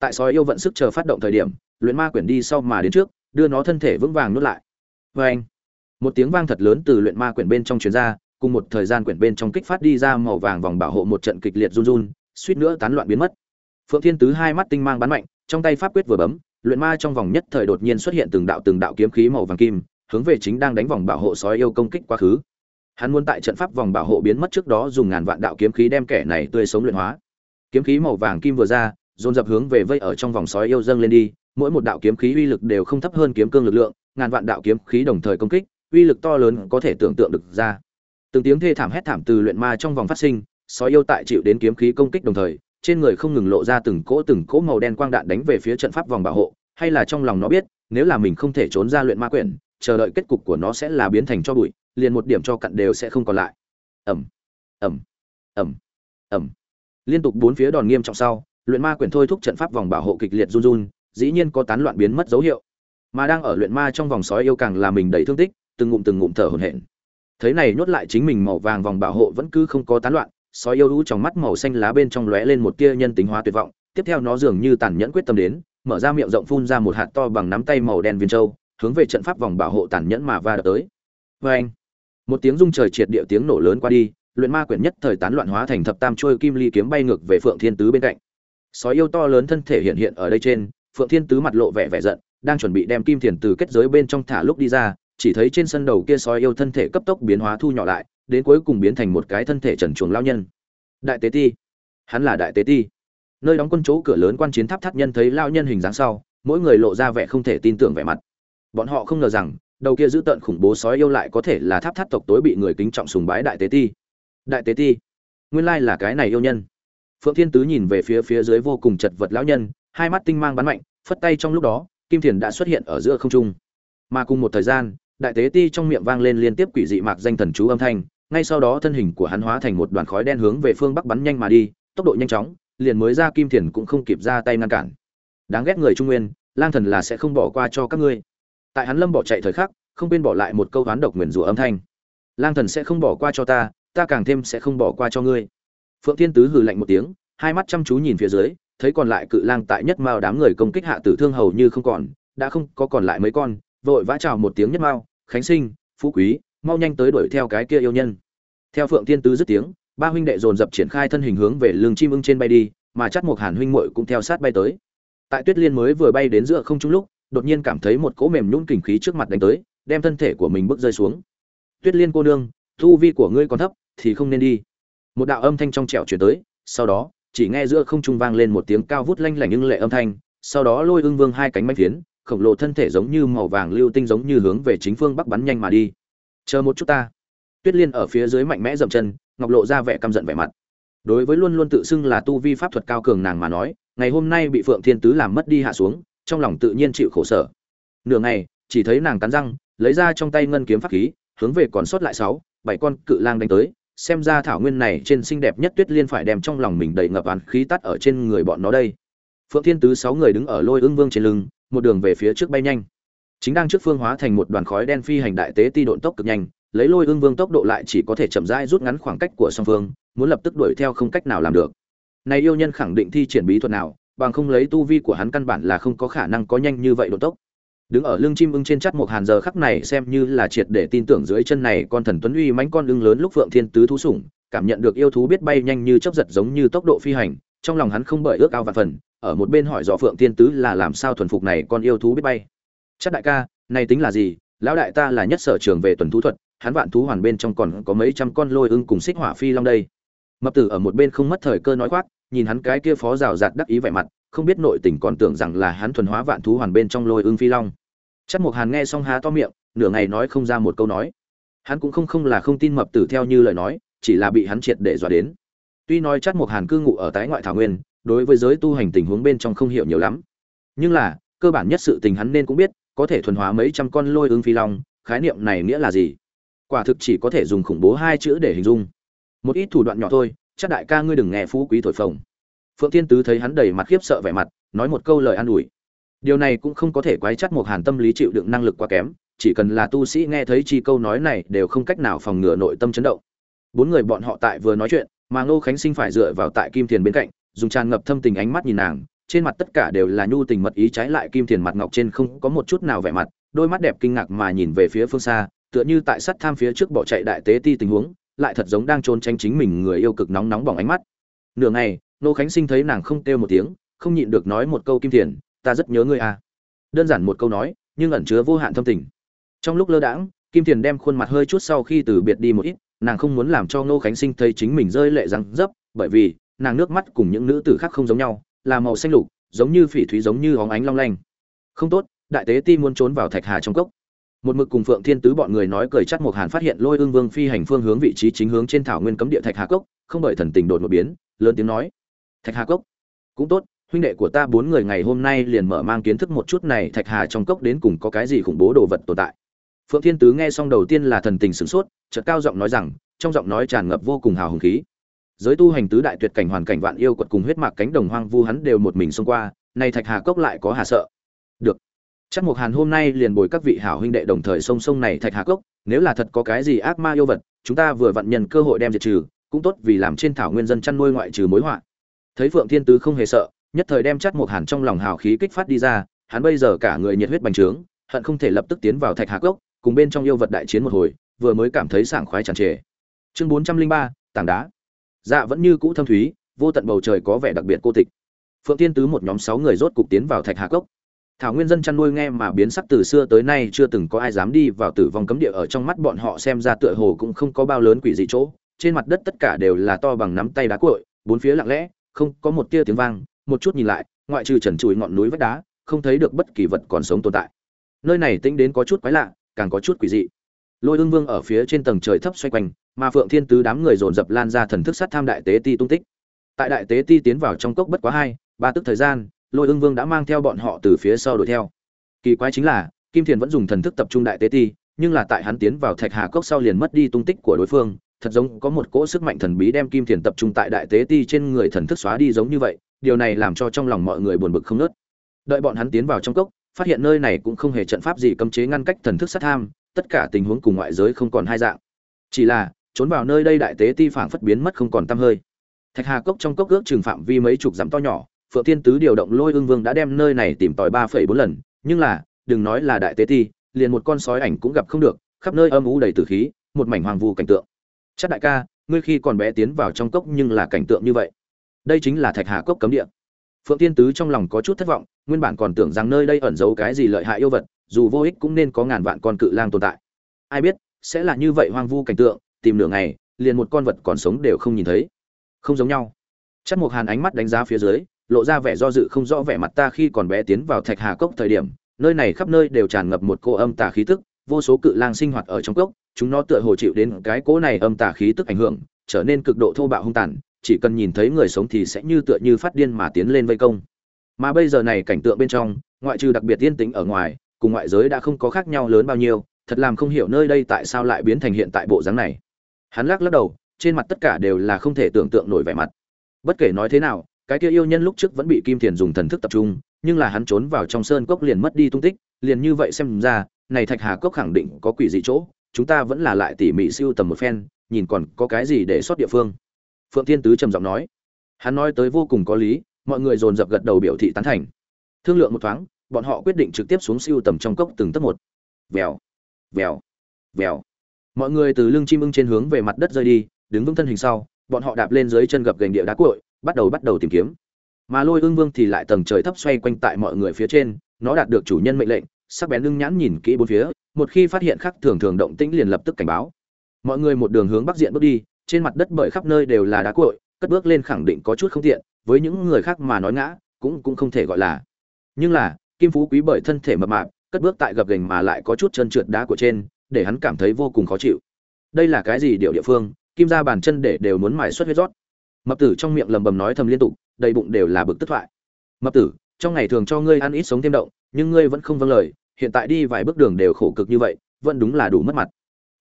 tại sói yêu vận sức chờ phát động thời điểm, luyện ma quyển đi sau mà đến trước, đưa nó thân thể vững vàng nuốt lại. Vê anh, một tiếng vang thật lớn từ luyện ma quyển bên trong truyền ra, cùng một thời gian quyển bên trong kích phát đi ra màu vàng vòng bảo hộ một trận kịch liệt run run, suýt nữa tán loạn biến mất. Phượng thiên tứ hai mắt tinh mang bắn mạnh, trong tay pháp quyết vừa bấm, luyện ma trong vòng nhất thời đột nhiên xuất hiện từng đạo từng đạo kiếm khí màu vàng kim, hướng về chính đang đánh vòng bảo hộ sói yêu công kích quá khứ. Hắn muốn tại trận pháp vòng bảo hộ biến mất trước đó dùng ngàn vạn đạo kiếm khí đem kẻ này tươi sống luyện hóa. Kiếm khí màu vàng kim vừa ra dồn dập hướng về vây ở trong vòng sói yêu dâng lên đi, mỗi một đạo kiếm khí uy lực đều không thấp hơn kiếm cương lực lượng, ngàn vạn đạo kiếm khí đồng thời công kích, uy lực to lớn có thể tưởng tượng được ra. Từng tiếng thê thảm hét thảm từ luyện ma trong vòng phát sinh, sói yêu tại chịu đến kiếm khí công kích đồng thời, trên người không ngừng lộ ra từng cỗ từng cỗ màu đen quang đạn đánh về phía trận pháp vòng bảo hộ, hay là trong lòng nó biết, nếu là mình không thể trốn ra luyện ma quyển, chờ đợi kết cục của nó sẽ là biến thành cho bụi, liền một điểm cho cặn đều sẽ không còn lại. Ẩm ẩm ẩm ẩm liên tục bốn phía đòn nghiêm trọng sau luyện ma quyển thôi thúc trận pháp vòng bảo hộ kịch liệt run run, dĩ nhiên có tán loạn biến mất dấu hiệu. Mà đang ở luyện ma trong vòng sói yêu càng là mình đầy thương tích, từng ngụm từng ngụm thở hổn hển. Thấy này nhốt lại chính mình màu vàng vòng bảo hộ vẫn cứ không có tán loạn, sói yêu lũ trong mắt màu xanh lá bên trong lóe lên một tia nhân tính hóa tuyệt vọng, tiếp theo nó dường như tàn nhẫn quyết tâm đến, mở ra miệng rộng phun ra một hạt to bằng nắm tay màu đen viên châu, hướng về trận pháp vòng bảo hộ tàn nhẫn mà va đập tới. Vê anh, một tiếng rung trời triệt địa tiếng nổ lớn qua đi, luyện ma quyển nhất thời tán loạn hóa thành thập tam trôi kim ly kiếm bay ngược về phượng thiên tứ bên cạnh sói yêu to lớn thân thể hiện hiện ở đây trên, phượng thiên tứ mặt lộ vẻ vẻ giận, đang chuẩn bị đem kim thiền từ kết giới bên trong thả lúc đi ra, chỉ thấy trên sân đầu kia sói yêu thân thể cấp tốc biến hóa thu nhỏ lại, đến cuối cùng biến thành một cái thân thể trần chuồng lao nhân. Đại tế ti. Hắn là đại tế ti. Nơi đóng quân chỗ cửa lớn quan chiến tháp tháp nhân thấy lao nhân hình dáng sau, mỗi người lộ ra vẻ không thể tin tưởng vẻ mặt. Bọn họ không ngờ rằng, đầu kia giữ tận khủng bố sói yêu lại có thể là tháp tháp tộc tối bị người kính trọng sùng bái đại tế ti. Đại tế ti. Nguyên lai là cái này yêu nhân phượng thiên tứ nhìn về phía phía dưới vô cùng chật vật lão nhân, hai mắt tinh mang bắn mạnh, phất tay trong lúc đó, kim thiền đã xuất hiện ở giữa không trung. Mà cùng một thời gian, đại tế ti trong miệng vang lên liên tiếp quỷ dị mạc danh thần chú âm thanh, ngay sau đó thân hình của hắn hóa thành một đoàn khói đen hướng về phương bắc bắn nhanh mà đi, tốc độ nhanh chóng, liền mới ra kim thiền cũng không kịp ra tay ngăn cản. Đáng ghét người trung nguyên, lang thần là sẽ không bỏ qua cho các ngươi. Tại hắn lâm bỏ chạy thời khắc, không quên bỏ lại một câu hoán độc nguyền rủa âm thanh. Lang thần sẽ không bỏ qua cho ta ta càng thêm sẽ không bỏ qua cho ngươi phượng thiên tứ hừ lạnh một tiếng, hai mắt chăm chú nhìn phía dưới, thấy còn lại cự lang tại nhất mao đám người công kích hạ tử thương hầu như không còn, đã không có còn lại mấy con, vội vã chào một tiếng nhất mao, khánh sinh, phú quý, mau nhanh tới đuổi theo cái kia yêu nhân. Theo phượng thiên tứ dứt tiếng, ba huynh đệ dồn dập triển khai thân hình hướng về lường chim ưng trên bay đi, mà chắc một hàn huynh muội cũng theo sát bay tới. Tại tuyết liên mới vừa bay đến giữa không trung lúc, đột nhiên cảm thấy một cỗ mềm nhũn kình khí trước mặt đánh tới, đem thân thể của mình bước rơi xuống. Tuyết liên cô nương thu vi của ngươi còn thấp thì không nên đi một đạo âm thanh trong trẻo chuyển tới, sau đó, chỉ nghe giữa không trung vang lên một tiếng cao vút lanh lảnh nhưng lệ âm thanh, sau đó lôi ưng vương hai cánh manh phiến, khổng lồ thân thể giống như màu vàng lưu tinh giống như hướng về chính phương bắc bắn nhanh mà đi. Chờ một chút ta. Tuyết liên ở phía dưới mạnh mẽ dậm chân, ngọc lộ ra vẻ căm giận vẻ mặt. Đối với luôn luôn tự xưng là tu vi pháp thuật cao cường nàng mà nói, ngày hôm nay bị phượng thiên tứ làm mất đi hạ xuống, trong lòng tự nhiên chịu khổ sở. Nửa ngày, chỉ thấy nàng cắn răng, lấy ra trong tay ngân kiếm pháp khí, hướng về còn sót lại sáu, bảy con cự lang đánh tới xem ra thảo nguyên này trên xinh đẹp nhất tuyết liên phải đem trong lòng mình đầy ngập án khí tắt ở trên người bọn nó đây. Phượng thiên tứ sáu người đứng ở lôi ương vương trên lưng, một đường về phía trước bay nhanh. Chính đang trước phương hóa thành một đoàn khói đen phi hành đại tế ti độn tốc cực nhanh, lấy lôi ương vương tốc độ lại chỉ có thể chậm rãi rút ngắn khoảng cách của song phương, muốn lập tức đuổi theo không cách nào làm được. Này yêu nhân khẳng định thi triển bí thuật nào, bằng không lấy tu vi của hắn căn bản là không có khả năng có nhanh như vậy độ tốc đứng ở lưng chim ưng trên chắt một hàn giờ khắc này xem như là triệt để tin tưởng dưới chân này con thần tuấn uy mãnh con ưng lớn lúc phượng thiên tứ thú sủng, cảm nhận được yêu thú biết bay nhanh như chớp giật giống như tốc độ phi hành, trong lòng hắn không bởi ước ao và phần, ở một bên hỏi dò phượng thiên tứ là làm sao thuần phục này con yêu thú biết bay. Chắc đại ca, này tính là gì? Lão đại ta là nhất sở trường về tuần thú thuật, hắn vạn thú hoàn bên trong còn có mấy trăm con lôi ưng cùng xích hỏa phi long đây. Mập tử ở một bên không mất thời cơ nói khoác, nhìn hắn cái kia phó rào rạt đắc ý vẻ mặt, không biết nội tình còn tưởng rằng là hắn thuần hóa vạn thú hoàn bên trong lôi ưng phi long chắc mục hàn nghe xong há to miệng, nửa ngày nói không ra một câu nói. Hắn cũng không không là không tin mập tử theo như lời nói, chỉ là bị hắn triệt để dọa đến. Tuy nói chắc mục hàn cư ngụ ở tái ngoại thảo nguyên, đối với giới tu hành tình huống bên trong không hiểu nhiều lắm. Nhưng là, cơ bản nhất sự tình hắn nên cũng biết, có thể thuần hóa mấy trăm con lôi ưng phi long, khái niệm này nghĩa là gì? Quả thực chỉ có thể dùng khủng bố hai chữ để hình dung. Một ít thủ đoạn nhỏ thôi, chắc đại ca ngươi đừng nghe phú quý thổi phồng. Phượng thiên tứ thấy hắn đầy mặt khiếp sợ vẻ mặt, nói một câu lời an ủi điều này cũng không có thể quái chắc một hàn tâm lý chịu đựng năng lực quá kém, chỉ cần là tu sĩ nghe thấy chi câu nói này đều không cách nào phòng ngừa nội tâm chấn động. Bốn người bọn họ tại vừa nói chuyện, mà ngô khánh sinh phải dựa vào tại kim thiền bên cạnh, dùng tràn ngập thâm tình ánh mắt nhìn nàng, trên mặt tất cả đều là nhu tình mật ý trái lại kim thiền mặt ngọc trên không có một chút nào vẻ mặt, đôi mắt đẹp kinh ngạc mà nhìn về phía phương xa, tựa như tại sắt tham phía trước bỏ chạy đại tế ti tình huống, lại thật giống đang trốn tranh chính mình người yêu cực nóng nóng bỏng ánh mắt. Nửa ngày nô khánh sinh thấy nàng không kêu một tiếng, không nhịn được nói một câu kim thiền ta rất nhớ ngươi à. Đơn giản một câu nói, nhưng ẩn chứa vô hạn thâm tình. Trong lúc lơ đãng, kim thiền đem khuôn mặt hơi chút sau khi từ biệt đi một ít, nàng không muốn làm cho nô khánh sinh thấy chính mình rơi lệ răng dấp, bởi vì, nàng nước mắt cùng những nữ tử khác không giống nhau, là màu xanh lục, giống như phỉ thúy giống như óng ánh long lanh. Không tốt, đại tế ti muốn trốn vào thạch hà trong cốc. Một mực cùng phượng thiên tứ bọn người nói cười chắt một hàn phát hiện lôi ương vương phi hành phương hướng vị trí chính hướng trên thảo nguyên cấm địa thạch hà cốc, không bởi thần tình đột một biến, lớn tiếng nói. Thạch hà cốc? Cũng tốt huynh đệ của ta bốn người ngày hôm nay liền mở mang kiến thức một chút này thạch hà trong cốc đến cùng có cái gì khủng bố đồ vật tồn tại. Phượng thiên tứ nghe xong đầu tiên là thần tình sửng sốt, chợt cao giọng nói rằng, trong giọng nói tràn ngập vô cùng hào hùng khí. Giới tu hành tứ đại tuyệt cảnh hoàn cảnh vạn yêu quật cùng huyết mạc cánh đồng hoang vu hắn đều một mình xông qua nay thạch hà cốc lại có hà sợ. Được. Chắc một hàn hôm nay liền bồi các vị hảo huynh đệ đồng thời sông sông này thạch hà cốc, nếu là thật có cái gì ác ma yêu vật, chúng ta vừa vặn nhân cơ hội đem diệt trừ, cũng tốt vì làm trên thảo nguyên dân chăn nuôi ngoại trừ mối họa. Thấy phượng thiên tứ không hề sợ nhất thời đem chắt một hàn trong lòng hào khí kích phát đi ra, hắn bây giờ cả người nhiệt huyết bành trướng, hận không thể lập tức tiến vào thạch hạc cốc cùng bên trong yêu vật đại chiến một hồi, vừa mới cảm thấy sảng khoái tràn trề. Chương bốn trăm linh ba, tảng đá. Dạ vẫn như cũ thâm thúy, vô tận bầu trời có vẻ đặc biệt cô tịch. Phượng tiên tứ một nhóm sáu người rốt cục tiến vào thạch hạc cốc thảo nguyên dân chăn nuôi nghe mà biến sắc từ xưa tới nay chưa từng có ai dám đi vào tử vong cấm địa ở trong mắt bọn họ xem ra tựa hồ cũng không có bao lớn quỷ dị chỗ. Trên mặt đất tất cả đều là to bằng nắm tay đá cội bốn phía lặng lẽ, không có một tia tiếng vang một chút nhìn lại, ngoại trừ trần trụi ngọn núi vách đá, không thấy được bất kỳ vật còn sống tồn tại. Nơi này tính đến có chút quái lạ, càng có chút quỷ dị. Lôi ương vương ở phía trên tầng trời thấp xoay quanh, mà phượng thiên tứ đám người dồn dập lan ra thần thức sát tham đại tế ti tung tích. Tại đại tế ti tiến vào trong cốc bất quá hai, ba tức thời gian, lôi ương vương đã mang theo bọn họ từ phía sau đuổi theo. Kỳ quái chính là, kim thiền vẫn dùng thần thức tập trung đại tế ti, nhưng là tại hắn tiến vào thạch hà cốc sau liền mất đi tung tích của đối phương, thật giống có một cỗ sức mạnh thần bí đem kim thiền tập trung tại đại tế ti trên người thần thức xóa đi giống như vậy điều này làm cho trong lòng mọi người buồn bực không nớt. Đợi bọn hắn tiến vào trong cốc, phát hiện nơi này cũng không hề trận pháp gì cấm chế ngăn cách thần thức sát tham, tất cả tình huống cùng ngoại giới không còn hai dạng. Chỉ là, trốn vào nơi đây đại tế ti phảng phất biến mất không còn tăm hơi. Thạch hà cốc trong cốc ước trường phạm vi mấy chục dặm to nhỏ, phượng thiên tứ điều động lôi ương vương đã đem nơi này tìm tòi ba phẩy bốn lần, nhưng là, đừng nói là đại tế ti, liền một con sói ảnh cũng gặp không được, khắp nơi âm u đầy tử khí, một mảnh hoàng vu cảnh tượng. Chắc đại ca, ngươi khi còn bé tiến vào trong cốc nhưng là cảnh tượng như vậy đây chính là thạch hà cốc cấm địa. Phượng thiên tứ trong lòng có chút thất vọng, nguyên bản còn tưởng rằng nơi đây ẩn giấu cái gì lợi hại yêu vật, dù vô ích cũng nên có ngàn vạn con cự lang tồn tại. Ai biết, sẽ là như vậy hoang vu cảnh tượng, tìm nửa ngày, liền một con vật còn sống đều không nhìn thấy. Không giống nhau. Chắc một hàn ánh mắt đánh giá phía dưới, lộ ra vẻ do dự không rõ vẻ mặt ta khi còn bé tiến vào thạch hà cốc thời điểm, nơi này khắp nơi đều tràn ngập một cô âm tà khí tức, vô số cự lang sinh hoạt ở trong cốc, chúng nó tựa hồ chịu đến cái cỗ này âm tà khí tức ảnh hưởng, trở nên cực độ thô bạo hung tàn chỉ cần nhìn thấy người sống thì sẽ như tựa như phát điên mà tiến lên vây công. Mà bây giờ này cảnh tượng bên trong, ngoại trừ đặc biệt yên tĩnh ở ngoài, cùng ngoại giới đã không có khác nhau lớn bao nhiêu, thật làm không hiểu nơi đây tại sao lại biến thành hiện tại bộ dáng này. Hắn lắc lắc đầu, trên mặt tất cả đều là không thể tưởng tượng nổi vẻ mặt. Bất kể nói thế nào, cái kia yêu nhân lúc trước vẫn bị kim thiền dùng thần thức tập trung, nhưng là hắn trốn vào trong sơn cốc liền mất đi tung tích, liền như vậy xem ra, này thạch hà cốc khẳng định có quỷ dị chỗ, chúng ta vẫn là lại tỉ mỉ siêu tầm một phen, nhìn còn có cái gì để sót địa phương phượng thiên tứ trầm giọng nói. Hắn nói tới vô cùng có lý, mọi người dồn dập gật đầu biểu thị tán thành. Thương lượng một thoáng, bọn họ quyết định trực tiếp xuống siêu tầm trong cốc từng tấc một. Vèo vèo vèo. Mọi người từ lưng chim ưng trên hướng về mặt đất rơi đi, đứng vững thân hình sau, bọn họ đạp lên dưới chân gập gành địa đá cội bắt đầu bắt đầu tìm kiếm. Mà lôi ương vương thì lại tầng trời thấp xoay quanh tại mọi người phía trên, nó đạt được chủ nhân mệnh lệnh, sắc bén lưng nhãn nhìn kỹ bốn phía, một khi phát hiện khắc thường thường động tĩnh liền lập tức cảnh báo. Mọi người một đường hướng bắc diện bước đi trên mặt đất bởi khắp nơi đều là đá cội cất bước lên khẳng định có chút không tiện, với những người khác mà nói ngã, cũng cũng không thể gọi là. Nhưng là, kim phú quý bởi thân thể mập mạp, cất bước tại gập gành mà lại có chút chân trượt đá của trên, để hắn cảm thấy vô cùng khó chịu. Đây là cái gì điệu địa phương? Kim ra bàn chân để đều muốn mài xuất huyết rót. Mập tử trong miệng lầm bầm nói thầm liên tục, đầy bụng đều là bực tức thoại. Mập tử, trong ngày thường cho ngươi ăn ít sống thêm động nhưng ngươi vẫn không vâng lời, hiện tại đi vài bước đường đều khổ cực như vậy, vẫn đúng là đủ mất mặt.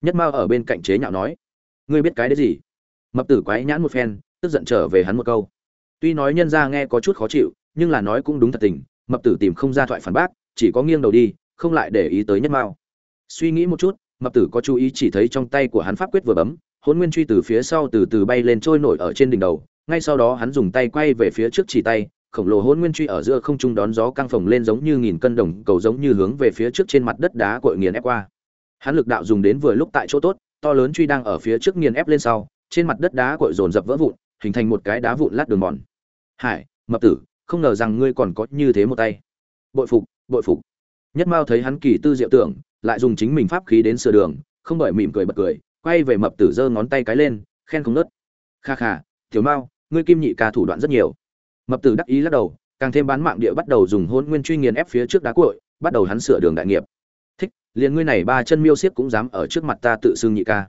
Nhất mao ở bên cạnh chế nhạo nói ngươi biết cái đấy gì? Mập tử quái nhãn một phen, tức giận trở về hắn một câu. Tuy nói nhân ra nghe có chút khó chịu, nhưng là nói cũng đúng thật tình, mập tử tìm không ra thoại phản bác, chỉ có nghiêng đầu đi, không lại để ý tới nhất mao. Suy nghĩ một chút, mập tử có chú ý chỉ thấy trong tay của hắn pháp quyết vừa bấm hôn nguyên truy từ phía sau từ từ bay lên trôi nổi ở trên đỉnh đầu, ngay sau đó hắn dùng tay quay về phía trước chỉ tay, khổng lồ hôn nguyên truy ở giữa không trung đón gió căng phồng lên giống như nghìn cân đồng cầu giống như hướng về phía trước trên mặt đất đá cội nghiền ép qua. Hắn lực đạo dùng đến vừa lúc tại chỗ tốt to lớn truy đang ở phía trước nghiền ép lên sau, trên mặt đất đá cội dồn dập vỡ vụn, hình thành một cái đá vụn lát đường mòn. Hải, mập tử, không ngờ rằng ngươi còn có như thế một tay. Bội phục bội phục. Nhất mao thấy hắn kỳ tư diệu tưởng, lại dùng chính mình pháp khí đến sửa đường, không bởi mỉm cười bật cười, quay về mập tử giơ ngón tay cái lên, khen không nớt. Kha kha thiếu mao, ngươi kim nhị ca thủ đoạn rất nhiều. Mập tử đắc ý lắc đầu, càng thêm bán mạng địa bắt đầu dùng hôn nguyên truy nghiền ép phía trước đá cội bắt đầu hắn sửa đường đại nghiệp liền ngươi này ba chân miêu xiếc cũng dám ở trước mặt ta tự xưng nhị ca.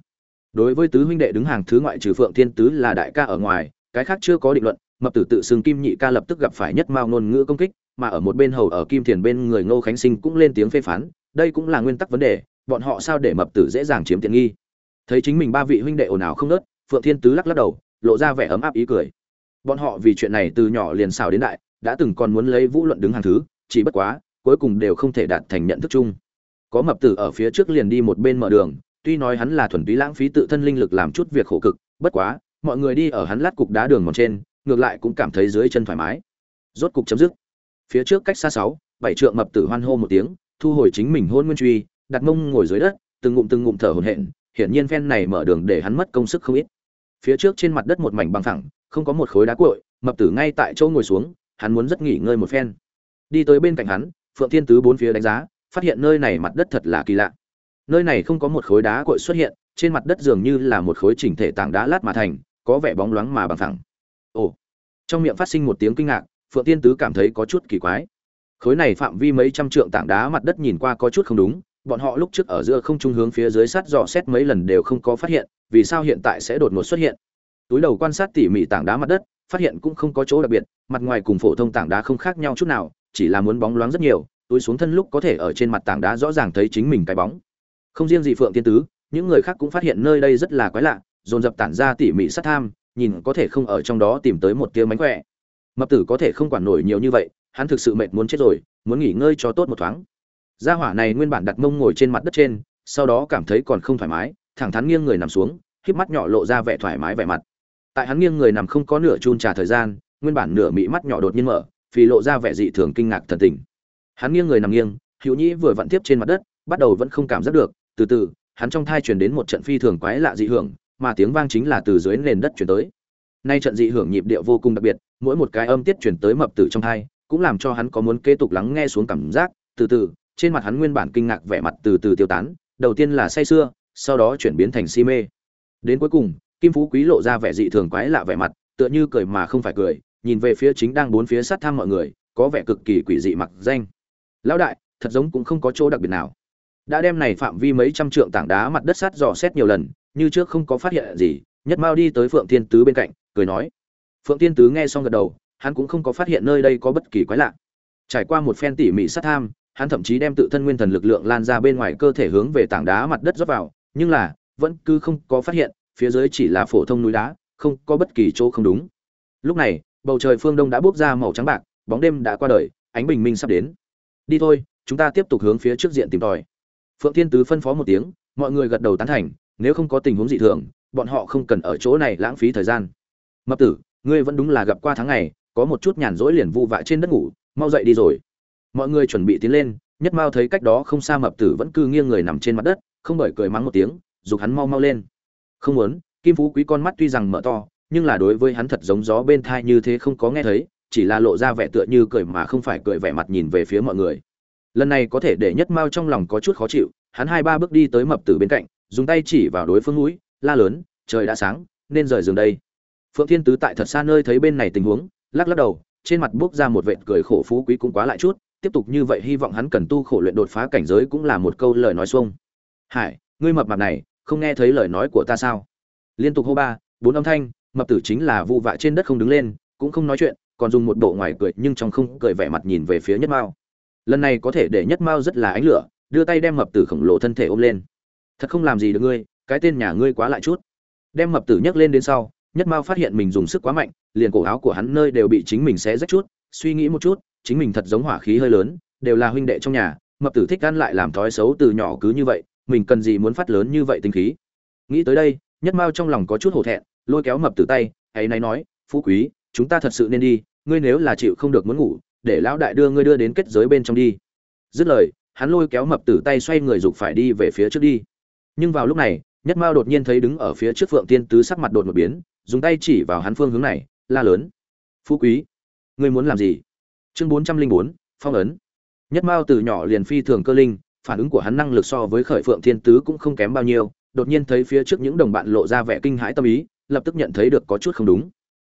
Đối với tứ huynh đệ đứng hàng thứ ngoại trừ phượng thiên tứ là đại ca ở ngoài, cái khác chưa có định luận, mập tử tự xưng kim nhị ca lập tức gặp phải nhất mao ngôn ngữ công kích, mà ở một bên hầu ở kim thiền bên người ngô khánh sinh cũng lên tiếng phê phán, đây cũng là nguyên tắc vấn đề, bọn họ sao để mập tử dễ dàng chiếm tiện nghi. Thấy chính mình ba vị huynh đệ ồn ào không nớt phượng thiên tứ lắc lắc đầu, lộ ra vẻ ấm áp ý cười. Bọn họ vì chuyện này từ nhỏ liền xào đến đại, đã từng còn muốn lấy vũ luận đứng hàng thứ, chỉ bất quá, cuối cùng đều không thể đạt thành nhận thức chung có mập tử ở phía trước liền đi một bên mở đường, tuy nói hắn là thuần túy lãng phí tự thân linh lực làm chút việc khổ cực, bất quá, mọi người đi ở hắn lát cục đá đường mòn trên, ngược lại cũng cảm thấy dưới chân thoải mái. Rốt cục chấm dứt. Phía trước cách xa sáu, bảy trượng mập tử hoan hô một tiếng, thu hồi chính mình hôn nguyên truy, đặt mông ngồi dưới đất, từng ngụm từng ngụm thở hổn hển, hiển nhiên phen này mở đường để hắn mất công sức không ít. Phía trước trên mặt đất một mảnh bằng phẳng, không có một khối đá cuội, mập tử ngay tại chỗ ngồi xuống, hắn muốn rất nghỉ ngơi một phen. Đi tới bên cạnh hắn, phượng thiên tứ bốn phía đánh giá phát hiện nơi này mặt đất thật là kỳ lạ. Nơi này không có một khối đá cội xuất hiện, trên mặt đất dường như là một khối chỉnh thể tảng đá lát mà thành, có vẻ bóng loáng mà bằng phẳng. Ồ! Trong miệng phát sinh một tiếng kinh ngạc, phượng tiên tứ cảm thấy có chút kỳ quái. Khối này phạm vi mấy trăm trượng tảng đá mặt đất nhìn qua có chút không đúng, bọn họ lúc trước ở giữa không trung hướng phía dưới sát dò xét mấy lần đều không có phát hiện, vì sao hiện tại sẽ đột ngột xuất hiện? Túi đầu quan sát tỉ mỉ tảng đá mặt đất, phát hiện cũng không có chỗ đặc biệt, mặt ngoài cùng phổ thông tảng đá không khác nhau chút nào, chỉ là muốn bóng loáng rất nhiều túi xuống thân lúc có thể ở trên mặt tảng đá rõ ràng thấy chính mình cái bóng. Không riêng gì phượng tiên tứ, những người khác cũng phát hiện nơi đây rất là quái lạ, dồn dập tản ra tỉ mỉ sát tham, nhìn có thể không ở trong đó tìm tới một tia mánh khỏe. Mập tử có thể không quản nổi nhiều như vậy, hắn thực sự mệt muốn chết rồi, muốn nghỉ ngơi cho tốt một thoáng. Gia hỏa này nguyên bản đặt mông ngồi trên mặt đất trên, sau đó cảm thấy còn không thoải mái, thẳng thắn nghiêng người nằm xuống híp mắt nhỏ lộ ra vẻ thoải mái vẻ mặt. Tại hắn nghiêng người nằm không có nửa chun trà thời gian, nguyên bản nửa mị mắt nhỏ đột nhiên mở vì lộ ra vẻ dị thường kinh ngạc thần tình hắn nghiêng người nằm nghiêng, hữu nhĩ vừa vặn tiếp trên mặt đất, bắt đầu vẫn không cảm giác được. Từ từ, hắn trong thai truyền đến một trận phi thường quái lạ dị hưởng, mà tiếng vang chính là từ dưới nền đất chuyển tới. Nay trận dị hưởng nhịp điệu vô cùng đặc biệt, mỗi một cái âm tiết chuyển tới mập tử trong thai, cũng làm cho hắn có muốn kế tục lắng nghe xuống cảm giác. Từ từ, trên mặt hắn nguyên bản kinh ngạc vẻ mặt từ từ tiêu tán, đầu tiên là say sưa, sau đó chuyển biến thành si mê. Đến cuối cùng, kim phú quý lộ ra vẻ dị thường quái lạ vẻ mặt, tựa như cười mà không phải cười, nhìn về phía chính đang bốn phía sát thăm mọi người, có vẻ cực kỳ quỷ dị mặc danh lão đại, thật giống cũng không có chỗ đặc biệt nào. Đã đem này phạm vi mấy trăm trượng tảng đá mặt đất sát dò xét nhiều lần, như trước không có phát hiện gì, nhất mao đi tới phượng thiên tứ bên cạnh, cười nói. Phượng thiên tứ nghe xong gật đầu, hắn cũng không có phát hiện nơi đây có bất kỳ quái lạ. Trải qua một phen tỉ mỉ sát tham, hắn thậm chí đem tự thân nguyên thần lực lượng lan ra bên ngoài cơ thể hướng về tảng đá mặt đất rót vào, nhưng là, vẫn cứ không có phát hiện, phía dưới chỉ là phổ thông núi đá, không có bất kỳ chỗ không đúng. Lúc này, bầu trời phương đông đã bốc ra màu trắng bạc, bóng đêm đã qua đời, ánh bình minh sắp đến đi thôi, chúng ta tiếp tục hướng phía trước diện tìm tòi. Phượng thiên tứ phân phó một tiếng, mọi người gật đầu tán thành, nếu không có tình huống dị thường, bọn họ không cần ở chỗ này lãng phí thời gian. Mập tử, ngươi vẫn đúng là gặp qua tháng ngày, có một chút nhàn rỗi liền vu vạ trên đất ngủ, mau dậy đi rồi. Mọi người chuẩn bị tiến lên, nhất mao thấy cách đó không xa mập tử vẫn cứ nghiêng người nằm trên mặt đất, không bởi cười mắng một tiếng giục hắn mau mau lên. Không muốn, kim phú quý con mắt tuy rằng mở to, nhưng là đối với hắn thật giống gió bên thai như thế không có nghe thấy chỉ là lộ ra vẻ tựa như cười mà không phải cười vẻ mặt nhìn về phía mọi người. Lần này có thể để nhất mao trong lòng có chút khó chịu, hắn hai ba bước đi tới mập tử bên cạnh, dùng tay chỉ vào đối phương mũi, la lớn, trời đã sáng, nên rời giường đây. Phượng thiên tứ tại thật xa nơi thấy bên này tình huống, lắc lắc đầu, trên mặt bước ra một vệt cười khổ phú quý cũng quá lại chút, tiếp tục như vậy hy vọng hắn cần tu khổ luyện đột phá cảnh giới cũng là một câu lời nói xuông. Hải, ngươi mập mạp này, không nghe thấy lời nói của ta sao? Liên tục hô ba, bốn âm thanh, mập tử chính là vu vạ trên đất không đứng lên, cũng không nói chuyện còn dùng một bộ ngoài cười nhưng trong không cười vẻ mặt nhìn về phía nhất mao. Lần này có thể để nhất mao rất là ánh lửa, đưa tay đem mập tử khổng lồ thân thể ôm lên. Thật không làm gì được ngươi, cái tên nhà ngươi quá lại chút. Đem mập tử nhấc lên đến sau, nhất mao phát hiện mình dùng sức quá mạnh, liền cổ áo của hắn nơi đều bị chính mình xé rách chút. Suy nghĩ một chút, chính mình thật giống hỏa khí hơi lớn, đều là huynh đệ trong nhà, mập tử thích ăn lại làm thói xấu từ nhỏ cứ như vậy, mình cần gì muốn phát lớn như vậy tinh khí. Nghĩ tới đây, nhất mao trong lòng có chút hổ thẹn, lôi kéo mập tử tay, ấy nay nói, phú quý, chúng ta thật sự nên đi ngươi nếu là chịu không được muốn ngủ, để lão đại đưa ngươi đưa đến kết giới bên trong đi. Dứt lời, hắn lôi kéo mập tử tay xoay người dục phải đi về phía trước đi. Nhưng vào lúc này, nhất mao đột nhiên thấy đứng ở phía trước phượng tiên tứ sắc mặt đột một biến, dùng tay chỉ vào hắn phương hướng này, la lớn. Phú quý, ngươi muốn làm gì? Chương bốn trăm linh bốn, phong ấn. Nhất mao từ nhỏ liền phi thường cơ linh, phản ứng của hắn năng lực so với khởi phượng thiên tứ cũng không kém bao nhiêu, đột nhiên thấy phía trước những đồng bạn lộ ra vẻ kinh hãi tâm ý, lập tức nhận thấy được có chút không đúng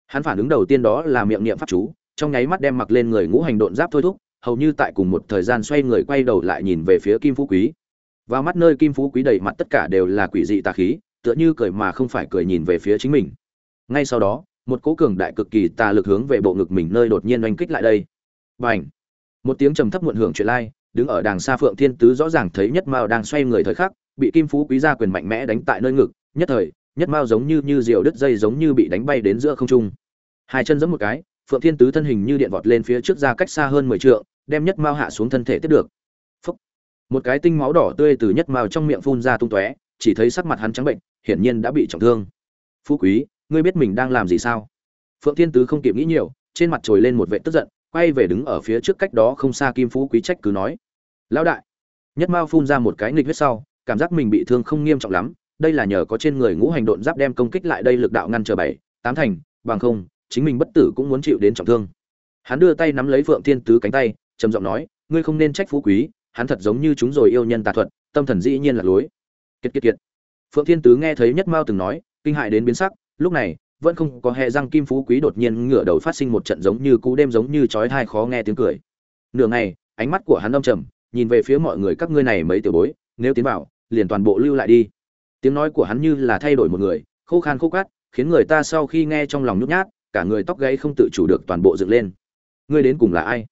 hắn phản ứng đầu tiên đó là miệng niệm pháp chú, trong nháy mắt đem mặc lên người ngũ hành độn giáp thôi thúc, hầu như tại cùng một thời gian xoay người quay đầu lại nhìn về phía kim phú quý. Vào mắt nơi kim phú quý đầy mặt tất cả đều là quỷ dị tà khí, tựa như cười mà không phải cười nhìn về phía chính mình. Ngay sau đó, một cỗ cường đại cực kỳ tà lực hướng về bộ ngực mình nơi đột nhiên oanh kích lại đây. Và h một tiếng trầm thấp muộn hưởng chuyện lai, đứng ở đàng xa phượng thiên tứ rõ ràng thấy nhất mao đang xoay người thời khắc, bị kim phú quý gia quyền mạnh mẽ đánh tại nơi ngực, nhất thời nhất mao giống như như diều đứt dây giống như bị đánh bay đến giữa không trung. Hai chân giẫm một cái, phượng thiên tứ thân hình như điện vọt lên phía trước ra cách xa hơn mười trượng, đem nhất mao hạ xuống thân thể tiếp được. Phúc. một cái tinh máu đỏ tươi từ nhất mao trong miệng phun ra tung tóe, chỉ thấy sắc mặt hắn trắng bệnh, hiển nhiên đã bị trọng thương. Phú quý, ngươi biết mình đang làm gì sao? Phượng thiên tứ không kịp nghĩ nhiều, trên mặt trồi lên một vệ tức giận, quay về đứng ở phía trước cách đó không xa kim phú quý trách cứ nói, lão đại. Nhất mao phun ra một cái nghịch huyết sau, cảm giác mình bị thương không nghiêm trọng lắm đây là nhờ có trên người ngũ hành độn giáp đem công kích lại đây lực đạo ngăn trở bảy, tám thành, bằng không, chính mình bất tử cũng muốn chịu đến trọng thương. Hắn đưa tay nắm lấy phượng thiên tứ cánh tay, trầm giọng nói, ngươi không nên trách phú quý, hắn thật giống như chúng rồi yêu nhân tà thuật, tâm thần dĩ nhiên là lối kiệt kiệt kiệt. Phượng thiên tứ nghe thấy nhất mao từng nói, kinh hại đến biến sắc, lúc này, vẫn không có hề răng kim phú quý đột nhiên ngửa đầu phát sinh một trận giống như cú đêm giống như chói tai khó nghe tiếng cười. Nửa ngày, ánh mắt của hắn âm trầm, nhìn về phía mọi người, các ngươi này mấy tiểu bối, nếu tiến vào, liền toàn bộ lưu lại đi tiếng nói của hắn như là thay đổi một người, khô khan khô cát khiến người ta sau khi nghe trong lòng nhút nhát, cả người tóc gáy không tự chủ được toàn bộ dựng lên. Ngươi đến cùng là ai?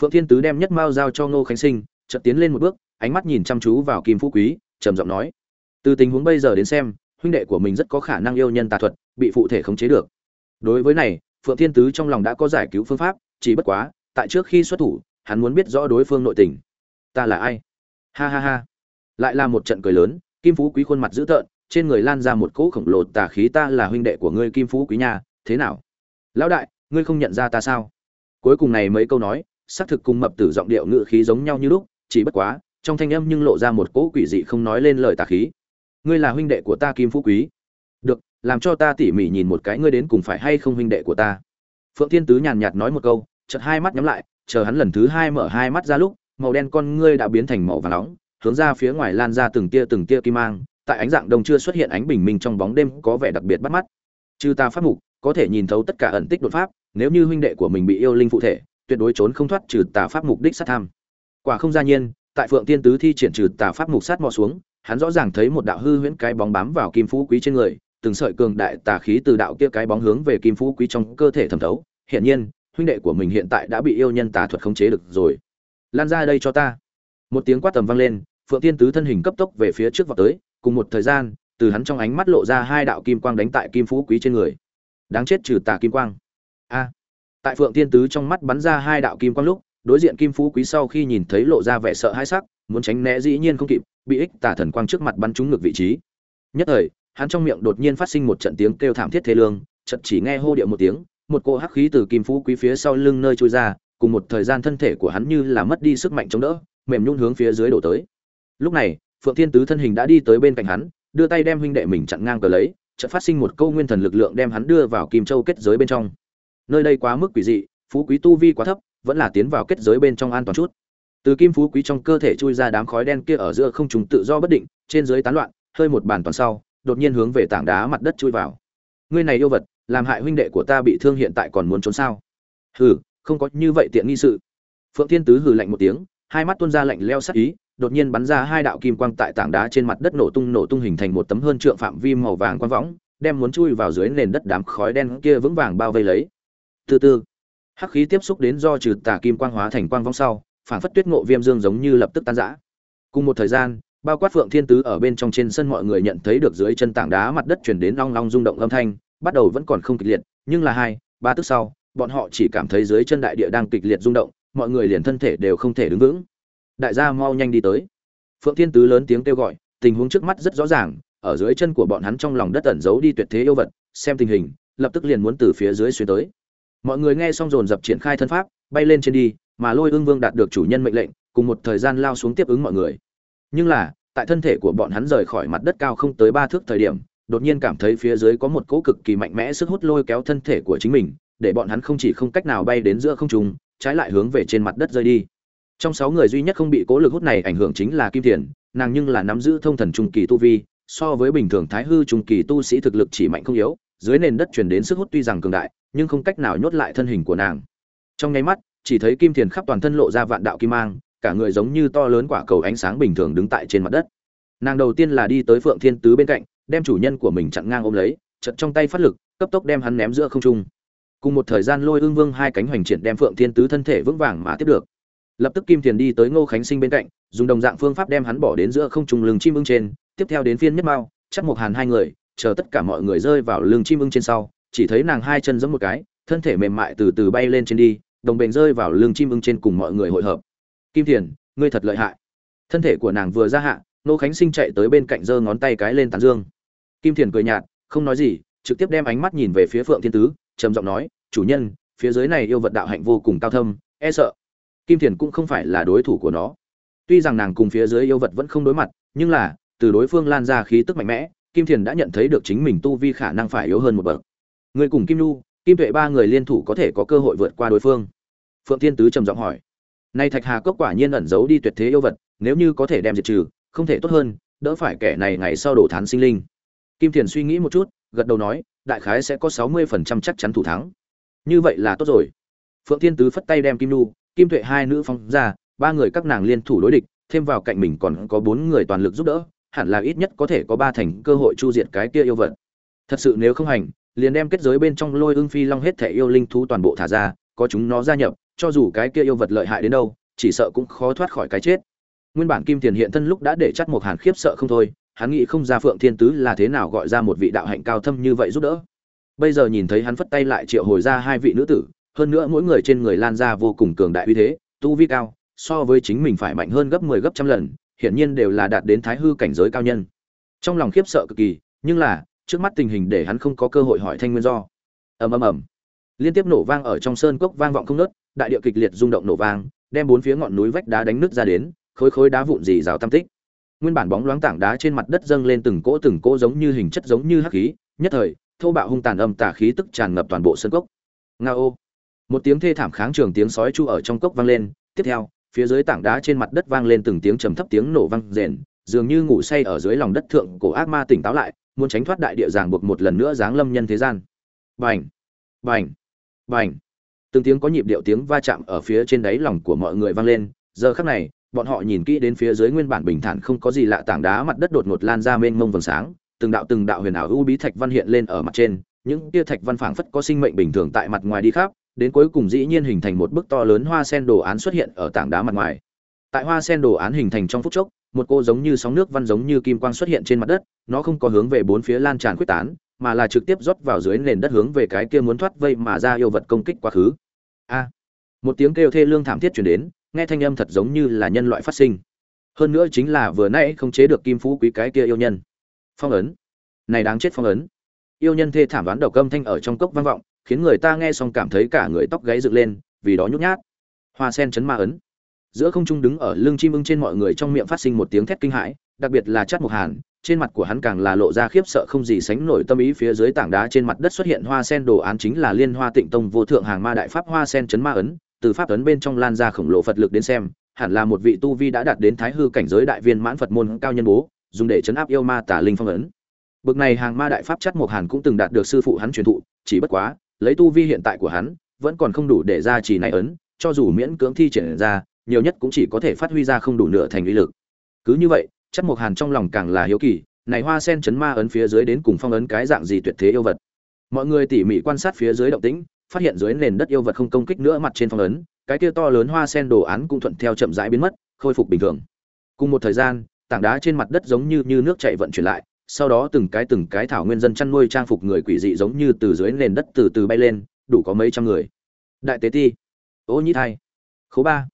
Phượng thiên tứ đem nhất mao giao cho ngô khánh sinh, chợt tiến lên một bước, ánh mắt nhìn chăm chú vào kim phú quý, trầm giọng nói. Từ tình huống bây giờ đến xem, huynh đệ của mình rất có khả năng yêu nhân tà thuật, bị phụ thể khống chế được. Đối với này, phượng thiên tứ trong lòng đã có giải cứu phương pháp, chỉ bất quá, tại trước khi xuất thủ, hắn muốn biết rõ đối phương nội tình. Ta là ai? Ha ha ha. Lại là một trận cười lớn kim phú quý khuôn mặt dữ tợn, trên người lan ra một cỗ khổng lồ tà khí, ta là huynh đệ của ngươi, kim phú quý nhà thế nào? Lão đại, ngươi không nhận ra ta sao? Cuối cùng này mấy câu nói, xác thực cùng mập tử giọng điệu ngữ khí giống nhau như lúc, chỉ bất quá, trong thanh âm nhưng lộ ra một cỗ quỷ dị không nói lên lời tà khí. Ngươi là huynh đệ của ta, kim phú quý. Được, làm cho ta tỉ mỉ nhìn một cái ngươi đến cùng phải hay không huynh đệ của ta. Phượng thiên tứ nhàn nhạt nói một câu, chợt hai mắt nhắm lại, chờ hắn lần thứ hai mở hai mắt ra lúc, màu đen con ngươi đã biến thành màu vàng nóng hướng ra phía ngoài lan ra từng tia từng tia kim mang, tại ánh dạng đông chưa xuất hiện ánh bình minh trong bóng đêm có vẻ đặc biệt bắt mắt. Chư ta pháp mục, có thể nhìn thấu tất cả ẩn tích đột pháp, nếu như huynh đệ của mình bị yêu linh phụ thể, tuyệt đối trốn không thoát trừ tà pháp mục đích sát tham. Quả không ra nhiên, tại phượng tiên tứ thi triển trừ tà pháp mục sát mò xuống, hắn rõ ràng thấy một đạo hư huyễn cái bóng bám vào kim phú quý trên người, từng sợi cường đại tà khí từ đạo kia cái bóng hướng về kim phú quý trong cơ thể thẩm thấu. Hiển nhiên, huynh đệ của mình hiện tại đã bị yêu nhân tà thuật khống chế được rồi. Lan ra đây cho ta. Một tiếng quát tầm vang lên phượng tiên tứ thân hình cấp tốc về phía trước vào tới, cùng một thời gian, từ hắn trong ánh mắt lộ ra hai đạo kim quang đánh tại kim phú quý trên người. Đáng chết trừ tà kim quang. A. Tại phượng tiên tứ trong mắt bắn ra hai đạo kim quang lúc, đối diện kim phú quý sau khi nhìn thấy lộ ra vẻ sợ hãi sắc, muốn tránh né dĩ nhiên không kịp, bị ích tà thần quang trước mặt bắn trúng ngược vị trí. Nhất thời, hắn trong miệng đột nhiên phát sinh một trận tiếng kêu thảm thiết thế lương, chợt chỉ nghe hô điệu một tiếng, một cô hắc khí từ kim phú quý phía sau lưng nơi trôi ra, cùng một thời gian thân thể của hắn như là mất đi sức mạnh chống đỡ, mềm nhún hướng phía dưới đổ tới lúc này, phượng thiên tứ thân hình đã đi tới bên cạnh hắn, đưa tay đem huynh đệ mình chặn ngang cờ lấy, chợt phát sinh một câu nguyên thần lực lượng đem hắn đưa vào kim châu kết giới bên trong. Nơi đây quá mức quỷ dị, phú quý tu vi quá thấp, vẫn là tiến vào kết giới bên trong an toàn chút. Từ kim phú quý trong cơ thể chui ra đám khói đen kia ở giữa không trùng tự do bất định, trên dưới tán loạn, hơi một bàn toàn sau, đột nhiên hướng về tảng đá mặt đất chui vào. Ngươi này yêu vật, làm hại huynh đệ của ta bị thương hiện tại còn muốn trốn sao? Hừ, không có như vậy tiện nghi sự. Phượng thiên tứ hừ lạnh một tiếng, hai mắt tuôn ra lạnh leo sắc ý đột nhiên bắn ra hai đạo kim quang tại tảng đá trên mặt đất nổ tung nổ tung hình thành một tấm hơn trượng phạm vi màu vàng quang võng, đem muốn chui vào dưới nền đất đám khói đen kia vững vàng bao vây lấy. Từ từ, hắc khí tiếp xúc đến do trừ tà kim quang hóa thành quang võng sau phản phất tuyết ngộ viêm dương giống như lập tức tan rã. Cùng một thời gian, bao quát phượng thiên tứ ở bên trong trên sân mọi người nhận thấy được dưới chân tảng đá mặt đất chuyển đến long long rung động âm thanh, bắt đầu vẫn còn không kịch liệt, nhưng là hai, ba tức sau, bọn họ chỉ cảm thấy dưới chân đại địa đang kịch liệt rung động, mọi người liền thân thể đều không thể đứng vững đại gia mau nhanh đi tới. Phượng thiên tứ lớn tiếng kêu gọi, tình huống trước mắt rất rõ ràng, ở dưới chân của bọn hắn trong lòng đất ẩn giấu đi tuyệt thế yêu vật, xem tình hình, lập tức liền muốn từ phía dưới xuyên tới. Mọi người nghe xong dồn dập triển khai thân pháp, bay lên trên đi, mà lôi ương vương đạt được chủ nhân mệnh lệnh, cùng một thời gian lao xuống tiếp ứng mọi người. Nhưng là, tại thân thể của bọn hắn rời khỏi mặt đất cao không tới ba thước thời điểm, đột nhiên cảm thấy phía dưới có một cỗ cực kỳ mạnh mẽ sức hút lôi kéo thân thể của chính mình, để bọn hắn không chỉ không cách nào bay đến giữa không trung, trái lại hướng về trên mặt đất rơi đi trong sáu người duy nhất không bị cố lực hút này ảnh hưởng chính là kim thiền, nàng nhưng là nắm giữ thông thần trung kỳ tu vi, so với bình thường thái hư trung kỳ tu sĩ thực lực chỉ mạnh không yếu, dưới nền đất truyền đến sức hút tuy rằng cường đại, nhưng không cách nào nhốt lại thân hình của nàng. Trong nháy mắt, chỉ thấy kim thiền khắp toàn thân lộ ra vạn đạo kim mang, cả người giống như to lớn quả cầu ánh sáng bình thường đứng tại trên mặt đất. Nàng đầu tiên là đi tới phượng thiên tứ bên cạnh, đem chủ nhân của mình chặn ngang ôm lấy chật trong tay phát lực, cấp tốc đem hắn ném giữa không trung. Cùng một thời gian lôi ương vương hai cánh hoành triển đem phượng thiên tứ thân thể vững vàng mà tiếp được lập tức kim thiền đi tới ngô khánh sinh bên cạnh, dùng đồng dạng phương pháp đem hắn bỏ đến giữa không trung lưng chim ưng trên, tiếp theo đến phiên nhất mao, chắc một hàn hai người, chờ tất cả mọi người rơi vào lưng chim ưng trên sau, chỉ thấy nàng hai chân giẫm một cái, thân thể mềm mại từ từ bay lên trên đi, đồng bền rơi vào lưng chim ưng trên cùng mọi người hội hợp. Kim thiền, ngươi thật lợi hại. Thân thể của nàng vừa ra hạ nô khánh sinh chạy tới bên cạnh giơ ngón tay cái lên tán dương. Kim thiền cười nhạt, không nói gì, trực tiếp đem ánh mắt nhìn về phía phượng thiên tứ, trầm giọng nói, chủ nhân, phía dưới này yêu vật đạo hạnh vô cùng cao thâm e sợ kim thiền cũng không phải là đối thủ của nó. Tuy rằng nàng cùng phía dưới yêu vật vẫn không đối mặt, nhưng là, từ đối phương lan ra khí tức mạnh mẽ, kim thiền đã nhận thấy được chính mình tu vi khả năng phải yếu hơn một bậc. Người cùng kim lu kim tuệ ba người liên thủ có thể có cơ hội vượt qua đối phương? Phượng thiên tứ trầm giọng hỏi. Nay thạch hà cốc quả nhiên ẩn giấu đi tuyệt thế yêu vật, nếu như có thể đem diệt trừ, không thể tốt hơn, đỡ phải kẻ này ngày sau đổ thán sinh linh. Kim thiền suy nghĩ một chút, gật đầu nói, đại khái sẽ có sáu mươi phần trăm chắc chắn thủ thắng. Như vậy là tốt rồi. Phượng thiên tứ phất tay đem kim lu kim tuệ hai nữ phong ra, ba người các nàng liên thủ đối địch, thêm vào cạnh mình còn có bốn người toàn lực giúp đỡ, hẳn là ít nhất có thể có ba thành cơ hội chu diệt cái kia yêu vật. Thật sự nếu không hành, liền đem kết giới bên trong lôi ương phi long hết thể yêu linh thú toàn bộ thả ra, có chúng nó gia nhập, cho dù cái kia yêu vật lợi hại đến đâu, chỉ sợ cũng khó thoát khỏi cái chết. Nguyên bản kim tiền hiện thân lúc đã để chắt một hàn khiếp sợ không thôi, hắn nghĩ không ra phượng thiên tứ là thế nào gọi ra một vị đạo hạnh cao thâm như vậy giúp đỡ. Bây giờ nhìn thấy hắn phất tay lại triệu hồi ra hai vị nữ tử hơn nữa mỗi người trên người lan ra vô cùng cường đại uy thế, tu vi cao, so với chính mình phải mạnh hơn gấp 10 gấp trăm lần, hiển nhiên đều là đạt đến thái hư cảnh giới cao nhân. Trong lòng khiếp sợ cực kỳ, nhưng là, trước mắt tình hình để hắn không có cơ hội hỏi thanh nguyên do. Ầm ầm ầm. Liên tiếp nổ vang ở trong sơn cốc vang vọng không nớt đại địa kịch liệt rung động nổ vang, đem bốn phía ngọn núi vách đá đánh nứt ra đến, khối khối đá vụn dì rào tam tích. Nguyên bản bóng loáng tảng đá trên mặt đất dâng lên từng cỗ từng cỗ giống như hình chất giống như hắc khí, nhất thời, thô bạo hung tàn âm tà khí tức tràn ngập toàn bộ sân cốc. Nga ô một tiếng thê thảm kháng trường tiếng sói chu ở trong cốc vang lên, tiếp theo, phía dưới tảng đá trên mặt đất vang lên từng tiếng trầm thấp tiếng nổ vang rền, dường như ngủ say ở dưới lòng đất thượng cổ ác ma tỉnh táo lại, muốn tránh thoát đại địa giảng buộc một lần nữa giáng lâm nhân thế gian. Bành! Bành! Bành! Từng tiếng có nhịp điệu tiếng va chạm ở phía trên đáy lòng của mọi người vang lên, giờ khắc này, bọn họ nhìn kỹ đến phía dưới nguyên bản bình thản không có gì lạ tảng đá mặt đất đột ngột lan ra mênh mông vầng sáng, từng đạo từng đạo huyền ảo u bí thạch văn hiện lên ở mặt trên, những tia thạch văn phảng phất có sinh mệnh bình thường tại mặt ngoài đi khắp đến cuối cùng dĩ nhiên hình thành một bức to lớn hoa sen đồ án xuất hiện ở tảng đá mặt ngoài. Tại hoa sen đồ án hình thành trong phút chốc, một cô giống như sóng nước văn giống như kim quang xuất hiện trên mặt đất, nó không có hướng về bốn phía lan tràn quyết tán, mà là trực tiếp rót vào dưới nền đất hướng về cái kia muốn thoát vây mà ra yêu vật công kích quá khứ. A! Một tiếng kêu thê lương thảm thiết truyền đến, nghe thanh âm thật giống như là nhân loại phát sinh. Hơn nữa chính là vừa nãy không chế được kim phú quý cái kia yêu nhân. Phong ấn. Này đáng chết phong ấn. Yêu nhân thê thảm đoán đầu âm thanh ở trong cốc vang vọng khiến người ta nghe xong cảm thấy cả người tóc gáy dựng lên, vì đó nhút nhát. Hoa sen chấn ma ấn. Giữa không trung đứng ở lưng chim ưng trên mọi người trong miệng phát sinh một tiếng thét kinh hãi, đặc biệt là chát mục hàn, trên mặt của hắn càng là lộ ra khiếp sợ không gì sánh nổi tâm ý, phía dưới tảng đá trên mặt đất xuất hiện hoa sen đồ án chính là liên hoa tịnh tông vô thượng hàng ma đại pháp hoa sen chấn ma ấn, từ pháp ấn bên trong lan ra khổng lồ phật lực đến xem, hẳn là một vị tu vi đã đạt đến thái hư cảnh giới đại viên mãn phật môn cao nhân bố, dùng để chấn áp yêu ma tả linh phong ấn. Bực này hàng ma đại pháp chất mục hàn cũng từng đạt được sư phụ hắn truyền thụ, chỉ bất quá lấy tu vi hiện tại của hắn, vẫn còn không đủ để ra chỉ này ấn, cho dù miễn cưỡng thi triển ra, nhiều nhất cũng chỉ có thể phát huy ra không đủ nửa thành uy lực. Cứ như vậy chất mộc hàn trong lòng càng là hiếu kỳ, này hoa sen chấn ma ấn phía dưới đến cùng phong ấn cái dạng gì tuyệt thế yêu vật. Mọi người tỉ mỉ quan sát phía dưới động tĩnh, phát hiện dưới nền đất yêu vật không công kích nữa mặt trên phong ấn, cái kia to lớn hoa sen đồ án cũng thuận theo chậm rãi biến mất, khôi phục bình thường. Cùng một thời gian, tảng đá trên mặt đất giống như như nước chảy vận chuyển lại sau đó từng cái từng cái thảo nguyên dân chăn nuôi trang phục người quỷ dị giống như từ dưới nền đất từ từ bay lên, đủ có mấy trăm người. Đại tế ti, ô nhĩ thai, khố ba.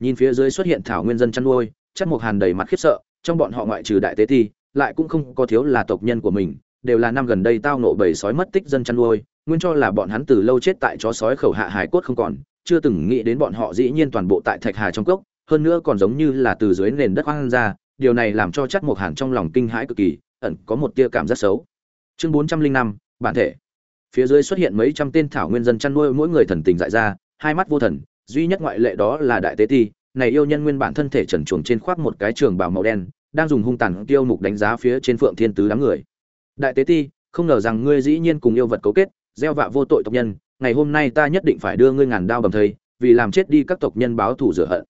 Nhìn phía dưới xuất hiện thảo nguyên dân chăn nuôi, chắc một hàn đầy mặt khiếp sợ, trong bọn họ ngoại trừ đại tế ti, lại cũng không có thiếu là tộc nhân của mình, đều là năm gần đây tao nộ bầy sói mất tích dân chăn nuôi, nguyên cho là bọn hắn từ lâu chết tại chó sói khẩu hạ hải cốt không còn, chưa từng nghĩ đến bọn họ dĩ nhiên toàn bộ tại thạch hà trong cốc, hơn nữa còn giống như là từ dưới nền đất hoang ra, điều này làm cho chắc một hàn trong lòng kinh hãi cực kỳ ẩn có một tia cảm giác xấu. Chương bốn trăm linh năm, bản thể. Phía dưới xuất hiện mấy trăm tên thảo nguyên dân chăn nuôi mỗi người thần tình dại ra, hai mắt vô thần, duy nhất ngoại lệ đó là đại tế ti, này yêu nhân nguyên bản thân thể trần chuồng trên khoác một cái trường bào màu đen, đang dùng hung tàn tiêu mục đánh giá phía trên phượng thiên tứ đám người. Đại tế ti, không ngờ rằng ngươi dĩ nhiên cùng yêu vật cấu kết, gieo vạ vô tội tộc nhân, ngày hôm nay ta nhất định phải đưa ngươi ngàn đao bầm thây, vì làm chết đi các tộc nhân báo thù rửa hận.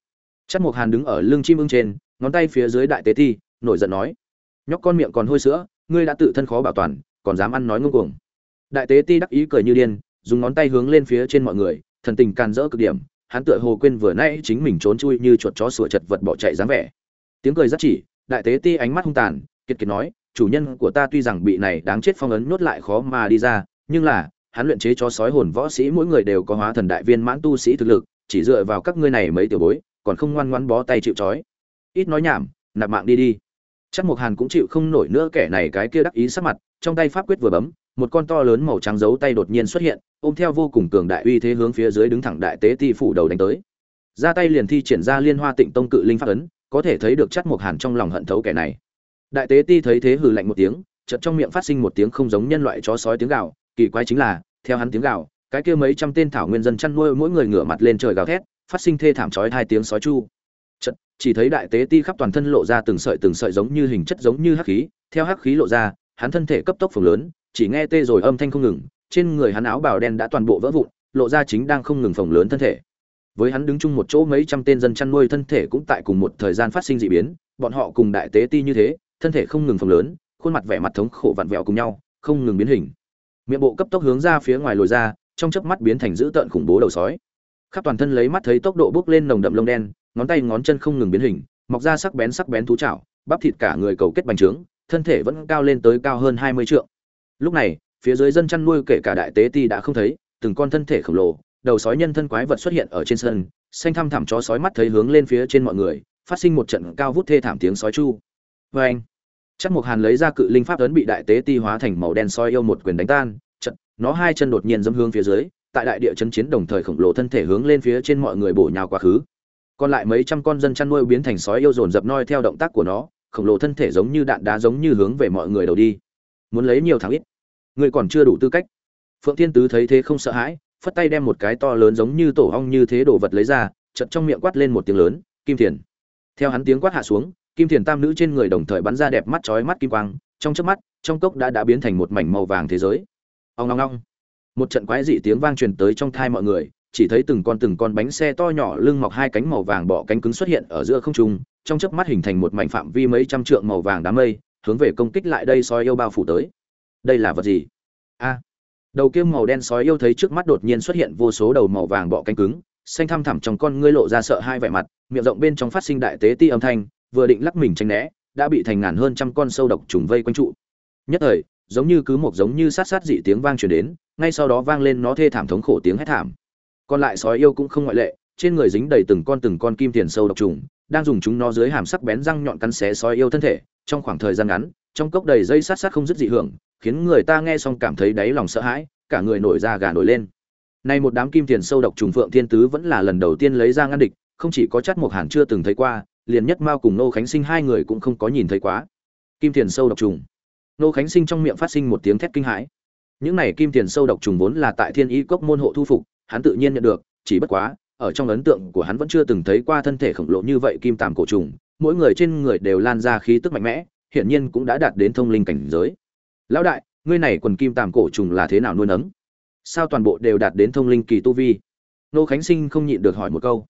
Chắc mục hàn đứng ở lưng chim ưng trên, ngón tay phía dưới đại tế ti, nổi giận nói nhóc con miệng còn hôi sữa, ngươi đã tự thân khó bảo toàn, còn dám ăn nói ngông cuồng. Đại tế ti đắc ý cười như điên, dùng ngón tay hướng lên phía trên mọi người, thần tình can rỡ cực điểm, hắn tựa hồ quên vừa nãy chính mình trốn chui như chuột chó sủa chật vật bỏ chạy dáng vẻ. Tiếng cười rất chỉ, đại tế ti ánh mắt hung tàn, kiệt kiệt nói, chủ nhân của ta tuy rằng bị này đáng chết phong ấn nhốt lại khó mà đi ra, nhưng là, hắn luyện chế cho sói hồn võ sĩ mỗi người đều có hóa thần đại viên mãn tu sĩ thực lực, chỉ dựa vào các ngươi này mấy tiểu bối, còn không ngoan ngoãn bó tay chịu trói. Ít nói nhảm, nạp mạng đi đi chắc một hàn cũng chịu không nổi nữa kẻ này cái kia đắc ý sắc mặt, trong tay pháp quyết vừa bấm, một con to lớn màu trắng giấu tay đột nhiên xuất hiện, ôm theo vô cùng cường đại uy thế hướng phía dưới đứng thẳng đại tế ti phủ đầu đánh tới. Ra tay liền thi triển ra liên hoa tịnh tông cự linh pháp ấn, có thể thấy được chắc một hàn trong lòng hận thấu kẻ này. Đại tế ti thấy thế hừ lạnh một tiếng, chợt trong miệng phát sinh một tiếng không giống nhân loại chó sói tiếng gào, kỳ quái chính là, theo hắn tiếng gào, cái kia mấy trăm tên thảo nguyên dân chăn nuôi mỗi người ngửa mặt lên trời gào thét, phát sinh thê thảm chói hai tiếng sói chu chỉ thấy đại tế ti khắp toàn thân lộ ra từng sợi từng sợi giống như hình chất giống như hắc khí, theo hắc khí lộ ra, hắn thân thể cấp tốc phồng lớn, chỉ nghe tê rồi âm thanh không ngừng, trên người hắn áo bào đen đã toàn bộ vỡ vụn, lộ ra chính đang không ngừng phồng lớn thân thể. Với hắn đứng chung một chỗ mấy trăm tên dân chăn nuôi thân thể cũng tại cùng một thời gian phát sinh dị biến, bọn họ cùng đại tế ti như thế, thân thể không ngừng phồng lớn, khuôn mặt vẻ mặt thống khổ vặn vẹo cùng nhau, không ngừng biến hình. Miệng bộ cấp tốc hướng ra phía ngoài lồi ra, trong chớp mắt biến thành dữ tợn khủng bố đầu sói. Khắp toàn thân lấy mắt thấy tốc độ bước lên nồng đậm lông đen ngón tay ngón chân không ngừng biến hình, mọc ra sắc bén sắc bén thú chảo bắp thịt cả người cầu kết bành trướng, thân thể vẫn cao lên tới cao hơn hai mươi trượng. Lúc này, phía dưới dân chăn nuôi kể cả đại tế ti đã không thấy, từng con thân thể khổng lồ, đầu sói nhân thân quái vật xuất hiện ở trên sân, xanh thăm thẳm chó sói mắt thấy hướng lên phía trên mọi người, phát sinh một trận cao vút thê thảm tiếng sói chu. Vê anh, chắc một hàn lấy ra cự linh pháp ấn bị đại tế ti hóa thành màu đen soi yêu một quyền đánh tan trận nó hai chân đột nhiên dâm hướng phía dưới, tại đại địa chấn chiến đồng thời khổng lồ thân thể hướng lên phía trên mọi người bổ nhào quá khứ còn lại mấy trăm con dân chăn nuôi biến thành sói yêu dồn dập noi theo động tác của nó, khổng lồ thân thể giống như đạn đá giống như hướng về mọi người đầu đi. Muốn lấy nhiều thắng ít. Người còn chưa đủ tư cách. Phượng thiên tứ thấy thế không sợ hãi, phất tay đem một cái to lớn giống như tổ ong như thế đồ vật lấy ra chật trong miệng quát lên một tiếng lớn, kim thiền. Theo hắn tiếng quát hạ xuống, kim thiền tam nữ trên người đồng thời bắn ra đẹp mắt chói mắt kim quang, trong chớp mắt, trong cốc đã đã biến thành một mảnh màu vàng thế giới. Ong ong ong. Một trận quái dị tiếng vang truyền tới trong thai mọi người chỉ thấy từng con từng con bánh xe to nhỏ lưng mọc hai cánh màu vàng bọ cánh cứng xuất hiện ở giữa không trung, trong chớp mắt hình thành một mảnh phạm vi mấy trăm trượng màu vàng đám mây, hướng về công kích lại đây soi yêu bao phủ tới. Đây là vật gì? A. Đầu kia màu đen sói yêu thấy trước mắt đột nhiên xuất hiện vô số đầu màu vàng bọ cánh cứng, xanh thăm thẳm trong con ngươi lộ ra sợ hai vẻ mặt, miệng rộng bên trong phát sinh đại tế ti âm thanh, vừa định lắc mình tránh né, đã bị thành ngàn hơn trăm con sâu độc trùng vây quanh trụ. Nhất thời, giống như cứ một giống như sát sát dị tiếng vang truyền đến, ngay sau đó vang lên nó thê thảm thống khổ tiếng hét thảm còn lại sói yêu cũng không ngoại lệ, trên người dính đầy từng con từng con kim tiền sâu độc trùng, đang dùng chúng nó dưới hàm sắc bén răng nhọn cắn xé sói yêu thân thể, trong khoảng thời gian ngắn, trong cốc đầy dây sát sát không dứt dị hưởng, khiến người ta nghe xong cảm thấy đáy lòng sợ hãi, cả người nổi da gà nổi lên. Nay một đám kim tiền sâu độc trùng phượng thiên tứ vẫn là lần đầu tiên lấy ra ngăn địch, không chỉ có chắc một hàn chưa từng thấy qua, liền nhất mao cùng nô khánh sinh hai người cũng không có nhìn thấy quá. Kim tiền sâu độc trùng. Nô khánh sinh trong miệng phát sinh một tiếng thét kinh hãi. Những này kim tiền sâu độc trùng vốn là tại thiên y cốc môn hộ thu phục hắn tự nhiên nhận được, chỉ bất quá, ở trong ấn tượng của hắn vẫn chưa từng thấy qua thân thể khổng lồ như vậy kim tằm cổ trùng, mỗi người trên người đều lan ra khí tức mạnh mẽ, hiển nhiên cũng đã đạt đến thông linh cảnh giới. Lão đại, ngươi này quần kim tằm cổ trùng là thế nào nuôi nấng? Sao toàn bộ đều đạt đến thông linh kỳ tu vi? Nô khánh sinh không nhịn được hỏi một câu.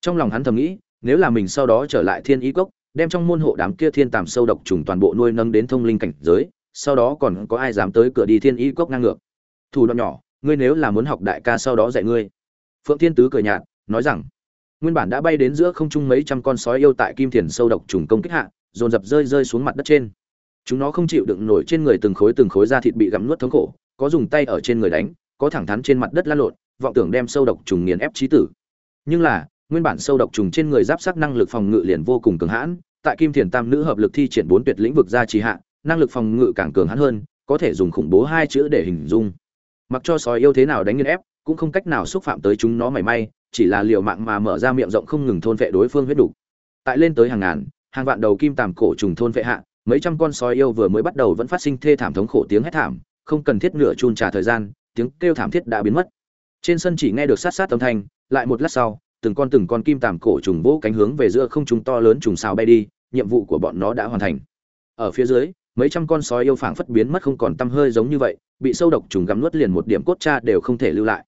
Trong lòng hắn thầm nghĩ, nếu là mình sau đó trở lại thiên ý cốc, đem trong môn hộ đám kia thiên tằm sâu độc trùng toàn bộ nuôi nâng đến thông linh cảnh giới, sau đó còn có ai dám tới cửa đi thiên ý cốc ngang ngược? Thủ đoạn nhỏ ngươi nếu là muốn học đại ca sau đó dạy ngươi. Phượng thiên tứ cười nhạt, nói rằng, nguyên bản đã bay đến giữa không trung mấy trăm con sói yêu tại kim thiền sâu độc trùng công kích hạ, dồn dập rơi rơi xuống mặt đất trên. Chúng nó không chịu đựng nổi trên người từng khối từng khối da thịt bị gặm nuốt thống khổ, có dùng tay ở trên người đánh, có thẳng thắn trên mặt đất lăn lộn, vọng tưởng đem sâu độc trùng nghiền ép trí tử. Nhưng là, nguyên bản sâu độc trùng trên người giáp sắc năng lực phòng ngự liền vô cùng cường hãn, tại kim thiền tam nữ hợp lực thi triển bốn tuyệt lĩnh vực gia trì hạ, năng lực phòng ngự càng cường hãn hơn, có thể dùng khủng bố hai chữ để hình dung mặc cho sói yêu thế nào đánh nghiên ép, cũng không cách nào xúc phạm tới chúng nó mảy may, chỉ là liều mạng mà mở ra miệng rộng không ngừng thôn vệ đối phương huyết đủ. tại lên tới hàng ngàn, hàng vạn đầu kim tàm cổ trùng thôn vệ hạ, mấy trăm con sói yêu vừa mới bắt đầu vẫn phát sinh thê thảm thống khổ tiếng hét thảm, không cần thiết nửa chun trà thời gian, tiếng kêu thảm thiết đã biến mất trên sân chỉ nghe được sát sát âm thanh, lại một lát sau, từng con từng con kim tàm cổ trùng vỗ cánh hướng về giữa không trung to lớn trùng sao bay đi, nhiệm vụ của bọn nó đã hoàn thành ở phía dưới mấy trăm con sói yêu phảng phất biến mất không còn tăm hơi giống như vậy, bị sâu độc trùng gắm nuốt liền một điểm cốt cha đều không thể lưu lại.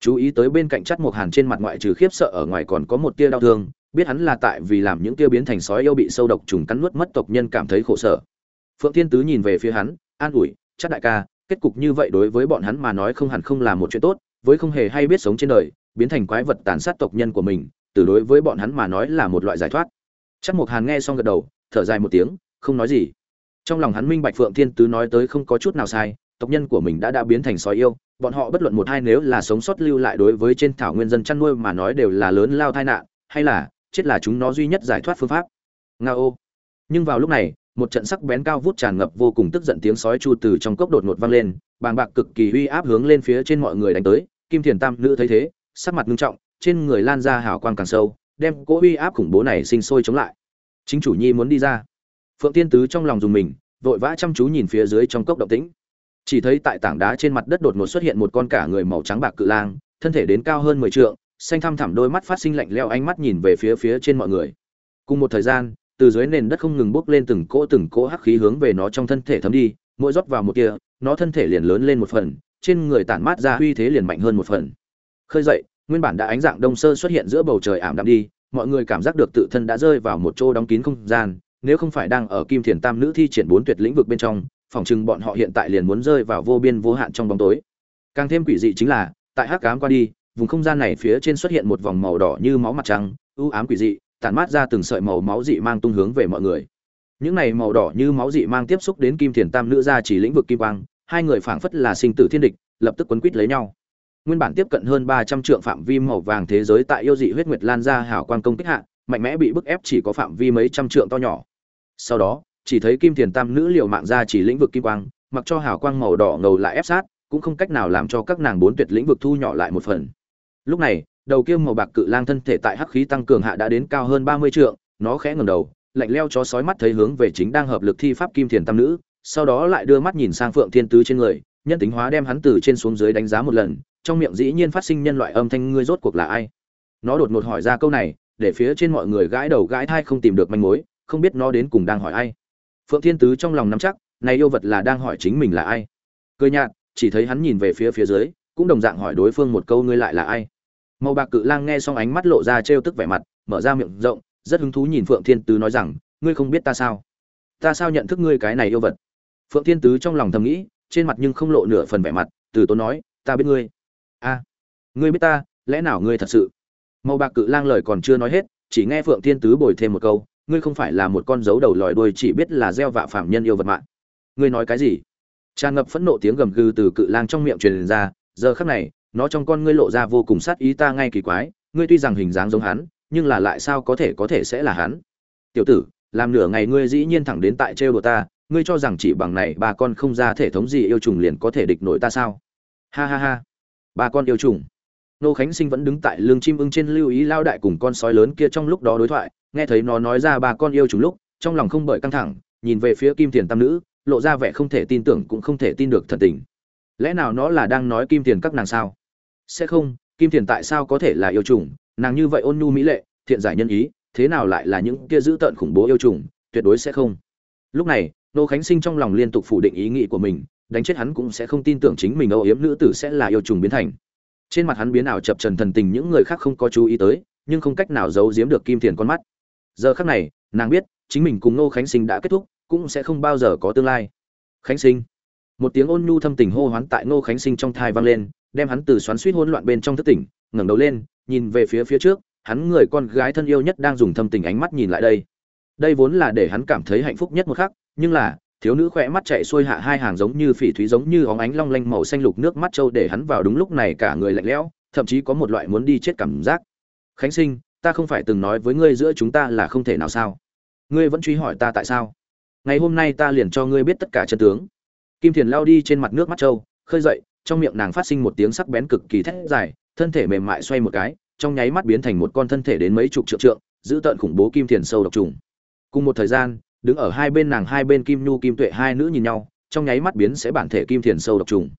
Chú ý tới bên cạnh chắt một hàn trên mặt ngoại trừ khiếp sợ ở ngoài còn có một tia đau thương, biết hắn là tại vì làm những tia biến thành sói yêu bị sâu độc trùng cắn nuốt mất tộc nhân cảm thấy khổ sở. Phượng thiên tứ nhìn về phía hắn, an ủi chắc đại ca, kết cục như vậy đối với bọn hắn mà nói không hẳn không là một chuyện tốt, với không hề hay biết sống trên đời, biến thành quái vật tàn sát tộc nhân của mình, từ đối với bọn hắn mà nói là một loại giải thoát. Chắc một hàn nghe xong gật đầu, thở dài một tiếng, không nói gì trong lòng hắn minh bạch phượng thiên tứ nói tới không có chút nào sai, tộc nhân của mình đã đã biến thành sói yêu, bọn họ bất luận một hai nếu là sống sót lưu lại đối với trên thảo nguyên dân chăn nuôi mà nói đều là lớn lao tai nạn, hay là, chết là chúng nó duy nhất giải thoát phương pháp. Nga ô. Nhưng vào lúc này, một trận sắc bén cao vút tràn ngập vô cùng tức giận tiếng sói chu từ trong cốc đột ngột vang lên, bàng bạc cực kỳ uy áp hướng lên phía trên mọi người đánh tới, kim thiền tam nữ thấy thế, sắc mặt nghiêm trọng, trên người lan ra hào quang càng sâu, đem cỗ uy áp khủng bố này sinh sôi chống lại. Chính chủ nhi muốn đi ra phượng tiên tứ trong lòng dùng mình, vội vã chăm chú nhìn phía dưới trong cốc động tĩnh. Chỉ thấy tại tảng đá trên mặt đất đột ngột xuất hiện một con cả người màu trắng bạc cự lang, thân thể đến cao hơn mười trượng, xanh thăm thẳm đôi mắt phát sinh lạnh leo ánh mắt nhìn về phía phía trên mọi người. Cùng một thời gian, từ dưới nền đất không ngừng bốc lên từng cỗ từng cỗ hắc khí hướng về nó trong thân thể thấm đi, mỗi rót vào một kia, nó thân thể liền lớn lên một phần, trên người tản mát ra uy thế liền mạnh hơn một phần. Khơi dậy, nguyên bản đã ánh dạng đông sơ xuất hiện giữa bầu trời ảm đạm đi, mọi người cảm giác được tự thân đã rơi vào một chỗ đóng kín không gian nếu không phải đang ở kim thiền tam nữ thi triển bốn tuyệt lĩnh vực bên trong phỏng chừng bọn họ hiện tại liền muốn rơi vào vô biên vô hạn trong bóng tối. Càng thêm quỷ dị chính là, tại hắc cám qua đi, vùng không gian này phía trên xuất hiện một vòng màu đỏ như máu mặt trăng ưu ám quỷ dị, tản mát ra từng sợi màu máu dị mang tung hướng về mọi người. Những này màu đỏ như máu dị mang tiếp xúc đến kim thiền tam nữ ra chỉ lĩnh vực kim quang, hai người phảng phất là sinh tử thiên địch, lập tức quấn quýt lấy nhau. Nguyên bản tiếp cận hơn ba trăm trượng phạm vi màu vàng thế giới tại yêu dị huyết nguyệt lan ra hảo quang công kích hạ, mạnh mẽ bị bức ép chỉ có phạm vi mấy trăm trượng to nhỏ sau đó, chỉ thấy kim thiền tam nữ liều mạng ra chỉ lĩnh vực kim quang, mặc cho hào quang màu đỏ ngầu lại ép sát, cũng không cách nào làm cho các nàng bốn tuyệt lĩnh vực thu nhỏ lại một phần. Lúc này, đầu kia màu bạc cự lang thân thể tại hắc khí tăng cường hạ đã đến cao hơn ba mươi trượng, nó khẽ ngầm đầu, lạnh leo chó sói mắt thấy hướng về chính đang hợp lực thi pháp kim thiền tam nữ, sau đó lại đưa mắt nhìn sang phượng thiên tứ trên người, nhân tính hóa đem hắn từ trên xuống dưới đánh giá một lần, trong miệng dĩ nhiên phát sinh nhân loại âm thanh, ngươi rốt cuộc là ai? Nó đột ngột hỏi ra câu này, để phía trên mọi người gãi đầu gãi thai không tìm được manh mối không biết nó đến cùng đang hỏi ai. Phượng thiên tứ trong lòng nắm chắc, này yêu vật là đang hỏi chính mình là ai. Cười nhạt, chỉ thấy hắn nhìn về phía phía dưới, cũng đồng dạng hỏi đối phương một câu ngươi lại là ai. Màu bạc cự lang nghe xong ánh mắt lộ ra trêu tức vẻ mặt, mở ra miệng rộng, rất hứng thú nhìn phượng thiên tứ nói rằng, ngươi không biết ta sao? Ta sao nhận thức ngươi cái này yêu vật? Phượng thiên tứ trong lòng thầm nghĩ, trên mặt nhưng không lộ nửa phần vẻ mặt, từ tốn nói, ta biết ngươi. A ngươi biết ta, lẽ nào ngươi thật sự? Màu bạc cự lang lời còn chưa nói hết, chỉ nghe phượng thiên tứ bồi thêm một câu ngươi không phải là một con dấu đầu lòi đuôi chỉ biết là gieo vạ phạm nhân yêu vật mạng. Ngươi nói cái gì? Tràn ngập phẫn nộ tiếng gầm gừ từ cự lang trong miệng truyền ra, giờ khắc này, nó trong con ngươi lộ ra vô cùng sát ý ta ngay kỳ quái, ngươi tuy rằng hình dáng giống hắn, nhưng là lại sao có thể có thể sẽ là hắn? Tiểu tử, làm nửa ngày ngươi dĩ nhiên thẳng đến tại trêu đồ ta, ngươi cho rằng chỉ bằng này ba con không ra thể thống gì yêu trùng liền có thể địch nổi ta sao? Ha ha ha. Ba con yêu trùng. Nô khánh sinh vẫn đứng tại lưng chim ưng trên lưu ý lao đại cùng con sói lớn kia trong lúc đó đối thoại nghe thấy nó nói ra ba con yêu chúng lúc, trong lòng không bởi căng thẳng, nhìn về phía kim tiền tam nữ, lộ ra vẻ không thể tin tưởng cũng không thể tin được thần tình. Lẽ nào nó là đang nói kim tiền các nàng sao? Sẽ không, kim tiền tại sao có thể là yêu trùng? Nàng như vậy ôn nhu mỹ lệ, thiện giải nhân ý, thế nào lại là những kia giữ tợn khủng bố yêu trùng? Tuyệt đối sẽ không. Lúc này, nô khánh sinh trong lòng liên tục phủ định ý nghĩ của mình, đánh chết hắn cũng sẽ không tin tưởng chính mình âu yếm nữ tử sẽ là yêu trùng biến thành. Trên mặt hắn biến ảo chập trần thần tình những người khác không có chú ý tới, nhưng không cách nào giấu giếm được kim tiền con mắt giờ khắc này, nàng biết, chính mình cùng nô khánh sinh đã kết thúc, cũng sẽ không bao giờ có tương lai. Khánh sinh. Một tiếng ôn nhu thâm tình hô hoán tại nô khánh sinh trong thai vang lên, đem hắn từ xoắn suýt hỗn loạn bên trong thất tỉnh, ngẩng đầu lên, nhìn về phía phía trước, hắn người con gái thân yêu nhất đang dùng thâm tình ánh mắt nhìn lại đây. Đây vốn là để hắn cảm thấy hạnh phúc nhất một khắc, nhưng là, thiếu nữ khỏe mắt chạy xuôi hạ hai hàng giống như phỉ thúy giống như óng ánh long lanh màu xanh lục nước mắt trâu để hắn vào đúng lúc này cả người lạnh lẽo, thậm chí có một loại muốn đi chết cảm giác. Khánh sinh ta không phải từng nói với ngươi giữa chúng ta là không thể nào sao? Ngươi vẫn truy hỏi ta tại sao? Ngày hôm nay ta liền cho ngươi biết tất cả chân tướng. Kim thiền lao đi trên mặt nước mắt trâu, khơi dậy, trong miệng nàng phát sinh một tiếng sắc bén cực kỳ thét dài, thân thể mềm mại xoay một cái, trong nháy mắt biến thành một con thân thể đến mấy chục triệu trượng, giữ tợn khủng bố kim thiền sâu độc trùng. Cùng một thời gian, đứng ở hai bên nàng hai bên kim nhu, kim tuệ hai nữ nhìn nhau, trong nháy mắt biến sẽ bản thể kim thiền sâu độc trùng.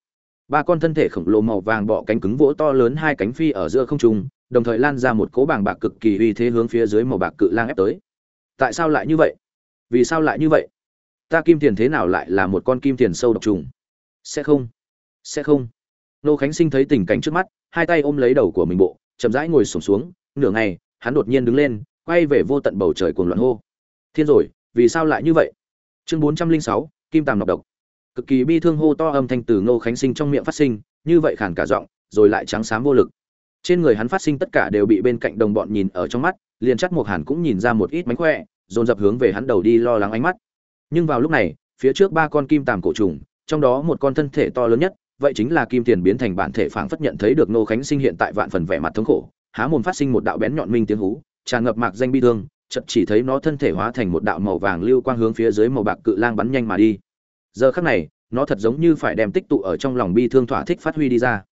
Ba con thân thể khổng lồ màu vàng bọ cánh cứng vỗ to lớn hai cánh phi ở giữa không trung đồng thời lan ra một cỗ bàng bạc cực kỳ uy thế hướng phía dưới màu bạc cự lang ép tới. Tại sao lại như vậy? Vì sao lại như vậy? Ta kim tiền thế nào lại là một con kim tiền sâu độc trùng? Sẽ không. Sẽ không. Nô khánh sinh thấy tình cảnh trước mắt hai tay ôm lấy đầu của mình bộ chậm rãi ngồi sổm xuống, xuống nửa ngày hắn đột nhiên đứng lên quay về vô tận bầu trời cuồng loạn hô. Thiên rồi vì sao lại như vậy? Chương bốn trăm linh sáu kim tàm nọc độc. Cực kỳ bi thương hô to âm thanh từ ngô khánh sinh trong miệng phát sinh như vậy khản cả giọng rồi lại trắng xám vô lực trên người hắn phát sinh tất cả đều bị bên cạnh đồng bọn nhìn ở trong mắt, liền chắc một hàn cũng nhìn ra một ít mánh khỏe, dồn dập hướng về hắn đầu đi lo lắng ánh mắt. Nhưng vào lúc này, phía trước ba con kim tàm cổ trùng, trong đó một con thân thể to lớn nhất, vậy chính là kim tiền biến thành bản thể phảng phất nhận thấy được Nô khánh sinh hiện tại vạn phần vẻ mặt thống khổ, há mồm phát sinh một đạo bén nhọn minh tiếng hú, tràn ngập mạc danh bi thương, chợt chỉ thấy nó thân thể hóa thành một đạo màu vàng lưu quang hướng phía dưới màu bạc cự lang bắn nhanh mà đi. Giờ khắc này, nó thật giống như phải đem tích tụ ở trong lòng bi thương thỏa thích phát huy đi ra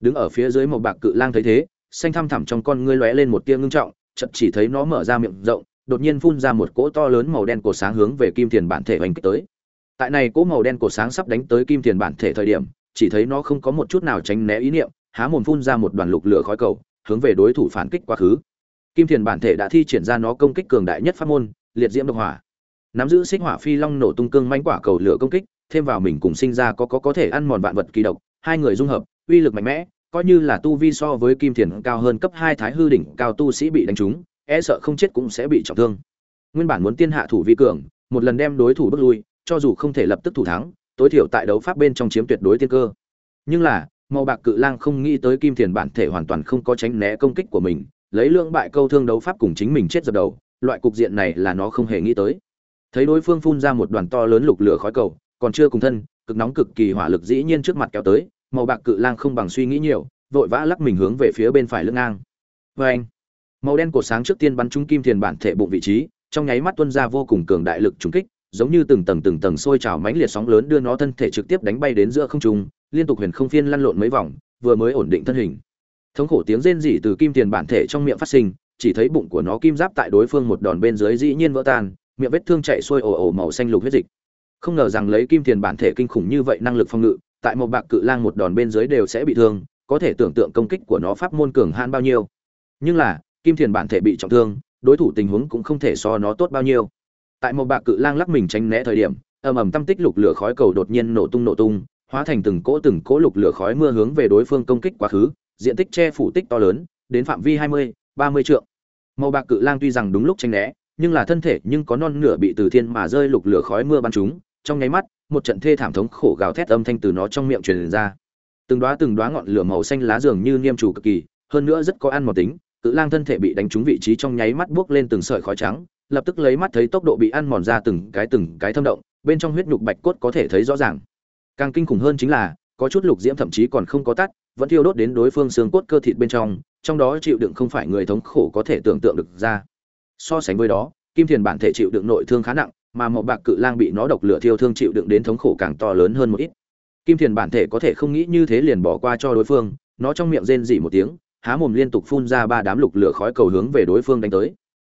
đứng ở phía dưới một bạc cự lang thấy thế, xanh thăm thẳm trong con ngươi lóe lên một tia ngưng trọng chậm chỉ thấy nó mở ra miệng rộng, đột nhiên phun ra một cỗ to lớn màu đen cổ sáng hướng về kim tiền bản thể hành kích tới. Tại này cỗ màu đen cổ sáng sắp đánh tới kim tiền bản thể thời điểm, chỉ thấy nó không có một chút nào tránh né ý niệm, há mồm phun ra một đoàn lục lửa khói cầu, hướng về đối thủ phản kích quá khứ. Kim tiền bản thể đã thi triển ra nó công kích cường đại nhất pháp môn, liệt diễm độc hỏa. Nắm giữ xích hỏa phi long nổ tung cương mánh quả cầu lửa công kích, thêm vào mình cùng sinh ra có có có thể ăn mòn vạn vật kỳ độc, hai người dung hợp uy lực mạnh mẽ, coi như là tu vi so với kim thiền cao hơn cấp hai thái hư đỉnh cao tu sĩ bị đánh trúng e sợ không chết cũng sẽ bị trọng thương. Nguyên bản muốn tiên hạ thủ vi cường, một lần đem đối thủ bước lui, cho dù không thể lập tức thủ thắng, tối thiểu tại đấu pháp bên trong chiếm tuyệt đối tiên cơ. Nhưng là, màu bạc cự lang không nghĩ tới kim thiền bản thể hoàn toàn không có tránh né công kích của mình, lấy lượng bại câu thương đấu pháp cùng chính mình chết dập đầu, loại cục diện này là nó không hề nghĩ tới. Thấy đối phương phun ra một đoàn to lớn lục lửa khói cầu, còn chưa cùng thân, cực nóng cực kỳ hỏa lực dĩ nhiên trước mặt kéo tới màu bạc cự lang không bằng suy nghĩ nhiều, vội vã lắc mình hướng về phía bên phải lưng ngang. Vê anh, màu đen cột sáng trước tiên bắn trúng kim thiền bản thể bụng vị trí, trong nháy mắt tuân ra vô cùng cường đại lực trúng kích, giống như từng tầng từng tầng sôi trào mãnh liệt sóng lớn đưa nó thân thể trực tiếp đánh bay đến giữa không trung, liên tục huyền không phiên lăn lộn mấy vòng, vừa mới ổn định thân hình. Thống khổ tiếng rên rỉ từ kim tiền bản thể trong miệng phát sinh, chỉ thấy bụng của nó kim giáp tại đối phương một đòn bên dưới dĩ nhiên vỡ tan, miệng vết thương chạy xuôi ồ ồ màu xanh lục huyết dịch. Không ngờ rằng lấy kim tiền bản thể kinh khủng như vậy năng lực phòng ngự tại một bạc cự lang một đòn bên dưới đều sẽ bị thương, có thể tưởng tượng công kích của nó pháp môn cường han bao nhiêu. Nhưng là, kim thiền bản thể bị trọng thương, đối thủ tình huống cũng không thể so nó tốt bao nhiêu. Tại một bạc cự lang lắc mình tránh né thời điểm, ầm ầm tâm tích lục lửa khói cầu đột nhiên nổ tung nổ tung, hóa thành từng cỗ từng cỗ lục lửa khói mưa hướng về đối phương công kích quá khứ, diện tích che phủ tích to lớn, đến phạm vi hai mươi, ba mươi trượng. Màu bạc cự lang tuy rằng đúng lúc tránh né, nhưng là thân thể nhưng có non nửa bị từ thiên mà rơi lục lửa khói mưa bắn chúng trong nháy mắt một trận thê thảm thống khổ gào thét âm thanh từ nó trong miệng truyền ra. Từng đóa từng đóa ngọn lửa màu xanh lá dường như niêm chủ cực kỳ, hơn nữa rất có ăn mòn tính, cự lang thân thể bị đánh trúng vị trí trong nháy mắt buốc lên từng sợi khói trắng, lập tức lấy mắt thấy tốc độ bị ăn mòn ra từng cái từng cái thâm động, bên trong huyết nhục bạch cốt có thể thấy rõ ràng. Càng kinh khủng hơn chính là, có chút lục diễm thậm chí còn không có tắt, vẫn thiêu đốt đến đối phương xương cốt cơ thịt bên trong trong đó chịu đựng không phải người thống khổ có thể tưởng tượng được ra. So sánh với đó, kim thiền bản thể chịu đựng nội thương khá nặng mà một bạc cự lang bị nó độc lửa thiêu thương chịu đựng đến thống khổ càng to lớn hơn một ít. Kim thiền bản thể có thể không nghĩ như thế liền bỏ qua cho đối phương, nó trong miệng rên dỉ một tiếng, há mồm liên tục phun ra ba đám lục lửa khói cầu hướng về đối phương đánh tới.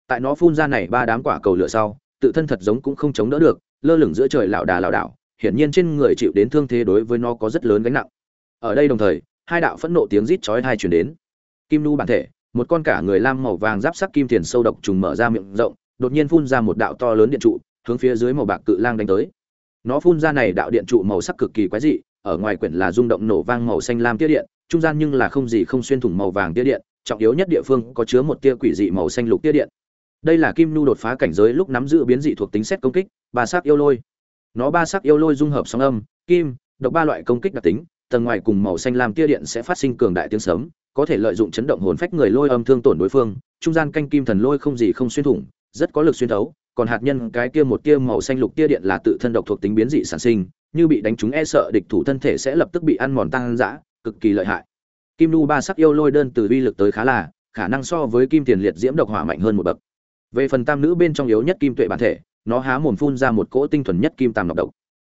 Tại nó phun ra này ba đám quả cầu lửa sau, tự thân thật giống cũng không chống đỡ được, lơ lửng giữa trời lảo đà lảo đảo, hiển nhiên trên người chịu đến thương thế đối với nó có rất lớn gánh nặng. Ở đây đồng thời, hai đạo phẫn nộ tiếng rít chói tai truyền đến. Kim nu bản thể, một con cả người lam màu vàng giáp sắc kim thiền sâu độc trùng mở ra miệng rộng, đột nhiên phun ra một đạo to lớn điện trụ hướng phía dưới màu bạc cự lang đánh tới. Nó phun ra này đạo điện trụ màu sắc cực kỳ quái dị, ở ngoài quyển là rung động nổ vang màu xanh lam tia điện, trung gian nhưng là không gì không xuyên thủng màu vàng tia điện, trọng yếu nhất địa phương có chứa một tia quỷ dị màu xanh lục tia điện. Đây là kim nu đột phá cảnh giới lúc nắm giữ biến dị thuộc tính xét công kích, ba sắc yêu lôi. Nó ba sắc yêu lôi dung hợp sóng âm, kim, độc ba loại công kích đặc tính, tầng ngoài cùng màu xanh lam tia điện sẽ phát sinh cường đại tiếng sấm, có thể lợi dụng chấn động hồn phách người lôi âm thương tổn đối phương, trung gian canh kim thần lôi không gì không xuyên thủng, rất có lực xuyên thấu còn hạt nhân cái kia một tia màu xanh lục tia điện là tự thân độc thuộc tính biến dị sản sinh, như bị đánh trúng e sợ địch thủ thân thể sẽ lập tức bị ăn mòn tăng dã, cực kỳ lợi hại. Kim nu ba sắc yêu lôi đơn từ uy lực tới khá là, khả năng so với kim tiền liệt diễm độc hỏa mạnh hơn một bậc. Về phần tam nữ bên trong yếu nhất kim tuệ bản thể, nó há mồm phun ra một cỗ tinh thuần nhất kim tam nọc độc.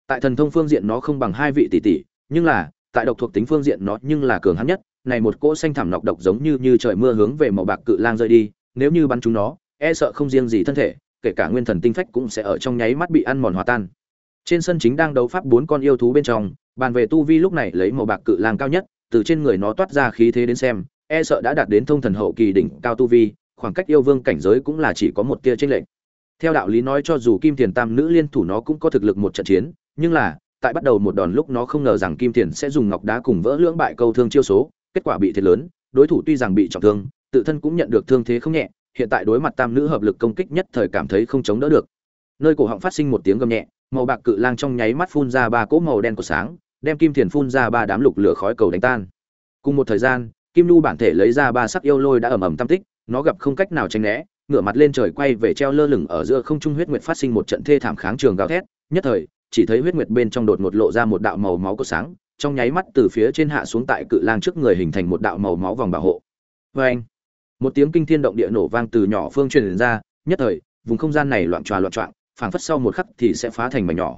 Tại thần thông phương diện nó không bằng hai vị tỷ tỷ, nhưng là, tại độc thuộc tính phương diện nó nhưng là cường hãn nhất, này một cỗ xanh thảm nọc độc giống như như trời mưa hướng về màu bạc cự lang rơi đi, nếu như bắn chúng nó e sợ không riêng gì thân thể kể cả nguyên thần tinh phách cũng sẽ ở trong nháy mắt bị ăn mòn hòa tan. Trên sân chính đang đấu pháp bốn con yêu thú bên trong, bàn về tu vi lúc này lấy màu bạc cự lang cao nhất, từ trên người nó toát ra khí thế đến xem e sợ đã đạt đến thông thần hậu kỳ đỉnh cao tu vi, khoảng cách yêu vương cảnh giới cũng là chỉ có một tia tranh lệch. Theo đạo lý nói cho dù kim tiền tam nữ liên thủ nó cũng có thực lực một trận chiến, nhưng là, tại bắt đầu một đòn lúc nó không ngờ rằng kim tiền sẽ dùng ngọc đá cùng vỡ lưỡng bại câu thương chiêu số, kết quả bị thiệt lớn, đối thủ tuy rằng bị trọng thương, tự thân cũng nhận được thương thế không nhẹ hiện tại đối mặt tam nữ hợp lực công kích nhất thời cảm thấy không chống đỡ được. Nơi cổ họng phát sinh một tiếng gầm nhẹ, màu bạc cự lang trong nháy mắt phun ra ba cỗ màu đen của sáng, đem kim thiền phun ra ba đám lục lửa khói cầu đánh tan. Cùng một thời gian, kim nu bản thể lấy ra ba sắc yêu lôi đã ầm ầm tam tích, nó gặp không cách nào tránh né, ngửa mặt lên trời quay về treo lơ lửng ở giữa không trung huyết nguyệt phát sinh một trận thê thảm kháng trường gào thét, nhất thời, chỉ thấy huyết nguyệt bên trong đột ngột lộ ra một đạo màu máu có sáng, trong nháy mắt từ phía trên hạ xuống tại cự lang trước người hình thành một đạo màu máu vòng bảo hộ. Vê anh một tiếng kinh thiên động địa nổ vang từ nhỏ phương truyền ra, nhất thời, vùng không gian này loạn tròa loạn trọng phảng phất sau một khắc thì sẽ phá thành mảnh nhỏ.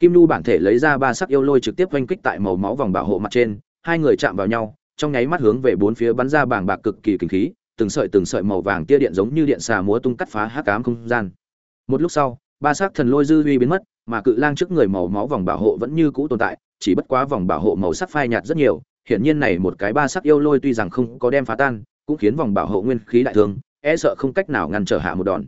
Kim lu bản thể lấy ra ba sắc yêu lôi trực tiếp oanh kích tại màu máu vòng bảo hộ mặt trên, hai người chạm vào nhau, trong nháy mắt hướng về bốn phía bắn ra bàng bạc cực kỳ kinh khí, từng sợi từng sợi màu vàng tia điện giống như điện xà múa tung cắt phá hắc ám không gian. Một lúc sau, ba sắc thần lôi dư huy biến mất, mà cự lang trước người màu máu vòng bảo hộ vẫn như cũ tồn tại, chỉ bất quá vòng bảo hộ màu sắc phai nhạt rất nhiều, hiển nhiên này một cái ba sắc yêu lôi tuy rằng không có đem phá tan cũng khiến vòng bảo hộ nguyên khí đại thương e sợ không cách nào ngăn trở hạ một đòn.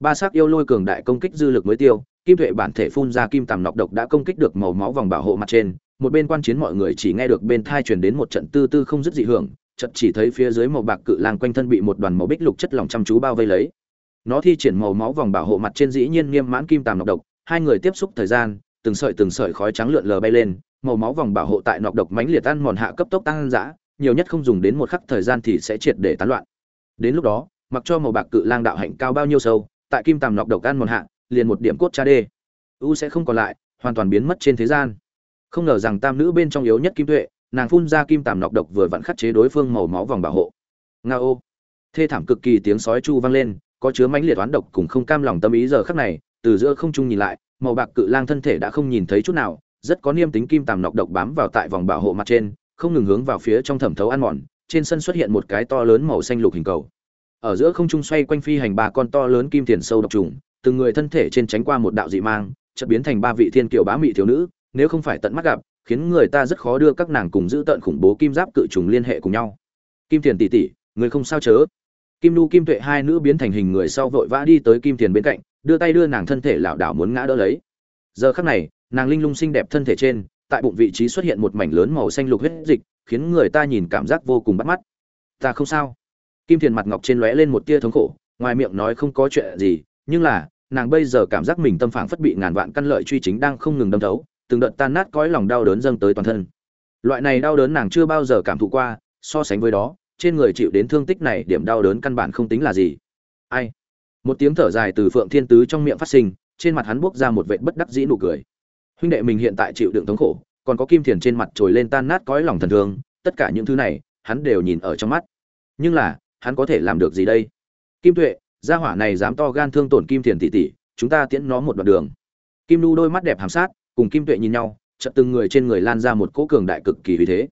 Ba sắc yêu lôi cường đại công kích dư lực mới tiêu, kim tuệ bản thể phun ra kim tầm nọc độc đã công kích được màu máu vòng bảo hộ mặt trên, một bên quan chiến mọi người chỉ nghe được bên thai truyền đến một trận tư tư không dứt dị hưởng, chợt chỉ thấy phía dưới màu bạc cự lang quanh thân bị một đoàn màu bích lục chất lỏng chăm chú bao vây lấy. Nó thi triển màu máu vòng bảo hộ mặt trên dĩ nhiên nghiêm mãn kim tàm nọc độc, hai người tiếp xúc thời gian, từng sợi từng sợi khói trắng lượn lờ bay lên, màu máu vòng bảo hộ tại nọc độc mãnh liệt tan mòn hạ cấp tốc tăng dã nhiều nhất không dùng đến một khắc thời gian thì sẽ triệt để tán loạn. Đến lúc đó, mặc cho màu bạc cự lang đạo hạnh cao bao nhiêu sâu, tại kim tàm nọc độc ăn một hạ, liền một điểm cốt cha đê. U sẽ không còn lại, hoàn toàn biến mất trên thế gian. Không ngờ rằng tam nữ bên trong yếu nhất kim tuệ, nàng phun ra kim tàm nọc độc vừa vặn khắc chế đối phương màu máu vòng bảo hộ. Nga ô. Thê thảm cực kỳ tiếng sói chu vang lên, có chứa mãnh liệt oán độc cùng không cam lòng tâm ý giờ khắc này, từ giữa không trung nhìn lại, màu bạc cự lang thân thể đã không nhìn thấy chút nào, rất có niêm tính kim tàm nọc độc bám vào tại vòng bảo hộ mặt trên không ngừng hướng vào phía trong thẩm thấu ăn mòn, trên sân xuất hiện một cái to lớn màu xanh lục hình cầu. Ở giữa không trung xoay quanh phi hành ba con to lớn kim tiền sâu độc trùng, từng người thân thể trên tránh qua một đạo dị mang, chợt biến thành ba vị thiên kiều bá mị thiếu nữ, nếu không phải tận mắt gặp, khiến người ta rất khó đưa các nàng cùng giữ tận khủng bố kim giáp cự trùng liên hệ cùng nhau. Kim tiền tỷ tỷ, người không sao chớ. Kim nu kim tuệ hai nữ biến thành hình người sau vội vã đi tới kim tiền bên cạnh, đưa tay đưa nàng thân thể lảo đảo muốn ngã đỡ lấy. Giờ khắc này, nàng linh lung xinh đẹp thân thể trên tại bụng vị trí xuất hiện một mảnh lớn màu xanh lục huyết dịch, khiến người ta nhìn cảm giác vô cùng bắt mắt. Ta không sao. Kim thiền mặt ngọc trên lóe lên một tia thống khổ, ngoài miệng nói không có chuyện gì, nhưng là, nàng bây giờ cảm giác mình tâm phảng phất bị ngàn vạn căn lợi truy chính đang không ngừng đâm thấu, từng đợt tan nát cõi lòng đau đớn dâng tới toàn thân. Loại này đau đớn nàng chưa bao giờ cảm thụ qua, so sánh với đó, trên người chịu đến thương tích này, điểm đau đớn căn bản không tính là gì. Ai? Một tiếng thở dài từ phượng thiên tứ trong miệng phát sinh, trên mặt hắn buốc ra một vệt bất đắc dĩ nụ cười huynh đệ mình hiện tại chịu đựng thống khổ, còn có kim thiền trên mặt trồi lên tan nát cõi lòng thần thương, tất cả những thứ này, hắn đều nhìn ở trong mắt. Nhưng là, hắn có thể làm được gì đây? Kim tuệ, gia hỏa này dám to gan thương tổn kim thiền tỷ tỷ, chúng ta tiễn nó một đoạn đường. Kim nu đôi mắt đẹp hàm sát, cùng kim tuệ nhìn nhau, chợt từng người trên người lan ra một cỗ cường đại cực kỳ vì thế.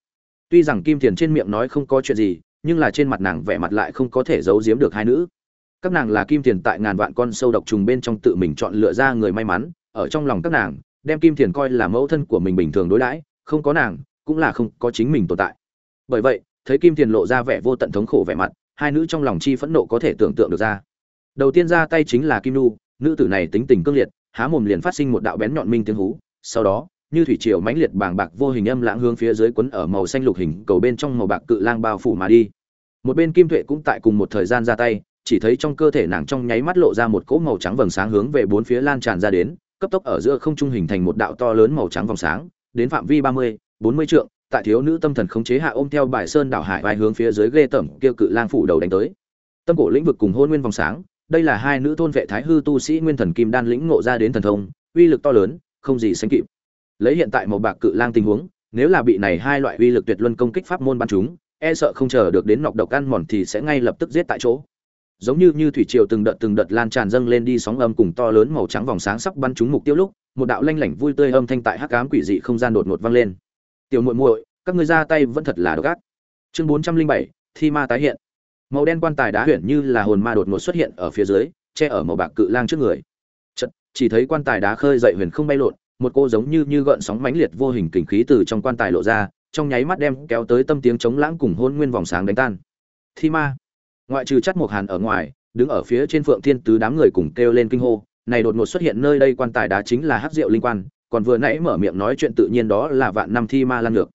Tuy rằng kim thiền trên miệng nói không có chuyện gì, nhưng là trên mặt nàng vẻ mặt lại không có thể giấu giếm được hai nữ. Các nàng là kim thiền tại ngàn vạn con sâu độc trùng bên trong tự mình chọn lựa ra người may mắn, ở trong lòng các nàng đem kim thiền coi là mẫu thân của mình bình thường đối đãi, không có nàng, cũng là không có chính mình tồn tại. Bởi vậy, thấy kim thiền lộ ra vẻ vô tận thống khổ vẻ mặt, hai nữ trong lòng chi phẫn nộ có thể tưởng tượng được ra. Đầu tiên ra tay chính là kim nu nữ tử này tính tình cương liệt, há mồm liền phát sinh một đạo bén nhọn minh tiếng hú. Sau đó, như thủy triều mãnh liệt bàng bạc vô hình âm lãng hướng phía dưới quấn ở màu xanh lục hình cầu bên trong màu bạc cự lang bao phủ mà đi. Một bên kim tuệ cũng tại cùng một thời gian ra tay, chỉ thấy trong cơ thể nàng trong nháy mắt lộ ra một cỗ màu trắng vầng sáng hướng về bốn phía lan tràn ra đến cấp tốc ở giữa không trung hình thành một đạo to lớn màu trắng vòng sáng, đến phạm vi ba mươi, bốn mươi trượng, tại thiếu nữ tâm thần khống chế hạ ôm theo bài sơn đảo hải vai hướng phía dưới ghê tẩm kia cự lang phủ đầu đánh tới. Tâm cổ lĩnh vực cùng hôn nguyên vòng sáng, đây là hai nữ thôn vệ thái hư tu sĩ nguyên thần kim đan lĩnh ngộ ra đến thần thông, uy lực to lớn, không gì sánh kịp. Lấy hiện tại màu bạc cự lang tình huống, nếu là bị này hai loại uy lực tuyệt luân công kích pháp môn bắn chúng e sợ không chờ được đến nọc độc ăn mòn thì sẽ ngay lập tức giết tại chỗ giống như như thủy triều từng đợt từng đợt lan tràn dâng lên đi sóng âm cùng to lớn màu trắng vòng sáng sắp bắn trúng mục tiêu lúc một đạo lanh lảnh vui tươi âm thanh tại hắc ám quỷ dị không gian đột ngột vang lên. Tiểu muội muội các ngươi ra tay vẫn thật là độc ác. Chương bốn trăm linh bảy thi ma tái hiện. Màu đen quan tài đá huyền như là hồn ma đột ngột xuất hiện ở phía dưới che ở màu bạc cự lang trước người. Chật, chỉ thấy quan tài đá khơi dậy huyền không bay lộn một cô giống như như gợn sóng mãnh liệt vô hình kình khí từ trong quan tài lộ ra trong nháy mắt đem kéo tới tâm tiếng chống lãng cùng hôn nguyên vòng sáng đánh tan. Thi ma ngoại trừ chắt một hàn ở ngoài, đứng ở phía trên phượng thiên tứ đám người cùng kêu lên kinh hô, này đột ngột xuất hiện nơi đây quan tài đá chính là hắc diệu linh quan, còn vừa nãy mở miệng nói chuyện tự nhiên đó là vạn năm thi ma lan ngược.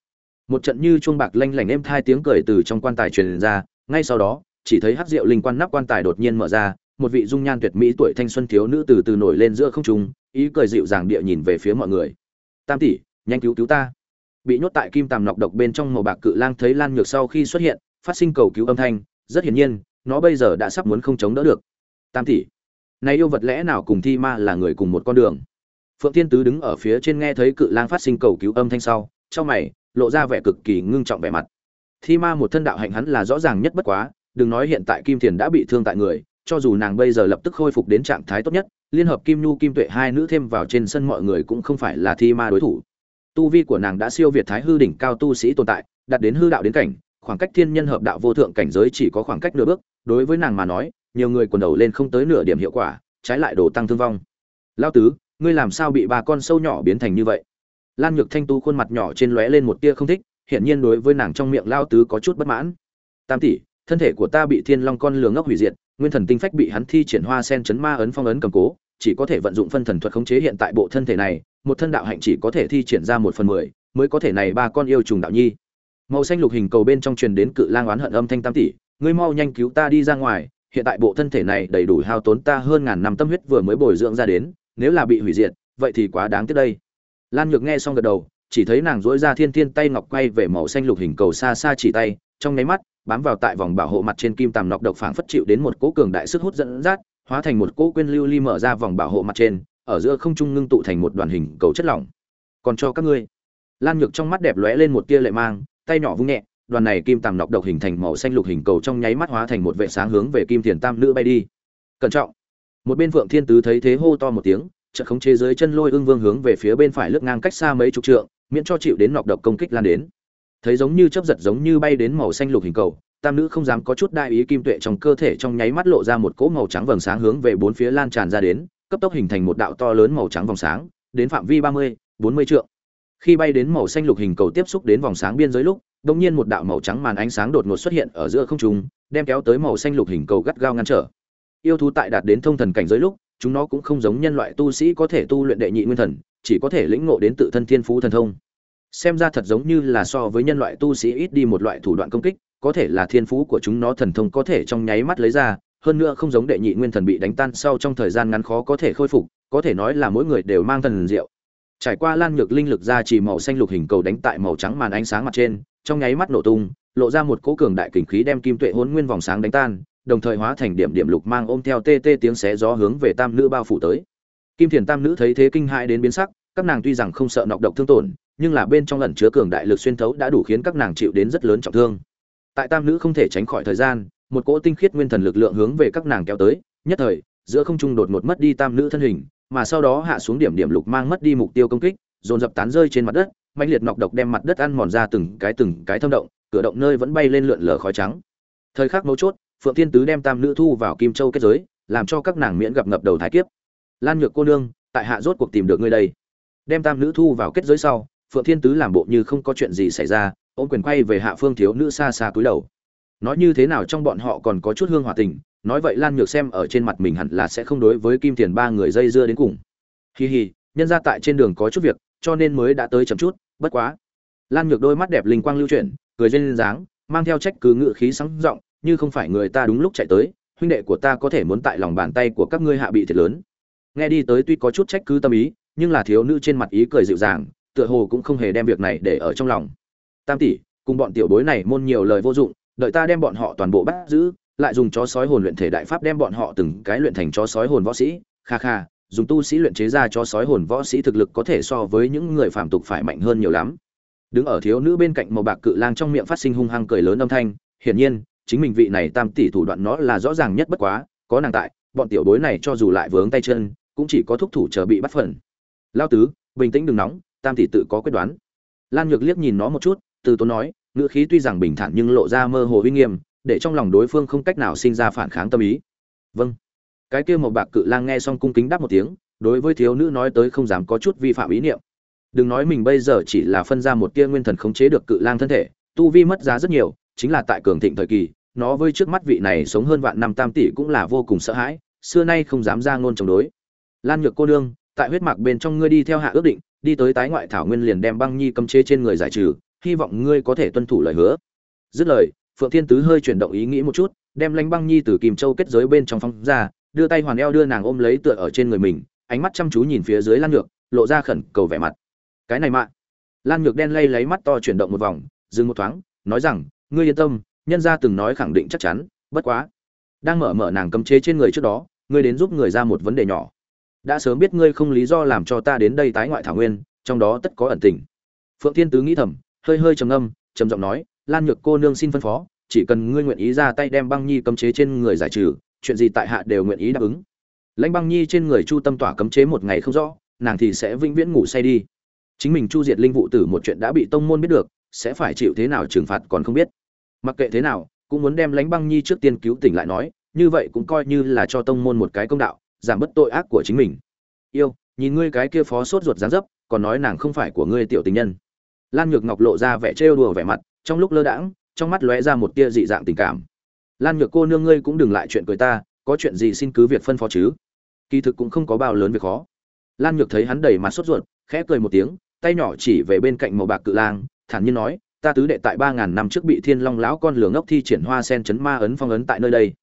Một trận như chuông bạc lanh lảnh êm thai tiếng cười từ trong quan tài truyền ra, ngay sau đó, chỉ thấy hắc diệu linh quan nắp quan tài đột nhiên mở ra, một vị dung nhan tuyệt mỹ tuổi thanh xuân thiếu nữ từ từ nổi lên giữa không trung, ý cười dịu dàng địa nhìn về phía mọi người. Tam tỷ, nhanh cứu cứu ta. Bị nhốt tại kim tàm nọc độc bên trong màu bạc cự lang thấy lan nhược sau khi xuất hiện, phát sinh cầu cứu âm thanh rất hiển nhiên, nó bây giờ đã sắp muốn không chống đỡ được. Tam tỷ, này yêu vật lẽ nào cùng thi ma là người cùng một con đường? Phượng thiên tứ đứng ở phía trên nghe thấy cự lang phát sinh cầu cứu âm thanh sau, trong mày, lộ ra vẻ cực kỳ ngưng trọng vẻ mặt. Thi ma một thân đạo hạnh hắn là rõ ràng nhất bất quá, đừng nói hiện tại kim thiền đã bị thương tại người, cho dù nàng bây giờ lập tức khôi phục đến trạng thái tốt nhất, liên hợp kim nhu, kim tuệ hai nữ thêm vào trên sân mọi người cũng không phải là thi ma đối thủ. Tu vi của nàng đã siêu việt thái hư đỉnh cao tu sĩ tồn tại, đạt đến hư đạo đến cảnh khoảng cách thiên nhân hợp đạo vô thượng cảnh giới chỉ có khoảng cách nửa bước, đối với nàng mà nói, nhiều người quần đầu lên không tới nửa điểm hiệu quả, trái lại đổ tăng thương vong. Lao tứ, ngươi làm sao bị ba con sâu nhỏ biến thành như vậy? Lan nhược thanh tu khuôn mặt nhỏ trên lóe lên một tia không thích, hiển nhiên đối với nàng trong miệng lao tứ có chút bất mãn. Tam tỷ, thân thể của ta bị thiên long con lường ngốc hủy diệt, nguyên thần tinh phách bị hắn thi triển hoa sen chấn ma ấn phong ấn cầm cố, chỉ có thể vận dụng phân thần thuật khống chế hiện tại bộ thân thể này, một thân đạo hạnh chỉ có thể thi triển ra một phần mười, mới có thể này ba con yêu trùng đạo nhi màu xanh lục hình cầu bên trong truyền đến cự lang oán hận âm thanh tam tỷ, ngươi mau nhanh cứu ta đi ra ngoài, hiện tại bộ thân thể này đầy đủ hao tốn ta hơn ngàn năm tâm huyết vừa mới bồi dưỡng ra đến, nếu là bị hủy diệt, vậy thì quá đáng tiếc đây. Lan nhược nghe xong gật đầu, chỉ thấy nàng dỗi ra thiên thiên tay ngọc quay về màu xanh lục hình cầu xa xa chỉ tay, trong nháy mắt, bám vào tại vòng bảo hộ mặt trên kim tàm nọc độc phảng phất chịu đến một cỗ cường đại sức hút dẫn dắt, hóa thành một cỗ quyên lưu ly mở ra vòng bảo hộ mặt trên, ở giữa không trung ngưng tụ thành một đoàn hình cầu chất lỏng. Còn cho các ngươi. Lan nhược trong mắt đẹp lóe lên một tia lệ mang tay nhỏ vung nhẹ, đoàn này kim tàng nọc độc hình thành màu xanh lục hình cầu trong nháy mắt hóa thành một vệ sáng hướng về kim thiền tam nữ bay đi. Cẩn trọng. Một bên phượng thiên tứ thấy thế hô to một tiếng, chợt khống chế dưới chân lôi ương vương hướng về phía bên phải lướt ngang cách xa mấy chục trượng, miễn cho chịu đến nọc độc công kích lan đến. Thấy giống như chớp giật giống như bay đến màu xanh lục hình cầu, tam nữ không dám có chút đại ý kim tuệ trong cơ thể trong nháy mắt lộ ra một cỗ màu trắng vầng sáng hướng về bốn phía lan tràn ra đến, cấp tốc hình thành một đạo to lớn màu trắng vòng sáng, đến phạm vi ba mươi, bốn mươi trượng khi bay đến màu xanh lục hình cầu tiếp xúc đến vòng sáng biên giới lúc, đột nhiên một đạo màu trắng màn ánh sáng đột ngột xuất hiện ở giữa không trung, đem kéo tới màu xanh lục hình cầu gắt gao ngăn trở. Yêu thú tại đạt đến thông thần cảnh giới lúc, chúng nó cũng không giống nhân loại tu sĩ có thể tu luyện đệ nhị nguyên thần, chỉ có thể lĩnh ngộ đến tự thân thiên phú thần thông. Xem ra thật giống như là so với nhân loại tu sĩ ít đi một loại thủ đoạn công kích, có thể là thiên phú của chúng nó thần thông có thể trong nháy mắt lấy ra, hơn nữa không giống đệ nhị nguyên thần bị đánh tan sau trong thời gian ngắn khó có thể khôi phục, có thể nói là mỗi người đều mang thần diệu trải qua lan nhược linh lực ra chỉ màu xanh lục hình cầu đánh tại màu trắng màn ánh sáng mặt trên, trong nháy mắt nổ tung, lộ ra một cỗ cường đại kình khí đem kim tuệ hôn nguyên vòng sáng đánh tan, đồng thời hóa thành điểm điểm lục mang ôm theo tê tê tiếng xé gió hướng về tam nữ bao phủ tới. Kim thiền tam nữ thấy thế kinh hãi đến biến sắc, các nàng tuy rằng không sợ nọc độc thương tổn, nhưng là bên trong ẩn chứa cường đại lực xuyên thấu đã đủ khiến các nàng chịu đến rất lớn trọng thương. Tại tam nữ không thể tránh khỏi thời gian, một cỗ tinh khiết nguyên thần lực lượng hướng về các nàng kéo tới, nhất thời, giữa không trung đột ngột mất đi tam nữ thân hình mà sau đó hạ xuống điểm điểm lục mang mất đi mục tiêu công kích, dồn dập tán rơi trên mặt đất mạnh liệt nọc độc đem mặt đất ăn mòn ra từng cái từng cái thâm động, cửa động nơi vẫn bay lên lượn lờ khói trắng. Thời khắc mấu chốt, phượng thiên tứ đem tam nữ thu vào kim châu kết giới, làm cho các nàng miễn gặp ngập đầu thái kiếp. Lan nhược cô nương, tại hạ rốt cuộc tìm được ngươi đây. Đem tam nữ thu vào kết giới sau, phượng thiên tứ làm bộ như không có chuyện gì xảy ra, ôm quyền quay về hạ phương thiếu nữ xa xa cúi đầu. Nói như thế nào trong bọn họ còn có chút hương hòa tình nói vậy lan nhược xem ở trên mặt mình hẳn là sẽ không đối với kim tiền ba người dây dưa đến cùng. Hì hì nhân ra tại trên đường có chút việc, cho nên mới đã tới chậm chút, bất quá. Lan nhược đôi mắt đẹp linh quang lưu chuyển, cười duyên dáng, mang theo trách cứ ngự khí sáng giọng, như không phải người ta đúng lúc chạy tới, huynh đệ của ta có thể muốn tại lòng bàn tay của các ngươi hạ bị thiệt lớn. Nghe đi tới tuy có chút trách cứ tâm ý, nhưng là thiếu nữ trên mặt ý cười dịu dàng, tựa hồ cũng không hề đem việc này để ở trong lòng. Tam tỷ, cùng bọn tiểu bối này môn nhiều lời vô dụng, đợi ta đem bọn họ toàn bộ bắt giữ lại dùng chó sói hồn luyện thể đại pháp đem bọn họ từng cái luyện thành chó sói hồn võ sĩ. Kha kha, dùng tu sĩ luyện chế ra chó sói hồn võ sĩ thực lực có thể so với những người phạm tục phải mạnh hơn nhiều lắm. Đứng ở thiếu nữ bên cạnh màu bạc cự lang trong miệng phát sinh hung hăng cười lớn âm thanh, hiển nhiên, chính mình vị này tam tỷ thủ đoạn nó là rõ ràng nhất bất quá, có nàng tại, bọn tiểu bối này cho dù lại vướng tay chân, cũng chỉ có thúc thủ chờ bị bắt phần. Lao tứ, bình tĩnh đừng nóng, tam tỷ tự có quyết đoán. Lan nhược liếc nhìn nó một chút, từ tốn nói, ngữ khí tuy rằng bình thản nhưng lộ ra mơ hồ uy nghiêm để trong lòng đối phương không cách nào sinh ra phản kháng tâm ý. Vâng. Cái kia một bạc cự lang nghe xong cung kính đáp một tiếng, đối với thiếu nữ nói tới không dám có chút vi phạm ý niệm. Đừng nói mình bây giờ chỉ là phân ra một tia nguyên thần khống chế được cự lang thân thể, tu vi mất giá rất nhiều, chính là tại cường thịnh thời kỳ, nó với trước mắt vị này sống hơn vạn năm tam tỷ cũng là vô cùng sợ hãi, xưa nay không dám ra ngôn chống đối. Lan nhược cô nương, tại huyết mạc bên trong ngươi đi theo hạ ước định, đi tới tái ngoại thảo nguyên liền đem băng nhi cấm chế trên người giải trừ, hy vọng ngươi có thể tuân thủ lời hứa. Dứt lời phượng thiên tứ hơi chuyển động ý nghĩ một chút, đem lanh băng nhi từ kìm châu kết giới bên trong phong ra, đưa tay hoàn eo đưa nàng ôm lấy tựa ở trên người mình, ánh mắt chăm chú nhìn phía dưới lan nhược, lộ ra khẩn cầu vẻ mặt. Cái này mạ lan nhược đen lay lấy mắt to chuyển động một vòng, dừng một thoáng, nói rằng, ngươi yên tâm, nhân gia từng nói khẳng định chắc chắn, bất quá, đang mở mở nàng cấm chế trên người trước đó, ngươi đến giúp người ra một vấn đề nhỏ. Đã sớm biết ngươi không lý do làm cho ta đến đây tái ngoại thảo nguyên, trong đó tất có ẩn tình. Phượng thiên tứ nghĩ thầm, hơi hơi trầm ngâm, trầm giọng nói lan nhược cô nương xin phân phó, chỉ cần ngươi nguyện ý ra tay đem băng nhi cấm chế trên người giải trừ, chuyện gì tại hạ đều nguyện ý đáp ứng. Lãnh băng nhi trên người chu tâm tỏa cấm chế một ngày không rõ, nàng thì sẽ vĩnh viễn ngủ say đi. Chính mình chu diệt linh vụ tử một chuyện đã bị tông môn biết được, sẽ phải chịu thế nào trừng phạt còn không biết. Mặc kệ thế nào, cũng muốn đem lãnh băng nhi trước tiên cứu tỉnh lại nói, như vậy cũng coi như là cho tông môn một cái công đạo, giảm bớt tội ác của chính mình. Yêu, nhìn ngươi cái kia phó sốt ruột dán dấp, còn nói nàng không phải của ngươi tiểu tình nhân. Lan nhược ngọc lộ ra vẻ trêu đùa vẻ mặt trong lúc lơ đãng, trong mắt lóe ra một tia dị dạng tình cảm. Lan nhược cô nương ngươi cũng đừng lại chuyện cười ta, có chuyện gì xin cứ việc phân phó chứ. Kỳ thực cũng không có bao lớn việc khó. Lan nhược thấy hắn đầy mặt sốt ruột, khẽ cười một tiếng, tay nhỏ chỉ về bên cạnh màu bạc cự lang, thản nhiên nói, ta tứ đệ tại ba ngàn năm trước bị thiên long lão con lửa ngốc thi triển hoa sen chấn ma ấn phong ấn tại nơi đây.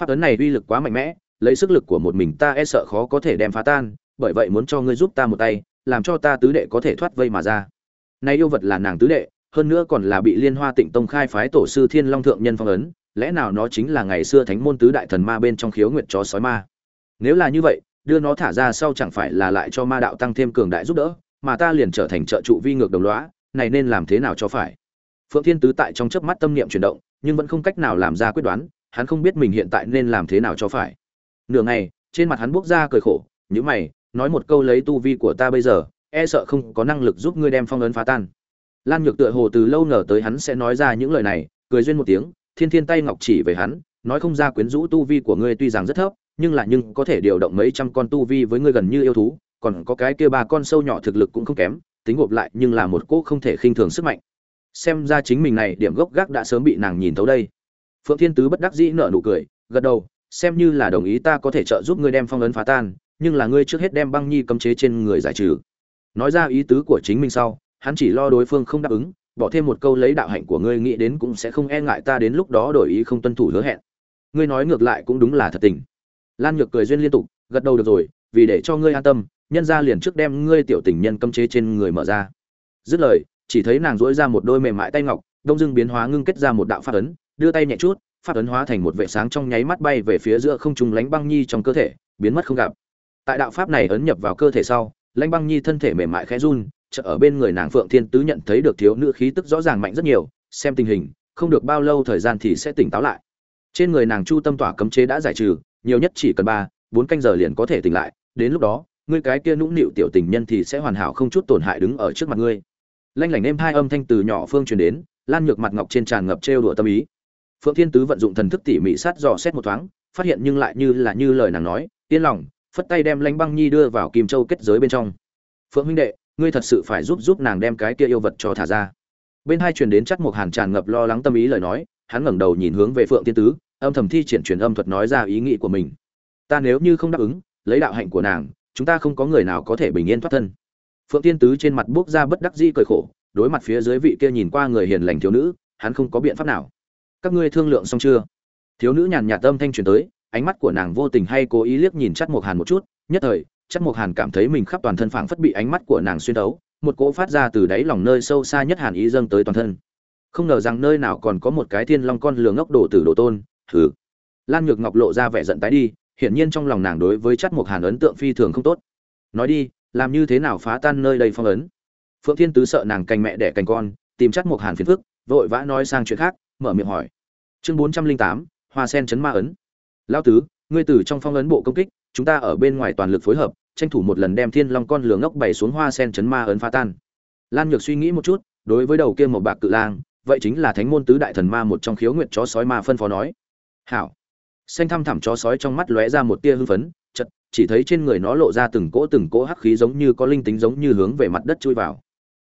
Pháp ấn này uy lực quá mạnh mẽ, lấy sức lực của một mình ta e sợ khó có thể đem phá tan, bởi vậy muốn cho ngươi giúp ta một tay, làm cho ta tứ đệ có thể thoát vây mà ra. Nay yêu vật là nàng tứ đệ hơn nữa còn là bị liên hoa tịnh tông khai phái tổ sư thiên long thượng nhân phong ấn, lẽ nào nó chính là ngày xưa thánh môn tứ đại thần ma bên trong khiếu nguyện chó sói ma? Nếu là như vậy, đưa nó thả ra sau chẳng phải là lại cho ma đạo tăng thêm cường đại giúp đỡ, mà ta liền trở thành trợ trụ vi ngược đồng lõa, này nên làm thế nào cho phải? Phượng thiên tứ tại trong chớp mắt tâm niệm chuyển động, nhưng vẫn không cách nào làm ra quyết đoán, hắn không biết mình hiện tại nên làm thế nào cho phải. Nửa ngày, trên mặt hắn buốc ra cười khổ nhữ mày, nói một câu lấy tu vi của ta bây giờ e sợ không có năng lực giúp ngươi đem phong ấn phá tan lan nhược tựa hồ từ lâu ngờ tới hắn sẽ nói ra những lời này, cười duyên một tiếng, thiên thiên tay ngọc chỉ về hắn, nói không ra quyến rũ tu vi của ngươi tuy rằng rất thấp, nhưng là nhưng có thể điều động mấy trăm con tu vi với ngươi gần như yêu thú, còn có cái kia ba con sâu nhỏ thực lực cũng không kém, tính gộp lại nhưng là một cỗ không thể khinh thường sức mạnh. Xem ra chính mình này điểm gốc gác đã sớm bị nàng nhìn thấu đây. Phượng thiên tứ bất đắc dĩ nở nụ cười, gật đầu, xem như là đồng ý ta có thể trợ giúp ngươi đem phong ấn phá tan, nhưng là ngươi trước hết đem băng nhi cấm chế trên người giải trừ. Nói ra ý tứ của chính mình sau hắn chỉ lo đối phương không đáp ứng, bỏ thêm một câu lấy đạo hạnh của ngươi nghĩ đến cũng sẽ không e ngại ta đến lúc đó đổi ý không tuân thủ hứa hẹn. Ngươi nói ngược lại cũng đúng là thật tình. Lan nhược cười duyên liên tục, gật đầu được rồi, vì để cho ngươi an tâm, nhân ra liền trước đem ngươi tiểu tình nhân cấm chế trên người mở ra. Dứt lời, chỉ thấy nàng dỗi ra một đôi mềm mại tay ngọc, đông dưng biến hóa ngưng kết ra một đạo phát ấn, đưa tay nhẹ chút phát ấn hóa thành một vệ sáng trong nháy mắt bay về phía giữa không trung lánh băng nhi trong cơ thể, biến mất không gặp. Tại đạo pháp này ấn nhập vào cơ thể sau, lãnh băng nhi thân thể mềm mại khẽ run chợ ở bên người nàng phượng thiên tứ nhận thấy được thiếu nữ khí tức rõ ràng mạnh rất nhiều, xem tình hình, không được bao lâu thời gian thì sẽ tỉnh táo lại. Trên người nàng chu tâm tỏa cấm chế đã giải trừ, nhiều nhất chỉ cần ba, bốn canh giờ liền có thể tỉnh lại, đến lúc đó, ngươi cái kia nũng nịu tiểu tình nhân thì sẽ hoàn hảo không chút tổn hại đứng ở trước mặt ngươi. Lanh lảnh êm hai âm thanh từ nhỏ phương truyền đến, lan nhược mặt ngọc trên tràn ngập trêu đùa tâm ý. Phượng thiên tứ vận dụng thần thức tỉ mỉ sát dò xét một thoáng, phát hiện nhưng lại như là như lời nàng nói, yên lòng, phất tay đem lãnh băng nhi đưa vào kim châu kết giới bên trong. Phượng huynh đệ ngươi thật sự phải giúp giúp nàng đem cái kia yêu vật cho thả ra. Bên hai truyền đến chắc một hàn tràn ngập lo lắng tâm ý lời nói, hắn ngẩng đầu nhìn hướng về phượng tiên tứ, âm thầm thi triển truyền âm thuật nói ra ý nghĩ của mình. Ta nếu như không đáp ứng, lấy đạo hạnh của nàng, chúng ta không có người nào có thể bình yên thoát thân. Phượng tiên tứ trên mặt buốc ra bất đắc dĩ cười khổ, đối mặt phía dưới vị kia nhìn qua người hiền lành thiếu nữ, hắn không có biện pháp nào. Các ngươi thương lượng xong chưa? Thiếu nữ nhàn nhạt tâm thanh truyền tới, ánh mắt của nàng vô tình hay cố ý liếc nhìn chắc một hàn một chút, nhất thời chắc Mộc Hàn cảm thấy mình khắp toàn thân phảng phất bị ánh mắt của nàng xuyên đấu, một cỗ phát ra từ đáy lòng nơi sâu xa nhất hàn ý dâng tới toàn thân. Không ngờ rằng nơi nào còn có một cái thiên long con lường ngốc đổ tử đồ tôn, thử Lan Nhược Ngọc lộ ra vẻ giận tái đi, hiển nhiên trong lòng nàng đối với chắc Mộc Hàn ấn tượng phi thường không tốt. Nói đi, làm như thế nào phá tan nơi đây phong ấn? Phượng Thiên Tứ sợ nàng canh mẹ đẻ canh con, tìm chắc Mộc Hàn phiền phức, vội vã nói sang chuyện khác, mở miệng hỏi. Chương 408, Hoa sen chấn ma ấn. Lão tứ, ngươi tử trong phong ấn bộ công kích, chúng ta ở bên ngoài toàn lực phối hợp, tranh thủ một lần đem thiên long con lửa ngốc bày xuống hoa sen chấn ma ấn phá tan. Lan nhược suy nghĩ một chút, đối với đầu kia một bạc cự lang, vậy chính là thánh môn tứ đại thần ma một trong khiếu nguyệt chó sói ma phân phó nói. Hảo. Xanh thăm thẳm chó sói trong mắt lóe ra một tia hưng phấn chật chỉ thấy trên người nó lộ ra từng cỗ từng cỗ hắc khí giống như có linh tính giống như hướng về mặt đất chui vào.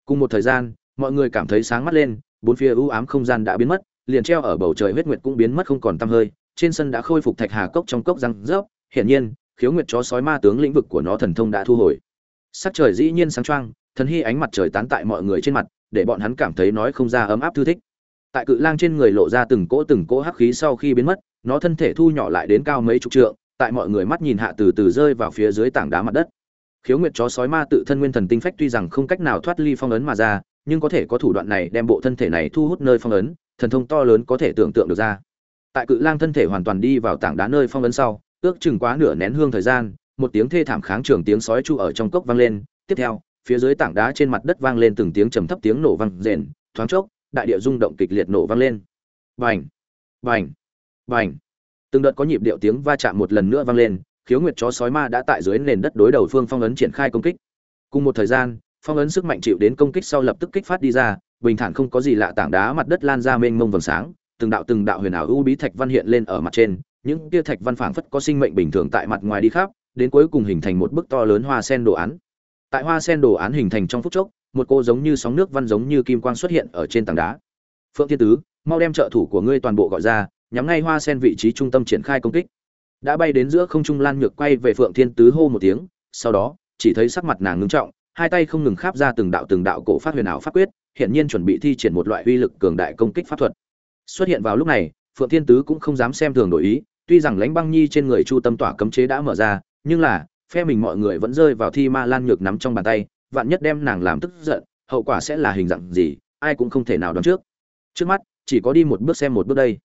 Cùng một thời gian, mọi người cảm thấy sáng mắt lên, bốn phía u ám không gian đã biến mất, liền treo ở bầu trời huyết nguyệt cũng biến mất không còn tăm hơi, trên sân đã khôi phục thạch hà cốc trong cốc răng rớp, hiển nhiên khiếu nguyệt chó sói ma tướng lĩnh vực của nó thần thông đã thu hồi. Sắc trời dĩ nhiên sáng choang, thần hy ánh mặt trời tán tại mọi người trên mặt, để bọn hắn cảm thấy nói không ra ấm áp thư thích. Tại cự lang trên người lộ ra từng cỗ từng cỗ hắc khí sau khi biến mất, nó thân thể thu nhỏ lại đến cao mấy chục trượng, tại mọi người mắt nhìn hạ từ từ rơi vào phía dưới tảng đá mặt đất. Khiếu nguyệt chó sói ma tự thân nguyên thần tinh phách tuy rằng không cách nào thoát ly phong ấn mà ra, nhưng có thể có thủ đoạn này đem bộ thân thể này thu hút nơi phong ấn, thần thông to lớn có thể tưởng tượng được ra. Tại cự lang thân thể hoàn toàn đi vào tảng đá nơi phong ấn sau ước chừng quá nửa nén hương thời gian, một tiếng thê thảm kháng trường tiếng sói chu ở trong cốc vang lên. Tiếp theo, phía dưới tảng đá trên mặt đất vang lên từng tiếng trầm thấp tiếng nổ vang rền, thoáng chốc, đại địa rung động kịch liệt nổ vang lên. Vành vành vành từng đợt có nhịp điệu tiếng va chạm một lần nữa vang lên, khiếu nguyệt chó sói ma đã tại dưới nền đất đối đầu phương phong ấn triển khai công kích. Cùng một thời gian, phong ấn sức mạnh chịu đến công kích sau lập tức kích phát đi ra, bình thản không có gì lạ tảng đá mặt đất lan ra mênh mông vầng sáng, từng đạo từng đạo huyền ảo u bí thạch văn hiện lên ở mặt trên những kia thạch văn phảng phất có sinh mệnh bình thường tại mặt ngoài đi khắp, đến cuối cùng hình thành một bức to lớn hoa sen đồ án. Tại hoa sen đồ án hình thành trong phút chốc, một cô giống như sóng nước văn giống như kim quang xuất hiện ở trên tảng đá. Phượng thiên tứ, mau đem trợ thủ của ngươi toàn bộ gọi ra, nhắm ngay hoa sen vị trí trung tâm triển khai công kích. Đã bay đến giữa không trung lan nhược quay về phượng thiên tứ hô một tiếng, sau đó, chỉ thấy sắc mặt nàng ngưng trọng, hai tay không ngừng kháp ra từng đạo từng đạo cổ phát huyền ảo pháp quyết hiện nhiên chuẩn bị thi triển một loại uy lực cường đại công kích pháp thuật. Xuất hiện vào lúc này, phượng thiên tứ cũng không dám xem thường đổi ý tuy rằng lãnh băng nhi trên người chu tâm tỏa cấm chế đã mở ra, nhưng là, phe mình mọi người vẫn rơi vào thi ma lan nhược nắm trong bàn tay, vạn nhất đem nàng làm tức giận, hậu quả sẽ là hình dạng gì, ai cũng không thể nào đoán trước. Trước mắt, chỉ có đi một bước xem một bước đây.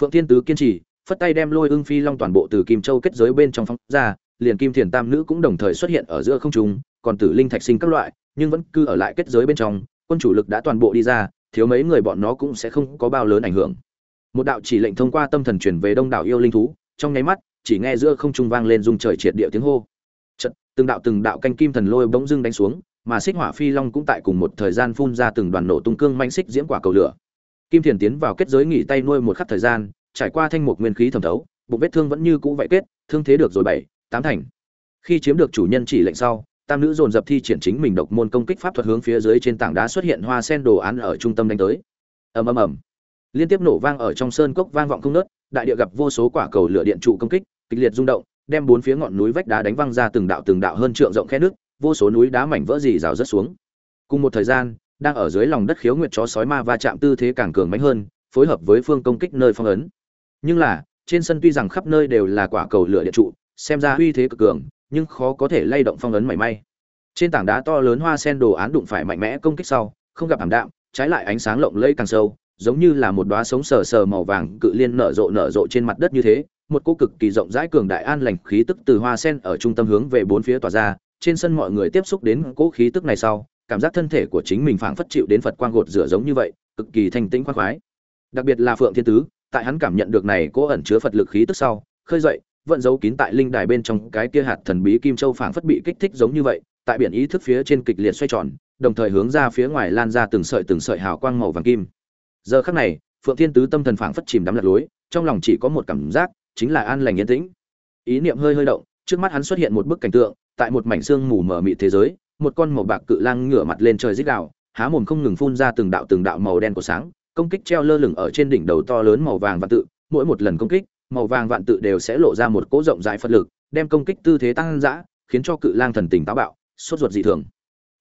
Phượng thiên tứ kiên trì, phất tay đem lôi ưng phi long toàn bộ từ kim châu kết giới bên trong phóng ra, liền kim thiền tam nữ cũng đồng thời xuất hiện ở giữa không trung, còn tử linh thạch sinh các loại, nhưng vẫn cứ ở lại kết giới bên trong, quân chủ lực đã toàn bộ đi ra, thiếu mấy người bọn nó cũng sẽ không có bao lớn ảnh hưởng một đạo chỉ lệnh thông qua tâm thần truyền về đông đảo yêu linh thú, trong nháy mắt, chỉ nghe giữa không trung vang lên rung trời triệt địa tiếng hô. Trận từng đạo từng đạo canh kim thần lôi bỗng dưng đánh xuống, mà xích hỏa phi long cũng tại cùng một thời gian phun ra từng đoàn nổ tung cương manh xích diễm quả cầu lửa. Kim thiền tiến vào kết giới nghỉ tay nuôi một khắc thời gian, trải qua thanh mục nguyên khí thẩm thấu, bụng vết thương vẫn như cũ vậy kết, thương thế được rồi bảy, tám thành. Khi chiếm được chủ nhân chỉ lệnh sau, tam nữ dồn dập thi triển chính mình độc môn công kích pháp thuật hướng phía dưới trên tảng đá xuất hiện hoa sen đồ án ở trung tâm đánh tới. Ầm ầm ầm liên tiếp nổ vang ở trong sơn cốc vang vọng không nớt, đại địa gặp vô số quả cầu lửa điện trụ công kích, kịch liệt rung động, đem bốn phía ngọn núi vách đá đánh văng ra từng đạo từng đạo hơn trượng rộng khe nước, vô số núi đá mảnh vỡ dì rào rớt xuống. Cùng một thời gian, đang ở dưới lòng đất khiếu nguyệt chó sói ma va chạm tư thế càng cường mãnh hơn, phối hợp với phương công kích nơi phong ấn. Nhưng là, trên sân tuy rằng khắp nơi đều là quả cầu lửa điện trụ, xem ra uy thế cực cường, nhưng khó có thể lay động phong ấn mảy may. Trên tảng đá to lớn hoa sen đồ án đụng phải mạnh mẽ công kích sau, không gặp ảm đạm, trái lại ánh sáng lộng lẫy càng sâu giống như là một đóa sống sờ sờ màu vàng cự liên nở rộ nở rộ trên mặt đất như thế, một cô cực kỳ rộng rãi cường đại an lành khí tức từ hoa sen ở trung tâm hướng về bốn phía tỏa ra, trên sân mọi người tiếp xúc đến cỗ khí tức này sau, cảm giác thân thể của chính mình phảng phất chịu đến phật quang gột rửa giống như vậy, cực kỳ thanh tĩnh khoan khoái. Đặc biệt là phượng thiên tứ, tại hắn cảm nhận được này cố ẩn chứa phật lực khí tức sau, khơi dậy vận giấu kín tại linh đài bên trong cái kia hạt thần bí kim châu phảng phất bị kích thích giống như vậy, tại biển ý thức phía trên kịch liệt xoay tròn, đồng thời hướng ra phía ngoài lan ra từng sợi từng sợi hào quang màu vàng kim giờ khắc này, phượng thiên tứ tâm thần phảng phất chìm đắm lạc lối, trong lòng chỉ có một cảm giác, chính là an lành yên tĩnh. Ý niệm hơi hơi động, trước mắt hắn xuất hiện một bức cảnh tượng, tại một mảnh xương mù mờ mịt thế giới, một con màu bạc cự lang ngửa mặt lên trời rít gào, há mồm không ngừng phun ra từng đạo từng đạo màu đen của sáng, công kích treo lơ lửng ở trên đỉnh đầu to lớn màu vàng vạn tự, mỗi một lần công kích, màu vàng vạn tự đều sẽ lộ ra một cỗ rộng rãi phật lực, đem công kích tư thế tăng dã, khiến cho cự lang thần tình táo bạo, sốt ruột dị thường.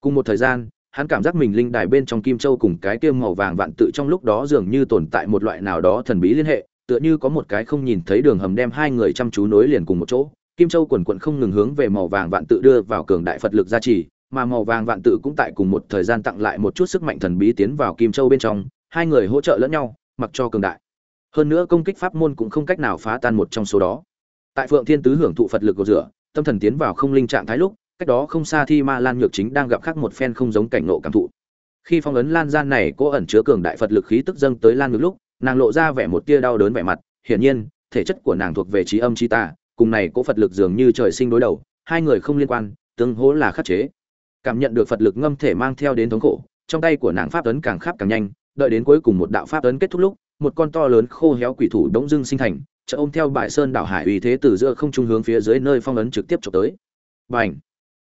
Cùng một thời gian hắn cảm giác mình linh đài bên trong kim châu cùng cái tiêm màu vàng vạn tự trong lúc đó dường như tồn tại một loại nào đó thần bí liên hệ, tựa như có một cái không nhìn thấy đường hầm đem hai người chăm chú nối liền cùng một chỗ. Kim châu quần quận không ngừng hướng về màu vàng vạn tự đưa vào cường đại phật lực gia trì, mà màu vàng vạn tự cũng tại cùng một thời gian tặng lại một chút sức mạnh thần bí tiến vào kim châu bên trong, hai người hỗ trợ lẫn nhau, mặc cho cường đại. Hơn nữa công kích pháp môn cũng không cách nào phá tan một trong số đó. Tại phượng thiên tứ hưởng thụ phật lực của rửa, tâm thần tiến vào không linh trạng thái lúc cách đó không xa thi ma lan nhược chính đang gặp khác một phen không giống cảnh ngộ cảm thụ. Khi phong ấn lan gian này, cô ẩn chứa cường đại phật lực khí tức dâng tới lan ngược lúc, nàng lộ ra vẻ một tia đau đớn vẻ mặt. Hiển nhiên, thể chất của nàng thuộc về trí âm trí tà, cùng này cố phật lực dường như trời sinh đối đầu, hai người không liên quan, tương hỗ là khắc chế. Cảm nhận được phật lực ngâm thể mang theo đến thống khổ, trong tay của nàng pháp ấn càng khắp càng nhanh, đợi đến cuối cùng một đạo pháp ấn kết thúc lúc, một con to lớn khô héo quỷ thủ đống dưng sinh thành chợ ôm theo bãi sơn đảo hải uy thế từ giữa không trung hướng phía dưới nơi phong ấn trực tiếp trộm tới. Bành!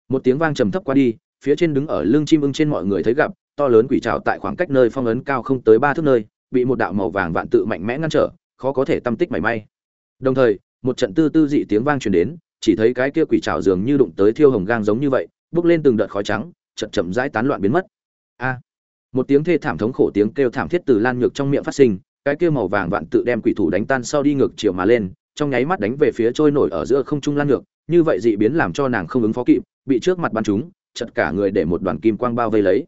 Một tiếng vang trầm thấp qua đi, phía trên đứng ở lưng chim ưng trên mọi người thấy gặp, to lớn quỷ trào tại khoảng cách nơi phong ấn cao không tới ba thước nơi, bị một đạo màu vàng vạn tự mạnh mẽ ngăn trở, khó có thể tâm tích mảy may. Đồng thời, một trận tư tư dị tiếng vang truyền đến, chỉ thấy cái kia quỷ trào dường như đụng tới thiêu hồng gang giống như vậy bước lên từng đợt khói trắng, chậm chậm rãi tán loạn biến mất. A! Một tiếng thê thảm thống khổ tiếng kêu thảm thiết từ lan nhược trong miệng phát sinh, cái kia màu vàng vạn tự đem quỷ thủ đánh tan sau đi ngược chiều mà lên trong nháy mắt đánh về phía trôi nổi ở giữa không trung lan nhược như vậy dị biến làm cho nàng không ứng phó kịp bị trước mặt bắn chúng chật cả người để một đoàn kim quang bao vây lấy.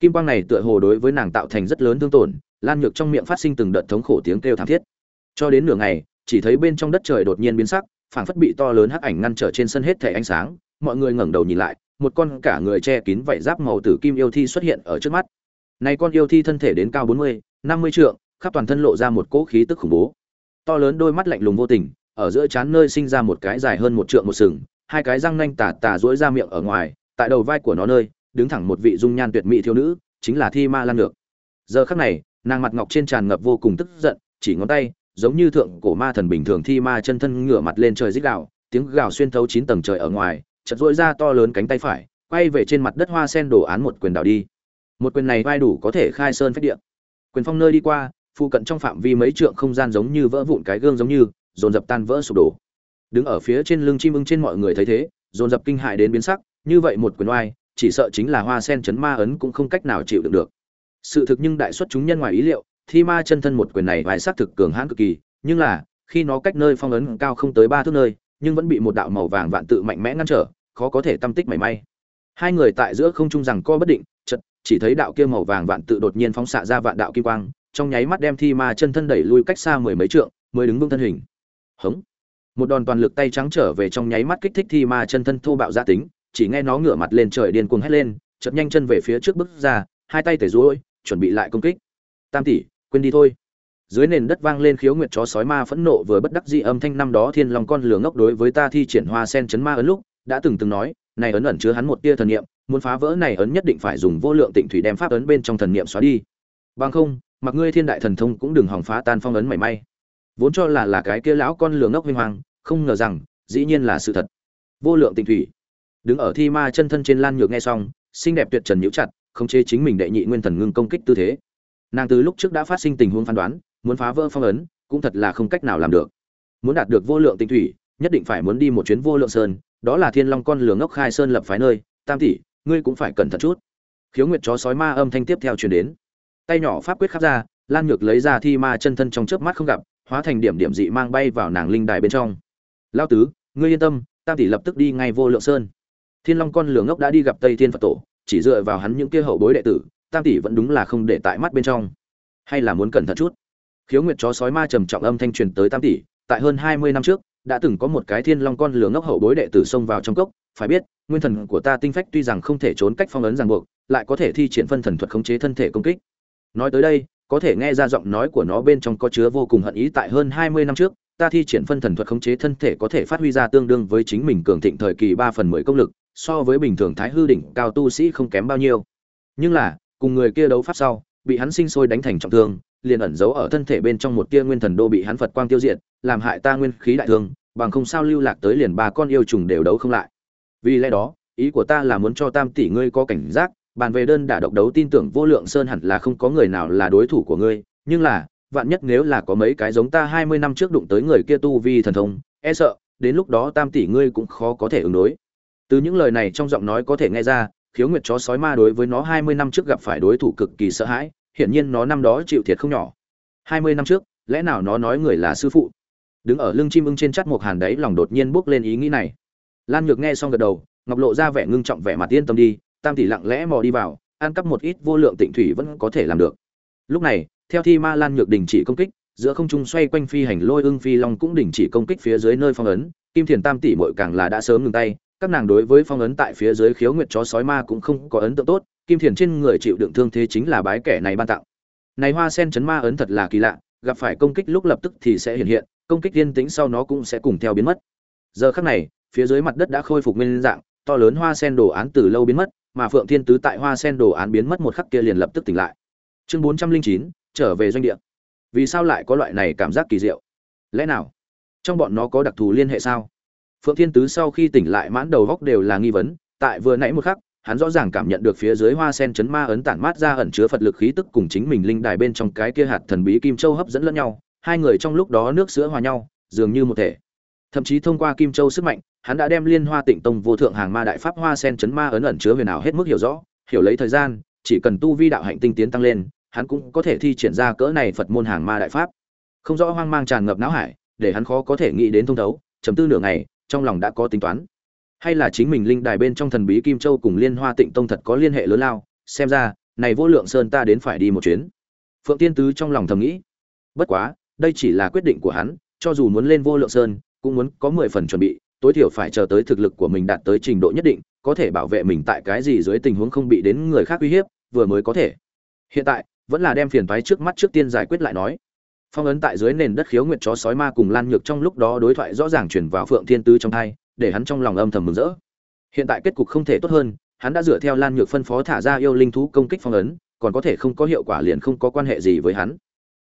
Kim quang này tựa hồ đối với nàng tạo thành rất lớn thương tổn lan nhược trong miệng phát sinh từng đợt thống khổ tiếng kêu thảm thiết. Cho đến nửa ngày chỉ thấy bên trong đất trời đột nhiên biến sắc phảng phất bị to lớn hắc ảnh ngăn trở trên sân hết thể ánh sáng mọi người ngẩng đầu nhìn lại một con cả người che kín vảy giáp màu tử kim yêu thi xuất hiện ở trước mắt. Này con yêu thi thân thể đến cao bốn mươi, năm mươi trượng khắp toàn thân lộ ra một cỗ khí tức khủng bố to lớn đôi mắt lạnh lùng vô tình, ở giữa trán nơi sinh ra một cái dài hơn một trượng một sừng, hai cái răng nanh tà tà duỗi ra miệng ở ngoài, tại đầu vai của nó nơi, đứng thẳng một vị dung nhan tuyệt mỹ thiếu nữ, chính là thi ma lan Nhược. giờ khắc này, nàng mặt ngọc trên tràn ngập vô cùng tức giận, chỉ ngón tay, giống như thượng cổ ma thần bình thường thi ma chân thân ngửa mặt lên trời rít gào, tiếng gào xuyên thấu chín tầng trời ở ngoài, chợt duỗi ra to lớn cánh tay phải, quay về trên mặt đất hoa sen đổ án một quyền đảo đi một quyền này vai đủ có thể khai sơn phách địa quyền phong nơi đi qua phụ cận trong phạm vi mấy trượng không gian giống như vỡ vụn cái gương giống như, dồn dập tan vỡ sụp đổ. Đứng ở phía trên lưng chim ưng trên mọi người thấy thế, dồn dập kinh hại đến biến sắc, như vậy một quyền oai, chỉ sợ chính là hoa sen chấn ma ấn cũng không cách nào chịu đựng được. Sự thực nhưng đại xuất chúng nhân ngoài ý liệu, thi ma chân thân một quyền này vài xác thực cường hãn cực kỳ, nhưng là, khi nó cách nơi phong ấn cao không tới ba thước nơi, nhưng vẫn bị một đạo màu vàng vạn tự mạnh mẽ ngăn trở, khó có thể tâm tích mảy may. Hai người tại giữa không trung rằng co bất định chật chỉ thấy đạo kia màu vàng vạn tự đột nhiên phóng xạ ra vạn đạo kim quang trong nháy mắt đem thi ma chân thân đẩy lui cách xa mười mấy trượng, mới đứng vững thân hình. Hống! Một đòn toàn lực tay trắng trở về trong nháy mắt kích thích thi ma chân thân thô bạo gia tính, chỉ nghe nó ngửa mặt lên trời điên cuồng hét lên, chợt nhanh chân về phía trước bước ra, hai tay tẩy rối chuẩn bị lại công kích. Tam tỷ, quên đi thôi. Dưới nền đất vang lên khiếu nguyệt chó sói ma phẫn nộ vừa bất đắc dĩ âm thanh năm đó thiên long con lửa ngốc đối với ta thi triển hoa sen chấn ma ấn lúc, đã từng từng nói, này ấn ẩn chứa hắn một tia thần niệm, muốn phá vỡ này ấn nhất định phải dùng vô lượng tịnh thủy đem pháp ấn bên trong thần niệm xóa đi. Bằng không mặc ngươi thiên đại thần thông cũng đừng hỏng phá tan phong ấn mảy may. Vốn cho là là cái kia lão con lường ngốc huy hoàng, không ngờ rằng, dĩ nhiên là sự thật. Vô lượng tình thủy. Đứng ở thi ma chân thân trên lan nhược nghe xong, xinh đẹp tuyệt trần nhíu chặt, khống chế chính mình đệ nhị nguyên thần ngưng công kích tư thế. Nàng từ lúc trước đã phát sinh tình huống phán đoán, muốn phá vỡ phong ấn, cũng thật là không cách nào làm được. Muốn đạt được vô lượng tinh thủy, nhất định phải muốn đi một chuyến vô lượng sơn, đó là thiên long con lường ngốc khai sơn lập phái nơi. Tam tỷ, ngươi cũng phải cẩn thận chút. Khiếu nguyệt chó sói ma âm thanh tiếp theo truyền đến tay nhỏ pháp quyết khắp ra, lan nhược lấy ra thi ma chân thân trong chớp mắt không gặp, hóa thành điểm điểm dị mang bay vào nàng linh đài bên trong. Lao tứ, ngươi yên tâm, tam tỷ lập tức đi ngay vô lượng sơn. Thiên long con lửa ngốc đã đi gặp tây thiên phật tổ, chỉ dựa vào hắn những kia hậu bối đệ tử, tam tỷ vẫn đúng là không để tại mắt bên trong. Hay là muốn cẩn thận chút. Khiếu nguyệt chó sói ma trầm trọng âm thanh truyền tới tam tỷ, tại hơn hai mươi năm trước, đã từng có một cái thiên long con lửa ngốc hậu bối đệ tử xông vào trong cốc, phải biết, nguyên thần của ta tinh phách tuy rằng không thể trốn cách phong ấn ràng buộc, lại có thể thi triển phân thần thuật khống chế thân thể công kích nói tới đây, có thể nghe ra giọng nói của nó bên trong có chứa vô cùng hận ý tại hơn hai mươi năm trước, ta thi triển phân thần thuật khống chế thân thể có thể phát huy ra tương đương với chính mình cường thịnh thời kỳ ba phần mười công lực, so với bình thường thái hư đỉnh cao tu sĩ không kém bao nhiêu. Nhưng là, cùng người kia đấu pháp sau, bị hắn sinh sôi đánh thành trọng thương, liền ẩn giấu ở thân thể bên trong một tia nguyên thần đô bị hắn phật quang tiêu diệt, làm hại ta nguyên khí đại thương, bằng không sao lưu lạc tới liền ba con yêu trùng đều đấu không lại. Vì lẽ đó, ý của ta là muốn cho tam tỷ ngươi có cảnh giác bàn về đơn đả độc đấu tin tưởng vô lượng sơn hẳn là không có người nào là đối thủ của ngươi, nhưng là, vạn nhất nếu là có mấy cái giống ta hai mươi năm trước đụng tới người kia tu vi thần thông e sợ, đến lúc đó tam tỷ ngươi cũng khó có thể ứng đối. Từ những lời này trong giọng nói có thể nghe ra, khiếu nguyệt chó sói ma đối với nó hai mươi năm trước gặp phải đối thủ cực kỳ sợ hãi, hiển nhiên nó năm đó chịu thiệt không nhỏ. hai mươi năm trước, lẽ nào nó nói người là sư phụ? Đứng ở lưng chim ưng trên chắt một hàn đấy lòng đột nhiên bước lên ý nghĩ này. Lan nhược nghe xong gật đầu, ngọc lộ ra vẻ ngưng trọng vẻ mặt yên tâm đi tam tỷ lặng lẽ mò đi vào, ăn cắp một ít vô lượng tịnh thủy vẫn có thể làm được. Lúc này, theo thi ma lan nhược đình chỉ công kích, giữa không trung xoay quanh phi hành lôi ưng phi long cũng đình chỉ công kích phía dưới nơi phong ấn, kim thiền tam tỷ mội càng là đã sớm ngừng tay, các nàng đối với phong ấn tại phía dưới khiếu nguyệt chó sói ma cũng không có ấn tượng tốt, kim thiền trên người chịu đựng thương thế chính là bái kẻ này ban tặng. Này hoa sen chấn ma ấn thật là kỳ lạ, gặp phải công kích lúc lập tức thì sẽ hiện hiện, công kích yên tĩnh sau nó cũng sẽ cùng theo biến mất. Giờ khắc này, phía dưới mặt đất đã khôi phục nguyên dạng, to lớn hoa sen đồ án từ lâu biến mất mà phượng thiên tứ tại hoa sen đồ án biến mất một khắc kia liền lập tức tỉnh lại. Chương bốn trăm linh chín, trở về doanh địa. Vì sao lại có loại này cảm giác kỳ diệu? Lẽ nào trong bọn nó có đặc thù liên hệ sao? Phượng thiên tứ sau khi tỉnh lại mãn đầu góc đều là nghi vấn, tại vừa nãy một khắc, hắn rõ ràng cảm nhận được phía dưới hoa sen chấn ma ấn tản mát ra ẩn chứa phật lực khí tức cùng chính mình linh đài bên trong cái kia hạt thần bí kim châu hấp dẫn lẫn nhau, hai người trong lúc đó nước sữa hòa nhau, dường như một thể. Thậm chí thông qua kim châu sức mạnh hắn đã đem liên hoa tịnh tông vô thượng hàng ma đại pháp hoa sen chấn ma ấn ẩn chứa huyền ảo hết mức hiểu rõ, hiểu lấy thời gian, chỉ cần tu vi đạo hạnh tinh tiến tăng lên, hắn cũng có thể thi triển ra cỡ này phật môn hàng ma đại pháp. Không rõ hoang mang tràn ngập não hải, để hắn khó có thể nghĩ đến thông thấu, chấm tư nửa ngày, trong lòng đã có tính toán. Hay là chính mình linh đài bên trong thần bí kim châu cùng liên hoa tịnh tông thật có liên hệ lớn lao, xem ra, này vô lượng sơn ta đến phải đi một chuyến. Phượng tiên tứ trong lòng thầm nghĩ. Bất quá, đây chỉ là quyết định của hắn, cho dù muốn lên vô lượng sơn, cũng muốn có mười phần chuẩn bị tối thiểu phải chờ tới thực lực của mình đạt tới trình độ nhất định, có thể bảo vệ mình tại cái gì dưới tình huống không bị đến người khác uy hiếp, vừa mới có thể. Hiện tại, vẫn là đem phiền toái trước mắt trước tiên giải quyết lại nói. Phong ấn tại dưới nền đất khiếu nguyệt chó sói ma cùng lan nhược trong lúc đó đối thoại rõ ràng chuyển vào phượng thiên tứ trong thai, để hắn trong lòng âm thầm mừng rỡ. Hiện tại kết cục không thể tốt hơn, hắn đã dựa theo lan nhược phân phó thả ra yêu linh thú công kích phong ấn, còn có thể không có hiệu quả liền không có quan hệ gì với hắn.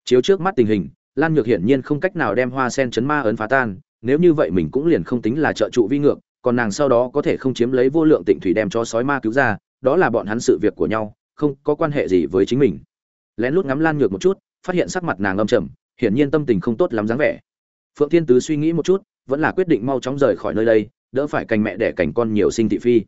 Chiếu trước mắt tình hình, lan nhược hiển nhiên không cách nào đem hoa sen chấn ma ấn phá tan nếu như vậy mình cũng liền không tính là trợ trụ vi ngược, còn nàng sau đó có thể không chiếm lấy vô lượng tịnh thủy đem cho sói ma cứu ra, đó là bọn hắn sự việc của nhau, không có quan hệ gì với chính mình. Lén lút ngắm lan nhược một chút, phát hiện sắc mặt nàng âm trầm, hiển nhiên tâm tình không tốt lắm dáng vẻ. Phượng thiên tứ suy nghĩ một chút, vẫn là quyết định mau chóng rời khỏi nơi đây, đỡ phải cành mẹ đẻ cảnh con nhiều sinh thị phi.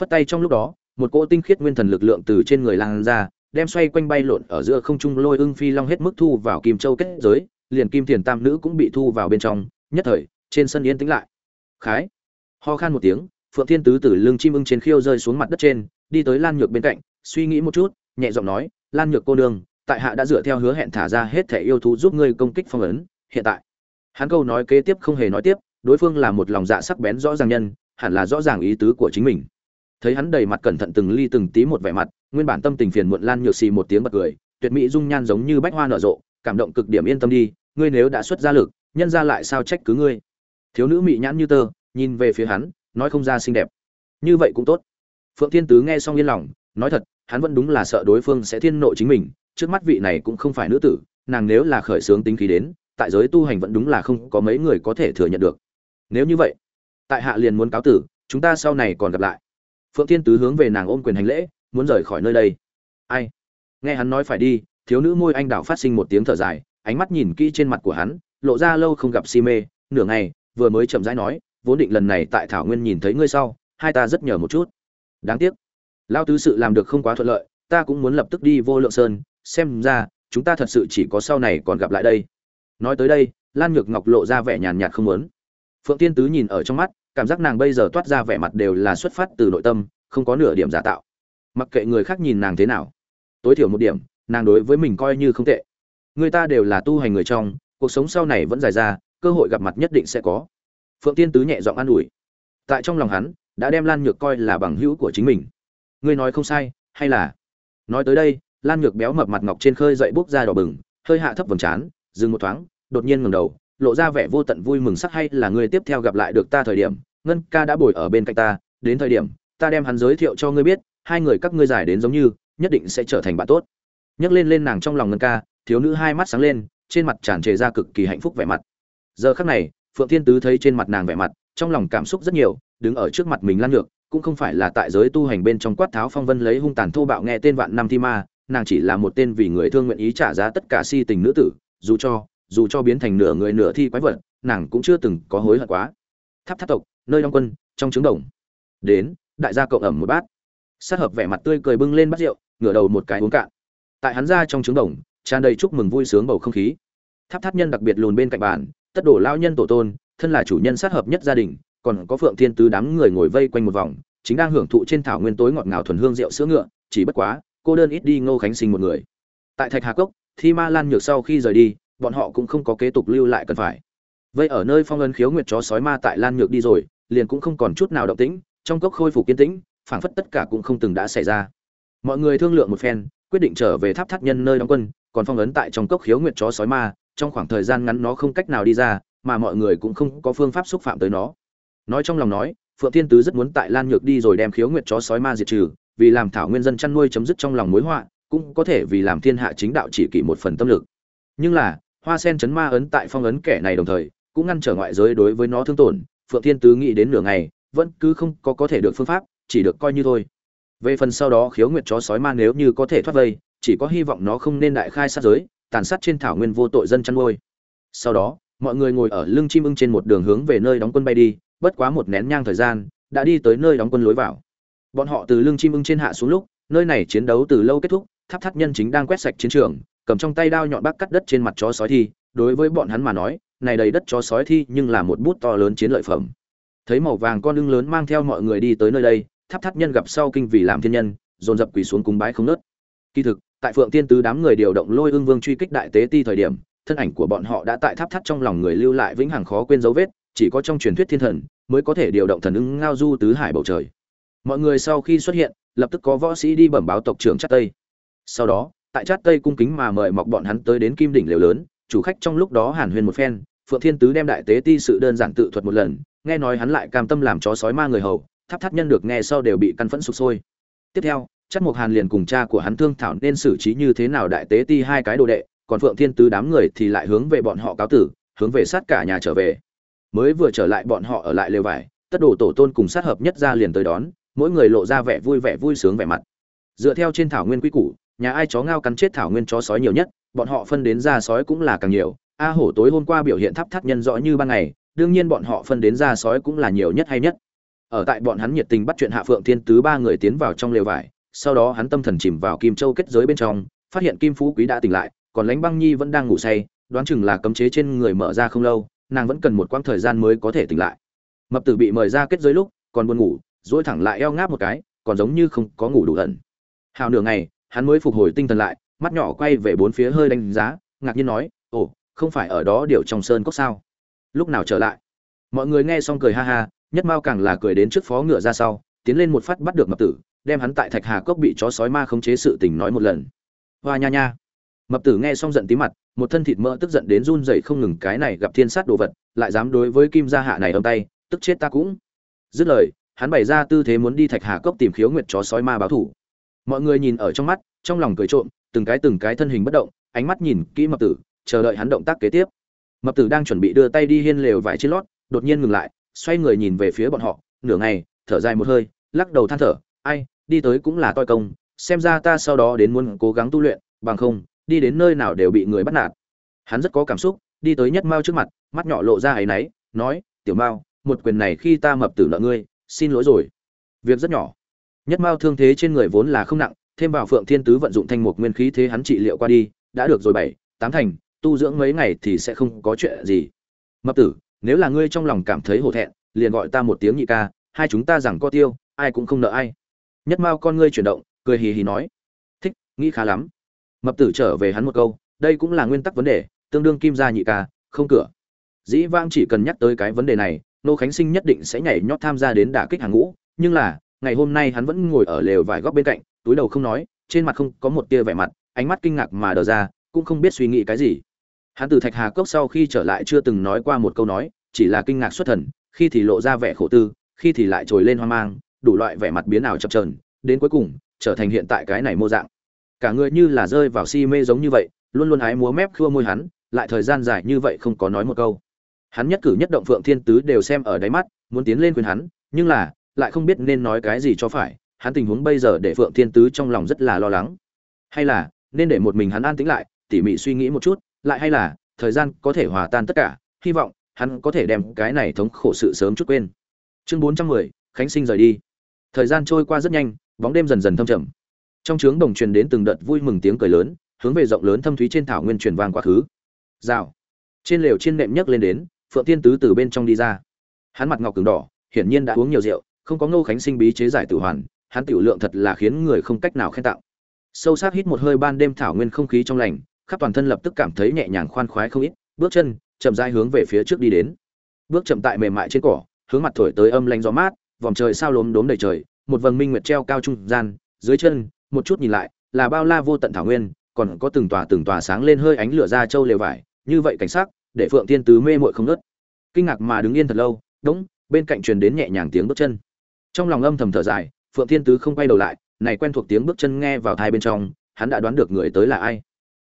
Phất tay trong lúc đó, một cỗ tinh khiết nguyên thần lực lượng từ trên người lan ra, đem xoay quanh bay lộn ở giữa không trung lôi ưng phi long hết mức thu vào kim châu kết giới, liền kim tiền tam nữ cũng bị thu vào bên trong nhất thời, trên sân yên tĩnh lại. Khái. Ho khan một tiếng, phượng thiên tứ từ lưng chim ưng trên khiêu rơi xuống mặt đất trên, đi tới lan nhược bên cạnh, suy nghĩ một chút, nhẹ giọng nói, lan nhược cô nương, tại hạ đã dựa theo hứa hẹn thả ra hết thể yêu thú giúp ngươi công kích phong ấn, hiện tại. Hắn câu nói kế tiếp không hề nói tiếp, đối phương là một lòng dạ sắc bén rõ ràng nhân, hẳn là rõ ràng ý tứ của chính mình. Thấy hắn đầy mặt cẩn thận từng ly từng tí một vẻ mặt, nguyên bản tâm tình phiền muộn lan nhược xì một tiếng bật cười, tuyệt mỹ dung nhan giống như bách hoa nở rộ, cảm động cực điểm yên tâm đi, ngươi nếu đã xuất ra lực nhân ra lại sao trách cứ ngươi? Thiếu nữ mị nhãn như tơ, nhìn về phía hắn, nói không ra xinh đẹp. Như vậy cũng tốt. Phượng thiên tứ nghe xong yên lòng, nói thật, hắn vẫn đúng là sợ đối phương sẽ thiên nộ chính mình, trước mắt vị này cũng không phải nữ tử, nàng nếu là khởi sướng tính khí đến, tại giới tu hành vẫn đúng là không có mấy người có thể thừa nhận được. Nếu như vậy, tại hạ liền muốn cáo tử, chúng ta sau này còn gặp lại. Phượng thiên tứ hướng về nàng ôm quyền hành lễ, muốn rời khỏi nơi đây. Ai? Nghe hắn nói phải đi, thiếu nữ môi anh đào phát sinh một tiếng thở dài, ánh mắt nhìn kỹ trên mặt của hắn lộ ra lâu không gặp si mê, nửa ngày, vừa mới chậm rãi nói, vốn định lần này tại thảo nguyên nhìn thấy ngươi sau, hai ta rất nhờ một chút. Đáng tiếc. Lao tứ sự làm được không quá thuận lợi, ta cũng muốn lập tức đi vô lượng sơn, xem ra, chúng ta thật sự chỉ có sau này còn gặp lại đây. Nói tới đây, lan nhược ngọc lộ ra vẻ nhàn nhạt không muốn. Phượng tiên tứ nhìn ở trong mắt, cảm giác nàng bây giờ toát ra vẻ mặt đều là xuất phát từ nội tâm, không có nửa điểm giả tạo. Mặc kệ người khác nhìn nàng thế nào, tối thiểu một điểm, nàng đối với mình coi như không tệ. Người ta đều là tu hành người trong cuộc sống sau này vẫn dài ra, cơ hội gặp mặt nhất định sẽ có. Phượng tiên tứ nhẹ giọng an ủi. Tại trong lòng hắn, đã đem lan nhược coi là bằng hữu của chính mình. Ngươi nói không sai, hay là? Nói tới đây, lan nhược béo mập mặt ngọc trên khơi dậy bốc ra đỏ bừng, hơi hạ thấp vầng trán, dừng một thoáng, đột nhiên ngẩng đầu, lộ ra vẻ vô tận vui mừng sắc hay là ngươi tiếp theo gặp lại được ta thời điểm, ngân ca đã bồi ở bên cạnh ta, đến thời điểm, ta đem hắn giới thiệu cho ngươi biết, hai người các ngươi giải đến giống như, nhất định sẽ trở thành bạn tốt. Nhấc lên lên nàng trong lòng ngân ca, thiếu nữ hai mắt sáng lên trên mặt tràn trề ra cực kỳ hạnh phúc vẻ mặt. Giờ khắc này, phượng thiên tứ thấy trên mặt nàng vẻ mặt, trong lòng cảm xúc rất nhiều, đứng ở trước mặt mình lan ngược cũng không phải là tại giới tu hành bên trong quát tháo phong vân lấy hung tàn thô bạo nghe tên vạn năm thi ma, nàng chỉ là một tên vì người thương nguyện ý trả giá tất cả si tình nữ tử, dù cho dù cho biến thành nửa người nửa thi quái vật, nàng cũng chưa từng có hối hận quá. Tháp tháp tộc, nơi đóng quân, trong trứng đồng. Đến, đại gia cộng ẩm một bát. Sát hợp vẻ mặt tươi cười bưng lên bát rượu, ngửa đầu một cái uống cạn. Tại hắn ra trong trứng đồng tràn đầy chúc mừng vui sướng bầu không khí. Tháp tháp nhân đặc biệt lùn bên cạnh bàn, tất đổ lao nhân tổ tôn, thân là chủ nhân sát hợp nhất gia đình, còn có phượng thiên tứ đám người ngồi vây quanh một vòng, chính đang hưởng thụ trên thảo nguyên tối ngọt ngào thuần hương rượu sữa ngựa, chỉ bất quá, cô đơn ít đi ngô khánh sinh một người. Tại thạch hà cốc, thi ma lan nhược sau khi rời đi, bọn họ cũng không có kế tục lưu lại cần phải. Vây ở nơi phong ấn khiếu nguyệt chó sói ma tại lan nhược đi rồi, liền cũng không còn chút nào động tĩnh, trong cốc khôi phục kiên tĩnh, phảng phất tất cả cũng không từng đã xảy ra mọi người thương lượng một phen, quyết định trở về tháp thắt nhân nơi đóng quân, còn phong ấn tại trong cốc khiếu nguyệt chó sói ma, trong khoảng thời gian ngắn nó không cách nào đi ra, mà mọi người cũng không có phương pháp xúc phạm tới nó. Nói trong lòng nói, phượng thiên tứ rất muốn tại lan nhược đi rồi đem khiếu nguyệt chó sói ma diệt trừ, vì làm thảo nguyên dân chăn nuôi chấm dứt trong lòng mối họa, cũng có thể vì làm thiên hạ chính đạo chỉ kỷ một phần tâm lực. Nhưng là, hoa sen chấn ma ấn tại phong ấn kẻ này đồng thời, cũng ngăn trở ngoại giới đối với nó thương tổn, phượng thiên tứ nghĩ đến nửa ngày, vẫn cứ không có có thể được phương pháp, chỉ được coi như thôi về phần sau đó khiếu nguyệt chó sói ma nếu như có thể thoát vây, chỉ có hy vọng nó không nên đại khai sát giới, tàn sát trên thảo nguyên vô tội dân chăn nuôi. Sau đó, mọi người ngồi ở lưng chim ưng trên một đường hướng về nơi đóng quân bay đi, bất quá một nén nhang thời gian, đã đi tới nơi đóng quân lối vào. Bọn họ từ lưng chim ưng trên hạ xuống lúc, nơi này chiến đấu từ lâu kết thúc, tháp thắt nhân chính đang quét sạch chiến trường, cầm trong tay đao nhọn bác cắt đất trên mặt chó sói thi. Đối với bọn hắn mà nói, này đầy đất chó sói thi nhưng là một bút to lớn chiến lợi phẩm. Thấy màu vàng con ưng lớn mang theo mọi người đi tới nơi đây tháp thắt nhân gặp sau kinh vì làm thiên nhân, dồn dập quỳ xuống cúng bái không nớt. Kỳ thực, tại phượng tiên tứ đám người điều động lôi ương vương truy kích đại tế ti thời điểm, thân ảnh của bọn họ đã tại tháp thắt trong lòng người lưu lại vĩnh hằng khó quên dấu vết, chỉ có trong truyền thuyết thiên thần mới có thể điều động thần ưng ngao du tứ hải bầu trời. Mọi người sau khi xuất hiện, lập tức có võ sĩ đi bẩm báo tộc trưởng chát tây. Sau đó, tại chát tây cung kính mà mời mọc bọn hắn tới đến kim đỉnh lều lớn, chủ khách trong lúc đó hàn huyên một phen, phượng thiên tứ đem đại tế ti sự đơn giản tự thuật một lần, nghe nói hắn lại cam tâm làm chó sói ma người hầu tháp thắt nhân được nghe sau đều bị căn phẫn sụp sôi. Tiếp theo chắc mục hàn liền cùng cha của hắn thương thảo nên xử trí như thế nào đại tế ti hai cái đồ đệ, còn phượng thiên tứ đám người thì lại hướng về bọn họ cáo tử, hướng về sát cả nhà trở về. Mới vừa trở lại bọn họ ở lại lều vải, tất đồ tổ tôn cùng sát hợp nhất ra liền tới đón, mỗi người lộ ra vẻ vui vẻ vui sướng vẻ mặt. Dựa theo trên thảo nguyên quy củ, nhà ai chó ngao cắn chết thảo nguyên chó sói nhiều nhất, bọn họ phân đến ra sói cũng là càng nhiều. A hổ tối hôm qua biểu hiện thắp thắt nhân rõ như ban ngày, đương nhiên bọn họ phân đến ra sói cũng là nhiều nhất hay nhất ở tại bọn hắn nhiệt tình bắt chuyện hạ phượng thiên tứ ba người tiến vào trong lều vải, sau đó hắn tâm thần chìm vào kim châu kết giới bên trong, phát hiện kim phú quý đã tỉnh lại, còn lãnh băng nhi vẫn đang ngủ say, đoán chừng là cấm chế trên người mở ra không lâu, nàng vẫn cần một quãng thời gian mới có thể tỉnh lại. Mập tử bị mời ra kết giới lúc, còn buồn ngủ dỗi thẳng lại eo ngáp một cái, còn giống như không có ngủ đủ ẩn. Hào nửa ngày, hắn mới phục hồi tinh thần lại, mắt nhỏ quay về bốn phía hơi đánh giá, ngạc nhiên nói, ồ, không phải ở đó điều trong sơn cốc sao? Lúc nào trở lại? Mọi người nghe xong cười ha ha nhất mao càng là cười đến trước phó ngựa ra sau, tiến lên một phát bắt được mập tử, đem hắn tại thạch hà cốc bị chó sói ma khống chế sự tình nói một lần. Hoa nha nha. Mập tử nghe xong giận tí mặt, một thân thịt mỡ tức giận đến run rẩy không ngừng, cái này gặp thiên sát đồ vật, lại dám đối với kim gia hạ này âm tay, tức chết ta cũng. Dứt lời, hắn bày ra tư thế muốn đi thạch hà cốc tìm khiếu nguyệt chó sói ma báo thủ. Mọi người nhìn ở trong mắt, trong lòng cười trộm, từng cái từng cái thân hình bất động, ánh mắt nhìn kỹ mập tử, chờ đợi hắn động tác kế tiếp. Mập tử đang chuẩn bị đưa tay đi hiên lều vải trên lót, đột nhiên ngừng lại xoay người nhìn về phía bọn họ, nửa ngày, thở dài một hơi, lắc đầu than thở, ai, đi tới cũng là toi công, xem ra ta sau đó đến muốn cố gắng tu luyện, bằng không, đi đến nơi nào đều bị người bắt nạt. Hắn rất có cảm xúc, đi tới nhất mao trước mặt, mắt nhỏ lộ ra áy náy, nói, tiểu mao, một quyền này khi ta mập tử nợ ngươi, xin lỗi rồi. Việc rất nhỏ. Nhất mao thương thế trên người vốn là không nặng, thêm vào phượng thiên tứ vận dụng thanh mục nguyên khí thế hắn trị liệu qua đi, đã được rồi bảy, tám thành, tu dưỡng mấy ngày thì sẽ không có chuyện gì. Mập tử nếu là ngươi trong lòng cảm thấy hổ thẹn, liền gọi ta một tiếng nhị ca, hai chúng ta rằng co tiêu, ai cũng không nợ ai. Nhất mao con ngươi chuyển động, cười hì hì nói, thích, nghĩ khá lắm. Mập tử trở về hắn một câu, đây cũng là nguyên tắc vấn đề, tương đương kim gia nhị ca, không cửa. Dĩ vang chỉ cần nhắc tới cái vấn đề này, nô khánh sinh nhất định sẽ nhảy nhót tham gia đến đả kích hàng ngũ, nhưng là, ngày hôm nay hắn vẫn ngồi ở lều vài góc bên cạnh, túi đầu không nói, trên mặt không có một tia vẻ mặt, ánh mắt kinh ngạc mà đờ ra, cũng không biết suy nghĩ cái gì hắn từ thạch hà cốc sau khi trở lại chưa từng nói qua một câu nói, chỉ là kinh ngạc xuất thần, khi thì lộ ra vẻ khổ tư, khi thì lại trồi lên hoang mang, đủ loại vẻ mặt biến ảo chập trờn đến cuối cùng, trở thành hiện tại cái này mô dạng. Cả người như là rơi vào si mê giống như vậy, luôn luôn ái múa mép khua môi hắn, lại thời gian dài như vậy không có nói một câu. Hắn nhất cử nhất động phượng thiên tứ đều xem ở đáy mắt, muốn tiến lên khuyên hắn, nhưng là, lại không biết nên nói cái gì cho phải, hắn tình huống bây giờ để phượng thiên tứ trong lòng rất là lo lắng. Hay là, nên để một mình hắn an tĩnh lại, tỉ mỉ suy nghĩ một chút lại hay là, thời gian có thể hòa tan tất cả, hy vọng, hắn có thể đem cái này thống khổ sự sớm chút quên. Chương bốn trăm mười, khánh sinh rời đi. Thời gian trôi qua rất nhanh, bóng đêm dần dần thâm trầm. Trong trướng đồng truyền đến từng đợt vui mừng tiếng cười lớn, hướng về rộng lớn thâm thúy trên thảo nguyên truyền vang quá khứ. Rào. Trên lều trên nệm nhấc lên đến, phượng tiên tứ từ bên trong đi ra. Hắn mặt ngọc cứng đỏ, hiển nhiên đã uống nhiều rượu, không có ngô khánh sinh bí chế giải tử hoàn, hắn tiểu lượng thật là khiến người không cách nào khen tạo. Sâu sắc hít một hơi ban đêm thảo nguyên không khí trong lành khắp toàn thân lập tức cảm thấy nhẹ nhàng khoan khoái không ít, bước chân chậm rãi hướng về phía trước đi đến. Bước chậm tại mềm mại trên cỏ, hướng mặt thổi tới âm lanh gió mát, vòng trời sao lốm đốm đầy trời, một vầng minh nguyệt treo cao trung gian, dưới chân, một chút nhìn lại, là bao la vô tận thảo nguyên, còn có từng tòa từng tòa sáng lên hơi ánh lửa ra châu lều vải, như vậy cảnh sắc, để phượng thiên tứ mê muội không ngớt. Kinh ngạc mà đứng yên thật lâu, đống, bên cạnh truyền đến nhẹ nhàng tiếng bước chân. Trong lòng âm thầm thở dài, phượng thiên tứ không quay đầu lại, này quen thuộc tiếng bước chân nghe vào thai bên trong, hắn đã đoán được người tới là ai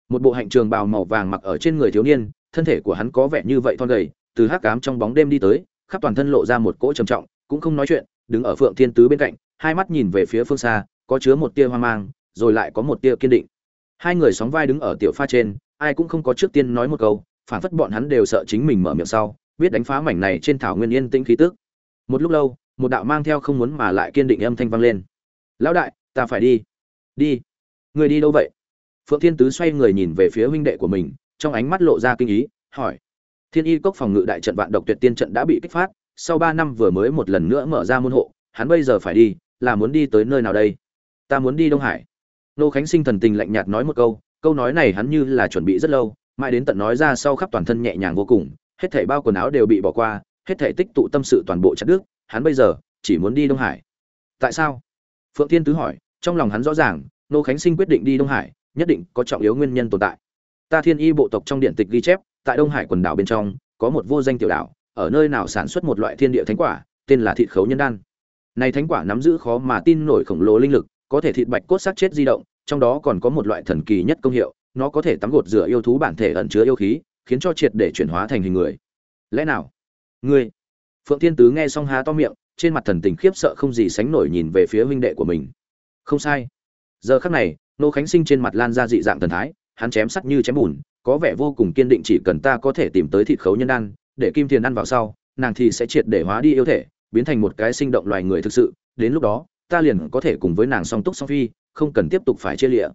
một bộ hạnh trường bào màu vàng mặc ở trên người thiếu niên, thân thể của hắn có vẻ như vậy thon gầy, từ hắc ám trong bóng đêm đi tới, khắp toàn thân lộ ra một cỗ trầm trọng, cũng không nói chuyện, đứng ở phượng thiên tứ bên cạnh, hai mắt nhìn về phía phương xa, có chứa một tia hoang mang, rồi lại có một tia kiên định. Hai người sóng vai đứng ở tiểu pha trên, ai cũng không có trước tiên nói một câu, phản phất bọn hắn đều sợ chính mình mở miệng sau, biết đánh phá mảnh này trên thảo nguyên yên tĩnh khí tức. Một lúc lâu, một đạo mang theo không muốn mà lại kiên định âm thanh vang lên. Lão đại, ta phải đi. Đi? Người đi đâu vậy? Phượng thiên tứ xoay người nhìn về phía huynh đệ của mình, trong ánh mắt lộ ra kinh ý, hỏi. Thiên y cốc phòng ngự đại trận vạn độc tuyệt tiên trận đã bị kích phát, sau ba năm vừa mới một lần nữa mở ra môn hộ, hắn bây giờ phải đi, là muốn đi tới nơi nào đây? Ta muốn đi đông hải. Nô khánh sinh thần tình lạnh nhạt nói một câu câu nói này hắn như là chuẩn bị rất lâu, mãi đến tận nói ra sau khắp toàn thân nhẹ nhàng vô cùng, hết thảy bao quần áo đều bị bỏ qua, hết thảy tích tụ tâm sự toàn bộ chặt đứt, hắn bây giờ chỉ muốn đi đông hải. Tại sao? Phượng thiên tứ hỏi, trong lòng hắn rõ ràng, nô khánh sinh quyết định đi đông hải nhất định có trọng yếu nguyên nhân tồn tại. Ta thiên y bộ tộc trong điện tịch ghi chép, tại đông hải quần đảo bên trong, có một vô danh tiểu đảo, ở nơi nào sản xuất một loại thiên địa thánh quả, tên là thịt khấu nhân đan. Này thánh quả nắm giữ khó mà tin nổi khổng lồ linh lực, có thể thịt bạch cốt xác chết di động, trong đó còn có một loại thần kỳ nhất công hiệu, nó có thể tắm gột rửa yêu thú bản thể ẩn chứa yêu khí, khiến cho triệt để chuyển hóa thành hình người. Lẽ nào? Ngươi. Phượng thiên tứ nghe xong há to miệng, trên mặt thần tình khiếp sợ không gì sánh nổi nhìn về phía huynh đệ của mình. Không sai. Giờ khắc này nô khánh sinh trên mặt lan ra dị dạng thần thái, hắn chém sắt như chém bùn, có vẻ vô cùng kiên định chỉ cần ta có thể tìm tới thịt khấu nhân đan, để kim thiền ăn vào sau, nàng thì sẽ triệt để hóa đi yêu thể, biến thành một cái sinh động loài người thực sự, đến lúc đó, ta liền có thể cùng với nàng song túc song phi, không cần tiếp tục phải chia lịa.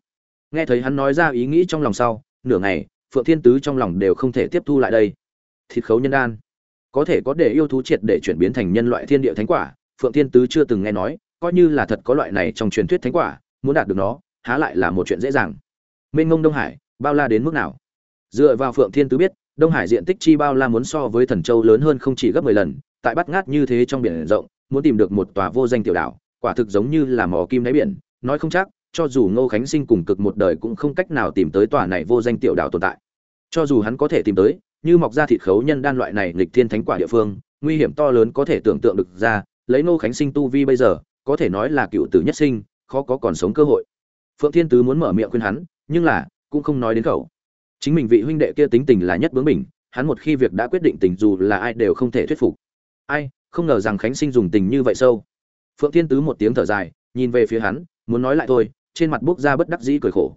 Nghe thấy hắn nói ra ý nghĩ trong lòng sau, nửa ngày, phượng thiên tứ trong lòng đều không thể tiếp thu lại đây. Thịt khấu nhân đan, có thể có để yêu thú triệt để chuyển biến thành nhân loại thiên địa thánh quả, phượng thiên tứ chưa từng nghe nói, coi như là thật có loại này trong truyền thuyết thánh quả, muốn đạt được nó há lại là một chuyện dễ dàng. Mênh ngông đông hải, bao la đến mức nào? Dựa vào phượng thiên tứ biết, đông hải diện tích chi bao la muốn so với thần châu lớn hơn không chỉ gấp mười lần, tại bắt ngát như thế trong biển rộng, muốn tìm được một tòa vô danh tiểu đảo, quả thực giống như là mỏ kim đáy biển. Nói không chắc, cho dù ngô khánh sinh cùng cực một đời cũng không cách nào tìm tới tòa này vô danh tiểu đảo tồn tại. Cho dù hắn có thể tìm tới, như mọc ra thịt khấu nhân đan loại này nghịch thiên thánh quả địa phương, nguy hiểm to lớn có thể tưởng tượng được ra, lấy ngô khánh sinh tu vi bây giờ, có thể nói là cựu tử nhất sinh, khó có còn sống cơ hội phượng thiên tứ muốn mở miệng khuyên hắn, nhưng là, cũng không nói đến khẩu chính mình vị huynh đệ kia tính tình là nhất bướng bỉnh, hắn một khi việc đã quyết định tình dù là ai đều không thể thuyết phục. Ai, không ngờ rằng khánh sinh dùng tình như vậy sâu. Phượng thiên tứ một tiếng thở dài, nhìn về phía hắn, muốn nói lại thôi, trên mặt bốc ra bất đắc dĩ cười khổ.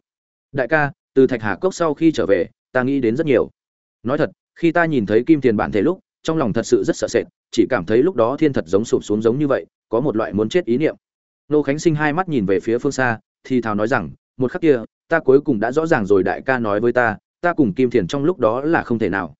Đại ca, từ thạch hà cốc sau khi trở về, ta nghĩ đến rất nhiều. Nói thật, khi ta nhìn thấy kim tiền bản thể lúc, trong lòng thật sự rất sợ sệt, chỉ cảm thấy lúc đó thiên thật giống sụp xuống giống như vậy, có một loại muốn chết ý niệm. Nô khánh sinh hai mắt nhìn về phía phương xa thì thào nói rằng, một khắc kia, ta cuối cùng đã rõ ràng rồi đại ca nói với ta ta cùng kim thiền trong lúc đó là không thể nào.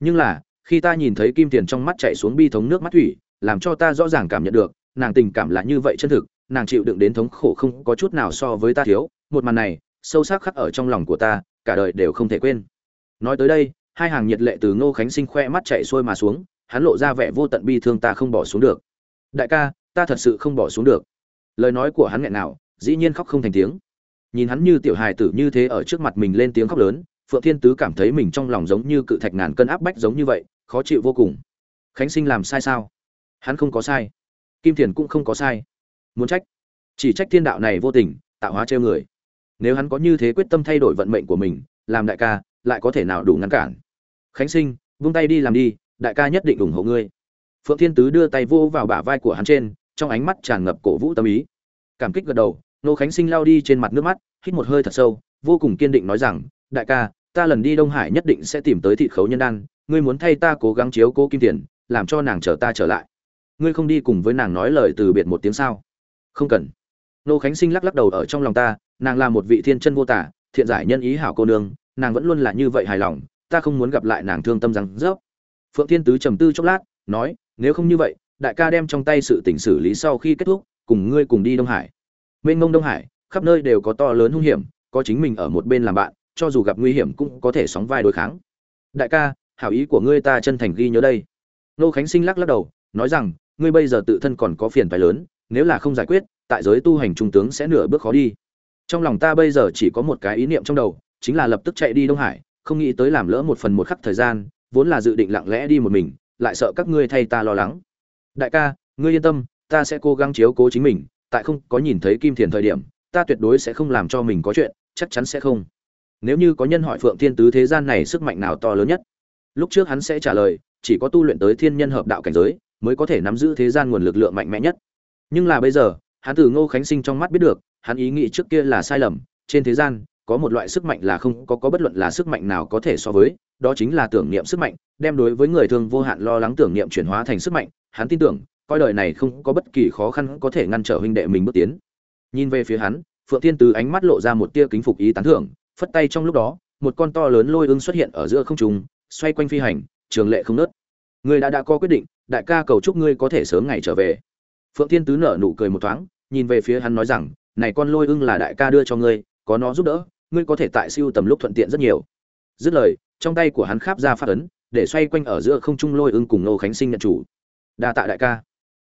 Nhưng là, khi ta nhìn thấy kim thiền trong mắt chạy xuống bi thống nước mắt thủy, làm cho ta rõ ràng cảm nhận được, nàng tình cảm là như vậy chân thực, nàng chịu đựng đến thống khổ không có chút nào so với ta thiếu, một màn này, sâu sắc khắc ở trong lòng của ta, cả đời đều không thể quên. Nói tới đây, hai hàng nhiệt lệ từ ngô khánh sinh khoe mắt chạy xuôi mà xuống, hắn lộ ra vẻ vô tận bi thương ta không bỏ xuống được. Đại ca, ta thật sự không bỏ xuống được. Lời nói của hắn nghẹn nào dĩ nhiên khóc không thành tiếng. Nhìn hắn như tiểu hài tử như thế ở trước mặt mình lên tiếng khóc lớn, phượng thiên tứ cảm thấy mình trong lòng giống như cự thạch ngàn cân áp bách giống như vậy, khó chịu vô cùng. Khánh sinh làm sai sao? Hắn không có sai. Kim thiền cũng không có sai. Muốn trách. Chỉ trách thiên đạo này vô tình, tạo hóa treo người. Nếu hắn có như thế quyết tâm thay đổi vận mệnh của mình, làm đại ca, lại có thể nào đủ ngăn cản? Khánh sinh, vung tay đi làm đi, đại ca nhất định ủng hộ ngươi. Phượng thiên tứ đưa tay vô vào bả vai của hắn trên, trong ánh mắt tràn ngập cổ vũ tâm ý. Cảm kích gật đầu nô khánh sinh lao đi trên mặt nước mắt, hít một hơi thật sâu, vô cùng kiên định nói rằng, đại ca, ta lần đi đông hải nhất định sẽ tìm tới thị khấu nhân đan, ngươi muốn thay ta cố gắng chiếu cố kim tiền, làm cho nàng chờ ta trở lại. Ngươi không đi cùng với nàng nói lời từ biệt một tiếng sao? Không cần. Nô khánh sinh lắc lắc đầu ở trong lòng ta, nàng là một vị thiên chân vô tả, thiện giải nhân ý hảo cô nương, nàng vẫn luôn là như vậy hài lòng, ta không muốn gặp lại nàng thương tâm rằng rớp. Phượng thiên tứ trầm tư chốc lát, nói, nếu không như vậy, đại ca đem trong tay sự tình xử lý sau khi kết thúc, cùng ngươi cùng đi đông hải mênh mông đông hải, khắp nơi đều có to lớn hung hiểm, có chính mình ở một bên làm bạn, cho dù gặp nguy hiểm cũng có thể sóng vai đối kháng. Đại ca, hảo ý của ngươi ta chân thành ghi nhớ đây. Nô khánh sinh lắc lắc đầu, nói rằng, ngươi bây giờ tự thân còn có phiền phái lớn, nếu là không giải quyết, tại giới tu hành trung tướng sẽ nửa bước khó đi. Trong lòng ta bây giờ chỉ có một cái ý niệm trong đầu, chính là lập tức chạy đi đông hải, không nghĩ tới làm lỡ một phần một khắc thời gian, vốn là dự định lặng lẽ đi một mình, lại sợ các ngươi thay ta lo lắng. Đại ca, ngươi yên tâm, ta sẽ cố gắng chiếu cố chính mình tại không có nhìn thấy kim thiền thời điểm, ta tuyệt đối sẽ không làm cho mình có chuyện, chắc chắn sẽ không. Nếu như có nhân hỏi phượng thiên tứ thế gian này sức mạnh nào to lớn nhất? Lúc trước hắn sẽ trả lời, chỉ có tu luyện tới thiên nhân hợp đạo cảnh giới, mới có thể nắm giữ thế gian nguồn lực lượng mạnh mẽ nhất. Nhưng là bây giờ, hắn từ ngô khánh sinh trong mắt biết được, hắn ý nghĩ trước kia là sai lầm, trên thế gian, có một loại sức mạnh là không có có bất luận là sức mạnh nào có thể so với, đó chính là tưởng niệm sức mạnh, đem đối với người thương vô hạn lo lắng tưởng niệm chuyển hóa thành sức mạnh, hắn tin tưởng coi đời này không có bất kỳ khó khăn có thể ngăn trở huynh đệ mình bước tiến. Nhìn về phía hắn, phượng thiên từ ánh mắt lộ ra một tia kính phục ý tán thưởng, phất tay trong lúc đó, một con to lớn lôi ưng xuất hiện ở giữa không trung, xoay quanh phi hành, trường lệ không nớt. Ngươi đã đã có quyết định, đại ca cầu chúc ngươi có thể sớm ngày trở về. Phượng thiên tứ nở nụ cười một thoáng, nhìn về phía hắn nói rằng, này con lôi ưng là đại ca đưa cho ngươi, có nó giúp đỡ, ngươi có thể tại siêu tầm lúc thuận tiện rất nhiều. Dứt lời, trong tay của hắn kháp ra phát ấn, để xoay quanh ở giữa không trung lôi ưng cùng nô khánh sinh nhận chủ. Đa tạ đại ca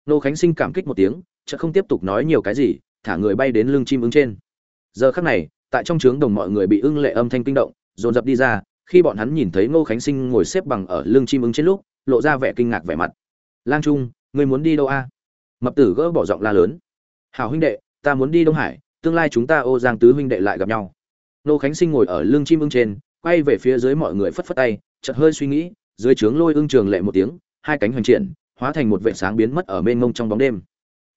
nô khánh sinh cảm kích một tiếng chợ không tiếp tục nói nhiều cái gì, thả người bay đến lưng chim ưng trên. Giờ khắc này, tại trong trướng đồng mọi người bị ưng lệ âm thanh kinh động, dồn dập đi ra, khi bọn hắn nhìn thấy ngô khánh sinh ngồi xếp bằng ở lưng chim ưng trên lúc, lộ ra vẻ kinh ngạc vẻ mặt. Lang trung người muốn đi đâu a? Mập tử gỡ bỏ giọng la lớn. Hảo huynh đệ, ta muốn đi đông hải, tương lai chúng ta ô giang tứ huynh đệ lại gặp nhau. Ngô khánh sinh ngồi ở lưng chim ưng trên, quay về phía dưới mọi người phất phất tay, chợt hơi suy nghĩ, dưới trướng lôi ưng trường lệ một tiếng, hai cánh hoành triển hóa thành một vệ sáng biến mất ở mênh mông trong bóng đêm.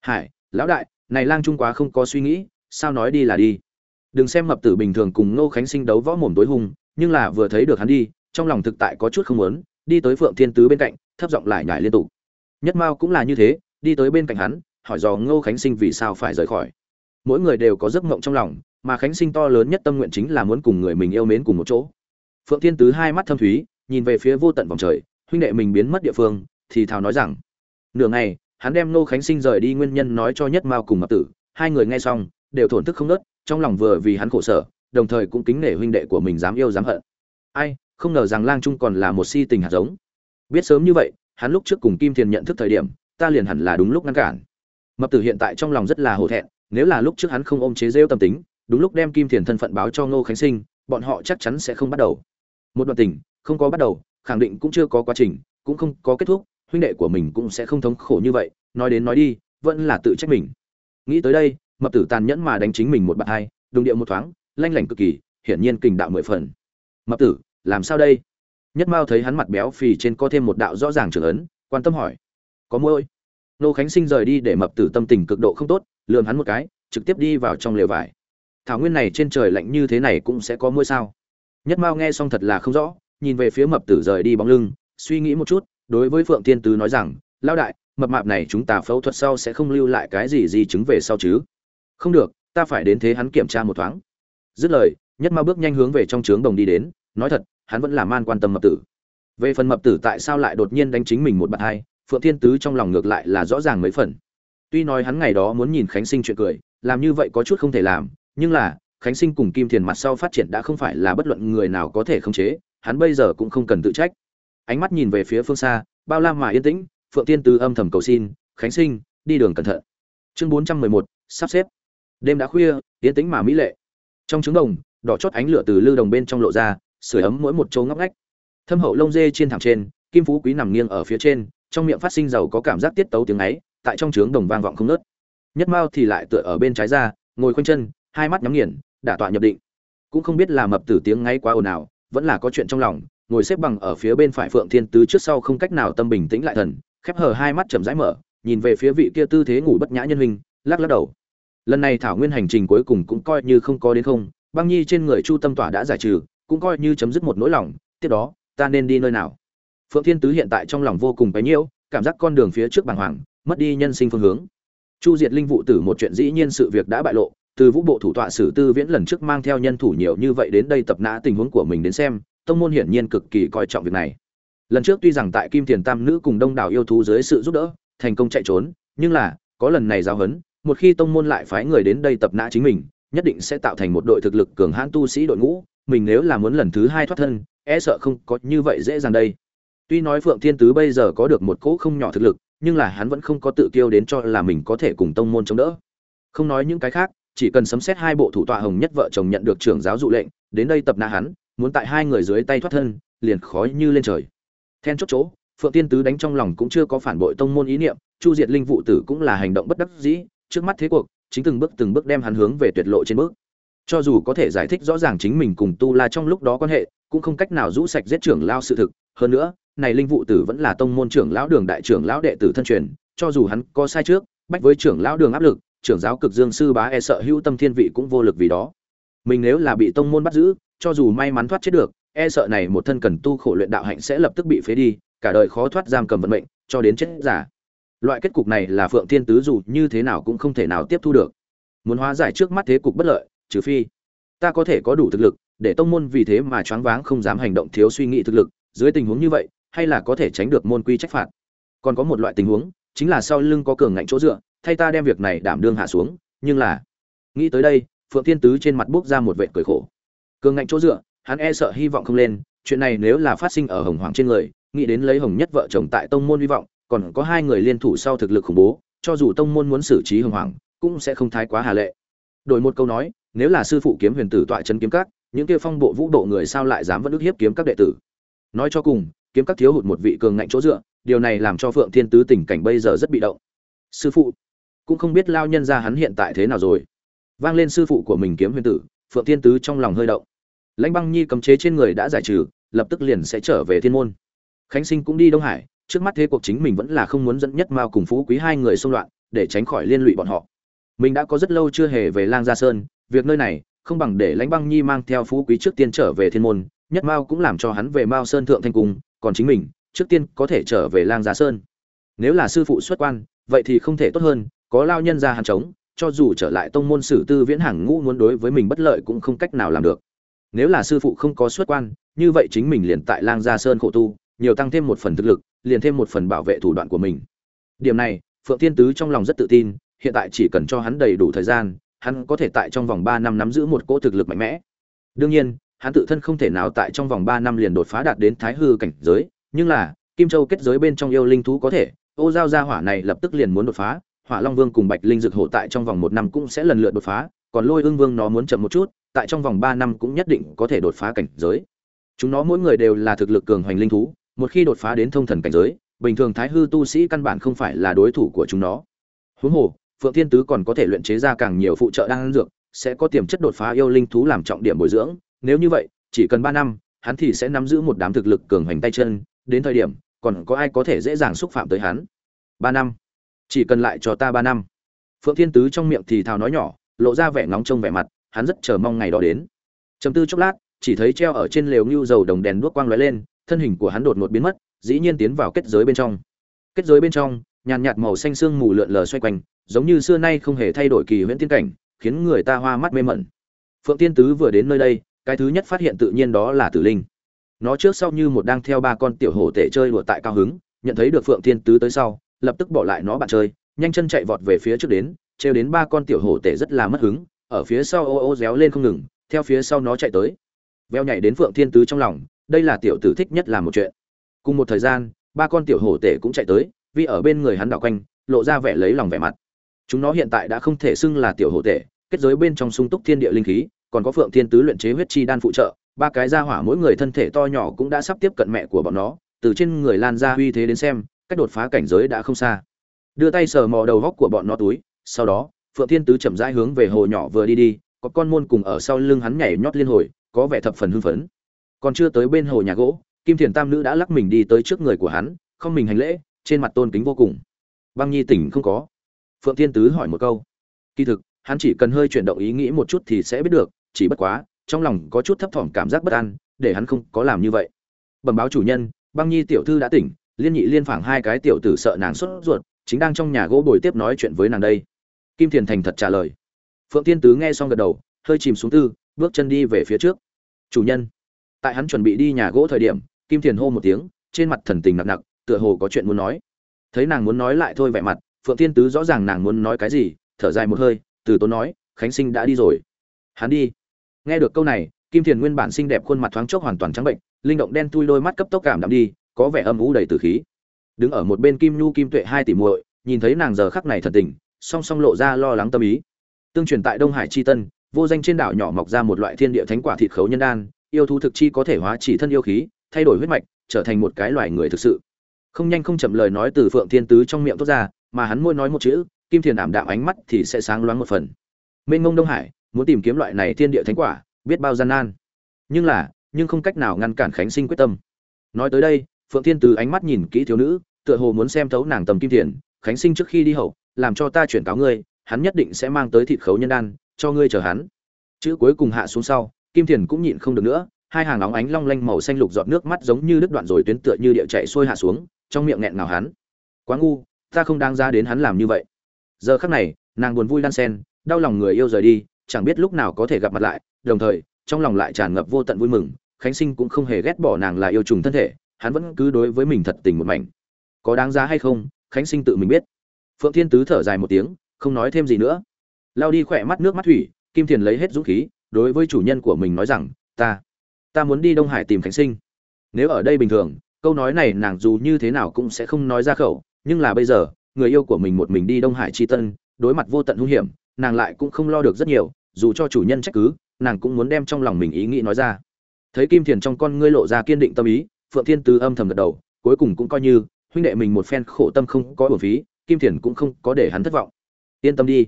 Hải, lão đại, này lang trung quá không có suy nghĩ, sao nói đi là đi. Đừng xem mập tử bình thường cùng ngô khánh sinh đấu võ mồm tối hung, nhưng là vừa thấy được hắn đi, trong lòng thực tại có chút không muốn, đi tới phượng thiên tứ bên cạnh, thấp giọng lại nhải liên tục. Nhất mao cũng là như thế, đi tới bên cạnh hắn, hỏi dò ngô khánh sinh vì sao phải rời khỏi. Mỗi người đều có giấc mộng trong lòng, mà khánh sinh to lớn nhất tâm nguyện chính là muốn cùng người mình yêu mến cùng một chỗ. Phượng thiên tứ hai mắt thâm thúy, nhìn về phía vô tận vòng trời, huynh đệ mình biến mất địa phương thì thào nói rằng, nửa ngày, hắn đem ngô khánh sinh rời đi nguyên nhân nói cho nhất mao cùng mập tử, hai người nghe xong, đều thổn thức không nớt, trong lòng vừa vì hắn khổ sở, đồng thời cũng kính nể huynh đệ của mình dám yêu dám hận. Ai, không ngờ rằng lang trung còn là một si tình hạt giống. Biết sớm như vậy, hắn lúc trước cùng kim thiền nhận thức thời điểm, ta liền hẳn là đúng lúc ngăn cản. Mập tử hiện tại trong lòng rất là hổ thẹn, nếu là lúc trước hắn không ôm chế rêu tâm tính, đúng lúc đem kim thiền thân phận báo cho ngô khánh sinh, bọn họ chắc chắn sẽ không bắt đầu. Một đoạn tình, không có bắt đầu, khẳng định cũng chưa có quá trình, cũng không có kết thúc huynh đệ của mình cũng sẽ không thống khổ như vậy, nói đến nói đi, vẫn là tự trách mình. Nghĩ tới đây, mập tử tàn nhẫn mà đánh chính mình một bạt hai, đùng điệu một thoáng, lanh lảnh cực kỳ, hiển nhiên kình đạo mười phần. Mập tử, làm sao đây? Nhất mao thấy hắn mặt béo phì trên có thêm một đạo rõ ràng trưởng ấn, quan tâm hỏi. Có môi nô khánh sinh rời đi để mập tử tâm tình cực độ không tốt, lườm hắn một cái, trực tiếp đi vào trong lều vải. Thảo nguyên này trên trời lạnh như thế này cũng sẽ có môi sao? Nhất mao nghe xong thật là không rõ, nhìn về phía mập tử rời đi bóng lưng, suy nghĩ một chút đối với phượng tiên tứ nói rằng lao đại, mập mạp này chúng ta phẫu thuật sau sẽ không lưu lại cái gì gì chứng về sau chứ? Không được, ta phải đến thế hắn kiểm tra một thoáng. Dứt lời, nhất ma bước nhanh hướng về trong trướng đồng đi đến, nói thật, hắn vẫn là man quan tâm mập tử. Về phần mập tử tại sao lại đột nhiên đánh chính mình một bạn hai, phượng thiên tứ trong lòng ngược lại là rõ ràng mấy phần. Tuy nói hắn ngày đó muốn nhìn khánh sinh chuyện cười, làm như vậy có chút không thể làm, nhưng là, khánh sinh cùng kim thiền mặt sau phát triển đã không phải là bất luận người nào có thể khống chế, hắn bây giờ cũng không cần tự trách ánh mắt nhìn về phía phương xa, bao la mà yên tĩnh, phượng tiên từ âm thầm cầu xin, khánh sinh, đi đường cẩn thận. Chương bốn trăm mười một, sắp xếp. Đêm đã khuya, yên tĩnh mà mỹ lệ. Trong trứng đồng, đỏ chót ánh lửa từ lư đồng bên trong lộ ra, sưởi ấm mỗi một chỗ ngóc ngách. Thâm hậu lông dê trên thẳng trên, kim phú quý nằm nghiêng ở phía trên, trong miệng phát sinh giàu có cảm giác tiết tấu tiếng ấy, tại trong trướng đồng vang vọng không nớt nhất mao thì lại tựa ở bên trái ra, ngồi khoanh chân, hai mắt nhắm nghiền, đả tọa nhập định. Cũng không biết là mập tử tiếng ngay quá ồn ào, vẫn là có chuyện trong lòng ngồi xếp bằng ở phía bên phải phượng thiên tứ trước sau không cách nào tâm bình tĩnh lại thần, khép hờ hai mắt chậm rãi mở, nhìn về phía vị kia tư thế ngủ bất nhã nhân hình lắc lắc đầu. Lần này thảo nguyên hành trình cuối cùng cũng coi như không có đến không, băng nhi trên người chu tâm tỏa đã giải trừ, cũng coi như chấm dứt một nỗi lòng, tiếp đó, ta nên đi nơi nào? Phượng thiên tứ hiện tại trong lòng vô cùng bấy nhiêu, cảm giác con đường phía trước bàng hoàng, mất đi nhân sinh phương hướng. Chu diệt linh vụ tử một chuyện dĩ nhiên sự việc đã bại lộ, từ vũ bộ thủ tọa sử tư viễn lần trước mang theo nhân thủ nhiều như vậy đến đây tập nã tình huống của mình đến xem tông môn hiển nhiên cực kỳ coi trọng việc này. Lần trước tuy rằng tại kim tiền tam nữ cùng đông đảo yêu thú dưới sự giúp đỡ, thành công chạy trốn, nhưng là, có lần này giao hấn một khi tông môn lại phái người đến đây tập nã chính mình, nhất định sẽ tạo thành một đội thực lực cường hãn tu sĩ đội ngũ, mình nếu là muốn lần thứ hai thoát thân e sợ không có như vậy dễ dàng đây. Tuy nói phượng thiên tứ bây giờ có được một cỗ không nhỏ thực lực, nhưng là hắn vẫn không có tự kiêu đến cho là mình có thể cùng tông môn chống đỡ. Không nói những cái khác, chỉ cần sấm xét hai bộ thủ tọa hồng nhất vợ chồng nhận được trưởng giáo dụ lệnh, đến đây tập nã hắn muốn tại hai người dưới tay thoát thân, liền khó như lên trời. Then chốt chỗ, phượng tiên tứ đánh trong lòng cũng chưa có phản bội tông môn ý niệm, chu diệt linh vụ tử cũng là hành động bất đắc dĩ, trước mắt thế cuộc, chính từng bước từng bước đem hắn hướng về tuyệt lộ trên bước. Cho dù có thể giải thích rõ ràng chính mình cùng tu la trong lúc đó quan hệ, cũng không cách nào rũ sạch giết trưởng lao sự thực. Hơn nữa, này linh vụ tử vẫn là tông môn trưởng lão đường đại trưởng lão đệ tử thân truyền, cho dù hắn có sai trước, bách với trưởng lão đường áp lực, trưởng giáo cực dương sư bá e sợ hữu tâm thiên vị cũng vô lực vì đó. Mình nếu là bị tông môn bắt giữ cho dù may mắn thoát chết được e sợ này một thân cần tu khổ luyện đạo hạnh sẽ lập tức bị phế đi, cả đời khó thoát giam cầm vận mệnh, cho đến chết giả loại kết cục này là phượng thiên tứ dù như thế nào cũng không thể nào tiếp thu được. Muốn hóa giải trước mắt thế cục bất lợi, trừ phi ta có thể có đủ thực lực, để tông môn vì thế mà choáng váng không dám hành động thiếu suy nghĩ thực lực, dưới tình huống như vậy, hay là có thể tránh được môn quy trách phạt. Còn có một loại tình huống, chính là sau lưng có cường ngạnh chỗ dựa, thay ta đem việc này đảm đương hạ xuống, nhưng là, nghĩ tới đây, phượng thiên tứ trên mặt bước ra một vệt cười khổ cường ngạnh chỗ dựa, hắn e sợ hy vọng không lên, chuyện này nếu là phát sinh ở hồng hoàng trên người, nghĩ đến lấy hồng nhất vợ chồng tại tông môn hy vọng, còn có hai người liên thủ sau thực lực khủng bố, cho dù tông môn muốn xử trí hồng hoàng, cũng sẽ không thái quá hà lệ. Đổi một câu nói, nếu là sư phụ kiếm huyền tử tọa chân kiếm các, những kia phong bộ vũ độ người sao lại dám vẫn ức hiếp kiếm các đệ tử? Nói cho cùng, kiếm các thiếu hụt một vị cường ngạnh chỗ dựa, điều này làm cho phượng thiên tứ tình cảnh bây giờ rất bị động. Sư phụ, cũng không biết lao nhân ra hắn hiện tại thế nào rồi. Vang lên sư phụ của mình kiếm huyền tử, phượng thiên tứ trong lòng hơi động lãnh băng nhi cấm chế trên người đã giải trừ, lập tức liền sẽ trở về thiên môn. Khánh sinh cũng đi đông hải, trước mắt thế cuộc chính mình vẫn là không muốn dẫn nhất mao cùng phú quý hai người xung loạn, để tránh khỏi liên lụy bọn họ. Mình đã có rất lâu chưa hề về lang gia sơn, việc nơi này, không bằng để lãnh băng nhi mang theo phú quý trước tiên trở về thiên môn, nhất mao cũng làm cho hắn về mao sơn thượng thanh cung, còn chính mình, trước tiên có thể trở về lang gia sơn. Nếu là sư phụ xuất quan, vậy thì không thể tốt hơn, có lao nhân ra hàn chống, cho dù trở lại tông môn sử tư viễn hàng ngũ muốn đối với mình bất lợi cũng không cách nào làm được nếu là sư phụ không có xuất quan, như vậy chính mình liền tại lang gia sơn khổ tu, nhiều tăng thêm một phần thực lực, liền thêm một phần bảo vệ thủ đoạn của mình. Điểm này, phượng thiên tứ trong lòng rất tự tin, hiện tại chỉ cần cho hắn đầy đủ thời gian, hắn có thể tại trong vòng ba năm nắm giữ một cỗ thực lực mạnh mẽ. Đương nhiên, hắn tự thân không thể nào tại trong vòng ba năm liền đột phá đạt đến thái hư cảnh giới, nhưng là, kim châu kết giới bên trong yêu linh thú có thể, ô giao gia hỏa này lập tức liền muốn đột phá, hỏa long vương cùng bạch linh dược hộ tại trong vòng một năm cũng sẽ lần lượt đột phá, còn lôi ương vương nó muốn chậm một chút tại trong vòng ba năm cũng nhất định có thể đột phá cảnh giới. Chúng nó mỗi người đều là thực lực cường hoành linh thú, một khi đột phá đến thông thần cảnh giới, bình thường thái hư tu sĩ căn bản không phải là đối thủ của chúng nó. Huống hồ, phượng thiên tứ còn có thể luyện chế ra càng nhiều phụ trợ đan dược, sẽ có tiềm chất đột phá yêu linh thú làm trọng điểm bồi dưỡng. Nếu như vậy, chỉ cần ba năm, hắn thì sẽ nắm giữ một đám thực lực cường hoành tay chân. Đến thời điểm, còn có ai có thể dễ dàng xúc phạm tới hắn? Ba năm. Chỉ cần lại cho ta ba năm. Phượng thiên tứ trong miệng thì thào nói nhỏ, lộ ra vẻ nóng trông vẻ mặt hắn rất chờ mong ngày đó đến. Chấm tư chốc lát, chỉ thấy treo ở trên lều ngưu dầu đồng đèn đuốc quang lóe lên, thân hình của hắn đột ngột biến mất, dĩ nhiên tiến vào kết giới bên trong. Kết giới bên trong, nhàn nhạt màu xanh sương mù lượn lờ xoay quanh, giống như xưa nay không hề thay đổi kỳ huyễn tiên cảnh, khiến người ta hoa mắt mê mẩn. Phượng tiên tứ vừa đến nơi đây, cái thứ nhất phát hiện tự nhiên đó là tử linh. Nó trước sau như một đang theo ba con tiểu hổ tể chơi đùa tại cao hứng, nhận thấy được phượng tiên tứ tới sau, lập tức bỏ lại nó bạn chơi, nhanh chân chạy vọt về phía trước đến, trêu đến ba con tiểu hổ tể rất là mất hứng ở phía sau ô ô réo lên không ngừng, theo phía sau nó chạy tới. Veo nhảy đến phượng thiên tứ trong lòng, đây là tiểu tử thích nhất làm một chuyện. Cùng một thời gian, ba con tiểu hổ tể cũng chạy tới, vì ở bên người hắn đảo quanh, lộ ra vẻ lấy lòng vẻ mặt. Chúng nó hiện tại đã không thể xưng là tiểu hổ tể, kết giới bên trong sung túc thiên địa linh khí, còn có phượng thiên tứ luyện chế huyết chi đan phụ trợ, ba cái ra hỏa mỗi người thân thể to nhỏ cũng đã sắp tiếp cận mẹ của bọn nó, từ trên người lan ra uy thế đến xem, cách đột phá cảnh giới đã không xa. Đưa tay sờ mò đầu góc của bọn nó túi, sau đó phượng thiên tứ chậm rãi hướng về hồ nhỏ vừa đi đi, có con môn cùng ở sau lưng hắn nhảy nhót liên hồi, có vẻ thập phần hưng phấn. Còn chưa tới bên hồ nhà gỗ, kim thiền tam nữ đã lắc mình đi tới trước người của hắn, không mình hành lễ, trên mặt tôn kính vô cùng. Băng nhi tỉnh không có? Phượng thiên tứ hỏi một câu. Kỳ thực, hắn chỉ cần hơi chuyển động ý nghĩ một chút thì sẽ biết được, chỉ bất quá, trong lòng có chút thấp thỏm cảm giác bất an, để hắn không có làm như vậy. Bẩm báo chủ nhân, băng nhi tiểu thư đã tỉnh, liên nhị liên phảng hai cái tiểu tử sợ nàng sốt ruột, chính đang trong nhà gỗ bồi tiếp nói chuyện với nàng đây kim thiền thành thật trả lời. Phượng tiên tứ nghe xong gật đầu, hơi chìm xuống tư, bước chân đi về phía trước. Chủ nhân. Tại hắn chuẩn bị đi nhà gỗ thời điểm, kim thiền hô một tiếng, trên mặt thần tình nặng nặng tựa hồ có chuyện muốn nói. Thấy nàng muốn nói lại thôi vẻ mặt, phượng tiên tứ rõ ràng nàng muốn nói cái gì, thở dài một hơi, từ tốn nói, khánh sinh đã đi rồi. Hắn đi. Nghe được câu này, kim thiền nguyên bản xinh đẹp khuôn mặt thoáng chốc hoàn toàn trắng bệnh, linh động đen tui đôi mắt cấp tốc cảm đạm đi, có vẻ âm ú đầy từ khí. Đứng ở một bên kim nhu kim tuệ hai tỷ muội, nhìn thấy nàng giờ khắc này thật tình song song lộ ra lo lắng tâm ý. Tương truyền tại đông hải chi tân, vô danh trên đảo nhỏ mọc ra một loại thiên địa thánh quả thịt khấu nhân đan, yêu thú thực chi có thể hóa chỉ thân yêu khí, thay đổi huyết mạch, trở thành một cái loài người thực sự. Không nhanh không chậm lời nói từ phượng thiên tứ trong miệng thốt ra, mà hắn môi nói một chữ, kim thiền ảm đạm ánh mắt thì sẽ sáng loáng một phần. Mênh ngông đông hải, muốn tìm kiếm loại này thiên địa thánh quả, biết bao gian nan. Nhưng là, nhưng không cách nào ngăn cản khánh sinh quyết tâm. Nói tới đây, phượng thiên tứ ánh mắt nhìn kỹ thiếu nữ, tựa hồ muốn xem thấu nàng tầm kim thiền, khánh sinh trước khi đi hậu làm cho ta chuyển cáo ngươi, hắn nhất định sẽ mang tới thịt khấu nhân đan, cho ngươi chờ hắn. Chữ cuối cùng hạ xuống sau, kim thiền cũng nhịn không được nữa, hai hàng nóng ánh long lanh màu xanh lục giọt nước mắt giống như đứt đoạn rồi tuyến tựa như địa chạy xuôi hạ xuống, trong miệng nghẹn nào hắn. Quá ngu, ta không đáng ra đến hắn làm như vậy. Giờ khắc này, nàng buồn vui đan sen, đau lòng người yêu rời đi, chẳng biết lúc nào có thể gặp mặt lại, đồng thời, trong lòng lại tràn ngập vô tận vui mừng, khánh sinh cũng không hề ghét bỏ nàng là yêu trùng thân thể, hắn vẫn cứ đối với mình thật tình một mảnh. Có đáng giá hay không, khánh sinh tự mình biết phượng thiên tứ thở dài một tiếng, không nói thêm gì nữa. Lao đi khỏe mắt nước mắt thủy, kim thiền lấy hết dũng khí, đối với chủ nhân của mình nói rằng, ta ta muốn đi đông hải tìm khánh sinh. Nếu ở đây bình thường, câu nói này nàng dù như thế nào cũng sẽ không nói ra khẩu, nhưng là bây giờ, người yêu của mình một mình đi đông hải chi tân, đối mặt vô tận hung hiểm, nàng lại cũng không lo được rất nhiều, dù cho chủ nhân trách cứ, nàng cũng muốn đem trong lòng mình ý nghĩ nói ra. Thấy kim thiền trong con ngươi lộ ra kiên định tâm ý, phượng thiên tứ âm thầm gật đầu, cuối cùng cũng coi như, huynh đệ mình một phen khổ tâm không có bổn phí kim thiền cũng không có để hắn thất vọng. Yên tâm đi.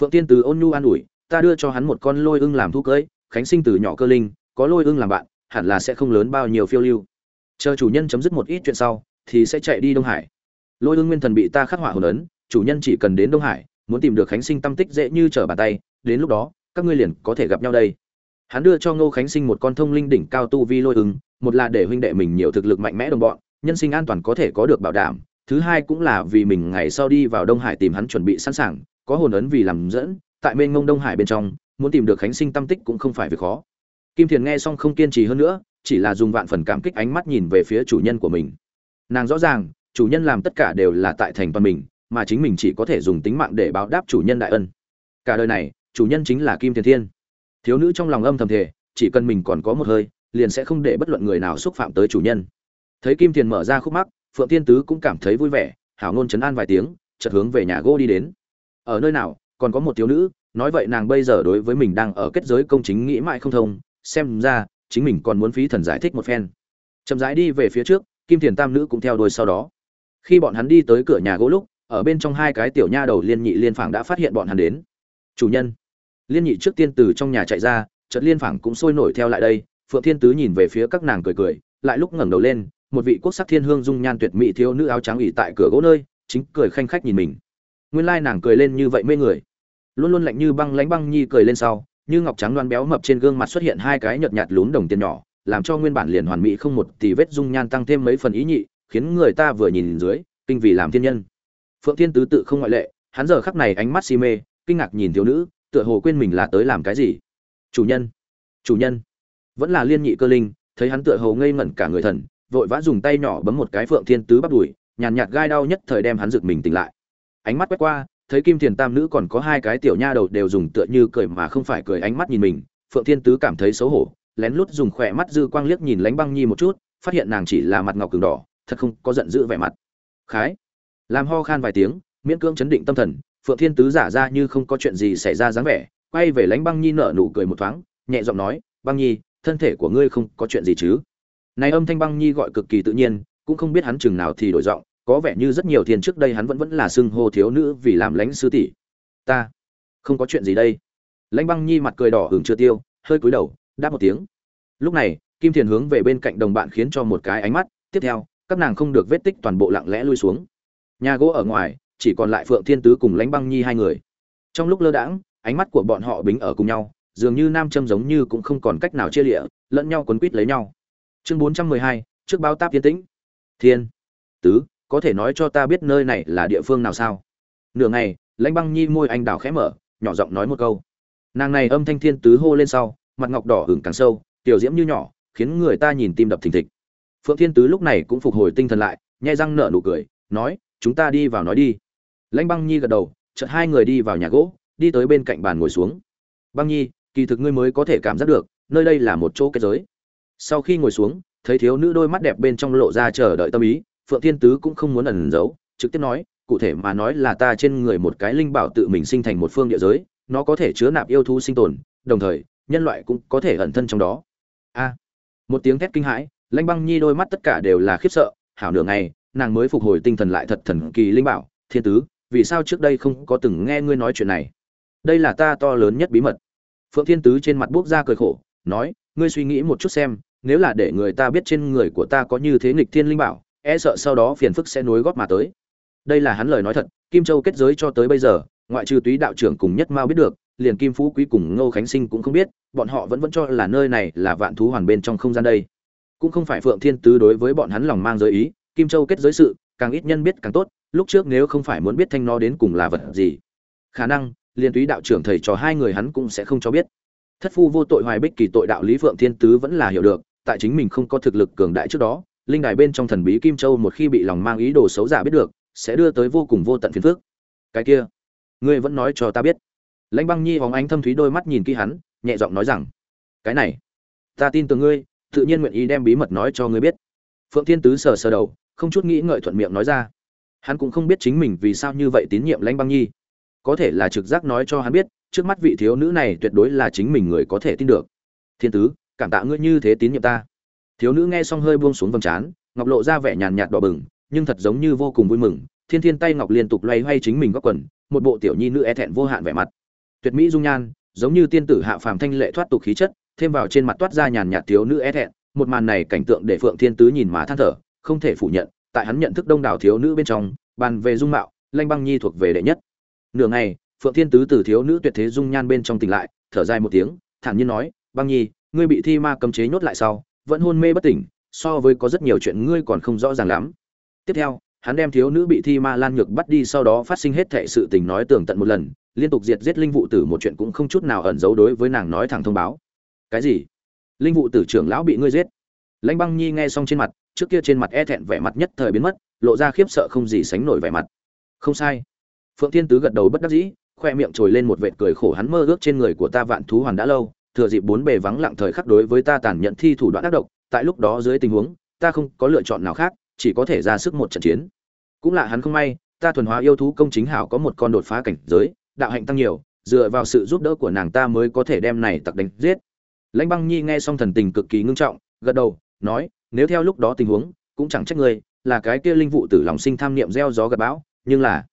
Phượng Tiên từ ôn nhu an ủi, ta đưa cho hắn một con lôi ưng làm thu cưỡi khánh sinh từ nhỏ cơ linh, có lôi ưng làm bạn, hẳn là sẽ không lớn bao nhiêu phiêu lưu. Chờ chủ nhân chấm dứt một ít chuyện sau, thì sẽ chạy đi đông hải. Lôi ưng nguyên thần bị ta khắc họa hồn ấn, chủ nhân chỉ cần đến đông hải, muốn tìm được khánh sinh tâm tích dễ như trở bàn tay, đến lúc đó, các ngươi liền có thể gặp nhau đây. Hắn đưa cho ngô khánh sinh một con thông linh đỉnh cao tu vi lôi ưng, một là để huynh đệ mình nhiều thực lực mạnh mẽ đồng bọn, nhân sinh an toàn có thể có được bảo đảm thứ hai cũng là vì mình ngày sau đi vào đông hải tìm hắn chuẩn bị sẵn sàng, có hồn ấn vì làm dẫn, tại mênh ngông đông hải bên trong, muốn tìm được khánh sinh tâm tích cũng không phải việc khó. Kim thiền nghe xong không kiên trì hơn nữa, chỉ là dùng vạn phần cảm kích ánh mắt nhìn về phía chủ nhân của mình. Nàng rõ ràng, chủ nhân làm tất cả đều là tại thành toàn mình, mà chính mình chỉ có thể dùng tính mạng để báo đáp chủ nhân đại ân. Cả đời này, chủ nhân chính là kim thiền thiên. Thiếu nữ trong lòng âm thầm thể chỉ cần mình còn có một hơi, liền sẽ không để bất luận người nào xúc phạm tới chủ nhân. Thấy kim thiền mở ra khúc mắc phượng Thiên tứ cũng cảm thấy vui vẻ, hảo ngôn chấn an vài tiếng, chợt hướng về nhà gỗ đi đến. Ở nơi nào, còn có một thiếu nữ, nói vậy nàng bây giờ đối với mình đang ở kết giới công chính nghĩ mãi không thông, xem ra, chính mình còn muốn phí thần giải thích một phen. Chậm rãi đi về phía trước, kim thiền tam nữ cũng theo đuôi sau đó. Khi bọn hắn đi tới cửa nhà gỗ lúc, ở bên trong hai cái tiểu nha đầu liên nhị liên phảng đã phát hiện bọn hắn đến. Chủ nhân. Liên nhị trước tiên từ trong nhà chạy ra, chợt liên phảng cũng sôi nổi theo lại đây. Phượng thiên tứ nhìn về phía các nàng cười cười, lại lúc ngẩng đầu lên một vị quốc sắc thiên hương dung nhan tuyệt mỹ thiếu nữ áo trắng ủy tại cửa gỗ nơi, chính cười khanh khách nhìn mình. Nguyên lai nàng cười lên như vậy mê người. Luôn luôn lạnh như băng lánh băng nhi cười lên sau, như ngọc trắng loan béo mập trên gương mặt xuất hiện hai cái nhợt nhạt lún đồng tiền nhỏ, làm cho nguyên bản liền hoàn mỹ không một tỷ vết dung nhan tăng thêm mấy phần ý nhị, khiến người ta vừa nhìn dưới, kinh vì làm thiên nhân. Phượng thiên tứ tự không ngoại lệ, hắn giờ khắc này ánh mắt si mê, kinh ngạc nhìn thiếu nữ, tựa hồ quên mình là tới làm cái gì. Chủ nhân chủ nhân. Vẫn là liên nhị cơ linh, thấy hắn tựa hồ ngây ngẩn cả người thần vội vã dùng tay nhỏ bấm một cái phượng thiên tứ bắt đuổi nhàn nhạt gai đau nhất thời đem hắn giật mình tỉnh lại. Ánh mắt quét qua, thấy kim thiền tam nữ còn có hai cái tiểu nha đầu đều dùng tựa như cười mà không phải cười ánh mắt nhìn mình, phượng thiên tứ cảm thấy xấu hổ, lén lút dùng khỏe mắt dư quang liếc nhìn lánh băng nhi một chút, phát hiện nàng chỉ là mặt ngọc cường đỏ, thật không có giận dữ vẻ mặt. Khái, làm ho khan vài tiếng, miễn cưỡng chấn định tâm thần, phượng thiên tứ giả ra như không có chuyện gì xảy ra dáng vẻ, quay về lánh băng nhi nở nụ cười một thoáng, nhẹ giọng nói, băng nhi, thân thể của ngươi không có chuyện gì chứ? Này âm thanh băng nhi gọi cực kỳ tự nhiên, cũng không biết hắn chừng nào thì đổi giọng, có vẻ như rất nhiều thiên trước đây hắn vẫn vẫn là xưng hô thiếu nữ vì làm lãnh sư tỷ. Ta, không có chuyện gì đây. Lãnh băng nhi mặt cười đỏ hưởng chưa tiêu, hơi cúi đầu, đáp một tiếng. Lúc này, kim thiền hướng về bên cạnh đồng bạn khiến cho một cái ánh mắt, tiếp theo, các nàng không được vết tích toàn bộ lặng lẽ lui xuống. Nhà gỗ ở ngoài, chỉ còn lại phượng thiên tứ cùng lãnh băng nhi hai người. Trong lúc lơ đãng, ánh mắt của bọn họ bính ở cùng nhau, dường như nam châm giống như cũng không còn cách nào chia lịa, lẫn nhau quấn quýt lấy nhau chương bốn trăm mười hai, trước báo táp yên tĩnh. Thiên, tứ, có thể nói cho ta biết nơi này là địa phương nào sao? Nửa ngày, lãnh băng nhi môi anh đào khẽ mở, nhỏ giọng nói một câu. Nàng này âm thanh thiên tứ hô lên sau, mặt ngọc đỏ hửng càng sâu, tiểu diễm như nhỏ, khiến người ta nhìn tim đập thình thịch. Phượng thiên tứ lúc này cũng phục hồi tinh thần lại, nhai răng nở nụ cười, nói, chúng ta đi vào nói đi. Lãnh băng nhi gật đầu, chợt hai người đi vào nhà gỗ, đi tới bên cạnh bàn ngồi xuống. Băng nhi, kỳ thực ngươi mới có thể cảm giác được, nơi đây là một chỗ kết giới sau khi ngồi xuống, thấy thiếu nữ đôi mắt đẹp bên trong lộ ra chờ đợi tâm ý, phượng thiên tứ cũng không muốn ẩn giấu, trực tiếp nói, cụ thể mà nói là ta trên người một cái linh bảo tự mình sinh thành một phương địa giới, nó có thể chứa nạp yêu thú sinh tồn, đồng thời, nhân loại cũng có thể ẩn thân trong đó. A. Một tiếng thét kinh hãi, lãnh băng nhi đôi mắt tất cả đều là khiếp sợ, hảo nửa ngày, nàng mới phục hồi tinh thần lại thật thần kỳ linh bảo, thiên tứ, vì sao trước đây không có từng nghe ngươi nói chuyện này? Đây là ta to lớn nhất bí mật. Phượng thiên tứ trên mặt buốc ra cười khổ, nói, ngươi suy nghĩ một chút xem nếu là để người ta biết trên người của ta có như thế nghịch thiên linh bảo e sợ sau đó phiền phức sẽ nối gót mà tới. Đây là hắn lời nói thật, kim châu kết giới cho tới bây giờ, ngoại trừ túy đạo trưởng cùng nhất mao biết được, liền kim phú quý cùng ngô khánh sinh cũng không biết, bọn họ vẫn vẫn cho là nơi này là vạn thú hoàn bên trong không gian đây. Cũng không phải phượng thiên tứ đối với bọn hắn lòng mang giới ý, kim châu kết giới sự, càng ít nhân biết càng tốt, lúc trước nếu không phải muốn biết thanh nó đến cùng là vật gì, khả năng, liền túy đạo trưởng thầy trò hai người hắn cũng sẽ không cho biết. Thất phu vô tội hoài bích kỳ tội đạo lý phượng thiên tứ vẫn là hiểu được tại chính mình không có thực lực cường đại trước đó, linh đài bên trong thần bí kim châu một khi bị lòng mang ý đồ xấu giả biết được, sẽ đưa tới vô cùng vô tận phiền phức. Cái kia, ngươi vẫn nói cho ta biết. Lãnh băng nhi hóng ánh thâm thúy đôi mắt nhìn kỹ hắn, nhẹ giọng nói rằng, cái này, ta tin tưởng ngươi, tự nhiên nguyện ý đem bí mật nói cho ngươi biết. Phượng thiên tứ sờ sờ đầu, không chút nghĩ ngợi thuận miệng nói ra. Hắn cũng không biết chính mình vì sao như vậy tín nhiệm lãnh băng nhi. Có thể là trực giác nói cho hắn biết, trước mắt vị thiếu nữ này tuyệt đối là chính mình người có thể tin được. Thiên tứ cảm tạ ngươi như thế tín nhiệm ta. Thiếu nữ nghe xong hơi buông xuống vầng trán, ngọc lộ ra vẻ nhàn nhạt đỏ bừng, nhưng thật giống như vô cùng vui mừng, thiên thiên tay ngọc liên tục loay hoay chính mình góc quần, một bộ tiểu nhi nữ e thẹn vô hạn vẻ mặt. Tuyệt mỹ dung nhan, giống như tiên tử hạ phàm thanh lệ thoát tục khí chất, thêm vào trên mặt toát ra nhàn nhạt thiếu nữ e thẹn, một màn này cảnh tượng để phượng thiên tứ nhìn má than thở, không thể phủ nhận, tại hắn nhận thức đông đảo thiếu nữ bên trong, bàn về dung mạo, lanh băng nhi thuộc về đệ nhất. Nửa ngày, phượng thiên tứ từ thiếu nữ tuyệt thế dung nhan bên trong tỉnh lại, thở dài một tiếng, thản nhiên nói, băng nhi ngươi bị thi ma cấm chế nhốt lại sau, vẫn hôn mê bất tỉnh, so với có rất nhiều chuyện ngươi còn không rõ ràng lắm. Tiếp theo, hắn đem thiếu nữ bị thi ma lan nhược bắt đi sau đó phát sinh hết thảy sự tình nói tường tận một lần, liên tục diệt giết linh vụ tử một chuyện cũng không chút nào ẩn giấu đối với nàng nói thẳng thông báo. Cái gì? Linh vụ tử trưởng lão bị ngươi giết. Lãnh băng nhi nghe xong trên mặt, trước kia trên mặt e thẹn vẻ mặt nhất thời biến mất, lộ ra khiếp sợ không gì sánh nổi vẻ mặt. Không sai. Phượng thiên tứ gật đầu bất đắc dĩ, khoe miệng trồi lên một vệt cười khổ hắn mơ ước trên người của ta vạn thú hoàn đã lâu thừa dịp bốn bề vắng lặng thời khắc đối với ta tàn nhẫn thi thủ đoạn ác độc tại lúc đó dưới tình huống ta không có lựa chọn nào khác chỉ có thể ra sức một trận chiến. Cũng là hắn không may ta thuần hóa yêu thú công chính hảo có một con đột phá cảnh giới đạo hạnh tăng nhiều dựa vào sự giúp đỡ của nàng ta mới có thể đem này tặc đánh giết. Lãnh băng nhi nghe xong thần tình cực kỳ ngưng trọng gật đầu nói nếu theo lúc đó tình huống cũng chẳng trách người, là cái kia linh vụ tử lòng sinh tham niệm gieo gió gặt bão nhưng là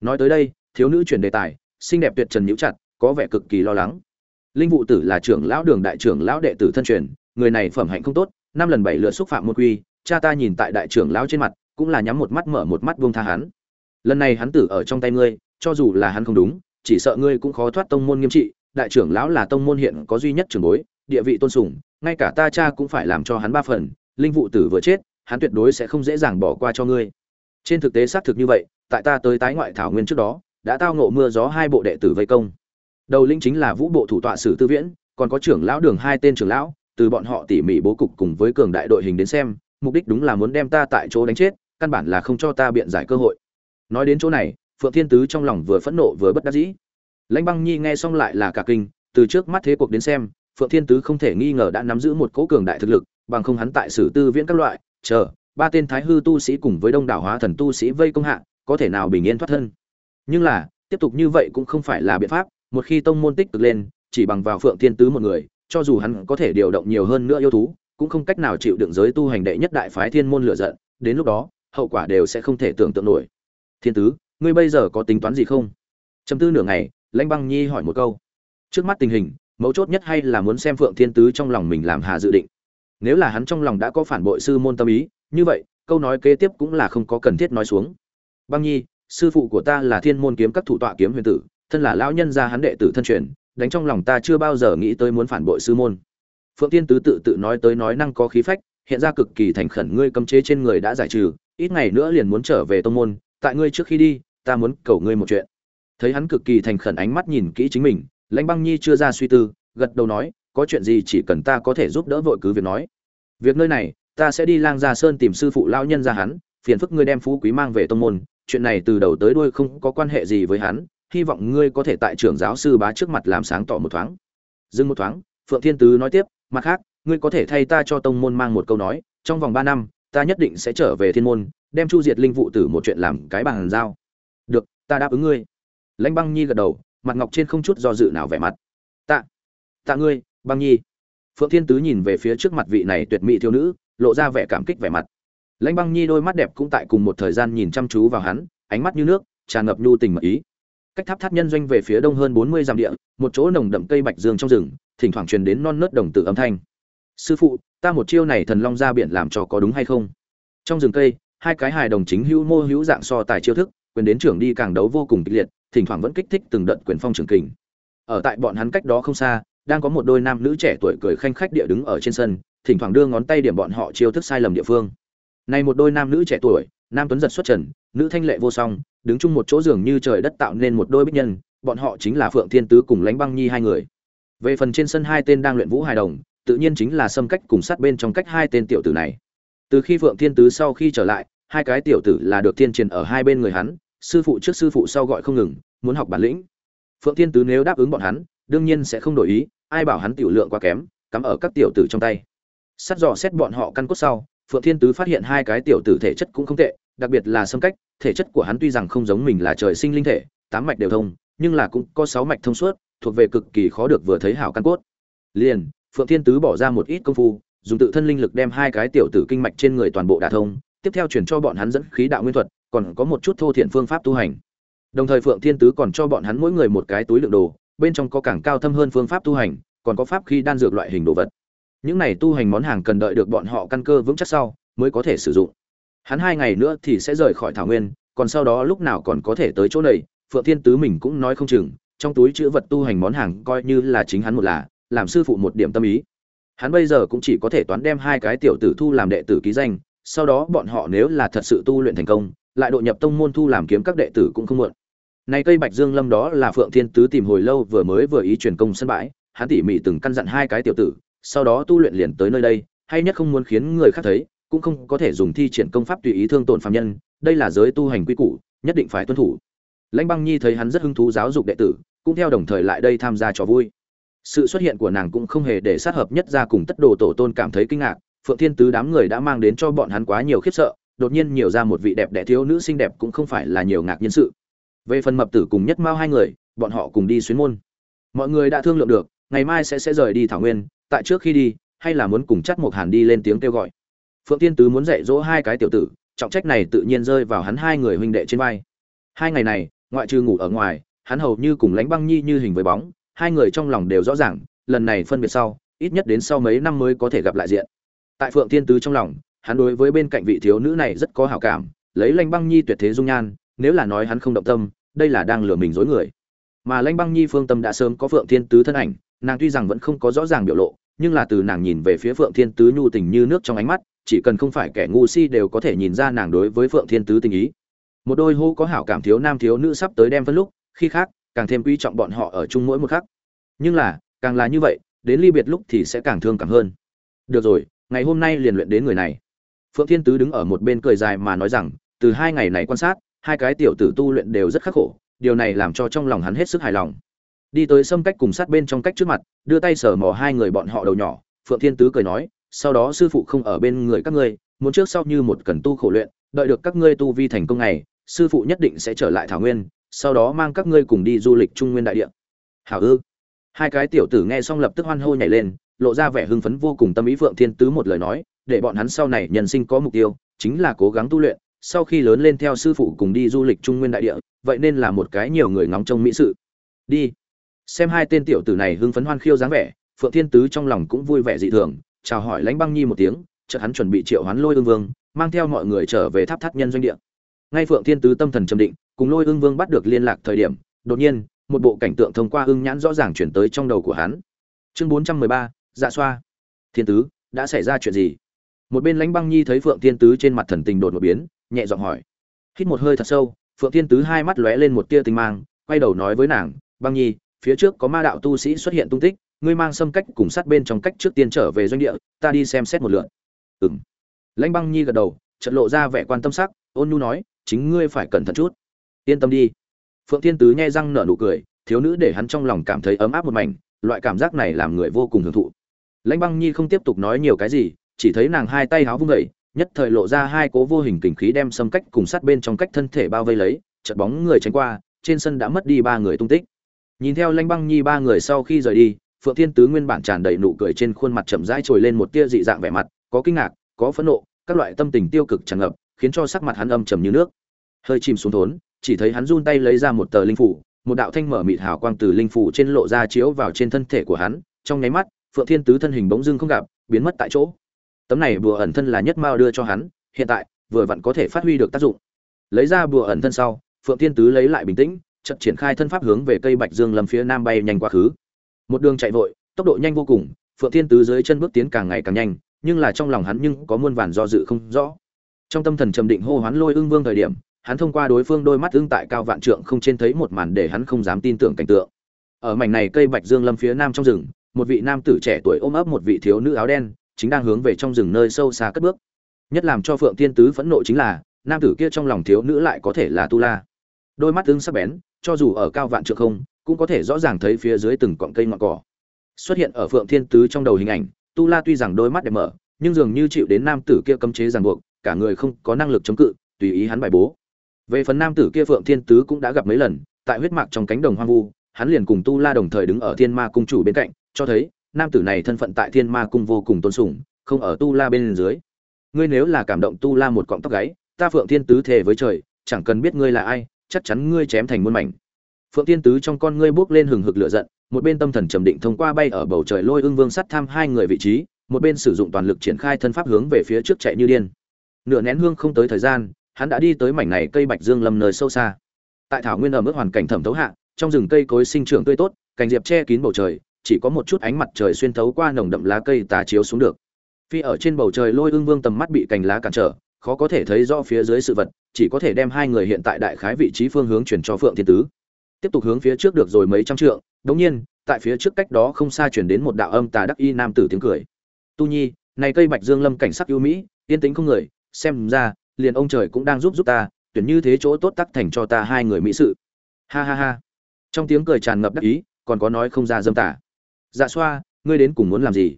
nói tới đây thiếu nữ chuyển đề tài xinh đẹp tuyệt trần nhíu chặt có vẻ cực kỳ lo lắng linh vụ tử là trưởng lão đường đại trưởng lão đệ tử thân truyền, người này phẩm hạnh không tốt, năm lần bảy lượt xúc phạm môn quy, cha ta nhìn tại đại trưởng lão trên mặt, cũng là nhắm một mắt mở một mắt buông tha hắn. Lần này hắn tử ở trong tay ngươi, cho dù là hắn không đúng, chỉ sợ ngươi cũng khó thoát tông môn nghiêm trị, đại trưởng lão là tông môn hiện có duy nhất trưởng bối, địa vị tôn sùng, ngay cả ta cha cũng phải làm cho hắn ba phần, linh vụ tử vừa chết, hắn tuyệt đối sẽ không dễ dàng bỏ qua cho ngươi. Trên thực tế xác thực như vậy, tại ta tới tái ngoại thảo nguyên trước đó, đã tao ngộ mưa gió hai bộ đệ tử vây công đầu linh chính là vũ bộ thủ tọa sử tư viễn, còn có trưởng lão đường hai tên trưởng lão, từ bọn họ tỉ mỉ bố cục cùng với cường đại đội hình đến xem, mục đích đúng là muốn đem ta tại chỗ đánh chết, căn bản là không cho ta biện giải cơ hội. Nói đến chỗ này, phượng thiên tứ trong lòng vừa phẫn nộ vừa bất đắc dĩ. Lãnh băng nhi nghe xong lại là cả kinh, từ trước mắt thế cuộc đến xem, phượng thiên tứ không thể nghi ngờ đã nắm giữ một cỗ cường đại thực lực, bằng không hắn tại sử tư viễn các loại, chờ, ba tên thái hư tu sĩ cùng với đông đảo hóa thần tu sĩ vây công hạ, có thể nào bình yên thoát thân. Nhưng là, tiếp tục như vậy cũng không phải là biện pháp một khi tông môn tích cực lên, chỉ bằng vào phượng thiên tứ một người, cho dù hắn có thể điều động nhiều hơn nữa yêu thú, cũng không cách nào chịu đựng giới tu hành đệ nhất đại phái thiên môn lựa giận, đến lúc đó, hậu quả đều sẽ không thể tưởng tượng nổi. Thiên tứ, ngươi bây giờ có tính toán gì không? Chấm tư nửa ngày, lãnh băng nhi hỏi một câu. Trước mắt tình hình, mấu chốt nhất hay là muốn xem phượng thiên tứ trong lòng mình làm hà dự định? Nếu là hắn trong lòng đã có phản bội sư môn tâm ý, như vậy, câu nói kế tiếp cũng là không có cần thiết nói xuống. Băng nhi, sư phụ của ta là thiên môn kiếm các thủ tọa kiếm huyền tử thân là lão nhân gia hắn đệ tử thân truyền, đánh trong lòng ta chưa bao giờ nghĩ tới muốn phản bội sư môn. Phượng tiên tứ tự tự nói tới nói năng có khí phách, hiện ra cực kỳ thành khẩn ngươi cấm chế trên người đã giải trừ, ít ngày nữa liền muốn trở về tông môn, tại ngươi trước khi đi, ta muốn cầu ngươi một chuyện. Thấy hắn cực kỳ thành khẩn ánh mắt nhìn kỹ chính mình, lãnh băng nhi chưa ra suy tư, gật đầu nói, có chuyện gì chỉ cần ta có thể giúp đỡ vội cứ việc nói. Việc nơi này, ta sẽ đi lang gia sơn tìm sư phụ lão nhân gia hắn, phiền phức ngươi đem phú quý mang về tông môn, chuyện này từ đầu tới đuôi không có quan hệ gì với hắn hy vọng ngươi có thể tại trưởng giáo sư bá trước mặt làm sáng tỏ một thoáng. Dừng một thoáng, phượng thiên tứ nói tiếp, mặt khác, ngươi có thể thay ta cho tông môn mang một câu nói, trong vòng ba năm, ta nhất định sẽ trở về thiên môn, đem chu diệt linh vụ tử một chuyện làm cái bàn giao. Được, ta đáp ứng ngươi. Lãnh băng nhi gật đầu, mặt ngọc trên không chút do dự nào vẻ mặt. Tạ tạ ngươi, băng nhi. Phượng thiên tứ nhìn về phía trước mặt vị này tuyệt mỹ thiếu nữ, lộ ra vẻ cảm kích vẻ mặt. Lãnh băng nhi đôi mắt đẹp cũng tại cùng một thời gian nhìn chăm chú vào hắn, ánh mắt như nước, tràn ngập nhu tình mật ý cách tháp tháp nhân doanh về phía đông hơn bốn mươi dặm địa, một chỗ nồng đậm cây bạch dương trong rừng, thỉnh thoảng truyền đến non nớt đồng tử âm thanh. Sư phụ, ta một chiêu này thần long ra biển làm cho có đúng hay không? Trong rừng cây, hai cái hài đồng chính hữu mô hữu dạng so tài chiêu thức, quyền đến trưởng đi càng đấu vô cùng kịch liệt, thỉnh thoảng vẫn kích thích từng đợt quyền phong trường kình. Ở tại bọn hắn cách đó không xa, đang có một đôi nam nữ trẻ tuổi cười khanh khách địa đứng ở trên sân, thỉnh thoảng đưa ngón tay điểm bọn họ chiêu thức sai lầm địa phương. Này một đôi nam nữ trẻ tuổi, nam tuấn giật xuất trần nữ thanh lệ vô song, đứng chung một chỗ giường như trời đất tạo nên một đôi bích nhân, bọn họ chính là phượng thiên tứ cùng lãnh băng nhi hai người. Về phần trên sân hai tên đang luyện vũ hài đồng, tự nhiên chính là xâm cách cùng sát bên trong cách hai tên tiểu tử này. Từ khi phượng thiên tứ sau khi trở lại, hai cái tiểu tử là được thiên truyền ở hai bên người hắn, sư phụ trước sư phụ sau gọi không ngừng, muốn học bản lĩnh. Phượng thiên tứ nếu đáp ứng bọn hắn, đương nhiên sẽ không đổi ý, ai bảo hắn tiểu lượng quá kém, cắm ở các tiểu tử trong tay. Sát dò xét bọn họ căn cốt sau, phượng thiên tứ phát hiện hai cái tiểu tử thể chất cũng không tệ đặc biệt là xâm cách, thể chất của hắn tuy rằng không giống mình là trời sinh linh thể, tám mạch đều thông, nhưng là cũng có sáu mạch thông suốt, thuộc về cực kỳ khó được vừa thấy hảo căn cốt. Liền, phượng thiên tứ bỏ ra một ít công phu, dùng tự thân linh lực đem hai cái tiểu tử kinh mạch trên người toàn bộ đả thông, tiếp theo chuyển cho bọn hắn dẫn khí đạo nguyên thuật, còn có một chút thô thiện phương pháp tu hành. Đồng thời phượng thiên tứ còn cho bọn hắn mỗi người một cái túi lượng đồ, bên trong có càng cao thâm hơn phương pháp tu hành, còn có pháp khi đan dược loại hình đồ vật. Những này tu hành món hàng cần đợi được bọn họ căn cơ vững chắc sau, mới có thể sử dụng hắn hai ngày nữa thì sẽ rời khỏi thảo nguyên, còn sau đó lúc nào còn có thể tới chỗ này, phượng thiên tứ mình cũng nói không chừng, trong túi chữ vật tu hành món hàng coi như là chính hắn một là, làm sư phụ một điểm tâm ý. Hắn bây giờ cũng chỉ có thể toán đem hai cái tiểu tử thu làm đệ tử ký danh, sau đó bọn họ nếu là thật sự tu luyện thành công, lại độ nhập tông môn thu làm kiếm các đệ tử cũng không muộn. Này cây bạch dương lâm đó là phượng thiên tứ tìm hồi lâu vừa mới vừa ý truyền công sân bãi, hắn tỉ mỉ từng căn dặn hai cái tiểu tử, sau đó tu luyện liền tới nơi đây, hay nhất không muốn khiến người khác thấy cũng không có thể dùng thi triển công pháp tùy ý thương tổn phạm nhân, đây là giới tu hành quy củ, nhất định phải tuân thủ. Lãnh băng nhi thấy hắn rất hứng thú giáo dục đệ tử, cũng theo đồng thời lại đây tham gia trò vui. Sự xuất hiện của nàng cũng không hề để sát hợp nhất ra cùng tất đồ tổ tôn cảm thấy kinh ngạc, phượng thiên tứ đám người đã mang đến cho bọn hắn quá nhiều khiếp sợ, đột nhiên nhiều ra một vị đẹp đẽ thiếu nữ xinh đẹp cũng không phải là nhiều ngạc nhiên sự. Về phần mập tử cùng nhất mao hai người, bọn họ cùng đi xuyến môn. Mọi người đã thương lượng được, ngày mai sẽ sẽ rời đi thảo nguyên, tại trước khi đi, hay là muốn cùng chắt một hàn đi lên tiếng kêu gọi phượng tiên tứ muốn dạy dỗ hai cái tiểu tử, trọng trách này tự nhiên rơi vào hắn hai người huynh đệ trên vai. Hai ngày này, ngoại trừ ngủ ở ngoài, hắn hầu như cùng lánh băng nhi như hình với bóng, hai người trong lòng đều rõ ràng, lần này phân biệt sau, ít nhất đến sau mấy năm mới có thể gặp lại diện. Tại phượng tiên tứ trong lòng, hắn đối với bên cạnh vị thiếu nữ này rất có hảo cảm, lấy lanh băng nhi tuyệt thế dung nhan, nếu là nói hắn không động tâm, đây là đang lừa mình dối người. Mà lanh băng nhi phương tâm đã sớm có phượng thiên tứ thân ảnh, nàng tuy rằng vẫn không có rõ ràng biểu lộ, nhưng là từ nàng nhìn về phía phượng thiên tứ nhu tình như nước trong ánh mắt chỉ cần không phải kẻ ngu si đều có thể nhìn ra nàng đối với phượng thiên tứ tình ý. Một đôi hô có hảo cảm thiếu nam thiếu nữ sắp tới đem phân lúc, khi khác, càng thêm quý trọng bọn họ ở chung mỗi một khắc. Nhưng là, càng là như vậy, đến ly biệt lúc thì sẽ càng thương cảm hơn. Được rồi, ngày hôm nay liền luyện đến người này. Phượng thiên tứ đứng ở một bên cười dài mà nói rằng, từ hai ngày này quan sát, hai cái tiểu tử tu luyện đều rất khắc khổ, điều này làm cho trong lòng hắn hết sức hài lòng. Đi tới xâm cách cùng sát bên trong cách trước mặt, đưa tay sờ mò hai người bọn họ đầu nhỏ, phượng thiên tứ cười nói sau đó sư phụ không ở bên người các ngươi, muốn trước sau như một cần tu khổ luyện, đợi được các ngươi tu vi thành công này, sư phụ nhất định sẽ trở lại thảo nguyên, sau đó mang các ngươi cùng đi du lịch trung nguyên đại địa. Hảo ư? Hai cái tiểu tử nghe xong lập tức hoan hô nhảy lên, lộ ra vẻ hưng phấn vô cùng tâm ý phượng thiên tứ một lời nói, để bọn hắn sau này nhân sinh có mục tiêu, chính là cố gắng tu luyện, sau khi lớn lên theo sư phụ cùng đi du lịch trung nguyên đại địa, vậy nên là một cái nhiều người ngóng trông mỹ sự. Đi. Xem hai tên tiểu tử này hưng phấn hoan khiêu dáng vẻ, phượng thiên tứ trong lòng cũng vui vẻ dị thường chào hỏi lãnh băng nhi một tiếng, chợt hắn chuẩn bị triệu hoán lôi ương vương, mang theo mọi người trở về tháp thắt nhân doanh địa. Ngay phượng thiên tứ tâm thần trầm định, cùng lôi ương vương bắt được liên lạc thời điểm, đột nhiên, một bộ cảnh tượng thông qua ưng nhãn rõ ràng chuyển tới trong đầu của hắn. Chương bốn trăm mười ba dạ xoa. Thiên tứ, đã xảy ra chuyện gì? Một bên lãnh băng nhi thấy phượng thiên tứ trên mặt thần tình đột một biến, nhẹ giọng hỏi. Hít một hơi thật sâu, phượng thiên tứ hai mắt lóe lên một tia tinh mang, quay đầu nói với nàng, băng nhi, phía trước có ma đạo tu sĩ xuất hiện tung tích ngươi mang xâm cách cùng sát bên trong cách trước tiên trở về doanh địa, ta đi xem xét một lượn ừm. Lãnh băng nhi gật đầu, chợt lộ ra vẻ quan tâm sắc, ôn nhu nói, chính ngươi phải cẩn thận chút. Yên tâm đi. Phượng thiên tứ nghe răng nở nụ cười, thiếu nữ để hắn trong lòng cảm thấy ấm áp một mảnh, loại cảm giác này làm người vô cùng hưởng thụ. Lãnh băng nhi không tiếp tục nói nhiều cái gì, chỉ thấy nàng hai tay háo vung vẩy nhất thời lộ ra hai cố vô hình kình khí đem xâm cách cùng sát bên trong cách thân thể bao vây lấy, chợt bóng người tránh qua, trên sân đã mất đi ba người tung tích. Nhìn theo lãnh băng nhi ba người sau khi rời đi phượng thiên tứ nguyên bản tràn đầy nụ cười trên khuôn mặt chậm rãi trồi lên một tia dị dạng vẻ mặt, có kinh ngạc, có phẫn nộ, các loại tâm tình tiêu cực tràn ngập, khiến cho sắc mặt hắn âm trầm như nước. Hơi chìm xuống thốn, chỉ thấy hắn run tay lấy ra một tờ linh phủ, một đạo thanh mở mịt hào quang từ linh phủ trên lộ ra chiếu vào trên thân thể của hắn. Trong nháy mắt, phượng thiên tứ thân hình bỗng dưng không gặp, biến mất tại chỗ. Tấm này bùa ẩn thân là nhất mao đưa cho hắn, hiện tại, vừa vặn có thể phát huy được tác dụng. Lấy ra bùa ẩn thân sau, phượng thiên tứ lấy lại bình tĩnh, chợt triển khai thân pháp hướng về cây bạch dương lâm phía nam bay nhanh quá khứ một đường chạy vội, tốc độ nhanh vô cùng, phượng thiên tứ dưới chân bước tiến càng ngày càng nhanh, nhưng là trong lòng hắn nhưng có muôn vàn do dự không rõ. Trong tâm thần trầm định hô hoán lôi ưng vương thời điểm, hắn thông qua đối phương đôi mắt ưng tại cao vạn trượng không trên thấy một màn để hắn không dám tin tưởng cảnh tượng. Ở mảnh này cây bạch dương lâm phía nam trong rừng, một vị nam tử trẻ tuổi ôm ấp một vị thiếu nữ áo đen, chính đang hướng về trong rừng nơi sâu xa cất bước. Nhất làm cho phượng thiên tứ phẫn nộ chính là, nam tử kia trong lòng thiếu nữ lại có thể là tu la. Đôi mắt ưng sắc bén, cho dù ở cao vạn trượng không cũng có thể rõ ràng thấy phía dưới từng cọng cây ngọn cỏ. Xuất hiện ở phượng thiên tứ trong đầu hình ảnh, tu la tuy rằng đôi mắt đẹp mở, nhưng dường như chịu đến nam tử kia cấm chế ràng buộc, cả người không có năng lực chống cự, tùy ý hắn bài bố. Về phần nam tử kia phượng thiên tứ cũng đã gặp mấy lần, tại huyết mạc trong cánh đồng hoang vu, hắn liền cùng tu la đồng thời đứng ở thiên ma cung chủ bên cạnh, cho thấy nam tử này thân phận tại thiên ma cung vô cùng tôn sùng, không ở tu la bên dưới. Ngươi nếu là cảm động tu la một cọng tóc gáy, ta phượng thiên tứ thề với trời, chẳng cần biết ngươi là ai, chắc chắn ngươi chém thành muôn mảnh phượng thiên tứ trong con ngươi bước lên hừng hực lửa giận, một bên tâm thần trầm định thông qua bay ở bầu trời lôi ương vương sắt tham hai người vị trí, một bên sử dụng toàn lực triển khai thân pháp hướng về phía trước chạy như điên. Nửa nén hương không tới thời gian, hắn đã đi tới mảnh này cây bạch dương lâm nơi sâu xa. Tại thảo nguyên ở mức hoàn cảnh thẩm thấu hạ, trong rừng cây cối sinh trưởng tươi tốt, cành diệp che kín bầu trời, chỉ có một chút ánh mặt trời xuyên thấu qua nồng đậm lá cây tà chiếu xuống được. Phi ở trên bầu trời lôi ương vương tầm mắt bị cành lá cản trở, khó có thể thấy rõ phía dưới sự vật, chỉ có thể đem hai người hiện tại đại khái vị trí phương hướng chuyển cho phượng thiên tứ tiếp tục hướng phía trước được rồi mấy trăm trượng đống nhiên, tại phía trước cách đó không xa chuyển đến một đạo âm tà đắc y nam tử tiếng cười. Tu nhi, này cây bạch dương lâm cảnh sắc ưu mỹ, yên tĩnh không người, xem ra, liền ông trời cũng đang giúp giúp ta, tuyển như thế chỗ tốt tắc thành cho ta hai người mỹ sự. Ha ha ha. Trong tiếng cười tràn ngập đắc ý, còn có nói không ra dâm tả dạ xoa, ngươi đến cùng muốn làm gì?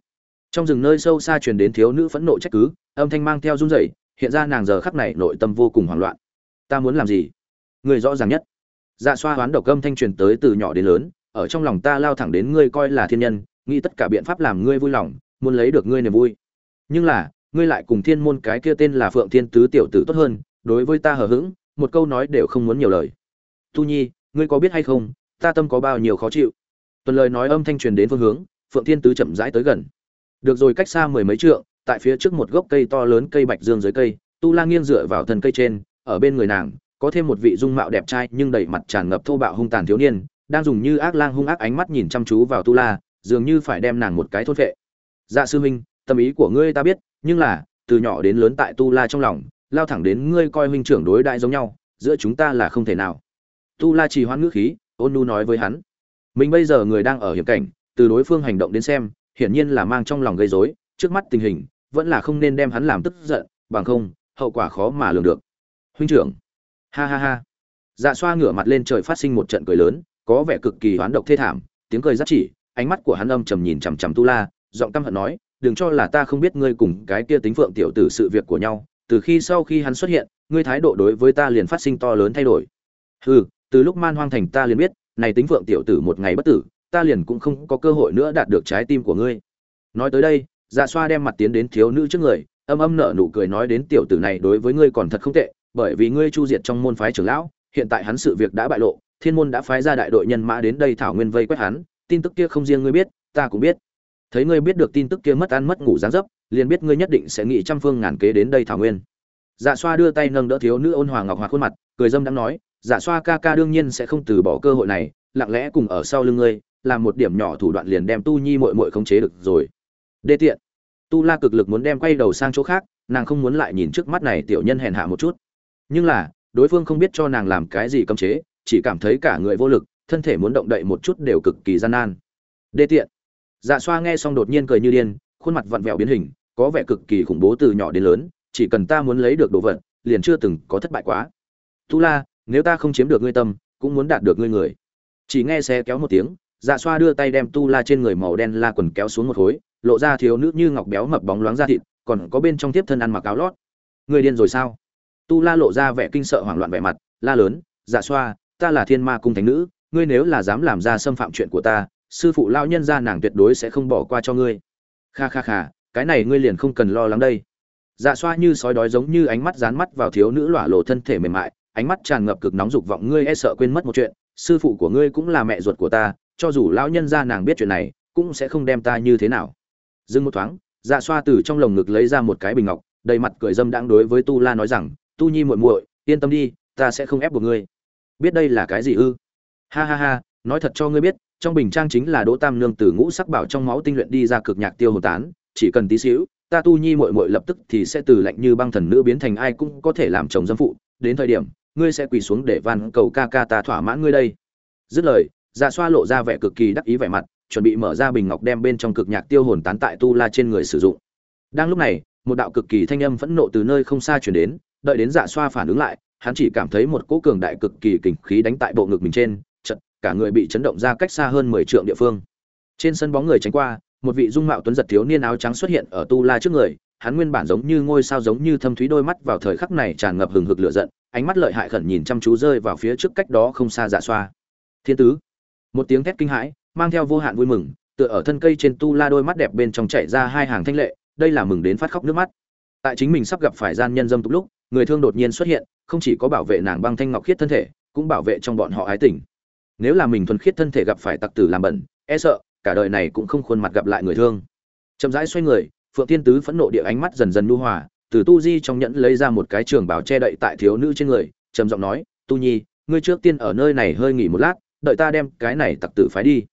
Trong rừng nơi sâu xa truyền đến thiếu nữ phẫn nộ trách cứ, âm thanh mang theo run rẩy, hiện ra nàng giờ khắc này nội tâm vô cùng hoảng loạn. Ta muốn làm gì? Người rõ ràng nhất dạ xoa hoán độc âm thanh truyền tới từ nhỏ đến lớn, ở trong lòng ta lao thẳng đến ngươi coi là thiên nhân, nghĩ tất cả biện pháp làm ngươi vui lòng, muốn lấy được ngươi niềm vui. Nhưng là, ngươi lại cùng thiên môn cái kia tên là phượng thiên tứ tiểu tử tốt hơn, đối với ta hờ hững, một câu nói đều không muốn nhiều lời. Tu nhi, ngươi có biết hay không, ta tâm có bao nhiêu khó chịu? Tuần lời nói âm thanh truyền đến phương hướng, phượng thiên tứ chậm rãi tới gần. Được rồi, cách xa mười mấy trượng, tại phía trước một gốc cây to lớn cây bạch dương dưới cây, tu la nghiêng dựa vào thân cây trên, ở bên người nàng có thêm một vị dung mạo đẹp trai nhưng đầy mặt tràn ngập thô bạo hung tàn thiếu niên, đang dùng như ác lang hung ác ánh mắt nhìn chăm chú vào tu la, dường như phải đem nàng một cái thôn vệ dạ sư huynh, tâm ý của ngươi ta biết, nhưng là, từ nhỏ đến lớn tại tu la trong lòng, lao thẳng đến ngươi coi huynh trưởng đối đại giống nhau, giữa chúng ta là không thể nào. Tu la trì hoãn ngữ khí, ôn nu nói với hắn. Mình bây giờ người đang ở hiểm cảnh, từ đối phương hành động đến xem, hiển nhiên là mang trong lòng gây rối, trước mắt tình hình, vẫn là không nên đem hắn làm tức giận, bằng không, hậu quả khó mà lường được. Huynh trưởng ha ha ha. Dạ xoa ngửa mặt lên trời phát sinh một trận cười lớn, có vẻ cực kỳ hoán độc thê thảm, tiếng cười rất chỉ, ánh mắt của hắn âm trầm nhìn chằm chằm tu la, giọng căm hận nói, đừng cho là ta không biết ngươi cùng cái kia tính phượng tiểu tử sự việc của nhau, từ khi sau khi hắn xuất hiện, ngươi thái độ đối với ta liền phát sinh to lớn thay đổi. Hừ, từ lúc man hoang thành ta liền biết, này tính phượng tiểu tử một ngày bất tử, ta liền cũng không có cơ hội nữa đạt được trái tim của ngươi. Nói tới đây dạ xoa đem mặt tiến đến thiếu nữ trước người, âm âm nở nụ cười nói đến tiểu tử này đối với ngươi còn thật không tệ bởi vì ngươi chu diệt trong môn phái trưởng lão, hiện tại hắn sự việc đã bại lộ, thiên môn đã phái ra đại đội nhân mã đến đây thảo nguyên vây quét hắn, tin tức kia không riêng ngươi biết, ta cũng biết. Thấy ngươi biết được tin tức kia mất ăn mất ngủ dáng dấp, liền biết ngươi nhất định sẽ nghĩ trăm phương ngàn kế đến đây thảo nguyên. Dạ xoa đưa tay nâng đỡ thiếu nữ ôn hòa ngọc hòa khuôn mặt, cười dâm đang nói dạ xoa ca ca đương nhiên sẽ không từ bỏ cơ hội này, lặng lẽ cùng ở sau lưng ngươi, làm một điểm nhỏ thủ đoạn liền đem tu nhi muội muội khống chế được rồi. Đê tiện. Tu la cực lực muốn đem quay đầu sang chỗ khác, nàng không muốn lại nhìn trước mắt này tiểu nhân hèn hạ một chút nhưng là, đối phương không biết cho nàng làm cái gì cấm chế, chỉ cảm thấy cả người vô lực, thân thể muốn động đậy một chút đều cực kỳ gian nan. Đê tiện. Dạ xoa nghe xong đột nhiên cười như điên, khuôn mặt vặn vẹo biến hình, có vẻ cực kỳ khủng bố từ nhỏ đến lớn, chỉ cần ta muốn lấy được đồ vật, liền chưa từng có thất bại quá. Tu la, nếu ta không chiếm được ngươi tâm, cũng muốn đạt được ngươi người. Chỉ nghe xe kéo một tiếng dạ xoa đưa tay đem tu la trên người màu đen la quần kéo xuống một khối, lộ ra thiếu nữ như ngọc béo mập bóng loáng da thịt, còn có bên trong tiếp thân ăn mặc áo lót. Người điên rồi sao? Tu la lộ ra vẻ kinh sợ hoảng loạn vẻ mặt, la lớn dạ xoa, ta là thiên ma cung thánh nữ, ngươi nếu là dám làm ra xâm phạm chuyện của ta, sư phụ lão nhân gia nàng tuyệt đối sẽ không bỏ qua cho ngươi. Kha kha kha, cái này ngươi liền không cần lo lắng đây. Dạ xoa như sói đói giống như ánh mắt dán mắt vào thiếu nữ lỏa lộ thân thể mềm mại, ánh mắt tràn ngập cực nóng dục vọng, ngươi e sợ quên mất một chuyện, sư phụ của ngươi cũng là mẹ ruột của ta, cho dù lão nhân gia nàng biết chuyện này, cũng sẽ không đem ta như thế nào. Dừng một thoáng dạ xoa từ trong lồng ngực lấy ra một cái bình ngọc, đầy mặt cười dâm đãng đối với tu la nói rằng tu nhi muội muội, yên tâm đi, ta sẽ không ép buộc ngươi. Biết đây là cái gì ư? Ha ha ha, nói thật cho ngươi biết, trong bình trang chính là đỗ tam nương từ ngũ sắc bảo trong máu tinh luyện đi ra cực nhạc tiêu hồn tán, chỉ cần tí xíu, ta tu nhi muội muội lập tức thì sẽ từ lạnh như băng thần nữ biến thành ai cũng có thể làm chồng dâm phụ. Đến thời điểm, ngươi sẽ quỳ xuống để van cầu ca ca ta thỏa mãn ngươi đây. Dứt lời dạ xoa lộ ra vẻ cực kỳ đắc ý vẻ mặt, chuẩn bị mở ra bình ngọc đem bên trong cực nhạc tiêu hồn tán tại tu la trên người sử dụng. Đang lúc này, một đạo cực kỳ thanh âm phẫn nộ từ nơi không xa chuyển đến đợi đến dạ xoa phản ứng lại, hắn chỉ cảm thấy một cỗ cường đại cực kỳ kình khí đánh tại bộ ngực mình trên, chật, cả người bị chấn động ra cách xa hơn mười trượng địa phương. Trên sân bóng người tránh qua, một vị dung mạo tuấn giật thiếu niên áo trắng xuất hiện ở tu la trước người, hắn nguyên bản giống như ngôi sao giống như thâm thúy đôi mắt vào thời khắc này tràn ngập hừng hực lửa giận, ánh mắt lợi hại khẩn nhìn chăm chú rơi vào phía trước cách đó không xa dạ xoa. Thiên tứ. Một tiếng thét kinh hãi, mang theo vô hạn vui mừng, tựa ở thân cây trên tu la đôi mắt đẹp bên trong chảy ra hai hàng thanh lệ, đây là mừng đến phát khóc nước mắt. Tại chính mình sắp gặp phải gian nhân dâm tục lúc người thương đột nhiên xuất hiện, không chỉ có bảo vệ nàng băng thanh ngọc khiết thân thể, cũng bảo vệ trong bọn họ ái tình. Nếu là mình thuần khiết thân thể gặp phải tặc tử làm bẩn e sợ, cả đời này cũng không khuôn mặt gặp lại người thương. Chậm rãi xoay người, phượng tiên tứ phẫn nộ địa ánh mắt dần dần nhu hòa, từ tu di trong nhẫn lấy ra một cái trường bảo che đậy tại thiếu nữ trên người, trầm giọng nói, tu nhi, ngươi trước tiên ở nơi này hơi nghỉ một lát, đợi ta đem cái này tặc tử phái đi.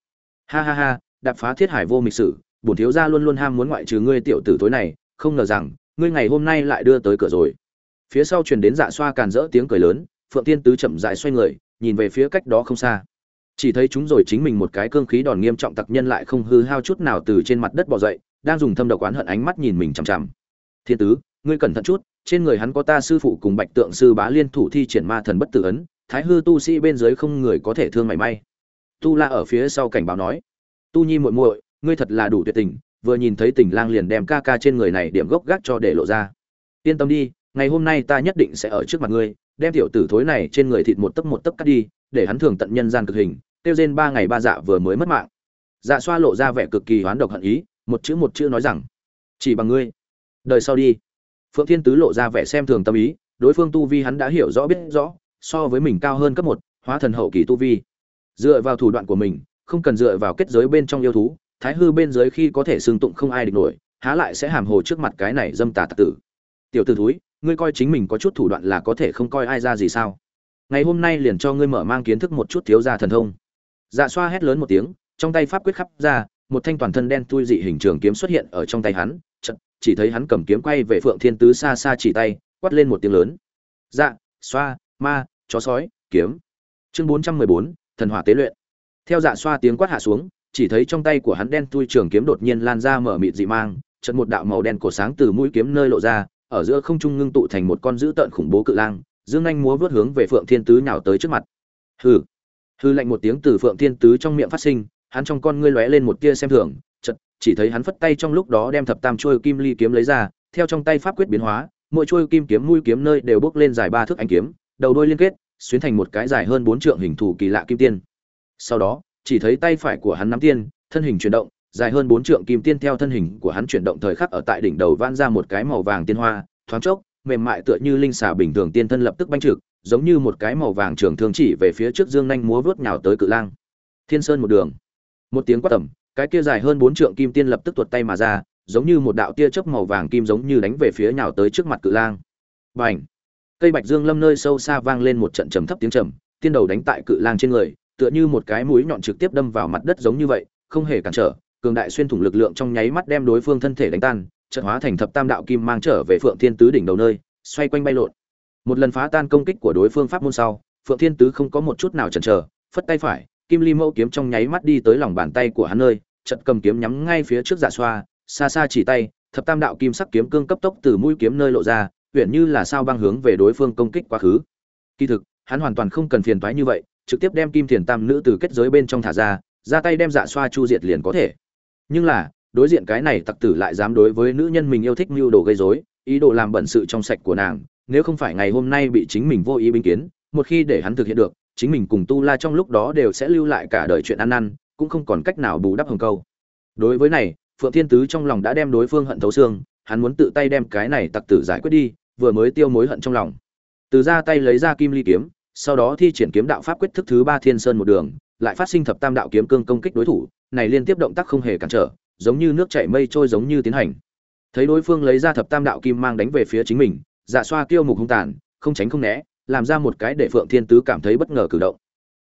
Ha ha ha, đạp phá thiết hải vô mịch sử, bổn thiếu gia luôn luôn ham muốn ngoại trừ ngươi tiểu tử tối này, không ngờ rằng, ngươi ngày hôm nay lại đưa tới cửa rồi phía sau truyền đến dạ xoa càn rỡ tiếng cười lớn, phượng tiên tứ chậm dại xoay người, nhìn về phía cách đó không xa. Chỉ thấy chúng rồi chính mình một cái cương khí đòn nghiêm trọng tặc nhân lại không hư hao chút nào từ trên mặt đất bò dậy, đang dùng thâm độc oán hận ánh mắt nhìn mình chằm chằm. Thiên tứ, ngươi cẩn thận chút, trên người hắn có ta sư phụ cùng bạch tượng sư bá liên thủ thi triển ma thần bất tử ấn, thái hư tu sĩ bên dưới không người có thể thương mảy may. Tu la ở phía sau cảnh báo nói. Tu nhi muội muội, ngươi thật là đủ tuyệt tình, vừa nhìn thấy tình lang liền đem ca ca trên người này điểm gốc gác cho để lộ ra. Yên tâm đi ngày hôm nay ta nhất định sẽ ở trước mặt ngươi, đem tiểu tử thối này trên người thịt một tấc một tấc cắt đi, để hắn thường tận nhân gian cực hình, tiêu trên ba ngày ba dạ vừa mới mất mạng. Dạ xoa lộ ra vẻ cực kỳ hoán độc hận ý, một chữ một chữ nói rằng, chỉ bằng ngươi. Đời sau đi. Phượng thiên tứ lộ ra vẻ xem thường tâm ý, đối phương tu vi hắn đã hiểu rõ biết rõ, so với mình cao hơn cấp một, hóa thần hậu kỳ tu vi. Dựa vào thủ đoạn của mình, không cần dựa vào kết giới bên trong yêu thú, thái hư bên dưới khi có thể xương tụng không ai địch nổi, há lại sẽ hàm hồ trước mặt cái này dâm tà tặc tử. Tiểu tử thúi ngươi coi chính mình có chút thủ đoạn là có thể không coi ai ra gì sao? Ngày hôm nay liền cho ngươi mở mang kiến thức một chút thiếu gia thần thông. Dạ xoa hét lớn một tiếng, trong tay pháp quyết khắp ra, một thanh toàn thân đen tui dị hình trường kiếm xuất hiện ở trong tay hắn chật chỉ thấy hắn cầm kiếm quay về phượng thiên tứ xa xa chỉ tay, quát lên một tiếng lớn. Dạ xoa, ma, chó sói, kiếm. Chương bốn trăm mười bốn, thần hỏa tế luyện. Theo dạ xoa tiếng quát hạ xuống, chỉ thấy trong tay của hắn đen tui trường kiếm đột nhiên lan ra mở mịt dị mang chật một đạo màu đen cổ sáng từ mũi kiếm nơi lộ ra ở giữa không trung ngưng tụ thành một con dữ tợn khủng bố cự lang, dương anh múa vớt hướng về phượng thiên tứ nhào tới trước mặt. Hừ. Hư lạnh một tiếng từ phượng thiên tứ trong miệng phát sinh, hắn trong con ngươi lóe lên một tia xem thường chật chỉ thấy hắn phất tay trong lúc đó đem thập tam chuôi kim ly kiếm lấy ra, theo trong tay pháp quyết biến hóa, mỗi chuôi kim kiếm mũi kiếm nơi đều bước lên dài ba thước ánh kiếm, đầu đôi liên kết, xuyến thành một cái dài hơn bốn trượng hình thù kỳ lạ kim tiên. Sau đó, chỉ thấy tay phải của hắn nắm tiên, thân hình chuyển động dài hơn bốn trượng kim tiên theo thân hình của hắn chuyển động thời khắc ở tại đỉnh đầu van ra một cái màu vàng tiên hoa, thoáng chốc, mềm mại tựa như linh xà bình thường tiên thân lập tức banh trực giống như một cái màu vàng trường thương chỉ về phía trước dương nhanh múa vút nhào tới cự lang. Thiên sơn một đường. Một tiếng quát tầm, cái kia dài hơn bốn trượng kim tiên lập tức tuột tay mà ra, giống như một đạo tia chớp màu vàng kim giống như đánh về phía nhào tới trước mặt cự lang. Bành! Cây bạch dương lâm nơi sâu xa vang lên một trận trầm thấp tiếng trầm, tiên đầu đánh tại cự lang trên người, tựa như một cái mũi nhọn trực tiếp đâm vào mặt đất giống như vậy, không hề cản trở cường đại xuyên thủng lực lượng trong nháy mắt đem đối phương thân thể đánh tan trận hóa thành thập tam đạo kim mang trở về phượng thiên tứ đỉnh đầu nơi, xoay quanh bay lộn. Một lần phá tan công kích của đối phương pháp môn sau, phượng thiên tứ không có một chút nào chần chờ, phất tay phải, kim ly mẫu kiếm trong nháy mắt đi tới lòng bàn tay của hắn nơi trận cầm kiếm nhắm ngay phía trước dạ xoa, xa xa chỉ tay, thập tam đạo kim sắc kiếm cương cấp tốc từ mũi kiếm nơi lộ ra uyển như là sao băng hướng về đối phương công kích quá khứ. Kỳ thực, hắn hoàn toàn không cần phiền toái như vậy, trực tiếp đem kim thiền tam nữ từ kết giới bên trong thả ra ra tay đem dạ xoa chu diệt liền có thể nhưng là, đối diện cái này tặc tử lại dám đối với nữ nhân mình yêu thích mưu đồ gây rối, ý đồ làm bẩn sự trong sạch của nàng, nếu không phải ngày hôm nay bị chính mình vô ý binh kiến, một khi để hắn thực hiện được, chính mình cùng tu la trong lúc đó đều sẽ lưu lại cả đời chuyện ăn năn, cũng không còn cách nào bù đắp hồng câu. Đối với này, phượng thiên tứ trong lòng đã đem đối phương hận thấu xương, hắn muốn tự tay đem cái này tặc tử giải quyết đi, vừa mới tiêu mối hận trong lòng. Từ ra tay lấy ra kim ly kiếm, sau đó thi triển kiếm đạo pháp quyết thức thứ ba thiên sơn một đường, lại phát sinh thập tam đạo kiếm cương công kích đối thủ này liên tiếp động tác không hề cản trở, giống như nước chảy mây trôi giống như tiến hành. Thấy đối phương lấy ra thập tam đạo kim mang đánh về phía chính mình dạ xoa kiêu mục hung tàn, không tránh không né, làm ra một cái để phượng thiên tứ cảm thấy bất ngờ cử động.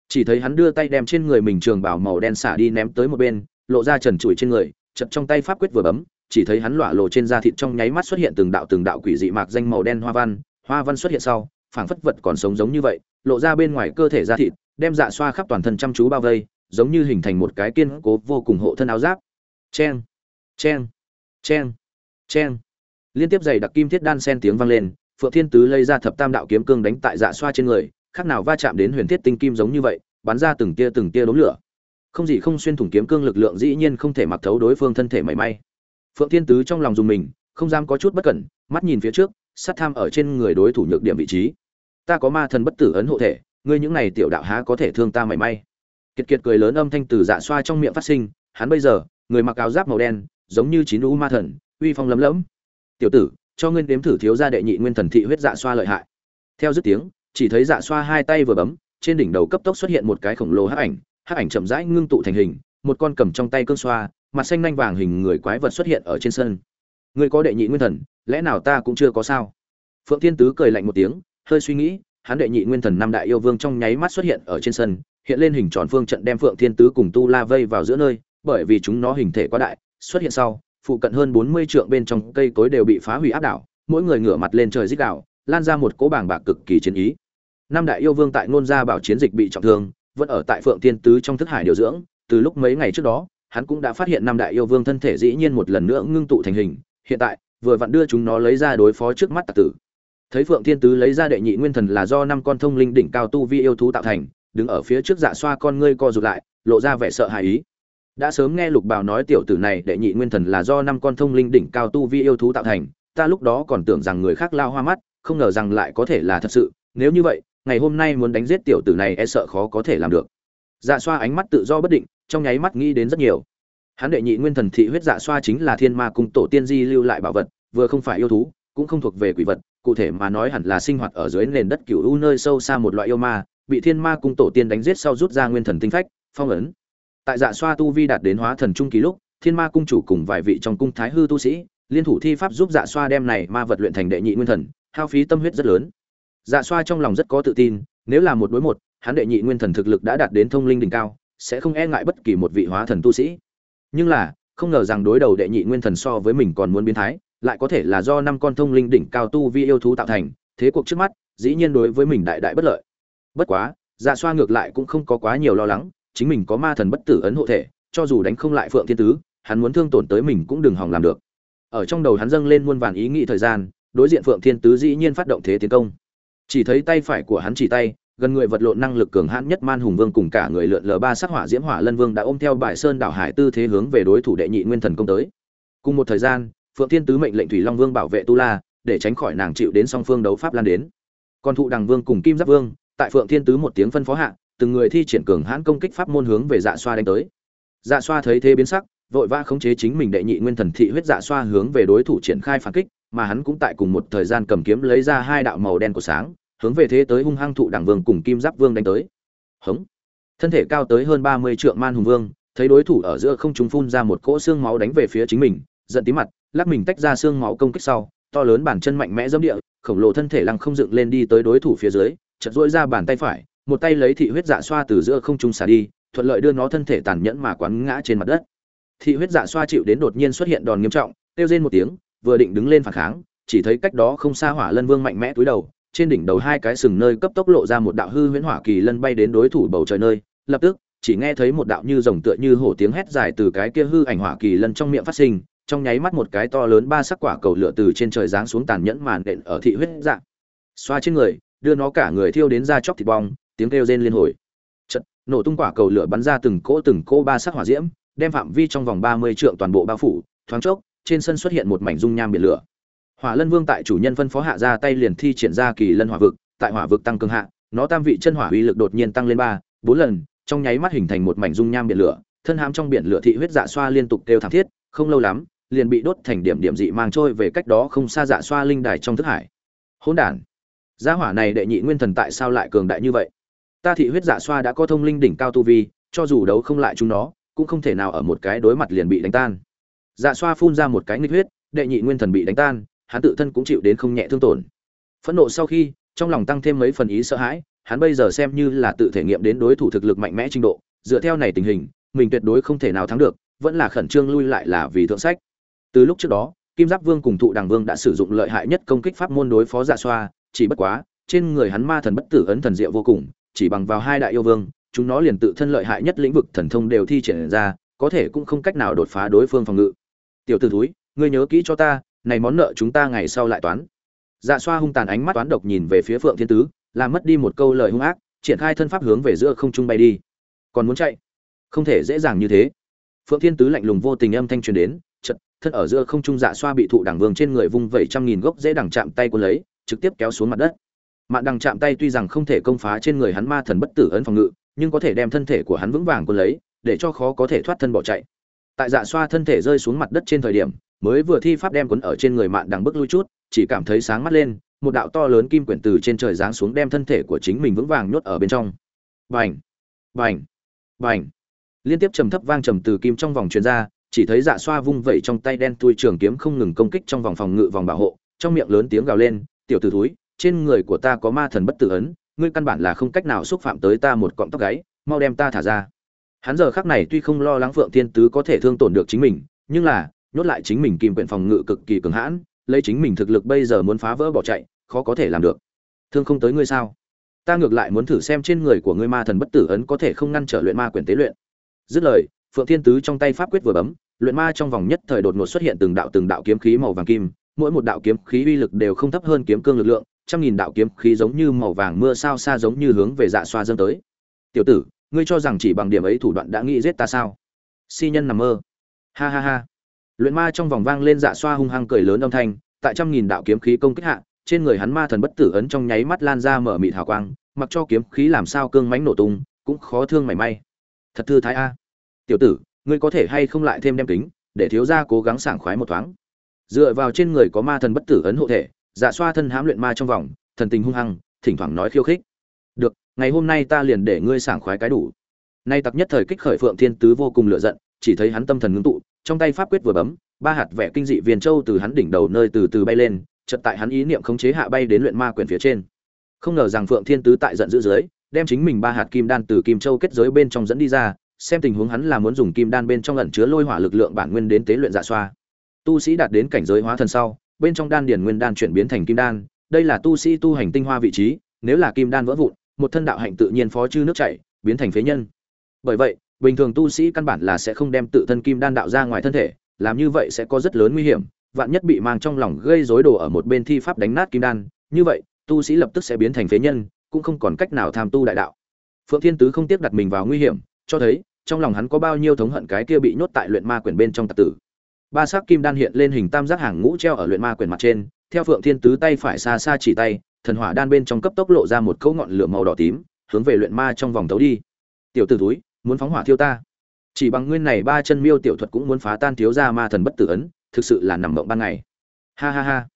Chỉ thấy hắn đưa tay đem trên người mình trường bảo màu đen xả đi ném tới một bên, lộ ra trần trụi trên người, chật trong tay pháp quyết vừa bấm, chỉ thấy hắn lỏa lộ trên da thịt trong nháy mắt xuất hiện từng đạo từng đạo quỷ dị mạc danh màu đen hoa văn hoa văn xuất hiện sau, phảng phất vật còn sống giống như vậy, lộ ra bên ngoài cơ thể da thịt, đem dạ xoa khắp toàn thân chăm chú bao vây giống như hình thành một cái kiên cố vô cùng hộ thân áo giáp. Chen, chen, chen, chen, liên tiếp giày đặc kim thiết đan sen tiếng vang lên phượng thiên tứ lấy ra thập tam đạo kiếm cương đánh tại dạ xoa trên người khác nào va chạm đến huyền thiết tinh kim giống như vậy bắn ra từng tia từng tia đốm lửa. Không gì không xuyên thủng kiếm cương lực lượng dĩ nhiên không thể mặc thấu đối phương thân thể mảy may. Phượng thiên tứ trong lòng dùng mình không dám có chút bất cẩn mắt nhìn phía trước sát tham ở trên người đối thủ nhược điểm vị trí. Ta có ma thần bất tử ấn hộ thể ngươi những này tiểu đạo há có thể thương ta mảy may? Kiệt kiệt cười lớn âm thanh từ dạ xoa trong miệng phát sinh, hắn bây giờ, người mặc áo giáp màu đen, giống như chín u ma thần, uy phong lấm lẫm. Tiểu tử, cho ngươi đếm thử thiếu gia đệ nhị nguyên thần thị huyết dạ xoa lợi hại. Theo dứt tiếng, chỉ thấy dạ xoa hai tay vừa bấm, trên đỉnh đầu cấp tốc xuất hiện một cái khổng lồ hắc ảnh hắc ảnh chậm rãi ngưng tụ thành hình, một con cầm trong tay cương xoa, mặt xanh nanh vàng hình người quái vật xuất hiện ở trên sân. Ngươi có đệ nhị nguyên thần, lẽ nào ta cũng chưa có sao? Phượng thiên tứ cười lạnh một tiếng, hơi suy nghĩ, hắn đệ nhị nguyên thần năm đại yêu vương trong nháy mắt xuất hiện ở trên sân hiện lên hình tròn phương trận đem phượng thiên tứ cùng tu la vây vào giữa nơi, bởi vì chúng nó hình thể quá đại, xuất hiện sau, phụ cận hơn bốn mươi trượng bên trong cây cối đều bị phá hủy áp đảo, mỗi người ngửa mặt lên trời rít gào, lan ra một cỗ bảng bạc cực kỳ chiến ý. Năm đại yêu vương tại ngôn gia bảo chiến dịch bị trọng thương, vẫn ở tại phượng thiên tứ trong thức hải điều dưỡng, từ lúc mấy ngày trước đó, hắn cũng đã phát hiện năm đại yêu vương thân thể dĩ nhiên một lần nữa ngưng tụ thành hình, hiện tại, vừa vặn đưa chúng nó lấy ra đối phó trước mắt tặc tử. Thấy phượng thiên tứ lấy ra đệ nhị nguyên thần là do năm con thông linh đỉnh cao tu vi yêu thú tạo thành đứng ở phía trước dạ xoa con ngươi co rụt lại, lộ ra vẻ sợ hãi ý. Đã sớm nghe lục bào nói tiểu tử này đệ nhị nguyên thần là do năm con thông linh đỉnh cao tu vi yêu thú tạo thành, ta lúc đó còn tưởng rằng người khác lao hoa mắt, không ngờ rằng lại có thể là thật sự. Nếu như vậy, ngày hôm nay muốn đánh giết tiểu tử này e sợ khó có thể làm được. Dạ xoa ánh mắt tự do bất định, trong nháy mắt nghĩ đến rất nhiều. Hắn đệ nhị nguyên thần thị huyết dạ xoa chính là thiên ma cùng tổ tiên di lưu lại bảo vật, vừa không phải yêu thú, cũng không thuộc về quỷ vật, cụ thể mà nói hẳn là sinh hoạt ở dưới nền đất cửu u nơi sâu xa một loại yêu ma bị thiên ma cung tổ tiên đánh giết sau rút ra nguyên thần tinh phách, phong ấn. Tại dạ xoa tu vi đạt đến hóa thần trung kỳ lúc, thiên ma cung chủ cùng vài vị trong cung thái hư tu sĩ, liên thủ thi pháp giúp dạ xoa đem này ma vật luyện thành đệ nhị nguyên thần, hao phí tâm huyết rất lớn. Dạ xoa trong lòng rất có tự tin, nếu là một đối một, hắn đệ nhị nguyên thần thực lực đã đạt đến thông linh đỉnh cao, sẽ không e ngại bất kỳ một vị hóa thần tu sĩ. Nhưng là, không ngờ rằng đối đầu đệ nhị nguyên thần so với mình còn muốn biến thái, lại có thể là do năm con thông linh đỉnh cao tu vi yêu thú tạo thành, thế cuộc trước mắt, dĩ nhiên đối với mình đại đại bất lợi bất quá dạ xoa ngược lại cũng không có quá nhiều lo lắng, chính mình có ma thần bất tử ấn hộ thể, cho dù đánh không lại phượng thiên tứ, hắn muốn thương tổn tới mình cũng đừng hòng làm được. Ở trong đầu hắn dâng lên muôn vàn ý nghĩ thời gian, đối diện phượng thiên tứ dĩ nhiên phát động thế tiến công. Chỉ thấy tay phải của hắn chỉ tay, gần người vật lộn năng lực cường hãn nhất man hùng vương cùng cả người lượn lờ ba sắc hỏa diễm hỏa lân vương đã ôm theo bài sơn đảo hải tư thế hướng về đối thủ đệ nhị nguyên thần công tới. Cùng một thời gian, phượng thiên tứ mệnh lệnh thủy long vương bảo vệ tu la, để tránh khỏi nàng chịu đến song phương đấu pháp lan đến. Còn thụ đằng vương cùng kim giáp vương tại phượng thiên tứ một tiếng phân phó hạ, từng người thi triển cường hãn công kích pháp môn hướng về dạ xoa đánh tới. Dạ xoa thấy thế biến sắc, vội vã khống chế chính mình đệ nhị nguyên thần thị huyết dạ xoa hướng về đối thủ triển khai phản kích, mà hắn cũng tại cùng một thời gian cầm kiếm lấy ra hai đạo màu đen của sáng, hướng về thế tới hung hăng thụ đẳng vương cùng kim giáp vương đánh tới. Hống. Thân thể cao tới hơn ba mươi trượng man hùng vương, thấy đối thủ ở giữa không trung phun ra một cỗ xương máu đánh về phía chính mình, giận tí mặt, lắc mình tách ra xương máu công kích sau, to lớn bàn chân mạnh mẽ dẫm địa, khổng lồ thân thể lăng không dựng lên đi tới đối thủ phía dưới chật duỗi ra bàn tay phải, một tay lấy thị huyết dạ xoa từ giữa không trung xả đi, thuận lợi đưa nó thân thể tàn nhẫn mà quán ngã trên mặt đất. Thị huyết dạ xoa chịu đến đột nhiên xuất hiện đòn nghiêm trọng, kêu rên một tiếng, vừa định đứng lên phản kháng, chỉ thấy cách đó không xa hỏa lân vương mạnh mẽ túi đầu, trên đỉnh đầu hai cái sừng nơi cấp tốc lộ ra một đạo hư huyễn hỏa kỳ lân bay đến đối thủ bầu trời nơi, lập tức, chỉ nghe thấy một đạo như rồng tựa như hổ tiếng hét dài từ cái kia hư ảnh hỏa kỳ lân trong miệng phát sinh, trong nháy mắt một cái to lớn ba sắc quả cầu lửa từ trên trời giáng xuống tàn nhẫn màn đện ở thị huyết Dạ. Xoa trên người đưa nó cả người thiêu đến da chóc thịt bong tiếng kêu rên liên hồi. Chật, nổ tung quả cầu lửa bắn ra từng cỗ từng cỗ ba sắc hỏa diễm đem phạm vi trong vòng ba mươi trượng toàn bộ bao phủ thoáng chốc trên sân xuất hiện một mảnh dung nham biển lửa. Hỏa lân vương tại chủ nhân phân phó hạ ra tay liền thi triển ra kỳ lân hỏa vực tại hỏa vực tăng cường hạ nó tam vị chân hỏa uy lực đột nhiên tăng lên ba bốn lần trong nháy mắt hình thành một mảnh dung nham biển lửa thân hám trong biển lửa thị huyết dạ xoa liên tục kêu thảm thiết không lâu lắm liền bị đốt thành điểm điểm dị mang trôi về cách đó không xa dạ xoa linh đài trong thức hải. Hỗn đản! Gia hỏa này đệ nhị nguyên thần tại sao lại cường đại như vậy? Ta thị huyết dạ xoa đã có thông linh đỉnh cao tu vi, cho dù đấu không lại chúng nó, cũng không thể nào ở một cái đối mặt liền bị đánh tan. Dạ xoa phun ra một cái nghịch huyết, đệ nhị nguyên thần bị đánh tan, hắn tự thân cũng chịu đến không nhẹ thương tổn. Phẫn nộ sau khi, trong lòng tăng thêm mấy phần ý sợ hãi, hắn bây giờ xem như là tự thể nghiệm đến đối thủ thực lực mạnh mẽ trình độ, dựa theo này tình hình, mình tuyệt đối không thể nào thắng được, vẫn là khẩn trương lui lại là vì thượng sách. Từ lúc trước đó, kim giáp vương cùng thụ đằng vương đã sử dụng lợi hại nhất công kích pháp môn đối phó dạ xoa chỉ bất quá, trên người hắn ma thần bất tử ấn thần diệu vô cùng, chỉ bằng vào hai đại yêu vương, chúng nó liền tự thân lợi hại nhất lĩnh vực thần thông đều thi triển ra, có thể cũng không cách nào đột phá đối phương phòng ngự. Tiểu t ử thúi, ngươi nhớ kỹ cho ta, này món nợ chúng ta ngày sau lại toán. Dạ xoa hung tàn ánh mắt toán độc nhìn về phía phượng thiên tứ làm mất đi một câu lời hung ác, triển khai thân pháp hướng về giữa không trung bay đi. Còn muốn chạy? Không thể dễ dàng như thế. Phượng thiên tứ lạnh lùng vô tình âm thanh truyền đến chật thân ở giữa không trung dạ xoa bị thụ đảng vương trên người vung vẩy trăm nghìn gốc dễ đằng chạm tay quân lấy trực tiếp kéo xuống mặt đất. Mạn đằng chạm tay tuy rằng không thể công phá trên người hắn ma thần bất tử ấn phòng ngự, nhưng có thể đem thân thể của hắn vững vàng quân lấy, để cho khó có thể thoát thân bỏ chạy. Tại dạ xoa thân thể rơi xuống mặt đất trên thời điểm, mới vừa thi pháp đem quấn ở trên người mạn đằng bước lui chút, chỉ cảm thấy sáng mắt lên, một đạo to lớn kim quyển từ trên trời giáng xuống đem thân thể của chính mình vững vàng nhốt ở bên trong. Bành! Bành! Bành! Liên tiếp trầm thấp vang trầm từ kim trong vòng truyền ra, chỉ thấy dạ xoa vung vẩy trong tay đen tui trường kiếm không ngừng công kích trong vòng phòng ngự vòng bảo hộ, trong miệng lớn tiếng gào lên tiểu tử thúi, trên người của ta có ma thần bất tử ấn, ngươi căn bản là không cách nào xúc phạm tới ta một cọng tóc gáy, mau đem ta thả ra. Hắn giờ khắc này tuy không lo lắng phượng thiên tứ có thể thương tổn được chính mình, nhưng là, nhốt lại chính mình kim quyển phòng ngự cực kỳ cường hãn, lấy chính mình thực lực bây giờ muốn phá vỡ bỏ chạy, khó có thể làm được. Thương không tới ngươi sao? Ta ngược lại muốn thử xem trên người của ngươi ma thần bất tử ấn có thể không ngăn trở luyện ma quyển tế luyện. Dứt lời, phượng thiên tứ trong tay pháp quyết vừa bấm, luyện ma trong vòng nhất thời đột ngột xuất hiện từng đạo từng đạo kiếm khí màu vàng kim mỗi một đạo kiếm khí uy lực đều không thấp hơn kiếm cương lực lượng, trăm nghìn đạo kiếm khí giống như màu vàng mưa sao xa giống như hướng về dạ xoa dâng tới. Tiểu tử, ngươi cho rằng chỉ bằng điểm ấy thủ đoạn đã nghĩ giết ta sao? Si nhân nằm mơ. Ha ha ha. Luyện ma trong vòng vang lên dạ xoa hung hăng cười lớn âm thanh, tại trăm nghìn đạo kiếm khí công kích hạ, trên người hắn ma thần bất tử ấn trong nháy mắt lan ra mở mịt hào quang, mặc cho kiếm khí làm sao cương mánh nổ tung, cũng khó thương mảy may. Thật thư thái a. Tiểu tử, ngươi có thể hay không lại thêm đem kính, để thiếu gia cố gắng sảng khoái một thoáng dựa vào trên người có ma thần bất tử ấn hộ thể dạ xoa thân hãm luyện ma trong vòng, thần tình hung hăng, thỉnh thoảng nói khiêu khích. Được, ngày hôm nay ta liền để ngươi sảng khoái cái đủ. Nay tặc nhất thời kích khởi phượng thiên tứ vô cùng lựa giận, chỉ thấy hắn tâm thần ngưng tụ, trong tay pháp quyết vừa bấm, ba hạt vẽ kinh dị viên châu từ hắn đỉnh đầu nơi từ từ bay lên, chợt tại hắn ý niệm khống chế hạ bay đến luyện ma quyển phía trên. Không ngờ rằng phượng thiên tứ tại giận dữ dưới, đem chính mình ba hạt kim đan từ kim châu kết giới bên trong dẫn đi ra, xem tình huống hắn là muốn dùng kim đan bên trong ẩn chứa lôi hỏa lực lượng bản nguyên đến tế luyện dạ xoa tu sĩ đạt đến cảnh giới hóa thần sau, bên trong đan điền nguyên đan chuyển biến thành kim đan, đây là tu sĩ tu hành tinh hoa vị trí, nếu là kim đan vỡ vụn, một thân đạo hạnh tự nhiên phó chư nước chảy, biến thành phế nhân. Bởi vậy, bình thường tu sĩ căn bản là sẽ không đem tự thân kim đan đạo ra ngoài thân thể, làm như vậy sẽ có rất lớn nguy hiểm, vạn nhất bị mang trong lòng gây rối đồ ở một bên thi pháp đánh nát kim đan, như vậy, tu sĩ lập tức sẽ biến thành phế nhân, cũng không còn cách nào tham tu đại đạo. Phượng thiên tứ không tiếp đặt mình vào nguy hiểm, cho thấy, trong lòng hắn có bao nhiêu thống hận cái kia bị nhốt tại luyện ma quyển bên trong tạc tử ba sắc kim đan hiện lên hình tam giác hàng ngũ treo ở luyện ma quyền mặt trên, theo phượng thiên tứ tay phải xa xa chỉ tay, thần hỏa đan bên trong cấp tốc lộ ra một cỗ ngọn lửa màu đỏ tím, hướng về luyện ma trong vòng tấu đi. Tiểu tử túi muốn phóng hỏa thiêu ta? Chỉ bằng nguyên này ba chân miêu tiểu thuật cũng muốn phá tan thiếu gia ma thần bất tử ấn, thực sự là nằm mộng ban ngày. Ha ha ha.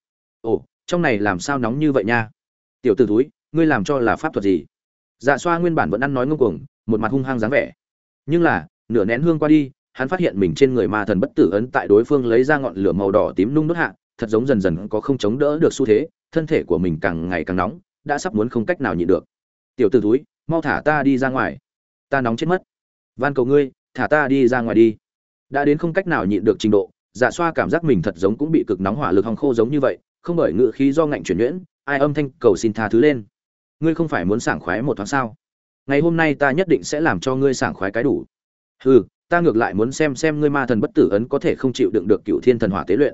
Ồ, trong này làm sao nóng như vậy nha? Tiểu tử túi ngươi làm cho là pháp thuật gì? Dạ xoa nguyên bản vẫn ăn nói ngông cuồng, một mặt hung hăng dáng vẻ. Nhưng là, nửa nén hương qua đi hắn phát hiện mình trên người ma thần bất tử ấn tại đối phương lấy ra ngọn lửa màu đỏ tím nung đốt hạ, thật giống dần dần có không chống đỡ được xu thế, thân thể của mình càng ngày càng nóng, đã sắp muốn không cách nào nhịn được. Tiểu tử ử túi mau thả ta đi ra ngoài. Ta nóng chết mất. Van cầu ngươi, thả ta đi ra ngoài đi. Đã đến không cách nào nhịn được trình độ dạ xoa cảm giác mình thật giống cũng bị cực nóng hỏa lực hong khô giống như vậy, không bởi ngự khí do ngạnh chuyển nhuyễn, ai âm thanh cầu xin tha thứ lên. Ngươi không phải muốn sảng khoái một thoáng sao? Ngày hôm nay ta nhất định sẽ làm cho ngươi sảng khoái cái đủ. Hừ ta ngược lại muốn xem xem ngươi ma thần bất tử ấn có thể không chịu đựng được cựu thiên thần hỏa tế luyện.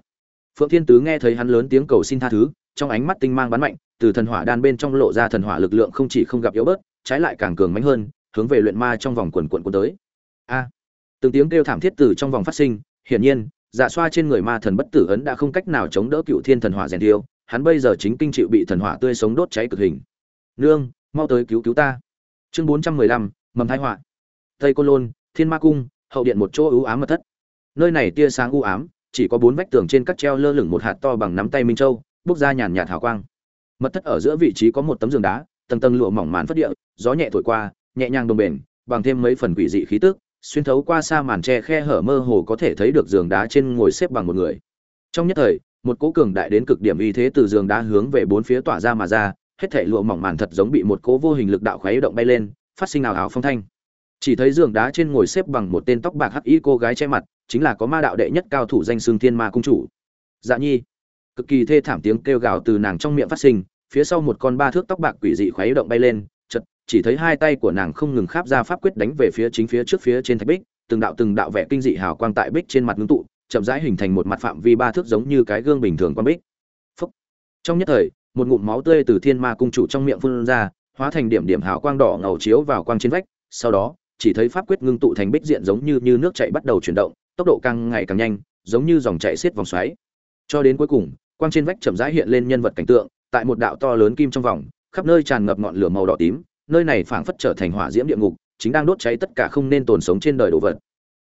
Phượng thiên tứ nghe thấy hắn lớn tiếng cầu xin tha thứ, trong ánh mắt tinh mang bắn mạnh, từ thần hỏa đan bên trong lộ ra thần hỏa lực lượng không chỉ không gặp yếu bớt, trái lại càng cường mạnh hơn, hướng về luyện ma trong vòng quần quận cuốn tới. A! Từng tiếng kêu thảm thiết từ trong vòng phát sinh, hiển nhiên dạ xoa trên người ma thần bất tử ấn đã không cách nào chống đỡ cựu thiên thần hỏa rèn tiêu, hắn bây giờ chính kinh chịu bị thần hỏa tươi sống đốt cháy cực hình. Nương, mau tới cứu cứu ta. Chương bốn trăm mười lăm, mầm thái họa. Tây côn lôn, thiên ma cung hậu điện một chỗ ưu ám mật thất. Nơi này tia sáng u ám, chỉ có bốn vách tường trên các treo lơ lửng một hạt to bằng nắm tay minh châu, bốc ra nhàn nhạt hào quang. Mật thất ở giữa vị trí có một tấm giường đá, tầng tầng lụa mỏng màn phất địa, gió nhẹ thổi qua, nhẹ nhàng đồng bền, bằng thêm mấy phần quỷ dị khí tức, xuyên thấu qua xa màn tre khe hở mơ hồ có thể thấy được giường đá trên ngồi xếp bằng một người. Trong nhất thời, một cỗ cường đại đến cực điểm uy thế từ giường đá hướng về bốn phía tỏa ra mà ra, hết thảy lụa mỏng màn thật giống bị một cỗ vô hình lực đạo khuấy động bay lên, phát sinh nào áo phong thanh chỉ thấy giường đá trên ngồi xếp bằng một tên tóc bạc hắc y cô gái che mặt, chính là có ma đạo đệ nhất cao thủ danh xương thiên ma cung chủ. Dạ nhi. Cực kỳ thê thảm tiếng kêu gào từ nàng trong miệng phát sinh, phía sau một con ba thước tóc bạc quỷ dị khuấy động bay lên chật chỉ thấy hai tay của nàng không ngừng kháp ra pháp quyết đánh về phía chính phía trước phía trên thạch bích, từng đạo từng đạo vẻ kinh dị hào quang tại bích trên mặt ngưng tụ, chậm rãi hình thành một mặt phạm vi ba thước giống như cái gương bình thường quan bích. Phúc. trong nhất thời, một ngụm máu tươi từ thiên ma cung chủ trong miệng phun ra, hóa thành điểm điểm hào quang đỏ ngầu chiếu vào quang trên vách, sau đó chỉ thấy pháp quyết ngưng tụ thành bích diện giống như như nước chảy bắt đầu chuyển động, tốc độ càng ngày càng nhanh, giống như dòng chảy xiết vòng xoáy. Cho đến cuối cùng, quang trên vách chậm rãi hiện lên nhân vật cảnh tượng, tại một đạo to lớn kim trong vòng, khắp nơi tràn ngập ngọn lửa màu đỏ tím, nơi này phảng phất trở thành hỏa diễm địa ngục, chính đang đốt cháy tất cả không nên tồn sống trên đời đồ vật.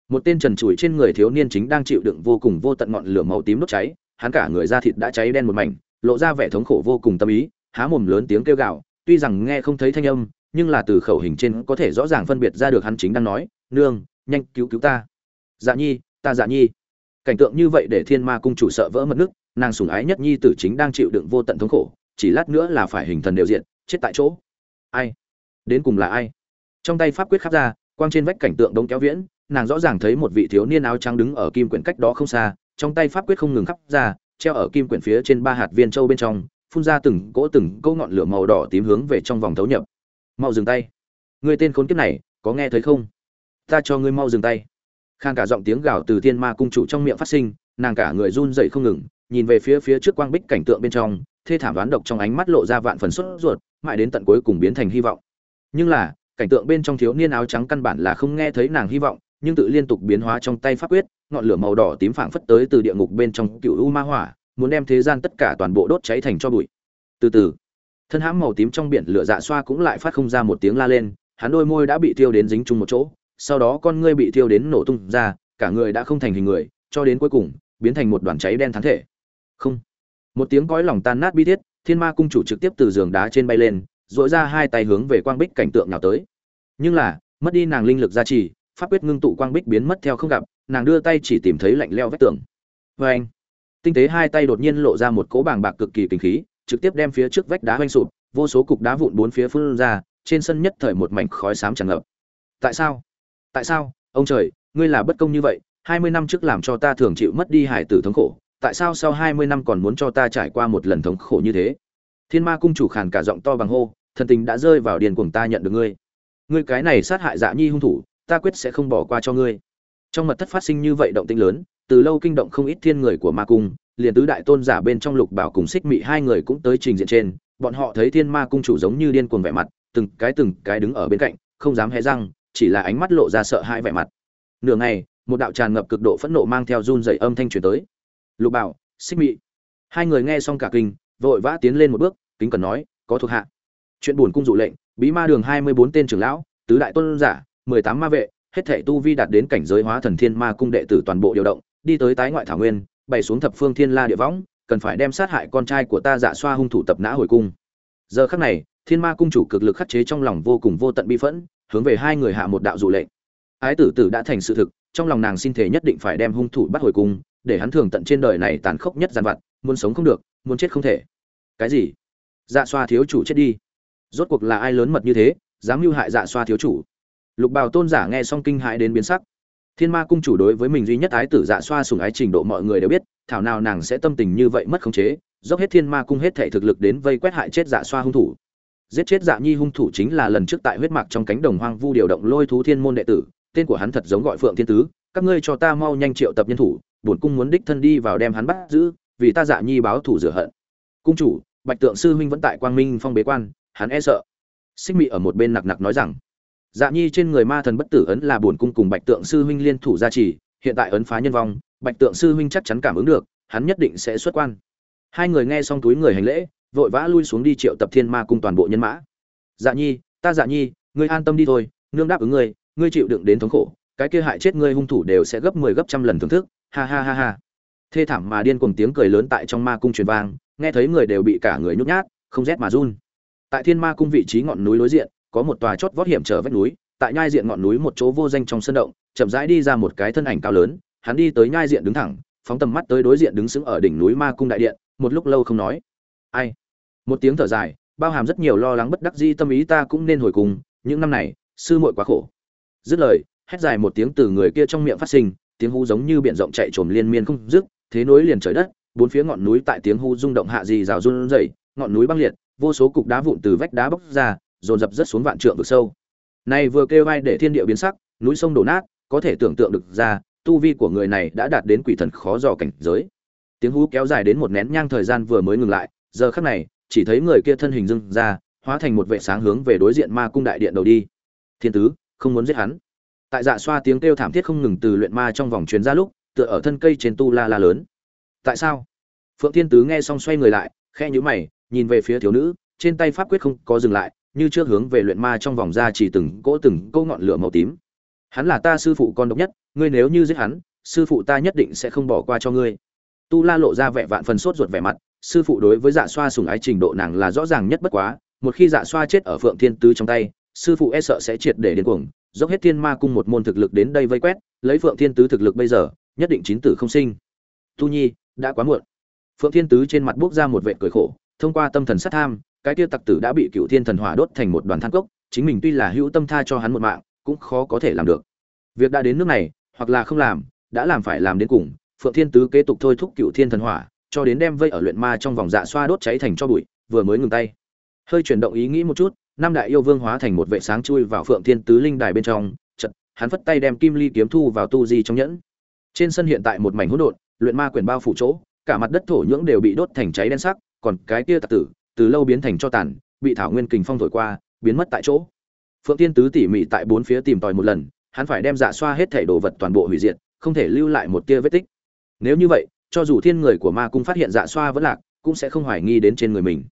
Một tên trần trụi trên người thiếu niên chính đang chịu đựng vô cùng vô tận ngọn lửa màu tím đốt cháy, hắn cả người da thịt đã cháy đen một mảnh, lộ ra vẻ thống khổ vô cùng tâm ý, há mồm lớn tiếng kêu gào, tuy rằng nghe không thấy thanh âm nhưng là từ khẩu hình trên có thể rõ ràng phân biệt ra được hắn chính đang nói, nương, nhanh cứu cứu ta. Dạ nhi, ta dạ nhi. Cảnh tượng như vậy để thiên ma cung chủ sợ vỡ mất nước, nàng sủng ái nhất nhi tử chính đang chịu đựng vô tận thống khổ, chỉ lát nữa là phải hình thần đều diện chết tại chỗ. Ai? Đến cùng là ai? Trong tay pháp quyết khắp ra, quang trên vách cảnh tượng đông kéo viễn, nàng rõ ràng thấy một vị thiếu niên áo trắng đứng ở kim quyển cách đó không xa, trong tay pháp quyết không ngừng khắp ra, treo ở kim quyển phía trên ba hạt viên châu bên trong, phun ra từng cỗ từng cỗ ngọn lửa màu đỏ tím hướng về trong vòng thấu nhập mau dừng tay. Người tên khốn kiếp này, có nghe thấy không? Ta cho ngươi mau dừng tay. Khang cả giọng tiếng gào từ thiên ma cung chủ trong miệng phát sinh, nàng cả người run dậy không ngừng, nhìn về phía phía trước quang bích cảnh tượng bên trong, thê thảm đoán độc trong ánh mắt lộ ra vạn phần sốt ruột, mãi đến tận cuối cùng biến thành hy vọng. Nhưng là, cảnh tượng bên trong thiếu niên áo trắng căn bản là không nghe thấy nàng hy vọng, nhưng tự liên tục biến hóa trong tay pháp quyết, ngọn lửa màu đỏ tím phảng phất tới từ địa ngục bên trong cựu u ma hỏa, muốn đem thế gian tất cả toàn bộ đốt cháy thành cho bụi. Từ từ thân hãm màu tím trong biển lửa dạ xoa cũng lại phát không ra một tiếng la lên, hắn đôi môi đã bị thiêu đến dính chung một chỗ, sau đó con ngươi bị thiêu đến nổ tung ra, cả người đã không thành hình người, cho đến cuối cùng, biến thành một đoàn cháy đen thắng thể. Không. Một tiếng cõi lòng tan nát bi thiết, thiên ma cung chủ trực tiếp từ giường đá trên bay lên dội ra hai tay hướng về quang bích cảnh tượng nào tới. Nhưng là, mất đi nàng linh lực gia trì, pháp quyết ngưng tụ quang bích biến mất theo không gặp, nàng đưa tay chỉ tìm thấy lạnh leo vách tường. Vê anh, tinh tế hai tay đột nhiên lộ ra một cỗ bàng bạc cực kỳ kinh khí trực tiếp đem phía trước vách đá hoanh sụp, vô số cục đá vụn bốn phía phun ra, trên sân nhất thời một mảnh khói xám tràn ngập. Tại sao? Tại sao? Ông trời, ngươi là bất công như vậy, hai mươi năm trước làm cho ta thường chịu mất đi hải tử thống khổ, tại sao sau hai mươi năm còn muốn cho ta trải qua một lần thống khổ như thế? Thiên ma cung chủ khàn cả giọng to bằng hô, thần tình đã rơi vào điền cuồng ta nhận được ngươi. Ngươi cái này sát hại dạ nhi hung thủ, ta quyết sẽ không bỏ qua cho ngươi. Trong mật thất phát sinh như vậy động tĩnh lớn từ lâu kinh động không ít thiên người của ma cung, liền tứ đại tôn giả bên trong lục bảo cùng xích mị hai người cũng tới trình diện trên, bọn họ thấy thiên ma cung chủ giống như điên cuồng vẻ mặt, từng cái từng cái đứng ở bên cạnh, không dám hé răng, chỉ là ánh mắt lộ ra sợ hãi vẻ mặt. Nửa ngày, một đạo tràn ngập cực độ phẫn nộ mang theo run dày âm thanh truyền tới. Lục bảo, xích mị. Hai người nghe xong cả kinh, vội vã tiến lên một bước, kính cần nói, có thuộc hạ. Chuyện buồn cung dụ lệnh, bí ma đường hai mươi bốn tên trưởng lão, tứ đại tôn giả, mười tám ma vệ, hết thể tu vi đạt đến cảnh giới hóa thần thiên ma cung đệ tử toàn bộ điều động đi tới tái ngoại thảo nguyên, bày xuống thập phương thiên la địa võng, cần phải đem sát hại con trai của ta dạ xoa hung thủ tập nã hồi cung. Giờ khắc này, thiên ma cung chủ cực lực khắc chế trong lòng vô cùng vô tận bi phẫn, hướng về hai người hạ một đạo dụ lệnh. Ái tử tử đã thành sự thực, trong lòng nàng xin thể nhất định phải đem hung thủ bắt hồi cung, để hắn thường tận trên đời này tàn khốc nhất giàn vặt, muốn sống không được, muốn chết không thể. Cái gì? Dạ xoa thiếu chủ chết đi. Rốt cuộc là ai lớn mật như thế, dám mưu hại dạ xoa thiếu chủ? Lục bào tôn giả nghe xong kinh hãi đến biến sắc thiên ma cung chủ đối với mình duy nhất ái tử dạ xoa sùng ái trình độ mọi người đều biết, thảo nào nàng sẽ tâm tình như vậy mất khống chế, dốc hết thiên ma cung hết thể thực lực đến vây quét hại chết dạ xoa hung thủ. Giết chết dạ nhi hung thủ chính là lần trước tại huyết mạc trong cánh đồng hoang vu điều động lôi thú thiên môn đệ tử, tên của hắn thật giống gọi phượng thiên tứ, các ngươi cho ta mau nhanh triệu tập nhân thủ, bổn cung muốn đích thân đi vào đem hắn bắt giữ, vì ta dạ nhi báo thủ rửa hận. Cung chủ, bạch tượng sư huynh vẫn tại quang minh phong bế quan, hắn e sợ. Xích mị ở một bên nặc nặc nói rằng dạ nhi trên người ma thần bất tử ấn là bổn cung cùng bạch tượng sư huynh liên thủ gia trì, hiện tại ấn phá nhân vong, bạch tượng sư huynh chắc chắn cảm ứng được, hắn nhất định sẽ xuất quan. Hai người nghe xong túi người hành lễ, vội vã lui xuống đi triệu tập thiên ma Cung toàn bộ nhân mã. Dạ nhi, ta dạ nhi, ngươi an tâm đi thôi, nương đáp ứng ngươi ngươi chịu đựng đến thống khổ, cái kia hại chết ngươi hung thủ đều sẽ gấp mười 10 gấp trăm lần thưởng thức. Ha ha ha ha. Thê thảm mà điên cuồng tiếng cười lớn tại trong ma cung truyền vang, nghe thấy người đều bị cả người nhút nhát, không rét mà run. Tại thiên ma cung vị trí ngọn núi đối diện có một tòa chót vót hiểm trở vách núi, tại nhai diện ngọn núi một chỗ vô danh trong sân động, chậm rãi đi ra một cái thân ảnh cao lớn, hắn đi tới nhai diện đứng thẳng, phóng tầm mắt tới đối diện đứng sững ở đỉnh núi ma cung đại điện, một lúc lâu không nói. Ai? Một tiếng thở dài, bao hàm rất nhiều lo lắng bất đắc di tâm ý ta cũng nên hồi cùng, những năm này, sư muội quá khổ. Dứt lời, hét dài một tiếng từ người kia trong miệng phát sinh, tiếng hú giống như biển rộng chạy trồm liên miên không dứt, thế nối liền trời đất, bốn phía ngọn núi tại tiếng hú rung động hạ gì rào run rẩy, ngọn núi băng liệt, vô số cục đá vụn từ vách đá bốc ra dồn dập rất xuống vạn trượng vực sâu. Này vừa kêu vai để thiên địa biến sắc, núi sông đổ nát, có thể tưởng tượng được ra, tu vi của người này đã đạt đến quỷ thần khó dò cảnh giới. Tiếng hú kéo dài đến một nén nhang thời gian vừa mới ngừng lại, giờ khắc này, chỉ thấy người kia thân hình dưng ra, hóa thành một vệ sáng hướng về đối diện ma cung đại điện đầu đi. Thiên tứ, không muốn giết hắn. Tại dạ xoa tiếng kêu thảm thiết không ngừng từ luyện ma trong vòng truyền ra lúc, tựa ở thân cây trên tu la la lớn. Tại sao? Phượng thiên tứ nghe xong xoay người lại khe nhíu mày, nhìn về phía thiếu nữ, trên tay pháp quyết không có dừng lại như trước hướng về luyện ma trong vòng ra chỉ từng cỗ từng câu ngọn lửa màu tím. Hắn là ta sư phụ con độc nhất, ngươi nếu như giết hắn, sư phụ ta nhất định sẽ không bỏ qua cho ngươi. Tu la lộ ra vẻ vạn phần sốt ruột vẻ mặt, sư phụ đối với dạ xoa sùng ái trình độ nàng là rõ ràng nhất bất quá, một khi dạ xoa chết ở phượng thiên tứ trong tay, sư phụ e sợ sẽ triệt để điên cuồng, dốc hết thiên ma cung một môn thực lực đến đây vây quét, lấy phượng thiên tứ thực lực bây giờ, nhất định chín tử không sinh. Tu nhi, đã quá muộn. Phượng thiên tứ trên mặt buốc ra một vẻ cười khổ, thông qua tâm thần sát tham cái kia tặc tử đã bị cựu thiên thần hỏa đốt thành một đoàn than cốc, chính mình tuy là hữu tâm tha cho hắn một mạng, cũng khó có thể làm được. Việc đã đến nước này, hoặc là không làm, đã làm phải làm đến cùng, phượng thiên tứ kế tục thôi thúc cựu thiên thần hỏa, cho đến đem vây ở luyện ma trong vòng dạ xoa đốt cháy thành cho bụi, vừa mới ngừng tay. Hơi chuyển động ý nghĩ một chút, năm đại yêu vương hóa thành một vệ sáng chui vào phượng thiên tứ linh đài bên trong chật hắn phất tay đem kim ly kiếm thu vào tu di trong nhẫn. Trên sân hiện tại một mảnh hỗn độn, luyện ma quyền bao phủ chỗ, cả mặt đất thổ nhưỡng đều bị đốt thành cháy đen sắc, còn cái kia tặc tử từ lâu biến thành cho tàn, bị thảo nguyên kình phong thổi qua, biến mất tại chỗ. Phượng thiên tứ tỉ mỉ tại bốn phía tìm tòi một lần, hắn phải đem dạ xoa hết thảy đồ vật toàn bộ hủy diệt, không thể lưu lại một tia vết tích. Nếu như vậy, cho dù thiên người của ma cung phát hiện dạ xoa vẫn lạc, cũng sẽ không hoài nghi đến trên người mình.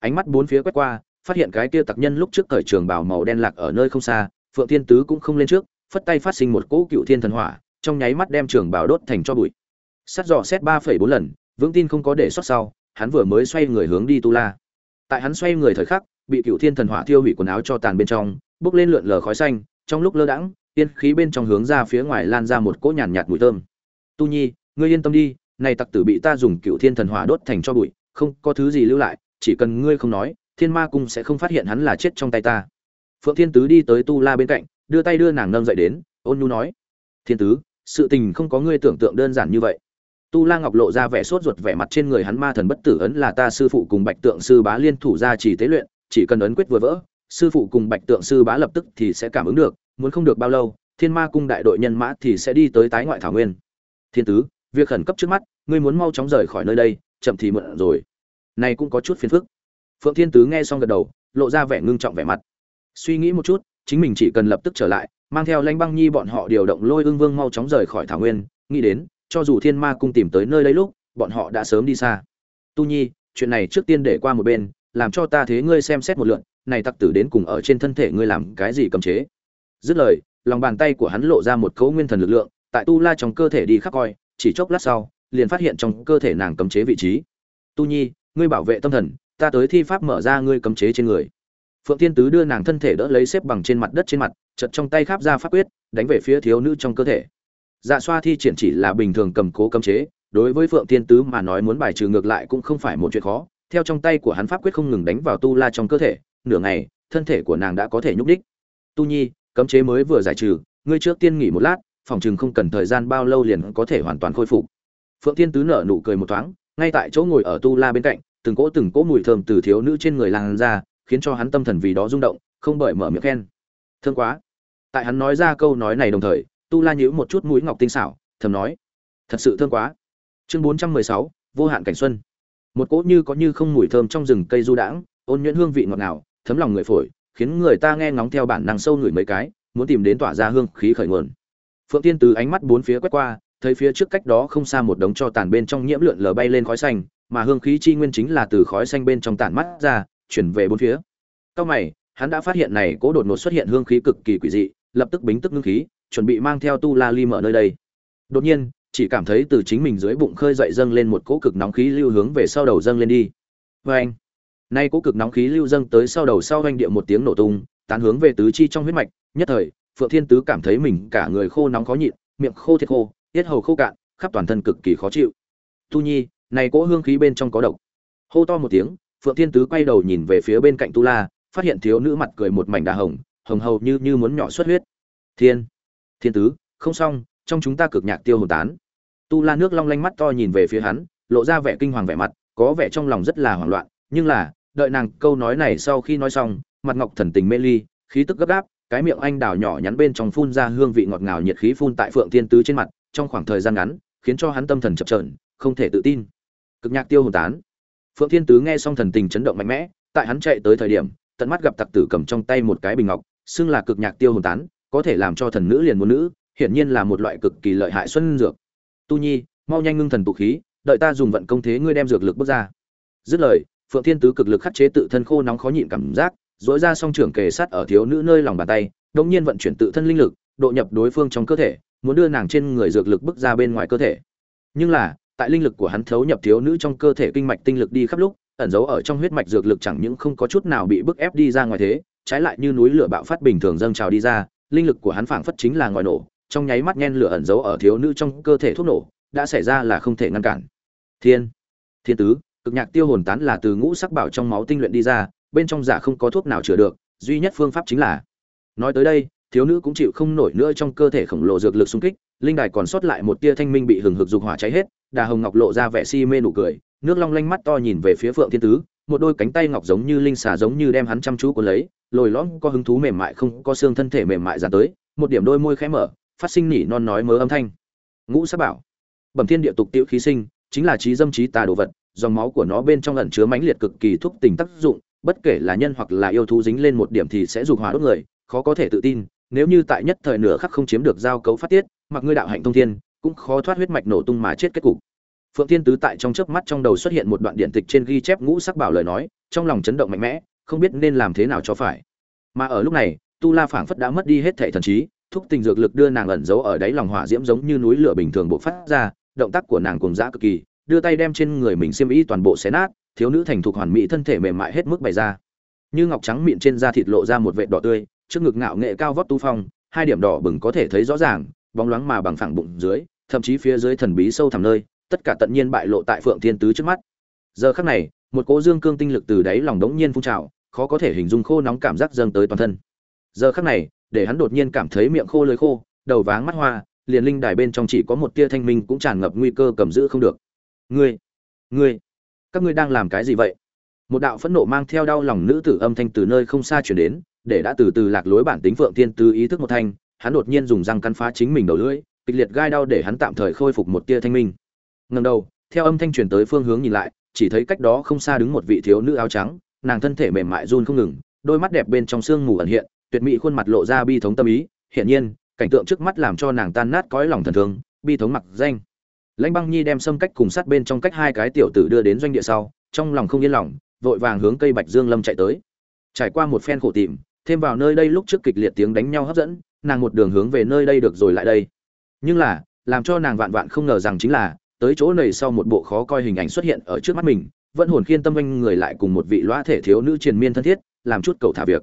Ánh mắt bốn phía quét qua, phát hiện cái kia tặc nhân lúc trước cởi trường bảo màu đen lạc ở nơi không xa, phượng thiên tứ cũng không lên trước, phất tay phát sinh một cỗ cựu thiên thần hỏa, trong nháy mắt đem trường bảo đốt thành cho bụi. Sát dò xét ba phẩy bốn lần, vững tin không có để sót sau, hắn vừa mới xoay người hướng đi tu la tại hắn xoay người thời khắc bị cựu thiên thần hỏa thiêu hủy quần áo cho tàn bên trong bốc lên lượn lờ khói xanh trong lúc lơ đãng tiên khí bên trong hướng ra phía ngoài lan ra một cỗ nhàn nhạt, mùi thơm. Tu nhi ngươi yên tâm đi này tặc tử bị ta dùng cựu thiên thần hỏa đốt thành cho bụi không có thứ gì lưu lại chỉ cần ngươi không nói thiên ma cung sẽ không phát hiện hắn là chết trong tay ta. Phượng thiên tứ đi tới tu la bên cạnh đưa tay đưa nàng nâng dậy đến ôn nhu nói thiên tứ sự tình không có ngươi tưởng tượng đơn giản như vậy tu la ngọc lộ ra vẻ sốt ruột vẻ mặt trên người hắn ma thần bất tử ấn là ta sư phụ cùng bạch tượng sư bá liên thủ ra chỉ tế luyện, chỉ cần ấn quyết vừa vỡ, sư phụ cùng bạch tượng sư bá lập tức thì sẽ cảm ứng được, muốn không được bao lâu, thiên ma cung đại đội nhân mã thì sẽ đi tới tái ngoại thảo nguyên. Thiên tứ, việc khẩn cấp trước mắt, ngươi muốn mau chóng rời khỏi nơi đây, chậm thì muộn rồi. Này cũng có chút phiền phức. Phượng thiên tứ nghe xong gật đầu, lộ ra vẻ ngưng trọng vẻ mặt. Suy nghĩ một chút, chính mình chỉ cần lập tức trở lại, mang theo lãnh băng nhi bọn họ điều động lôi ương vương mau chóng rời khỏi thảo nguyên, nghĩ đến cho dù thiên ma cung tìm tới nơi lấy lúc, bọn họ đã sớm đi xa. Tu nhi, chuyện này trước tiên để qua một bên, làm cho ta thế ngươi xem xét một lượn này tặc tử đến cùng ở trên thân thể ngươi làm cái gì cấm chế? Dứt lời, lòng bàn tay của hắn lộ ra một cấu nguyên thần lực lượng, tại tu la trong cơ thể đi khắc coi, chỉ chốc lát sau, liền phát hiện trong cơ thể nàng cấm chế vị trí. Tu nhi, ngươi bảo vệ tâm thần, ta tới thi pháp mở ra ngươi cấm chế trên người. Phượng thiên tứ đưa nàng thân thể đỡ lấy xếp bằng trên mặt đất trên mặt chật trong tay kháp ra pháp quyết, đánh về phía thiếu nữ trong cơ thể dạ xoa thi triển chỉ là bình thường cầm cố cấm chế, đối với phượng thiên tứ mà nói muốn bài trừ ngược lại cũng không phải một chuyện khó, theo trong tay của hắn pháp quyết không ngừng đánh vào tu la trong cơ thể, nửa ngày, thân thể của nàng đã có thể nhúc đích tu nhi, cấm chế mới vừa giải trừ, ngươi trước tiên nghỉ một lát, phòng chừng không cần thời gian bao lâu liền có thể hoàn toàn khôi phục. Phượng thiên tứ nở nụ cười một thoáng, ngay tại chỗ ngồi ở tu la bên cạnh, từng cỗ từng cỗ mùi thơm từ thiếu nữ trên người lan ra, khiến cho hắn tâm thần vì đó rung động, không bởi mở miệng khen. Thương quá. Tại hắn nói ra câu nói này đồng thời tu la nhíu một chút mũi ngọc tinh xảo, thầm nói, thật sự thương quá. Chương bốn trăm mười sáu, vô hạn cảnh xuân. Một cỗ như có như không mùi thơm trong rừng cây du đãng, ôn nhuyễn hương vị ngọt ngào, thấm lòng người phổi, khiến người ta nghe ngóng theo bản năng sâu ngửi mấy cái, muốn tìm đến tỏa ra hương khí khởi nguồn. Phượng tiên từ ánh mắt bốn phía quét qua, thấy phía trước cách đó không xa một đống cho tàn bên trong nhiễm lượn lờ bay lên khói xanh, mà hương khí chi nguyên chính là từ khói xanh bên trong tản mắt ra, chuyển về bốn phía. Cao mày, hắn đã phát hiện này cố đột ngột xuất hiện hương khí cực kỳ quỷ dị, lập tức bính tức ngưng khí chuẩn bị mang theo tu la ly mở nơi đây. Đột nhiên, chỉ cảm thấy từ chính mình dưới bụng khơi dậy dâng lên một cỗ cực nóng khí lưu hướng về sau đầu dâng lên đi. Vê anh, nay cỗ cực nóng khí lưu dâng tới sau đầu sau anh địa một tiếng nổ tung, tán hướng về tứ chi trong huyết mạch, nhất thời, phượng thiên tứ cảm thấy mình cả người khô nóng khó nhịn, miệng khô thiệt khô, tiết hầu khô cạn, khắp toàn thân cực kỳ khó chịu. Tu nhi, này cỗ hương khí bên trong có độc. Hô to một tiếng, phượng thiên tứ quay đầu nhìn về phía bên cạnh tu la, phát hiện thiếu nữ mặt cười một mảnh đà hồng hồng hầu như như muốn nhỏ xuất huyết. Thiên! Thiên tứ, không xong, trong chúng ta cực nhạc tiêu hồn tán. Tu la nước long lanh mắt to nhìn về phía hắn, lộ ra vẻ kinh hoàng vẻ mặt, có vẻ trong lòng rất là hoảng loạn, nhưng là, đợi nàng câu nói này sau khi nói xong, mặt ngọc thần tình mê ly, khí tức gấp gáp, cái miệng anh đào nhỏ nhắn bên trong phun ra hương vị ngọt ngào nhiệt khí phun tại phượng thiên tứ trên mặt, trong khoảng thời gian ngắn, khiến cho hắn tâm thần chập chờn, không thể tự tin. Cực nhạc tiêu hồn tán. Phượng thiên tứ nghe xong thần tình chấn động mạnh mẽ, tại hắn chạy tới thời điểm, tận mắt gặp tặc tử cầm trong tay một cái bình ngọc, xưng là cực nhạc tiêu hồn tán có thể làm cho thần nữ liền muốn nữ, hiển nhiên là một loại cực kỳ lợi hại xuân dược. Tu nhi, mau nhanh ngưng thần tụ khí, đợi ta dùng vận công thế ngươi đem dược lực bước ra. Dứt lời, phượng thiên tứ cực lực khắc chế tự thân khô nóng khó nhịn cảm giác dỗi ra song trưởng kề sát ở thiếu nữ nơi lòng bàn tay, đột nhiên vận chuyển tự thân linh lực, độ nhập đối phương trong cơ thể, muốn đưa nàng trên người dược lực bước ra bên ngoài cơ thể. Nhưng là, tại linh lực của hắn thấu nhập thiếu nữ trong cơ thể kinh mạch tinh lực đi khắp lúc, ẩn giấu ở trong huyết mạch dược lực chẳng những không có chút nào bị bức ép đi ra ngoài thế, trái lại như núi lửa bạo phát bình thường dâng trào đi ra linh lực của hắn phảng phất chính là ngòi nổ, trong nháy mắt nhen lửa ẩn giấu ở thiếu nữ trong cơ thể thuốc nổ, đã xảy ra là không thể ngăn cản. Thiên thiên tứ, cực nhạc tiêu hồn tán là từ ngũ sắc bảo trong máu tinh luyện đi ra, bên trong giả không có thuốc nào chữa được, duy nhất phương pháp chính là. Nói tới đây, thiếu nữ cũng chịu không nổi nữa trong cơ thể khổng lồ dược lực xung kích, linh đài còn sót lại một tia thanh minh bị hừng hực dục hỏa cháy hết, đà hồng ngọc lộ ra vẻ si mê nụ cười, nước long lanh mắt to nhìn về phía phượng thiên tứ, một đôi cánh tay ngọc giống như linh xà giống như đem hắn chăm chú cuốn lấy lồi lõm có hứng thú mềm mại không, có xương thân thể mềm mại dàn tới, một điểm đôi môi khẽ mở, phát sinh nỉ non nói mớ âm thanh. Ngũ sắc bảo. Bẩm thiên địa tục tiểu khí sinh, chính là trí dâm trí tà đồ vật, dòng máu của nó bên trong ẩn chứa mãnh liệt cực kỳ thúc tình tác dụng, bất kể là nhân hoặc là yêu thú dính lên một điểm thì sẽ dục hỏa đốt người, khó có thể tự tin, nếu như tại nhất thời nửa khắc không chiếm được giao cấu phát tiết, mặc ngươi đạo hạnh thông thiên, cũng khó thoát huyết mạch nổ tung mà chết kết cục. Phượng thiên tứ tại trong chớp mắt trong đầu xuất hiện một đoạn điện tịch trên ghi chép ngũ sắc bảo lời nói, trong lòng chấn động mạnh mẽ không biết nên làm thế nào cho phải. Mà ở lúc này, tu la phảng phất đã mất đi hết thể thần trí, thúc tình dược lực đưa nàng ẩn giấu ở đáy lòng hỏa diễm giống như núi lửa bình thường bộc phát ra, động tác của nàng cùng dã cực kỳ, đưa tay đem trên người mình xiêm y toàn bộ xé nát, thiếu nữ thành thục hoàn mỹ thân thể mềm mại hết mức bày ra. Như ngọc trắng miệng trên da thịt lộ ra một vệt đỏ tươi, trước ngực ngạo nghệ cao vóc tu phong, hai điểm đỏ bừng có thể thấy rõ ràng, bóng loáng mà bằng phẳng bụng dưới, thậm chí phía dưới thần bí sâu thẳm nơi, tất cả tận nhiên bại lộ tại phượng thiên tứ trước mắt. Giờ khắc này một cỗ dương cương tinh lực từ đáy lòng đống nhiên phun trào, khó có thể hình dung khô nóng cảm giác dâng tới toàn thân. Giờ khắc này, để hắn đột nhiên cảm thấy miệng khô lưỡi khô, đầu váng mắt hoa, liền linh đài bên trong chỉ có một tia thanh minh cũng tràn ngập nguy cơ cầm giữ không được. Ngươi ngươi, các ngươi đang làm cái gì vậy? Một đạo phẫn nộ mang theo đau lòng nữ tử âm thanh từ nơi không xa chuyển đến, để đã từ từ lạc lối bản tính phượng thiên tư ý thức một thanh, hắn đột nhiên dùng răng cắn phá chính mình đầu lưỡi, kịch liệt gai đau để hắn tạm thời khôi phục một tia thanh minh. Ngần đầu, theo âm thanh truyền tới phương hướng nhìn lại chỉ thấy cách đó không xa đứng một vị thiếu nữ áo trắng, nàng thân thể mềm mại run không ngừng, đôi mắt đẹp bên trong sương mù ẩn hiện, tuyệt mỹ khuôn mặt lộ ra bi thống tâm ý, hiển nhiên, cảnh tượng trước mắt làm cho nàng tan nát cõi lòng thần thương, bi thống mặc danh. Lãnh băng nhi đem xâm cách cùng sát bên trong cách hai cái tiểu tử đưa đến doanh địa sau, trong lòng không yên lòng, vội vàng hướng cây bạch dương lâm chạy tới. Trải qua một phen khổ tìm, thêm vào nơi đây lúc trước kịch liệt tiếng đánh nhau hấp dẫn, nàng một đường hướng về nơi đây được rồi lại đây. Nhưng là, làm cho nàng vạn vạn không ngờ rằng chính là tới chỗ này sau một bộ khó coi hình ảnh xuất hiện ở trước mắt mình, vẫn hồn khiên tâm anh người lại cùng một vị loa thể thiếu nữ triền miên thân thiết, làm chút cầu thả việc.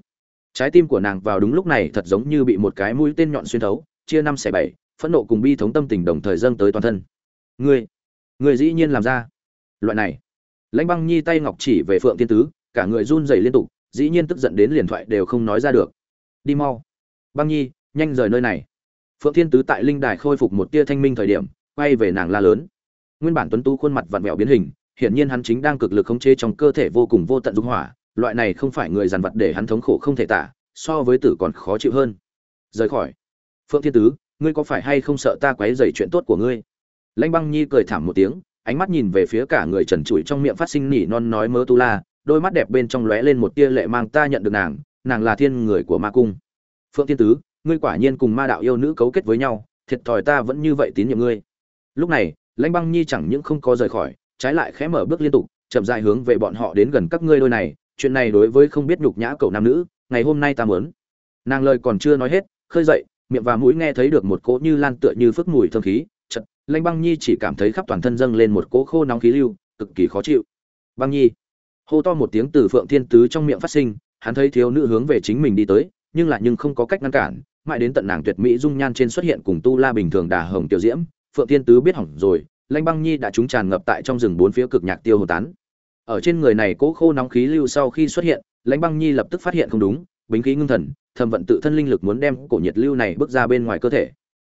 Trái tim của nàng vào đúng lúc này thật giống như bị một cái mũi tên nhọn xuyên thấu, chia năm xẻ bảy, phẫn nộ cùng bi thống tâm tình đồng thời dâng tới toàn thân. Ngươi ngươi dĩ nhiên làm ra loại này. Lãnh băng nhi tay ngọc chỉ về phượng thiên tứ, cả người run rẩy liên tục, dĩ nhiên tức giận đến liền thoại đều không nói ra được. Đi mau. Băng nhi, nhanh rời nơi này. Phượng thiên tứ tại linh đài khôi phục một tia thanh minh thời điểm, quay về nàng la lớn nguyên bản tuấn tú khuôn mặt vặn vẹo biến hình, hiển nhiên hắn chính đang cực lực khống chế trong cơ thể vô cùng vô tận dung hỏa, loại này không phải người dằn vật để hắn thống khổ không thể tả, so với tử còn khó chịu hơn. Rời khỏi. Phượng thiên tứ, ngươi có phải hay không sợ ta quấy dày chuyện tốt của ngươi? Lãnh băng nhi cười thảm một tiếng, ánh mắt nhìn về phía cả người trần trụi trong miệng phát sinh nỉ non nói mơ tu la, đôi mắt đẹp bên trong lóe lên một tia lệ mang ta nhận được nàng nàng là thiên người của ma cung. Phượng thiên tứ, ngươi quả nhiên cùng ma đạo yêu nữ cấu kết với nhau, thiệt thòi ta vẫn như vậy tín nhiệm ngươi. Lúc này lãnh băng nhi chẳng những không có rời khỏi, trái lại khẽ mở bước liên tục, chậm dài hướng về bọn họ đến gần các ngươi đôi này. Chuyện này đối với không biết nhục nhã cậu nam nữ, ngày hôm nay ta muốn. Nàng lời còn chưa nói hết, khơi dậy, miệng và mũi nghe thấy được một cỗ như lan tựa như phức mùi thơm khí. Chật lanh băng nhi chỉ cảm thấy khắp toàn thân dâng lên một cỗ khô nóng khí lưu, cực kỳ khó chịu. Băng nhi, hô to một tiếng từ phượng thiên tứ trong miệng phát sinh, hắn thấy thiếu nữ hướng về chính mình đi tới, nhưng lại nhưng không có cách ngăn cản, mãi đến tận nàng tuyệt mỹ dung nhan trên xuất hiện cùng tu la bình thường đà hồng tiểu diễm phượng thiên tứ biết hỏng rồi lanh băng nhi đã trúng tràn ngập tại trong rừng bốn phía cực nhạc tiêu hồ tán. Ở trên người này cỗ khô nóng khí lưu sau khi xuất hiện, lãnh băng nhi lập tức phát hiện không đúng, bính khí ngưng thần thầm vận tự thân linh lực muốn đem cổ nhiệt lưu này bước ra bên ngoài cơ thể.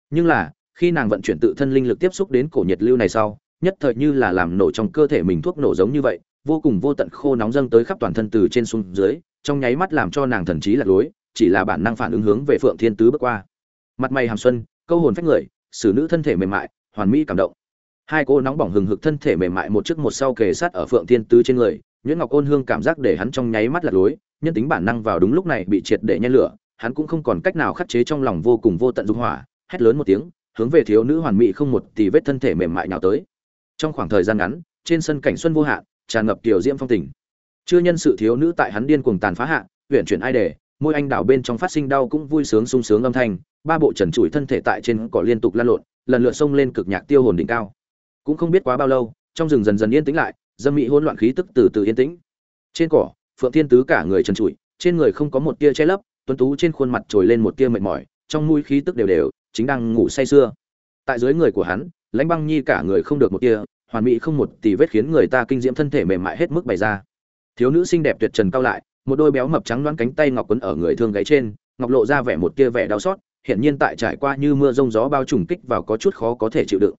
Nhưng là, khi nàng vận chuyển tự thân linh lực tiếp xúc đến cổ nhiệt lưu này sau, nhất thời như là làm nổ trong cơ thể mình thuốc nổ giống như vậy, vô cùng vô tận khô nóng dâng tới khắp toàn thân từ trên xuống dưới, trong nháy mắt làm cho nàng thần trí lạc lối, chỉ là bản năng phản ứng hướng về phượng thiên tứ bước qua. Mặt mày hàm xuân, câu hồn phách người xử nữ thân thể mềm mại, hoàn mỹ cảm động. Hai cô nóng bỏng hừng hực thân thể mềm mại một trước một sau kề sát ở phượng thiên tứ trên người, nguyễn ngọc ôn hương cảm giác để hắn trong nháy mắt lạc lối, nhân tính bản năng vào đúng lúc này bị triệt để nhen lửa, hắn cũng không còn cách nào khắc chế trong lòng vô cùng vô tận dung hỏa, hét lớn một tiếng, hướng về thiếu nữ hoàn mỹ không một tì vết thân thể mềm mại nào tới. Trong khoảng thời gian ngắn, trên sân cảnh xuân vô hạn, tràn ngập tiểu diễm phong tình. Chưa nhân sự thiếu nữ tại hắn điên cuồng tàn phá hạ huyện chuyển ai đề môi anh đảo bên trong phát sinh đau cũng vui sướng sung sướng âm thanh ba bộ trần trụi thân thể tại trên cỏ liên tục lan lộn, lần lượt xông lên cực nhạc tiêu hồn đỉnh cao. Cũng không biết quá bao lâu, trong rừng dần dần yên tĩnh lại, dâm mỹ hỗn loạn khí tức từ từ yên tĩnh. Trên cỏ, phượng thiên tứ cả người trần trụi, trên người không có một tia che lấp, tuấn tú trên khuôn mặt trồi lên một tia mệt mỏi, trong mũi khí tức đều đều, chính đang ngủ say sưa. Tại dưới người của hắn, lãnh băng nhi cả người không được một tia, hoàn mỹ không một tỷ vết khiến người ta kinh diễm thân thể mềm mại hết mức bày ra. Thiếu nữ xinh đẹp tuyệt trần cao lại, một đôi béo mập trắng loáng cánh tay ngọc quấn ở người thương gáy trên, ngọc lộ ra vẻ một tia vẻ đau xót hiện nhiên tại trải qua như mưa rông gió bao trùm kích vào có chút khó có thể chịu đựng.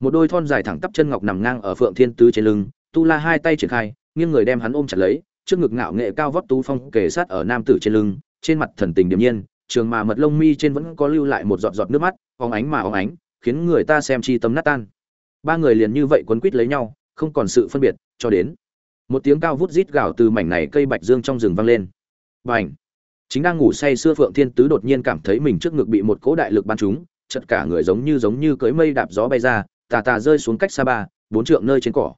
Một đôi thon dài thẳng tắp chân ngọc nằm ngang ở phượng thiên tứ trên lưng, tu la hai tay triển khai, nghiêng người đem hắn ôm chặt lấy, trước ngực ngạo nghệ cao vóc tú phong kề sát ở nam tử trên lưng, trên mặt thần tình điềm nhiên, trường mà mật lông mi trên vẫn có lưu lại một giọt giọt nước mắt, óng ánh mà óng ánh, khiến người ta xem chi tâm nát tan. Ba người liền như vậy quấn quít lấy nhau, không còn sự phân biệt, cho đến một tiếng cao vút rít gào từ mảnh này cây bạch dương trong rừng vang lên. Bành! Chính đang ngủ say xưa phượng thiên tứ đột nhiên cảm thấy mình trước ngực bị một cỗ đại lực bắn trúng chật cả người giống như giống như cưỡi mây đạp gió bay ra, tà tà rơi xuống cách xa ba, bốn trượng nơi trên cỏ.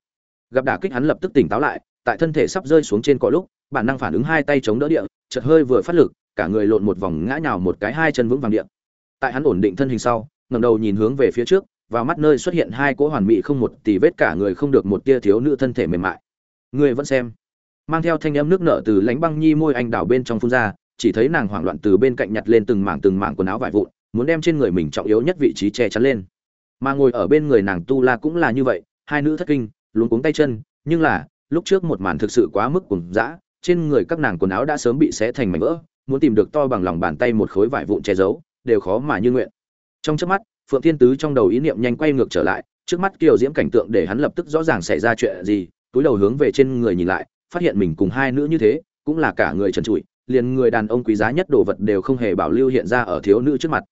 Gặp đả kích hắn lập tức tỉnh táo lại, tại thân thể sắp rơi xuống trên cỏ lúc, bản năng phản ứng hai tay chống đỡ địa chật hơi vừa phát lực, cả người lộn một vòng ngã nhào một cái hai chân vững vàng địa. Tại hắn ổn định thân hình sau, ngẩng đầu nhìn hướng về phía trước, vào mắt nơi xuất hiện hai cỗ hoàn mỹ không một tỷ vết cả người không được một tia thiếu nữ thân thể mềm mại. Người vẫn xem. Mang theo thanh âm nước nở từ lánh băng nhi môi anh đảo bên trong phun ra chỉ thấy nàng hoảng loạn từ bên cạnh nhặt lên từng mảng từng mảng quần áo vải vụn, muốn đem trên người mình trọng yếu nhất vị trí che chắn lên. Mà ngồi ở bên người nàng tu la cũng là như vậy, hai nữ thất kinh, luống cuống tay chân, nhưng là, lúc trước một màn thực sự quá mức cùng dã, trên người các nàng quần áo đã sớm bị xé thành mảnh vỡ, muốn tìm được to bằng lòng bàn tay một khối vải vụn che giấu, đều khó mà như nguyện. Trong trước mắt, phượng thiên tứ trong đầu ý niệm nhanh quay ngược trở lại, trước mắt kiều diễm cảnh tượng để hắn lập tức rõ ràng xảy ra chuyện gì, túi đầu hướng về trên người nhìn lại, phát hiện mình cùng hai nữ như thế, cũng là cả người trần trụi liền người đàn ông quý giá nhất đồ vật đều không hề bảo lưu hiện ra ở thiếu nữ trước mặt.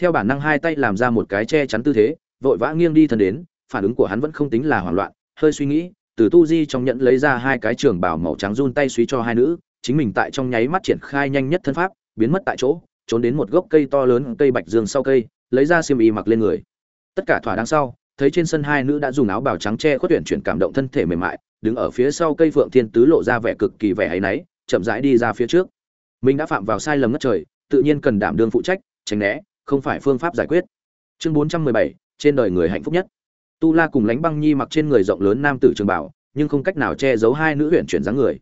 Theo bản năng hai tay làm ra một cái che chắn tư thế, vội vã nghiêng đi thân đến, phản ứng của hắn vẫn không tính là hoảng loạn, hơi suy nghĩ, từ tu di trong nhẫn lấy ra hai cái trường bảo màu trắng run tay suy cho hai nữ, chính mình tại trong nháy mắt triển khai nhanh nhất thân pháp, biến mất tại chỗ, trốn đến một gốc cây to lớn, cây bạch dương sau cây, lấy ra xiêm y mặc lên người. Tất cả thỏa đáng sau, thấy trên sân hai nữ đã dùng áo bào trắng che khuất tuyển chuyển cảm động thân thể mềm mại, đứng ở phía sau cây phượng thiên tứ lộ ra vẻ cực kỳ vẻ hay náy, chậm rãi đi ra phía trước mình đã phạm vào sai lầm ngất trời, tự nhiên cần đảm đương phụ trách, tránh né, không phải phương pháp giải quyết. Chương bốn trăm mười bảy, trên đời người hạnh phúc nhất. Tu la cùng lánh băng nhi mặc trên người rộng lớn nam tử trường bảo, nhưng không cách nào che giấu hai nữ huyện chuyển dáng người.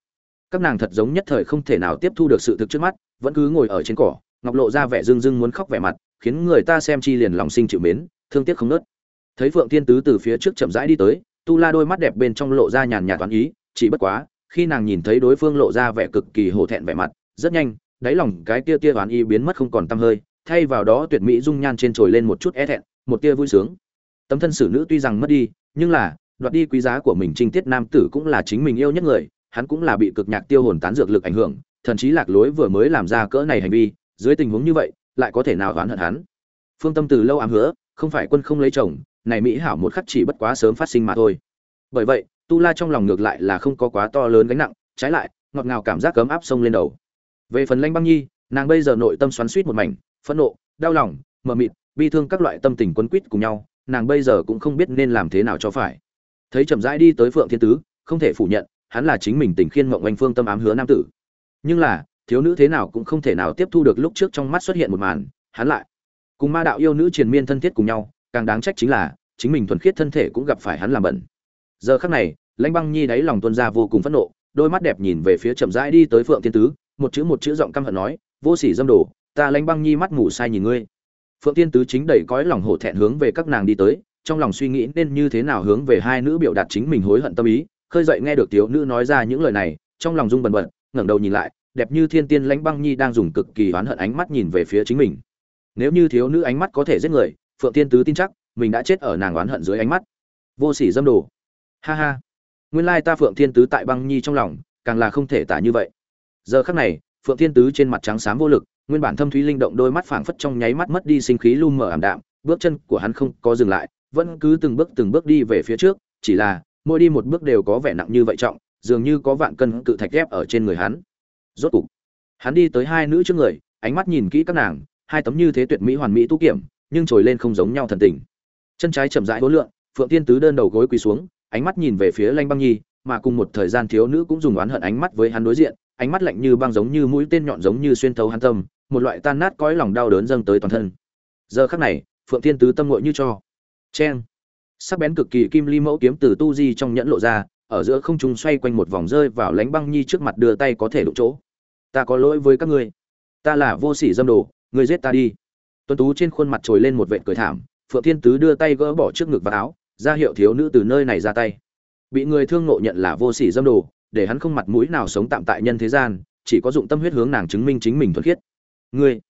Các nàng thật giống nhất thời không thể nào tiếp thu được sự thực trước mắt, vẫn cứ ngồi ở trên cỏ, ngọc lộ ra vẻ rưng rưng muốn khóc vẻ mặt, khiến người ta xem chi liền lòng sinh chịu mến, thương tiếc không nớt. Thấy phượng thiên tứ từ phía trước chậm rãi đi tới, tu la đôi mắt đẹp bên trong lộ ra nhàn nhạt toán ý, chỉ bất quá, khi nàng nhìn thấy đối phương lộ ra vẻ cực kỳ hổ thẹn vẻ mặt rất nhanh, đáy lòng cái tia tia toán y biến mất không còn tăm hơi, thay vào đó tuyệt mỹ dung nhan trên trồi lên một chút e thẹn, một tia vui sướng. Tấm thân xử nữ tuy rằng mất đi, nhưng là, đoạt đi quý giá của mình trinh tiết nam tử cũng là chính mình yêu nhất người, hắn cũng là bị cực nhạc tiêu hồn tán dược lực ảnh hưởng thần chí lạc lối vừa mới làm ra cỡ này hành vi, dưới tình huống như vậy, lại có thể nào oán hận hắn? Phương tâm từ lâu ám hứa, không phải quân không lấy chồng, này mỹ hảo một khắc chỉ bất quá sớm phát sinh mà thôi. Bởi vậy, tu la trong lòng ngược lại là không có quá to lớn gánh nặng, trái lại, ngọt ngào cảm giác cấm áp sông lên đầu về phần lanh băng nhi, nàng bây giờ nội tâm xoắn suýt một mảnh, phẫn nộ, đau lòng, mờ mịt, bi thương các loại tâm tình quấn quýt cùng nhau, nàng bây giờ cũng không biết nên làm thế nào cho phải. Thấy chậm rãi đi tới phượng thiên tứ, không thể phủ nhận, hắn là chính mình tình khiên mộng anh phương tâm ám hứa nam tử. Nhưng là, thiếu nữ thế nào cũng không thể nào tiếp thu được lúc trước trong mắt xuất hiện một màn, hắn lại cùng ma đạo yêu nữ triền miên thân thiết cùng nhau, càng đáng trách chính là, chính mình thuần khiết thân thể cũng gặp phải hắn làm bẩn. Giờ khắc này lãnh băng nhi đáy lòng tuân ra vô cùng phẫn nộ, đôi mắt đẹp nhìn về phía chậm rãi đi tới phượng thiên tứ một chữ một chữ giọng căm hận nói, vô sỉ dâm đồ, ta lãnh băng nhi mắt ngủ sai nhìn ngươi. Phượng tiên tứ chính đầy cõi lòng hổ thẹn hướng về các nàng đi tới, trong lòng suy nghĩ nên như thế nào hướng về hai nữ biểu đạt chính mình hối hận tâm ý, khơi dậy nghe được thiếu nữ nói ra những lời này, trong lòng rung bần bật, ngẩng đầu nhìn lại, đẹp như thiên tiên lãnh băng nhi đang dùng cực kỳ oán hận ánh mắt nhìn về phía chính mình. Nếu như thiếu nữ ánh mắt có thể giết người, phượng tiên tứ tin chắc, mình đã chết ở nàng oán hận dưới ánh mắt. Vô sỉ dâm đồ. Ha ha. Nguyên lai ta phượng thiên tứ tại băng nhi trong lòng, càng là không thể tả như vậy giờ khắc này, phượng thiên tứ trên mặt trắng xám vô lực, nguyên bản thâm thúy linh động đôi mắt phảng phất trong nháy mắt mất đi sinh khí lu mờ ảm đạm, bước chân của hắn không có dừng lại, vẫn cứ từng bước từng bước đi về phía trước, chỉ là, mỗi đi một bước đều có vẻ nặng như vậy trọng, dường như có vạn cân cự thạch ghép ở trên người hắn. Rốt cục, hắn đi tới hai nữ trước người, ánh mắt nhìn kỹ các nàng, hai tấm như thế tuyệt mỹ hoàn mỹ tu kiểm, nhưng trồi lên không giống nhau thần tình. Chân trái chậm rãi hối lượng phượng tiên tứ đơn đầu gối quỳ xuống, ánh mắt nhìn về phía lanh băng nhi, mà cùng một thời gian thiếu nữ cũng dùng oán hận ánh mắt với hắn đối diện ánh mắt lạnh như băng giống như mũi tên nhọn giống như xuyên thấu hắn tâm, một loại tan nát cõi lòng đau đớn dâng tới toàn thân. Giờ khắc này, phượng tiên tứ tâm ngội như cho. Chen sắc bén cực kỳ kim ly mẫu kiếm từ tu di trong nhẫn lộ ra, ở giữa không trung xoay quanh một vòng rơi vào lánh băng nhi trước mặt đưa tay có thể đụng chỗ. Ta có lỗi với các ngươi. Ta là vô sỉ dâm đồ, ngươi giết ta đi. Tuấn tú trên khuôn mặt trồi lên một vệt cười thảm, phượng thiên tứ đưa tay gỡ bỏ trước ngực và áo, ra hiệu thiếu nữ từ nơi này ra tay. Bị người thương nộ nhận là vô sỉ dâm đồ để hắn không mặt mũi nào sống tạm tại nhân thế gian, chỉ có dụng tâm huyết hướng nàng chứng minh chính mình thuần khiết. Ngươi,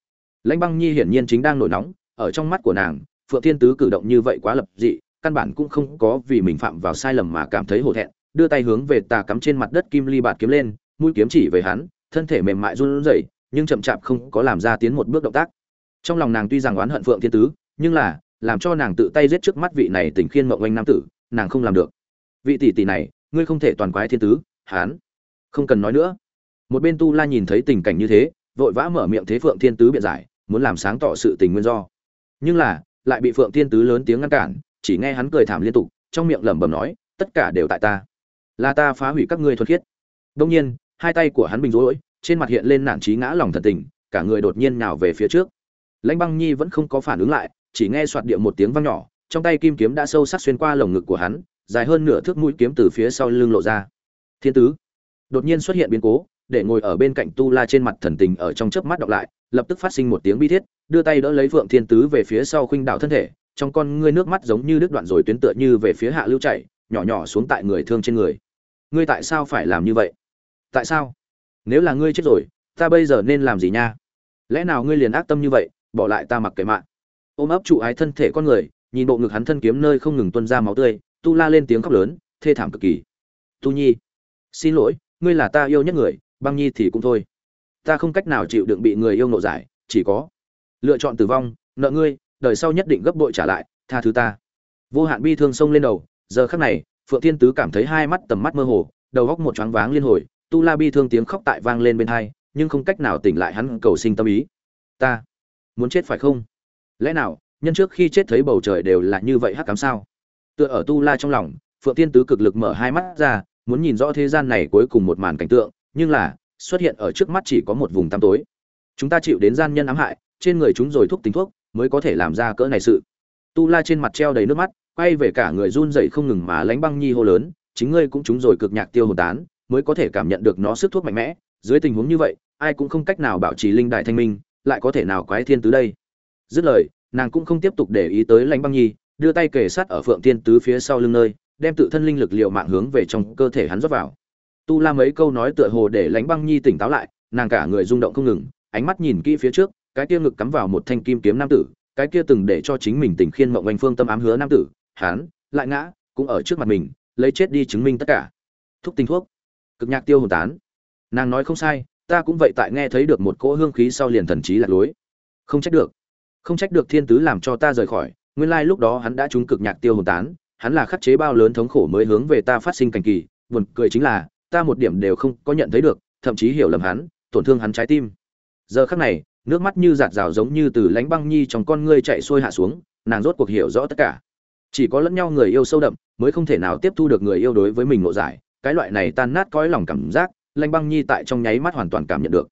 lãnh băng nhi hiển nhiên chính đang nổi nóng, ở trong mắt của nàng, phượng thiên tứ cử động như vậy quá lập dị, căn bản cũng không có vì mình phạm vào sai lầm mà cảm thấy hổ thẹn, đưa tay hướng về tà cắm trên mặt đất kim ly bạt kiếm lên, mũi kiếm chỉ về hắn, thân thể mềm mại run rẩy, nhưng chậm chạp không có làm ra tiến một bước động tác. Trong lòng nàng tuy rằng oán hận phượng thiên tứ, nhưng là, làm cho nàng tự tay giết trước mắt vị này tình khiên mộng anh nam tử, nàng không làm được. Vị tỷ tỷ này, ngươi không thể toàn quái thiên tứ hán. Không cần nói nữa. Một bên tu la nhìn thấy tình cảnh như thế, vội vã mở miệng thế phượng thiên tứ biện giải, muốn làm sáng tỏ sự tình nguyên do. Nhưng là, lại bị phượng thiên tứ lớn tiếng ngăn cản, chỉ nghe hắn cười thảm liên tục, trong miệng lẩm bẩm nói, tất cả đều tại ta. Là ta phá hủy các ngươi thuật khiết. Đông nhiên, hai tay của hắn bình rối, trên mặt hiện lên nản trí ngã lòng thần tình, cả người đột nhiên nào về phía trước. Lãnh băng nhi vẫn không có phản ứng lại, chỉ nghe soạt địa một tiếng vang nhỏ, trong tay kim kiếm đã sâu sắc xuyên qua lồng ngực của hắn, dài hơn nửa thước mũi kiếm từ phía sau lưng lộ ra thiên tứ. Đột nhiên xuất hiện biến cố, để ngồi ở bên cạnh tu la trên mặt thần tình ở trong chớp mắt đọc lại, lập tức phát sinh một tiếng bi thiết, đưa tay đỡ lấy phượng thiên tứ về phía sau khuynh đảo thân thể, trong con ngươi nước mắt giống như đứt đoạn rồi tuyến tựa như về phía hạ lưu chảy, nhỏ nhỏ xuống tại người thương trên người. Ngươi tại sao phải làm như vậy? Tại sao? Nếu là ngươi chết rồi, ta bây giờ nên làm gì nha? Lẽ nào ngươi liền ác tâm như vậy, bỏ lại ta mặc kệ mạng? Ôm ấp trụ ái thân thể con người, nhìn bộ ngực hắn thân kiếm nơi không ngừng tuân ra máu tươi, tu la lên tiếng khóc lớn, thê thảm cực kỳ. Tu nhi xin lỗi, ngươi là ta yêu nhất người, băng nhi thì cũng thôi. Ta không cách nào chịu đựng bị người yêu nộ giải, chỉ có lựa chọn tử vong, nợ ngươi, đời sau nhất định gấp bội trả lại, tha thứ ta. Vô hạn bi thương sông lên đầu, giờ khắc này, phượng thiên tứ cảm thấy hai mắt tầm mắt mơ hồ, đầu góc một choáng váng liên hồi, tu la bi thương tiếng khóc tại vang lên bên hai, nhưng không cách nào tỉnh lại hắn cầu sinh tâm ý. Ta muốn chết phải không? Lẽ nào, nhân trước khi chết thấy bầu trời đều là như vậy hắc cám sao? Tựa ở tu la trong lòng, phượng thiên tứ cực lực mở hai mắt ra muốn nhìn rõ thế gian này cuối cùng một màn cảnh tượng, nhưng là, xuất hiện ở trước mắt chỉ có một vùng tăm tối. Chúng ta chịu đến gian nhân ám hại, trên người chúng rồi thuốc tính thuốc, mới có thể làm ra cỡ này sự. Tu la trên mặt treo đầy nước mắt, quay về cả người run rẩy không ngừng mà lánh băng nhi hô lớn, chính ngươi cũng chúng rồi cực nhạc tiêu hồn tán, mới có thể cảm nhận được nó sức thuốc mạnh mẽ. Dưới tình huống như vậy, ai cũng không cách nào bảo trì linh đại thanh minh, lại có thể nào quái thiên tứ đây? Dứt lời, nàng cũng không tiếp tục để ý tới lánh băng nhi, đưa tay kề sát ở phượng thiên tứ phía sau lưng nơi đem tự thân linh lực liệu mạng hướng về trong cơ thể hắn rót vào. Tu la mấy câu nói tựa hồ để lánh băng nhi tỉnh táo lại, nàng cả người rung động không ngừng, ánh mắt nhìn kỹ phía trước, cái kia ngực cắm vào một thanh kim kiếm nam tử, cái kia từng để cho chính mình tỉnh khiên mộng anh phương tâm ám hứa nam tử, hắn lại ngã, cũng ở trước mặt mình, lấy chết đi chứng minh tất cả. Thúc tinh thuốc. Cực nhạc tiêu hồn tán. Nàng nói không sai, ta cũng vậy tại nghe thấy được một cỗ hương khí sau liền thần trí lạc lối. Không trách được. Không trách được thiên tứ làm cho ta rời khỏi, nguyên lai lúc đó hắn đã trúng cực nhạc tiêu hồn tán hắn là khắc chế bao lớn thống khổ mới hướng về ta phát sinh cảnh kỳ, buồn cười chính là, ta một điểm đều không có nhận thấy được, thậm chí hiểu lầm hắn, tổn thương hắn trái tim. Giờ khắc này, nước mắt như giạt rào giống như từ lánh băng nhi trong con ngươi chạy xuôi hạ xuống, nàng rốt cuộc hiểu rõ tất cả. Chỉ có lẫn nhau người yêu sâu đậm, mới không thể nào tiếp thu được người yêu đối với mình ngộ giải, cái loại này tan nát cõi lòng cảm giác lanh băng nhi tại trong nháy mắt hoàn toàn cảm nhận được.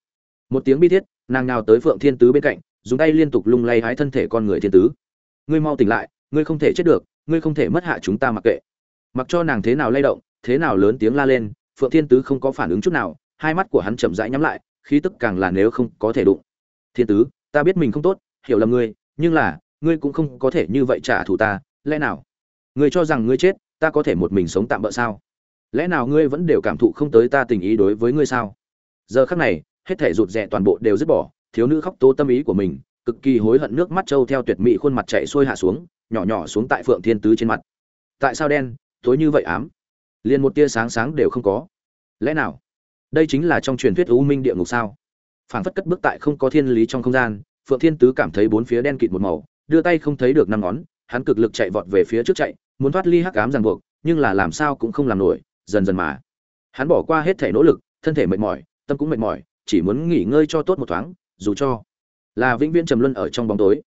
Một tiếng bi thiết, nàng nào tới phượng thiên tứ bên cạnh, dùng tay liên tục lung lay hái thân thể con người thiên tứ. Ngươi mau tỉnh lại, ngươi không thể chết được ngươi không thể mất hạ chúng ta mặc kệ. Mặc cho nàng thế nào lay động, thế nào lớn tiếng la lên, phượng thiên tứ không có phản ứng chút nào, hai mắt của hắn chậm rãi nhắm lại, khí tức càng là nếu không có thể đụng. Thiên tứ, ta biết mình không tốt, hiểu lầm ngươi, nhưng là, ngươi cũng không có thể như vậy trả thù ta, lẽ nào? Ngươi cho rằng ngươi chết, ta có thể một mình sống tạm bỡ sao? Lẽ nào ngươi vẫn đều cảm thụ không tới ta tình ý đối với ngươi sao? Giờ khắc này, hết thể rụt rè toàn bộ đều dứt bỏ, thiếu nữ khóc tố tâm ý của mình cực kỳ hối hận nước mắt trâu theo tuyệt mỹ khuôn mặt chạy xuôi hạ xuống, nhỏ nhỏ xuống tại phượng thiên tứ trên mặt. Tại sao đen? Tối như vậy ám. Liền một tia sáng sáng đều không có. Lẽ nào? Đây chính là trong truyền thuyết u minh địa ngục sao? Phảng phất cất bước tại không có thiên lý trong không gian, phượng thiên tứ cảm thấy bốn phía đen kịt một màu, đưa tay không thấy được năm ngón, hắn cực lực chạy vọt về phía trước chạy, muốn thoát ly hắc ám ràng buộc, nhưng là làm sao cũng không làm nổi, dần dần mà. Hắn bỏ qua hết thể nỗ lực, thân thể mệt mỏi, tâm cũng mệt mỏi, chỉ muốn nghỉ ngơi cho tốt một thoáng, dù cho là vĩnh viễn trầm luân ở trong bóng tối.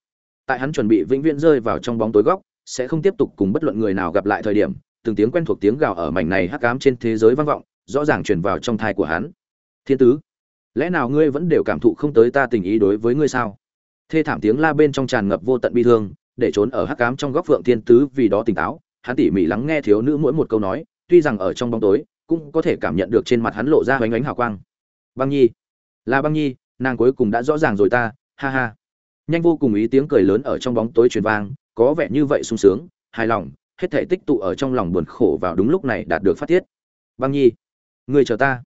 Tại hắn chuẩn bị vĩnh viễn rơi vào trong bóng tối góc, sẽ không tiếp tục cùng bất luận người nào gặp lại thời điểm, từng tiếng quen thuộc tiếng gào ở mảnh này hắc ám trên thế giới vang vọng, rõ ràng truyền vào trong thai của hắn. Thiên tứ, lẽ nào ngươi vẫn đều cảm thụ không tới ta tình ý đối với ngươi sao? Thê thảm tiếng la bên trong tràn ngập vô tận bi thương, để trốn ở hắc ám trong góc phượng thiên tứ vì đó tỉnh táo, hắn tỉ mỉ lắng nghe thiếu nữ mỗi một câu nói, tuy rằng ở trong bóng tối, cũng có thể cảm nhận được trên mặt hắn lộ ra hoánh ánh hào quang. Băng nhi, là băng nhi, nàng cuối cùng đã rõ ràng rồi ta ha ha. Nhanh vô cùng ý tiếng cười lớn ở trong bóng tối truyền vang, có vẻ như vậy sung sướng, hài lòng, hết thể tích tụ ở trong lòng buồn khổ vào đúng lúc này đạt được phát tiết. Băng nhi, người chờ ta.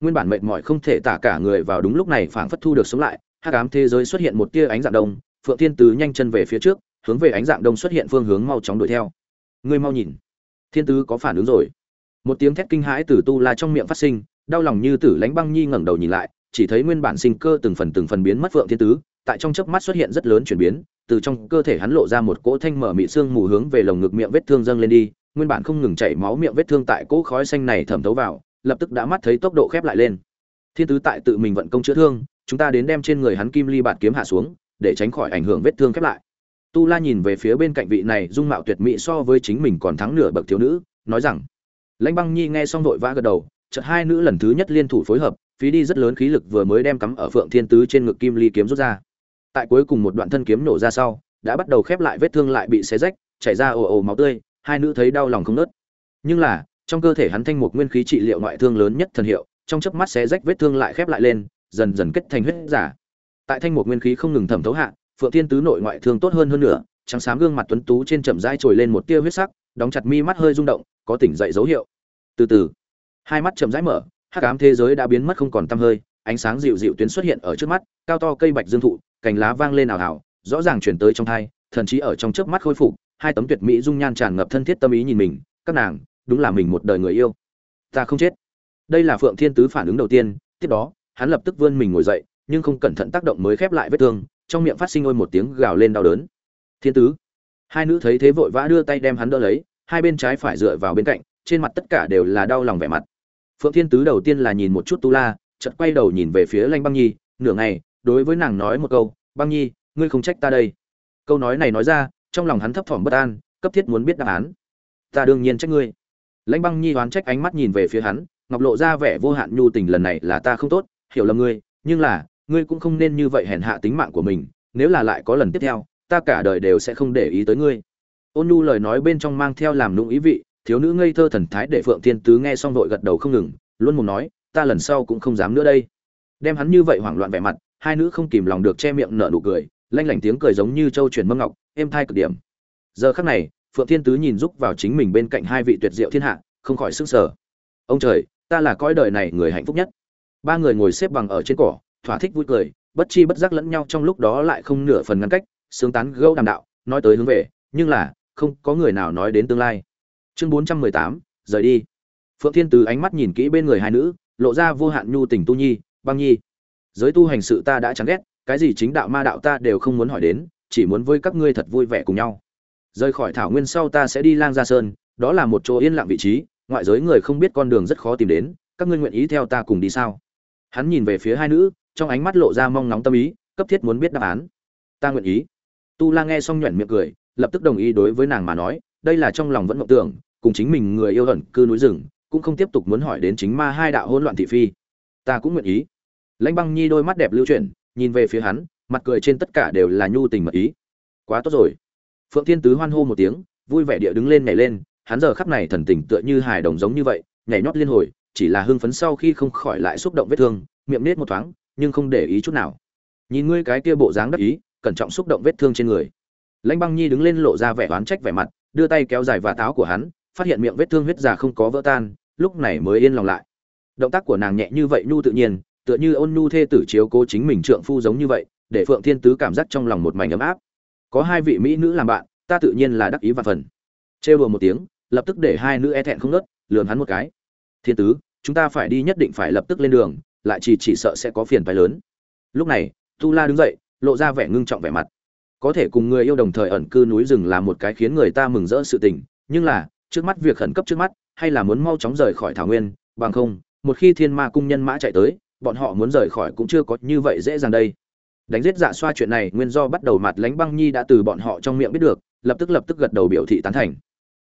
Nguyên bản mệt mỏi không thể tả cả người vào đúng lúc này phảng phất thu được sống lại, hắc ám thế giới xuất hiện một tia ánh dạng đông, phượng thiên tứ nhanh chân về phía trước, hướng về ánh dạng đông xuất hiện phương hướng mau chóng đuổi theo. Ngươi mau nhìn. Thiên tứ có phản ứng rồi. Một tiếng thét kinh hãi từ tu la trong miệng phát sinh, đau lòng như tử lánh băng nhi ngẩng đầu nhìn lại, chỉ thấy nguyên bản sinh cơ từng phần từng phần biến mất phượng thiên tứ tại trong chớp mắt xuất hiện rất lớn chuyển biến, từ trong cơ thể hắn lộ ra một cỗ thanh mở mị xương mù hướng về lồng ngực miệng vết thương dâng lên đi, nguyên bản không ngừng chảy máu miệng vết thương tại cỗ khói xanh này thẩm thấu vào, lập tức đã mắt thấy tốc độ khép lại lên. Thiên tứ tại tự mình vận công chữa thương, chúng ta đến đem trên người hắn kim ly bạt kiếm hạ xuống, để tránh khỏi ảnh hưởng vết thương khép lại. Tu la nhìn về phía bên cạnh vị này dung mạo tuyệt mỹ so với chính mình còn thắng nửa bậc thiếu nữ, nói rằng, lãnh băng nhi nghe xong vội vã gật đầu, chợt hai nữ lần thứ nhất liên thủ phối hợp, phí đi rất lớn khí lực vừa mới đem cắm ở phượng thiên tứ trên ngực kim ly kiếm rút ra tại cuối cùng một đoạn thân kiếm nổ ra sau, đã bắt đầu khép lại vết thương lại bị xé rách, chảy ra ồ ồ máu tươi, hai nữ thấy đau lòng không nớt. Nhưng là, trong cơ thể hắn thanh một nguyên khí trị liệu ngoại thương lớn nhất thần hiệu, trong chớp mắt xé rách vết thương lại khép lại lên, dần dần kết thành huyết giả. Tại thanh một nguyên khí không ngừng thẩm thấu hạ, phượng thiên tứ nội ngoại thương tốt hơn hơn nữa, trắng xám gương mặt tuấn tú trên chậm rãi trồi lên một tia huyết sắc, đóng chặt mi mắt hơi rung động, có tỉnh dậy dấu hiệu. Từ từ, hai mắt chậm rãi mở, hắc ám thế giới đã biến mất không còn tăm hơi, ánh sáng dịu dịu tuyến xuất hiện ở trước mắt, cao to cây bạch dương thụ cành lá vang lên ảo ảo, rõ ràng chuyển tới trong thai, thần chí ở trong chớp mắt khôi phục, hai tấm tuyệt mỹ dung nhan tràn ngập thân thiết tâm ý nhìn mình, các nàng, đúng là mình một đời người yêu. Ta không chết. Đây là phượng thiên tứ phản ứng đầu tiên, tiếp đó, hắn lập tức vươn mình ngồi dậy, nhưng không cẩn thận tác động mới khép lại vết thương, trong miệng phát sinh ôi một tiếng gào lên đau đớn. Thiên tứ. Hai nữ thấy thế vội vã đưa tay đem hắn đỡ lấy, hai bên trái phải dựa vào bên cạnh, trên mặt tất cả đều là đau lòng vẻ mặt. Phượng thiên tứ đầu tiên là nhìn một chút tu la, chợt quay đầu nhìn về phía lanh băng nhi, nửa ngày đối với nàng nói một câu, băng nhi, ngươi không trách ta đây. Câu nói này nói ra, trong lòng hắn thấp thỏm bất an, cấp thiết muốn biết đáp án. Ta đương nhiên trách ngươi. Lãnh băng nhi oán trách ánh mắt nhìn về phía hắn, ngọc lộ ra vẻ vô hạn nhu tình lần này là ta không tốt, hiểu lầm ngươi, nhưng là, ngươi cũng không nên như vậy hèn hạ tính mạng của mình, nếu là lại có lần tiếp theo, ta cả đời đều sẽ không để ý tới ngươi. Ôn nhu lời nói bên trong mang theo làm nụng ý vị, thiếu nữ ngây thơ thần thái để phượng thiên tứ nghe xong vội gật đầu không ngừng, luôn muốn nói, ta lần sau cũng không dám nữa đây. Đem hắn như vậy hoảng loạn vẻ mặt hai nữ không kìm lòng được che miệng nở nụ cười, lanh lảnh tiếng cười giống như châu truyền mâm ngọc, êm thai cực điểm. Giờ khắc này, phượng thiên tứ nhìn rúc vào chính mình bên cạnh hai vị tuyệt diệu thiên hạ, không khỏi sức sở ông trời, ta là cõi đời này người hạnh phúc nhất. Ba người ngồi xếp bằng ở trên cỏ, thỏa thích vui cười, bất chi bất giác lẫn nhau trong lúc đó lại không nửa phần ngăn cách, sướng tán gẫu đàm đạo, nói tới hướng về, nhưng là, không có người nào nói đến tương lai. Chương bốn trăm mười tám, rời đi. Phượng thiên tứ ánh mắt nhìn kỹ bên người hai nữ, lộ ra vô hạn nhu tình tu nhi, băng nhi giới tu hành sự ta đã chán ghét, cái gì chính đạo ma đạo ta đều không muốn hỏi đến, chỉ muốn với các ngươi thật vui vẻ cùng nhau. Rời khỏi thảo nguyên sau ta sẽ đi lang gia sơn, đó là một chỗ yên lặng vị trí, ngoại giới người không biết con đường rất khó tìm đến, các ngươi nguyện ý theo ta cùng đi sao? Hắn nhìn về phía hai nữ, trong ánh mắt lộ ra mong nóng tâm ý, cấp thiết muốn biết đáp án. Ta nguyện ý. Tu la nghe xong nhoẻn miệng cười, lập tức đồng ý đối với nàng mà nói, đây là trong lòng vẫn mộng tưởng, cùng chính mình người yêu ẩn cư núi rừng, cũng không tiếp tục muốn hỏi đến chính ma hai đạo hỗn loạn thị phi. Ta cũng nguyện ý lãnh băng nhi đôi mắt đẹp lưu chuyển, nhìn về phía hắn, mặt cười trên tất cả đều là nhu tình mật ý. Quá tốt rồi. Phượng thiên tứ hoan hô một tiếng, vui vẻ địa đứng lên nhảy lên, hắn giờ khắp này thần tình tựa như hài đồng giống như vậy, nhảy nhót liên hồi, chỉ là hưng phấn sau khi không khỏi lại xúc động vết thương, miệng nết một thoáng, nhưng không để ý chút nào. Nhìn ngươi cái kia bộ dáng đắc ý, cẩn trọng xúc động vết thương trên người. Lãnh băng nhi đứng lên lộ ra vẻ oán trách vẻ mặt, đưa tay kéo dài và táo của hắn, phát hiện miệng vết thương huyết già không có vỡ tan, lúc này mới yên lòng lại. Động tác của nàng nhẹ như vậy nhu tự nhiên tựa như ôn nhu thê tử chiếu cố chính mình trượng phu giống như vậy, để phượng thiên tứ cảm giác trong lòng một mảnh ấm áp. Có hai vị mỹ nữ làm bạn, ta tự nhiên là đắc ý và phần. Trêu đùa một tiếng, lập tức để hai nữ e thẹn không nớt lườm hắn một cái. Thiên tứ, chúng ta phải đi nhất định phải lập tức lên đường, lại chỉ chỉ sợ sẽ có phiền phái lớn. Lúc này, tu la đứng dậy, lộ ra vẻ ngưng trọng vẻ mặt. Có thể cùng người yêu đồng thời ẩn cư núi rừng là một cái khiến người ta mừng rỡ sự tình, nhưng là, trước mắt việc khẩn cấp trước mắt, hay là muốn mau chóng rời khỏi thảo nguyên, bằng không, một khi thiên ma cung nhân mã chạy tới bọn họ muốn rời khỏi cũng chưa có như vậy dễ dàng đây. Đánh giết dạ xoa chuyện này nguyên do bắt đầu mặt lánh băng nhi đã từ bọn họ trong miệng biết được, lập tức lập tức gật đầu biểu thị tán thành.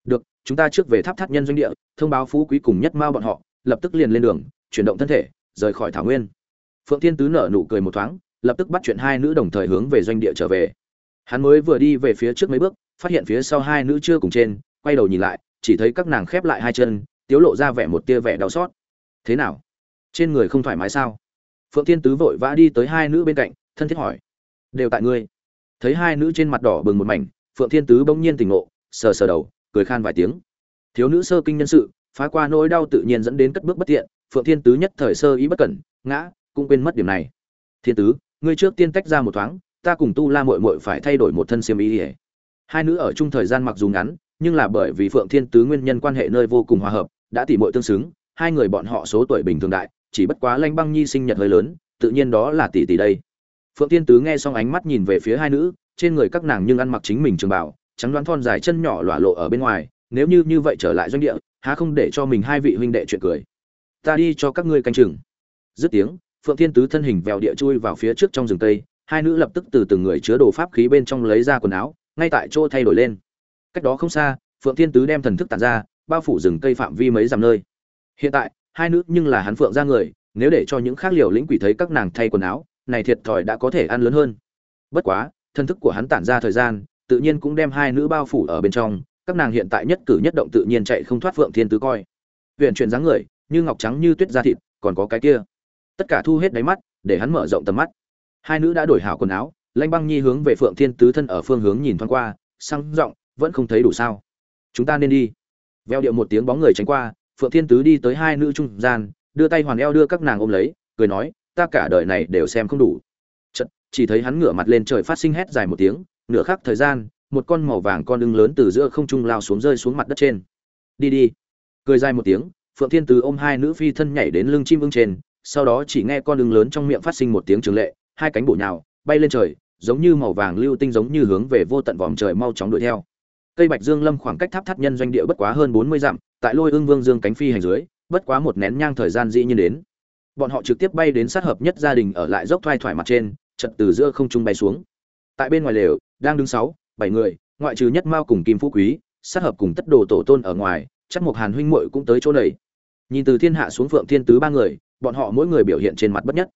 Được, chúng ta trước về tháp thắt nhân doanh địa, thông báo phú quý cùng nhất mao bọn họ, lập tức liền lên đường, chuyển động thân thể, rời khỏi thảo nguyên. Phượng thiên tứ nở nụ cười một thoáng, lập tức bắt chuyện hai nữ đồng thời hướng về doanh địa trở về. Hắn mới vừa đi về phía trước mấy bước, phát hiện phía sau hai nữ chưa cùng trên, quay đầu nhìn lại, chỉ thấy các nàng khép lại hai chân, tiếu lộ ra vẻ một tia vẻ đau xót. Thế nào? Trên người không thoải mái sao? Phượng thiên tứ vội vã đi tới hai nữ bên cạnh, thân thiết hỏi. Đều tại ngươi. Thấy hai nữ trên mặt đỏ bừng một mảnh, phượng thiên tứ bỗng nhiên tỉnh ngộ, sờ sờ đầu, cười khan vài tiếng. Thiếu nữ sơ kinh nhân sự, phá qua nỗi đau tự nhiên dẫn đến cất bước bất tiện, phượng thiên tứ nhất thời sơ ý bất cẩn, ngã, cũng quên mất điểm này. Thiên tứ, ngươi trước tiên tách ra một thoáng, ta cùng tu la muội muội phải thay đổi một thân xiêm y ỉa hai nữ ở chung thời gian mặc dù ngắn, nhưng là bởi vì phượng thiên tứ nguyên nhân quan hệ nơi vô cùng hòa hợp, đã tỉ muội tương xứng, hai người bọn họ số tuổi bình thường đại chỉ bất quá lanh băng nhi sinh nhật hơi lớn, tự nhiên đó là tỷ tỷ đây. Phượng thiên tứ nghe xong ánh mắt nhìn về phía hai nữ, trên người các nàng nhưng ăn mặc chính mình trường bảo trắng đoán thon dài chân nhỏ lỏa lộ ở bên ngoài, nếu như như vậy trở lại doanh địa, há không để cho mình hai vị huynh đệ chuyện cười. Ta đi cho các ngươi canh chừng. Dứt tiếng, phượng thiên tứ thân hình vèo địa chui vào phía trước trong rừng tây, hai nữ lập tức từ từng người chứa đồ pháp khí bên trong lấy ra quần áo, ngay tại chỗ thay đổi lên. Cách đó không xa, phượng thiên tứ đem thần thức tản ra, bao phủ rừng cây phạm vi mấy dặm nơi. Hiện tại hai nữ nhưng là hắn phượng ra người, nếu để cho những khác liều lĩnh quỷ thấy các nàng thay quần áo, này thiệt thòi đã có thể ăn lớn hơn. Bất quá, thân thức của hắn tản ra thời gian, tự nhiên cũng đem hai nữ bao phủ ở bên trong, các nàng hiện tại nhất cử nhất động tự nhiên chạy không thoát phượng thiên tứ coi. Huyện chuyển dáng người, như ngọc trắng như tuyết da thịt, còn có cái kia. Tất cả thu hết đáy mắt, để hắn mở rộng tầm mắt. Hai nữ đã đổi hảo quần áo, lanh băng nhi hướng về phượng thiên tứ thân ở phương hướng nhìn thoáng qua, sang rộng vẫn không thấy đủ sao? Chúng ta nên đi. Veo điệu một tiếng bóng người tránh qua phượng thiên tứ đi tới hai nữ trung gian đưa tay hoàn eo đưa các nàng ôm lấy cười nói ta cả đời này đều xem không đủ. Chật, chỉ thấy hắn ngửa mặt lên trời phát sinh hét dài một tiếng nửa khắc thời gian một con màu vàng con ưng lớn từ giữa không trung lao xuống rơi xuống mặt đất trên. Đi đi. Cười dài một tiếng phượng thiên tứ ôm hai nữ phi thân nhảy đến lưng chim ưng trên sau đó chỉ nghe con ưng lớn trong miệng phát sinh một tiếng trường lệ hai cánh bổ nhào bay lên trời giống như màu vàng lưu tinh giống như hướng về vô tận vòm trời mau chóng đuổi theo cây bạch dương lâm khoảng cách tháp thắt nhân doanh địa bất quá hơn bốn mươi dặm, tại lôi ương vương dương cánh phi hành dưới, bất quá một nén nhang thời gian dĩ nhiên đến. Bọn họ trực tiếp bay đến sát hợp nhất gia đình ở lại dốc thoai thoải mặt trên, chật từ giữa không trung bay xuống. Tại bên ngoài lều, đang đứng sáu, bảy người, ngoại trừ nhất mao cùng kim phú quý, sát hợp cùng tất đồ tổ tôn ở ngoài, chắc một hàn huynh muội cũng tới chỗ này. Nhìn từ thiên hạ xuống phượng thiên tứ ba người, bọn họ mỗi người biểu hiện trên mặt bất nhất.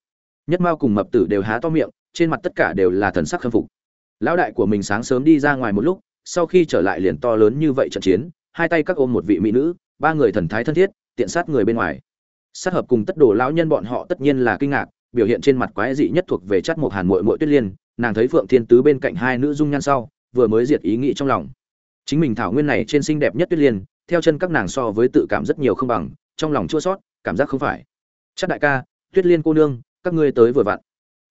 Nhất mao cùng mập tử đều há to miệng, trên mặt tất cả đều là thần sắc khâm phục. Lão đại của mình sáng sớm đi ra ngoài một lúc sau khi trở lại liền to lớn như vậy trận chiến, hai tay các ôm một vị mỹ nữ, ba người thần thái thân thiết, tiện sát người bên ngoài. Sát hợp cùng tất đồ lão nhân bọn họ tất nhiên là kinh ngạc, biểu hiện trên mặt quái dị nhất thuộc về chất một hàn muội muội tuyết liên, nàng thấy phượng thiên tứ bên cạnh hai nữ dung nhan sau, vừa mới diệt ý nghĩ trong lòng. Chính mình thảo nguyên này trên xinh đẹp nhất tuyết liên, theo chân các nàng so với tự cảm rất nhiều không bằng, trong lòng chua sót, cảm giác không phải. Chắc đại ca, tuyết liên cô nương, các ngươi tới vừa vặn.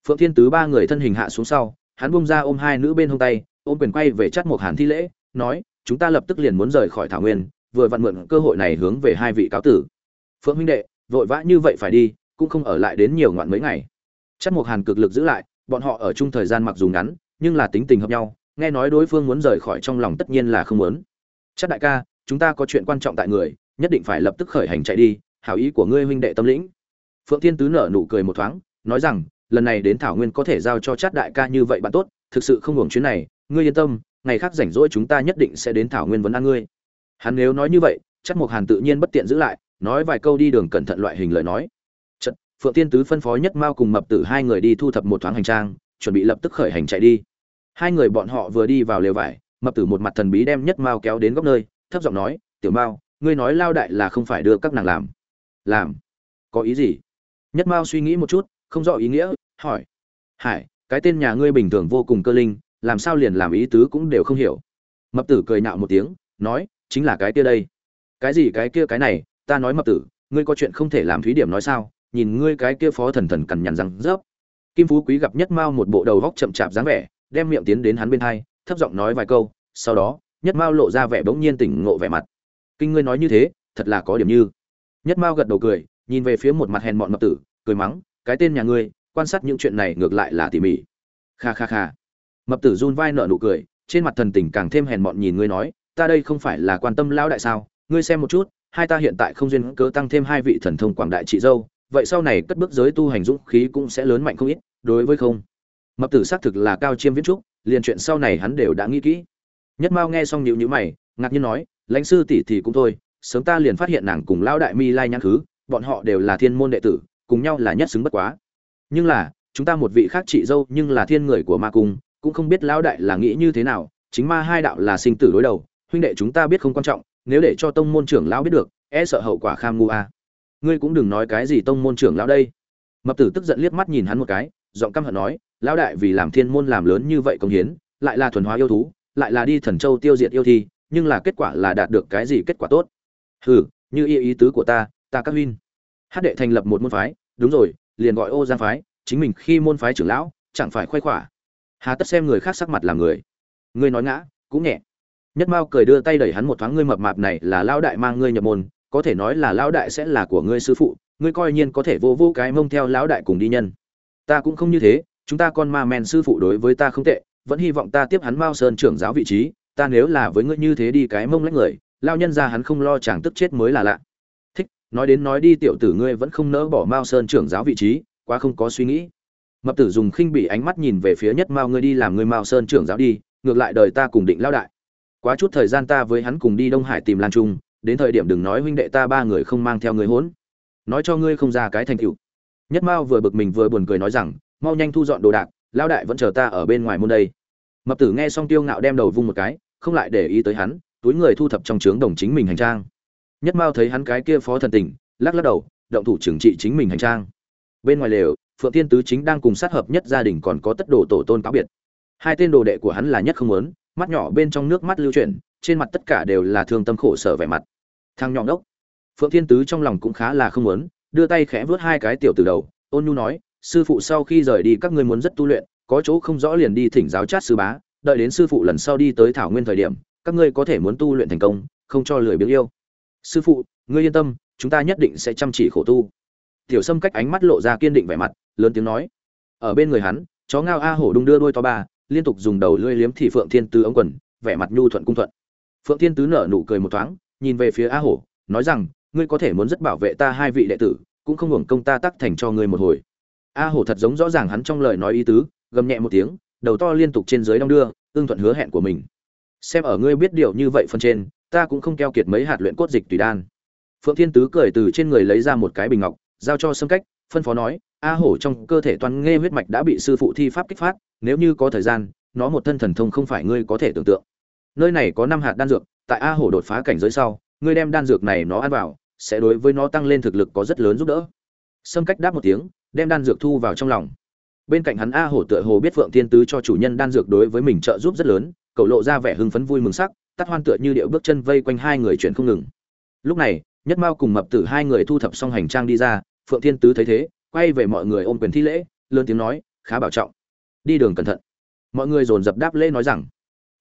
Phượng thiên tứ ba người thân hình hạ xuống sau hắn bung ra ôm hai nữ bên hông tay, ôm quyền quay về chắt một hàn thi lễ, nói, chúng ta lập tức liền muốn rời khỏi thảo nguyên, vừa vặn mượn cơ hội này hướng về hai vị cáo tử. Phượng huynh đệ, vội vã như vậy phải đi, cũng không ở lại đến nhiều ngoạn mấy ngày. Chắt một hàn cực lực giữ lại, bọn họ ở chung thời gian mặc dù ngắn, nhưng là tính tình hợp nhau, nghe nói đối phương muốn rời khỏi trong lòng tất nhiên là không muốn. Chắc đại ca, chúng ta có chuyện quan trọng tại người, nhất định phải lập tức khởi hành chạy đi, hảo ý của ngươi huynh đệ tâm lĩnh. Phượng thiên tứ nở nụ cười một thoáng, nói rằng lần này đến thảo nguyên có thể giao cho chát đại ca như vậy bạn tốt thực sự không hưởng chuyến này ngươi yên tâm ngày khác rảnh rỗi chúng ta nhất định sẽ đến thảo nguyên vấn an ngươi. Hắn nếu nói như vậy chắc mục hàn tự nhiên bất tiện giữ lại nói vài câu đi đường cẩn thận loại hình lời nói. Chật, phượng tiên tứ phân phó nhất mao cùng mập tử hai người đi thu thập một thoáng hành trang chuẩn bị lập tức khởi hành chạy đi. Hai người bọn họ vừa đi vào lều vải mập tử một mặt thần bí đem nhất mao kéo đến góc nơi thấp giọng nói tiểu mao ngươi nói lao đại là không phải đưa các nàng làm. Làm? Có ý gì? Nhất mao suy nghĩ một chút không rõ ý nghĩa hỏi. Hải, cái tên nhà ngươi bình thường vô cùng cơ linh, làm sao liền làm ý tứ cũng đều không hiểu. Mập tử cười nạo một tiếng, nói, chính là cái kia đây. Cái gì cái kia cái này, ta nói mập tử, ngươi có chuyện không thể làm thúy điểm nói sao? Nhìn ngươi cái kia phó thần thần cằn nhằn răng rớp. Kim phú quý gặp nhất mao một bộ đầu góc chậm chạp dáng vẻ, đem miệng tiến đến hắn bên hai, thấp giọng nói vài câu, sau đó, nhất mao lộ ra vẻ bỗng nhiên tỉnh ngộ vẻ mặt. Kinh ngươi nói như thế, thật là có điểm như. Nhất mao gật đầu cười, nhìn về phía một mặt hèn mọn mập tử, cười mắng, cái tên nhà ngươi quan sát những chuyện này ngược lại là tỉ mỉ. Kha kha kha. Mập tử run vai nợ nụ cười, trên mặt thần tình càng thêm hèn mọn nhìn ngươi nói, ta đây không phải là quan tâm lão đại sao? Ngươi xem một chút, hai ta hiện tại không duyên cớ tăng thêm hai vị thần thông quảng đại chị dâu, vậy sau này cất bước giới tu hành dũng khí cũng sẽ lớn mạnh không ít, đối với không? Mập tử xác thực là cao chiêm viễn trúc, liền chuyện sau này hắn đều đã nghĩ kỹ. Nhất mao nghe xong nhịu nhữ mày, ngạc nhiên nói, lãnh sư tỷ thì cũng thôi, sớm ta liền phát hiện nàng cùng lão đại mi lai nhãn khứ, bọn họ đều là thiên môn đệ tử, cùng nhau là nhất xứng bất quá nhưng là, chúng ta một vị khác chị dâu nhưng là thiên người của ma cung, cũng không biết lão đại là nghĩ như thế nào, chính ma hai đạo là sinh tử đối đầu, huynh đệ chúng ta biết không quan trọng, nếu để cho tông môn trưởng lão biết được e sợ hậu quả kham ngu a. Ngươi cũng đừng nói cái gì tông môn trưởng lão đây. Mập tử tức giận liếc mắt nhìn hắn một cái, giọng căm hận nói, lão đại vì làm thiên môn làm lớn như vậy công hiến, lại là thuần hóa yêu thú, lại là đi thần châu tiêu diệt yêu thi, nhưng là kết quả là đạt được cái gì kết quả tốt? Hừ, như ý ý tứ của ta ta các huynh. Hát đệ thành lập một môn phái, đúng rồi liền gọi ô giang phái, chính mình khi môn phái trưởng lão, chẳng phải khoe khỏa. Hà tất xem người khác sắc mặt làm người. Ngươi nói ngã, cũng nhẹ. Nhất mao cười đưa tay đẩy hắn một thoáng, ngươi mập mạp này là lão đại mang ngươi nhập môn, có thể nói là lão đại sẽ là của ngươi sư phụ, ngươi coi nhiên có thể vô vô cái mông theo lão đại cùng đi nhân. Ta cũng không như thế, chúng ta con ma men sư phụ đối với ta không tệ, vẫn hy vọng ta tiếp hắn mao sơn trưởng giáo vị trí, ta nếu là với ngươi như thế đi cái mông lách người lao nhân ra hắn không lo chàng tức chết mới là lạ nói đến nói đi tiểu tử ngươi vẫn không nỡ bỏ mao sơn trưởng giáo vị trí, quá không có suy nghĩ. Mập tử dùng khinh bỉ ánh mắt nhìn về phía nhất mao ngươi đi làm ngươi mao sơn trưởng giáo đi, ngược lại đời ta cùng định lao đại. Quá chút thời gian ta với hắn cùng đi đông hải tìm lan trung, đến thời điểm đừng nói huynh đệ ta ba người không mang theo người hỗn nói cho ngươi không ra cái thành tựu. Nhất mao vừa bực mình vừa buồn cười nói rằng, mau nhanh thu dọn đồ đạc, lao đại vẫn chờ ta ở bên ngoài môn đây. Mập tử nghe xong tiêu ngạo đem đầu vung một cái, không lại để ý tới hắn, túi người thu thập trong trướng đồng chính mình hành trang nhất mao thấy hắn cái kia phó thần tình, lắc lắc đầu, động thủ trừng trị chính mình hành trang. Bên ngoài lều, phượng thiên tứ chính đang cùng sát hợp nhất gia đình còn có tất đồ tổ tôn cáo biệt. Hai tên đồ đệ của hắn là nhất không muốn, mắt nhỏ bên trong nước mắt lưu chuyển, trên mặt tất cả đều là thương tâm khổ sở vẻ mặt. Thằng nhọn đốc. Phượng thiên tứ trong lòng cũng khá là không muốn, đưa tay khẽ vớt hai cái tiểu từ đầu, ôn nhu nói, sư phụ sau khi rời đi các ngươi muốn rất tu luyện, có chỗ không rõ liền đi thỉnh giáo chát sư bá, đợi đến sư phụ lần sau đi tới thảo nguyên thời điểm, các ngươi có thể muốn tu luyện thành công, không cho lười biếng yêu sư phụ, ngươi yên tâm, chúng ta nhất định sẽ chăm chỉ khổ tu. Tiểu sâm cách ánh mắt lộ ra kiên định vẻ mặt, lớn tiếng nói. Ở bên người hắn, chó ngao a hổ đung đưa đôi to ba, liên tục dùng đầu lưỡi liếm thì phượng thiên tứ ống quần, vẻ mặt nhu thuận cung thuận. Phượng thiên tứ nở nụ cười một thoáng, nhìn về phía a hổ, nói rằng, ngươi có thể muốn rất bảo vệ ta hai vị đệ tử, cũng không hưởng công ta tắc thành cho ngươi một hồi. A hổ thật giống rõ ràng hắn trong lời nói ý tứ, gầm nhẹ một tiếng, đầu to liên tục trên dưới đong đưa, ưng thuận hứa hẹn của mình. Xem ở ngươi biết điều như vậy phần trên ta cũng không keo kiệt mấy hạt luyện cốt dịch tùy đan. Phượng thiên tứ cười từ trên người lấy ra một cái bình ngọc, giao cho sâm cách, phân phó nói, a hổ trong cơ thể toàn nghe huyết mạch đã bị sư phụ thi pháp kích phát, nếu như có thời gian, nó một thân thần thông không phải ngươi có thể tưởng tượng. Nơi này có năm hạt đan dược, tại a hổ đột phá cảnh giới sau, ngươi đem đan dược này nó ăn vào, sẽ đối với nó tăng lên thực lực có rất lớn giúp đỡ. Sâm cách đáp một tiếng, đem đan dược thu vào trong lòng. Bên cạnh hắn a hổ tựa hồ biết phượng thiên tứ cho chủ nhân đan dược đối với mình trợ giúp rất lớn, cậu lộ ra vẻ hưng phấn vui mừng sắc tắt hoan tựa như điệu bước chân vây quanh hai người chuyển không ngừng. Lúc này nhất mao cùng mập tử hai người thu thập xong hành trang đi ra phượng thiên tứ thấy thế quay về mọi người ôm quyền thi lễ lớn tiếng nói khá bảo trọng. Đi đường cẩn thận. Mọi người dồn dập đáp lễ nói rằng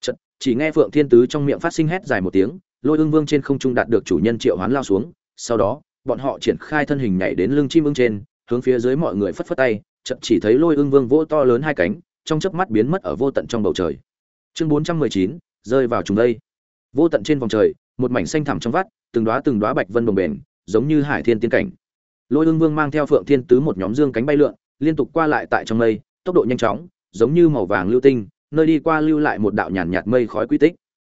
Chật, chỉ nghe phượng thiên tứ trong miệng phát sinh hét dài một tiếng lôi ương vương trên không trung đạt được chủ nhân triệu hoán lao xuống sau đó bọn họ triển khai thân hình nhảy đến lưng chim ưng trên hướng phía dưới mọi người phất phất tay chậm chỉ thấy lôi ương vương vỗ to lớn hai cánh trong chớp mắt biến mất ở vô tận trong bầu trời. Chương bốn trăm mười chín rơi vào trùng đây vô tận trên vòng trời, một mảnh xanh thẳm trong vắt, từng đóa từng đóa bạch vân đồng bền giống như hải thiên tiên cảnh. Lôi ương vương mang theo phượng thiên tứ một nhóm dương cánh bay lượn, liên tục qua lại tại trong mây, tốc độ nhanh chóng, giống như màu vàng lưu tinh, nơi đi qua lưu lại một đạo nhàn nhạt mây khói quy tích.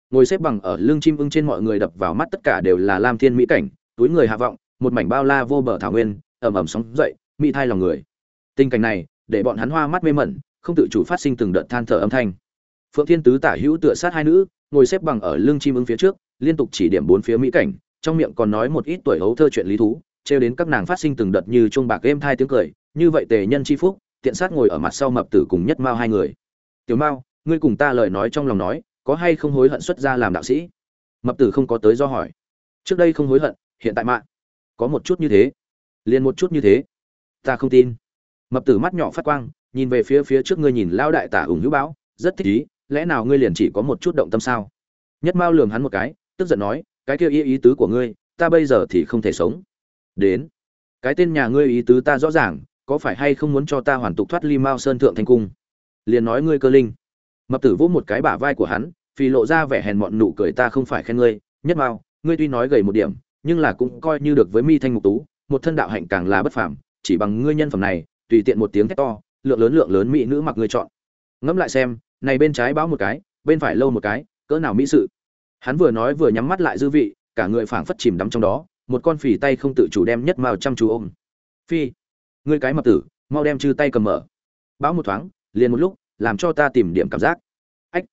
Ngồi xếp bằng ở lưng chim ưng trên mọi người đập vào mắt tất cả đều là lam thiên mỹ cảnh, túi người hạ vọng, một mảnh bao la vô bờ thảo nguyên ẩm ẩm sóng dậy, mỹ thai lòng người. Tình cảnh này, để bọn hắn hoa mắt mê mẩn, không tự chủ phát sinh từng đợt than thở âm thanh. Phượng thiên tứ tả hữu tựa sát hai nữ ngồi xếp bằng ở lưng chim ưng phía trước, liên tục chỉ điểm bốn phía mỹ cảnh, trong miệng còn nói một ít tuổi hấu thơ chuyện lý thú, trêu đến các nàng phát sinh từng đợt như chuông bạc êm thai tiếng cười, như vậy tề nhân chi phúc, tiện sát ngồi ở mặt sau mập tử cùng nhất mao hai người. Tiểu mao, ngươi cùng ta lời nói trong lòng nói, có hay không hối hận xuất gia làm đạo sĩ? Mập tử không có tới do hỏi. Trước đây không hối hận, hiện tại mạng có một chút như thế, liền một chút như thế, ta không tin. Mập tử mắt nhỏ phát quang, nhìn về phía phía trước ngươi nhìn lao đại tả ủng hữu bão rất thích ý lẽ nào ngươi liền chỉ có một chút động tâm sao? Nhất mao lường hắn một cái, tức giận nói, cái kia ý ý tứ của ngươi, ta bây giờ thì không thể sống. Đến. Cái tên nhà ngươi ý tứ ta rõ ràng, có phải hay không muốn cho ta hoàn tục thoát ly mao sơn thượng thành cung? Liền nói ngươi cơ linh. Mập tử vỗ một cái bả vai của hắn, phì lộ ra vẻ hèn mọn nụ cười ta không phải khen ngươi. Nhất mao, ngươi tuy nói gầy một điểm, nhưng là cũng coi như được với mi thanh mục tú, một thân đạo hạnh càng là bất phàm, chỉ bằng ngươi nhân phẩm này, tùy tiện một tiếng thét to, lượng lớn lượng lớn mỹ nữ mặc ngươi chọn. Ngẫm lại xem này bên trái báo một cái, bên phải lâu một cái, cỡ nào mỹ sự. Hắn vừa nói vừa nhắm mắt lại dư vị, cả người phảng phất chìm đắm trong đó, một con phì tay không tự chủ đem nhất mao chăm chú ôm. Phi, ngươi cái mập tử, mau đem chư tay cầm mở. Báo một thoáng, liền một lúc, làm cho ta tìm điểm cảm giác. Ách,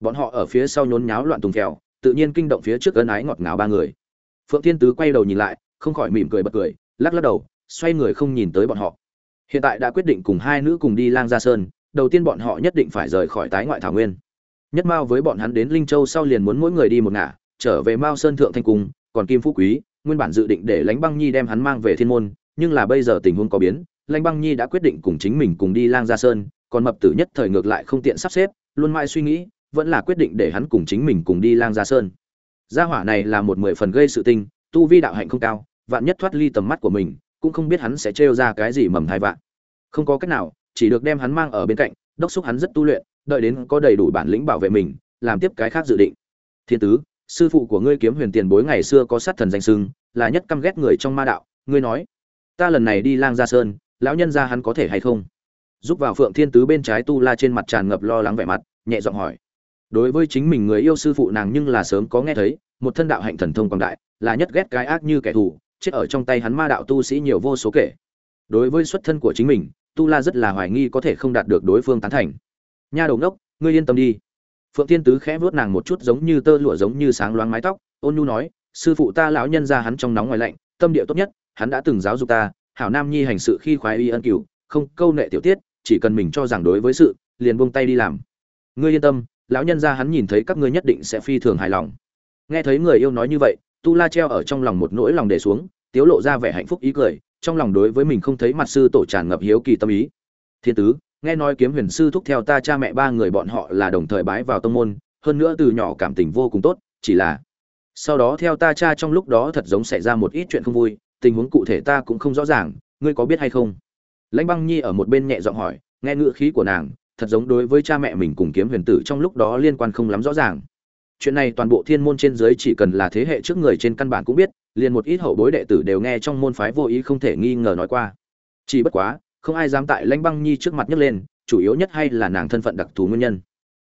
bọn họ ở phía sau nhốn nháo loạn tùng kèo tự nhiên kinh động phía trước ân ái ngọt ngào ba người. Phượng thiên tứ quay đầu nhìn lại, không khỏi mỉm cười bật cười, lắc lắc đầu, xoay người không nhìn tới bọn họ. Hiện tại đã quyết định cùng hai nữ cùng đi lang gia sơn đầu tiên bọn họ nhất định phải rời khỏi tái ngoại thảo nguyên. Nhất mao với bọn hắn đến linh châu sau liền muốn mỗi người đi một ngả, trở về mao sơn thượng thanh cung, còn kim phú quý, nguyên bản dự định để lãnh băng nhi đem hắn mang về thiên môn, nhưng là bây giờ tình huống có biến, lãnh băng nhi đã quyết định cùng chính mình cùng đi lang gia sơn, còn mập tử nhất thời ngược lại không tiện sắp xếp, luôn mãi suy nghĩ, vẫn là quyết định để hắn cùng chính mình cùng đi lang gia sơn. Gia hỏa này là một mười phần gây sự tinh, tu vi đạo hạnh không cao, vạn nhất thoát ly tầm mắt của mình, cũng không biết hắn sẽ trêu ra cái gì mầm thai vạn. Không có cách nào chỉ được đem hắn mang ở bên cạnh, đốc xúc hắn rất tu luyện, đợi đến có đầy đủ bản lĩnh bảo vệ mình, làm tiếp cái khác dự định. Thiên tứ, sư phụ của ngươi kiếm huyền tiền bối ngày xưa có sát thần danh sưng là nhất căm ghét người trong ma đạo, ngươi nói, ta lần này đi lang gia sơn, lão nhân gia hắn có thể hay không? Giúp vào phượng thiên tứ bên trái tu la trên mặt tràn ngập lo lắng vẻ mặt, nhẹ giọng hỏi. Đối với chính mình người yêu sư phụ nàng nhưng là sớm có nghe thấy, một thân đạo hạnh thần thông quảng đại, là nhất ghét cái ác như kẻ thù, chết ở trong tay hắn ma đạo tu sĩ nhiều vô số kể. Đối với xuất thân của chính mình tu la rất là hoài nghi có thể không đạt được đối phương tán thành. Nha đầu ngốc, ngươi yên tâm đi. Phượng thiên tứ khẽ vuốt nàng một chút giống như tơ lụa giống như sáng loáng mái tóc. Ôn nhu nói, sư phụ ta lão nhân ra hắn trong nóng ngoài lạnh, tâm địa tốt nhất, hắn đã từng giáo dục ta, hảo nam nhi hành sự khi khoái y ân cửu, không câu nệ tiểu tiết, chỉ cần mình cho rằng đối với sự, liền buông tay đi làm. Ngươi yên tâm, lão nhân ra hắn nhìn thấy các ngươi nhất định sẽ phi thường hài lòng. Nghe thấy người yêu nói như vậy, tu la treo ở trong lòng một nỗi lòng để xuống, tiếu lộ ra vẻ hạnh phúc ý cười trong lòng đối với mình không thấy mặt sư tổ tràn ngập hiếu kỳ tâm ý. Thiên tứ, nghe nói kiếm huyền sư thúc theo ta cha mẹ ba người bọn họ là đồng thời bái vào tông môn, hơn nữa từ nhỏ cảm tình vô cùng tốt, chỉ là sau đó theo ta cha trong lúc đó thật giống xảy ra một ít chuyện không vui, tình huống cụ thể ta cũng không rõ ràng, ngươi có biết hay không? Lãnh băng nhi ở một bên nhẹ giọng hỏi, nghe ngữ khí của nàng, thật giống đối với cha mẹ mình cùng kiếm huyền tử trong lúc đó liên quan không lắm rõ ràng. Chuyện này toàn bộ thiên môn trên dưới chỉ cần là thế hệ trước người trên căn bản cũng biết liền một ít hậu bối đệ tử đều nghe trong môn phái vô ý không thể nghi ngờ nói qua. Chỉ bất quá, không ai dám tại lãnh băng nhi trước mặt nhấc lên, chủ yếu nhất hay là nàng thân phận đặc thù nguyên nhân.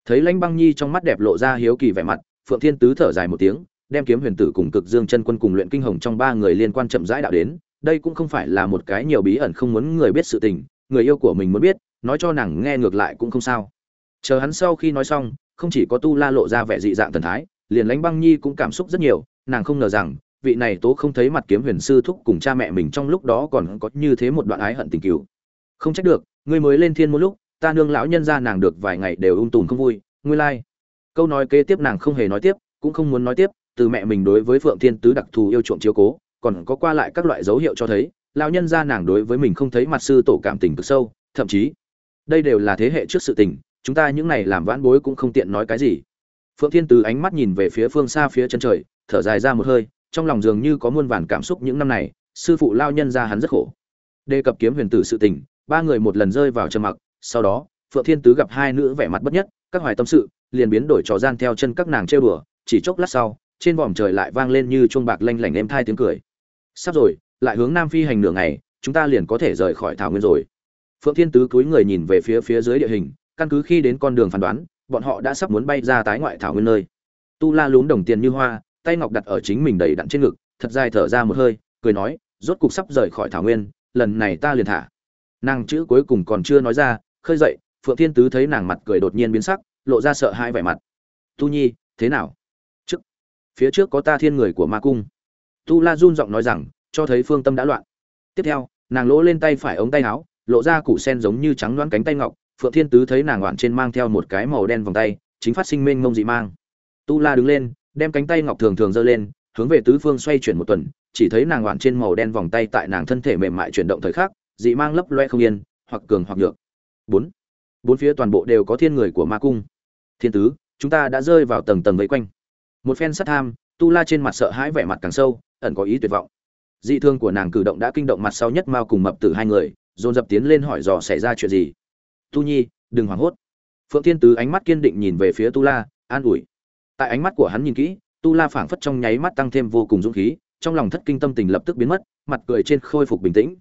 Thấy lãnh băng nhi trong mắt đẹp lộ ra hiếu kỳ vẻ mặt, phượng thiên tứ thở dài một tiếng, đem kiếm huyền tử cùng cực dương chân quân cùng luyện kinh hồng trong ba người liên quan chậm rãi đạo đến, đây cũng không phải là một cái nhiều bí ẩn không muốn người biết sự tình, người yêu của mình muốn biết, nói cho nàng nghe ngược lại cũng không sao. Chờ hắn sau khi nói xong, không chỉ có tu la lộ ra vẻ dị dạng thần thái, liền lãnh băng nhi cũng cảm xúc rất nhiều, nàng không ngờ rằng vị này tố không thấy mặt kiếm huyền sư thúc cùng cha mẹ mình trong lúc đó còn có như thế một đoạn ái hận tình cứu không trách được, ngươi mới lên thiên một lúc, ta nương lão nhân ra nàng được vài ngày đều ung tùm không vui, ngươi lai、like. câu nói kế tiếp nàng không hề nói tiếp, cũng không muốn nói tiếp, từ mẹ mình đối với phượng thiên tứ đặc thù yêu chuộng chiếu cố, còn có qua lại các loại dấu hiệu cho thấy, lão nhân ra nàng đối với mình không thấy mặt sư tổ cảm tình cực sâu, thậm chí, đây đều là thế hệ trước sự tình, chúng ta những này làm vãn bối cũng không tiện nói cái gì phượng thiên tứ ánh mắt nhìn về phía phương xa phía chân trời, thở dài ra một hơi trong lòng dường như có muôn vàn cảm xúc những năm này, sư phụ lao nhân ra hắn rất khổ. Đề cập kiếm huyền tử sự tình, ba người một lần rơi vào trầm mặc, sau đó, phượng thiên tứ gặp hai nữ vẻ mặt bất nhất, các hoài tâm sự, liền biến đổi trò gian theo chân các nàng trêu đùa, chỉ chốc lát sau, trên vòm trời lại vang lên như chuông bạc lanh lảnh êm thai tiếng cười. Sắp rồi, lại hướng nam phi hành nửa ngày, chúng ta liền có thể rời khỏi thảo nguyên rồi. Phượng thiên tứ cúi người nhìn về phía phía dưới địa hình, căn cứ khi đến con đường phán đoán, bọn họ đã sắp muốn bay ra tái ngoại thảo nguyên nơi. Tu la lún đồng tiền như hoa tay ngọc đặt ở chính mình đầy đặn trên ngực, thật dài thở ra một hơi, cười nói, rốt cục sắp rời khỏi thảo nguyên, lần này ta liền thả. Nàng chữ cuối cùng còn chưa nói ra, khơi dậy, phượng thiên tứ thấy nàng mặt cười đột nhiên biến sắc, lộ ra sợ hãi vẻ mặt. Tu nhi, thế nào? Trước, phía trước có ta thiên người của ma cung. Tu la run giọng nói rằng, cho thấy phương tâm đã loạn. Tiếp theo, nàng lỗ lên tay phải ống tay áo, lộ ra củ sen giống như trắng loáng cánh tay ngọc, phượng thiên tứ thấy nàng loạn trên mang theo một cái màu đen vòng tay, chính phát sinh mênh mông dị mang. Tu la đứng lên đem cánh tay ngọc thường thường giơ lên, hướng về tứ phương xoay chuyển một tuần, chỉ thấy nàng loạn trên màu đen vòng tay tại nàng thân thể mềm mại chuyển động thời khắc, dị mang lấp loe không yên, hoặc cường hoặc nhược. Bốn. Bốn phía toàn bộ đều có thiên người của ma cung. Thiên tứ, chúng ta đã rơi vào tầng tầng vây quanh. Một phen sát tham, tu la trên mặt sợ hãi vẻ mặt càng sâu, ẩn có ý tuyệt vọng. Dị thương của nàng cử động đã kinh động mặt sau nhất mao cùng mập tử hai người, dồn dập tiến lên hỏi dò xảy ra chuyện gì. Tu nhi, đừng hoảng hốt. Phượng thiên tứ ánh mắt kiên định nhìn về phía tu la, an ủi tại ánh mắt của hắn nhìn kỹ, tu la phảng phất trong nháy mắt tăng thêm vô cùng dũng khí, trong lòng thất kinh tâm tình lập tức biến mất, mặt cười trên khôi phục bình tĩnh.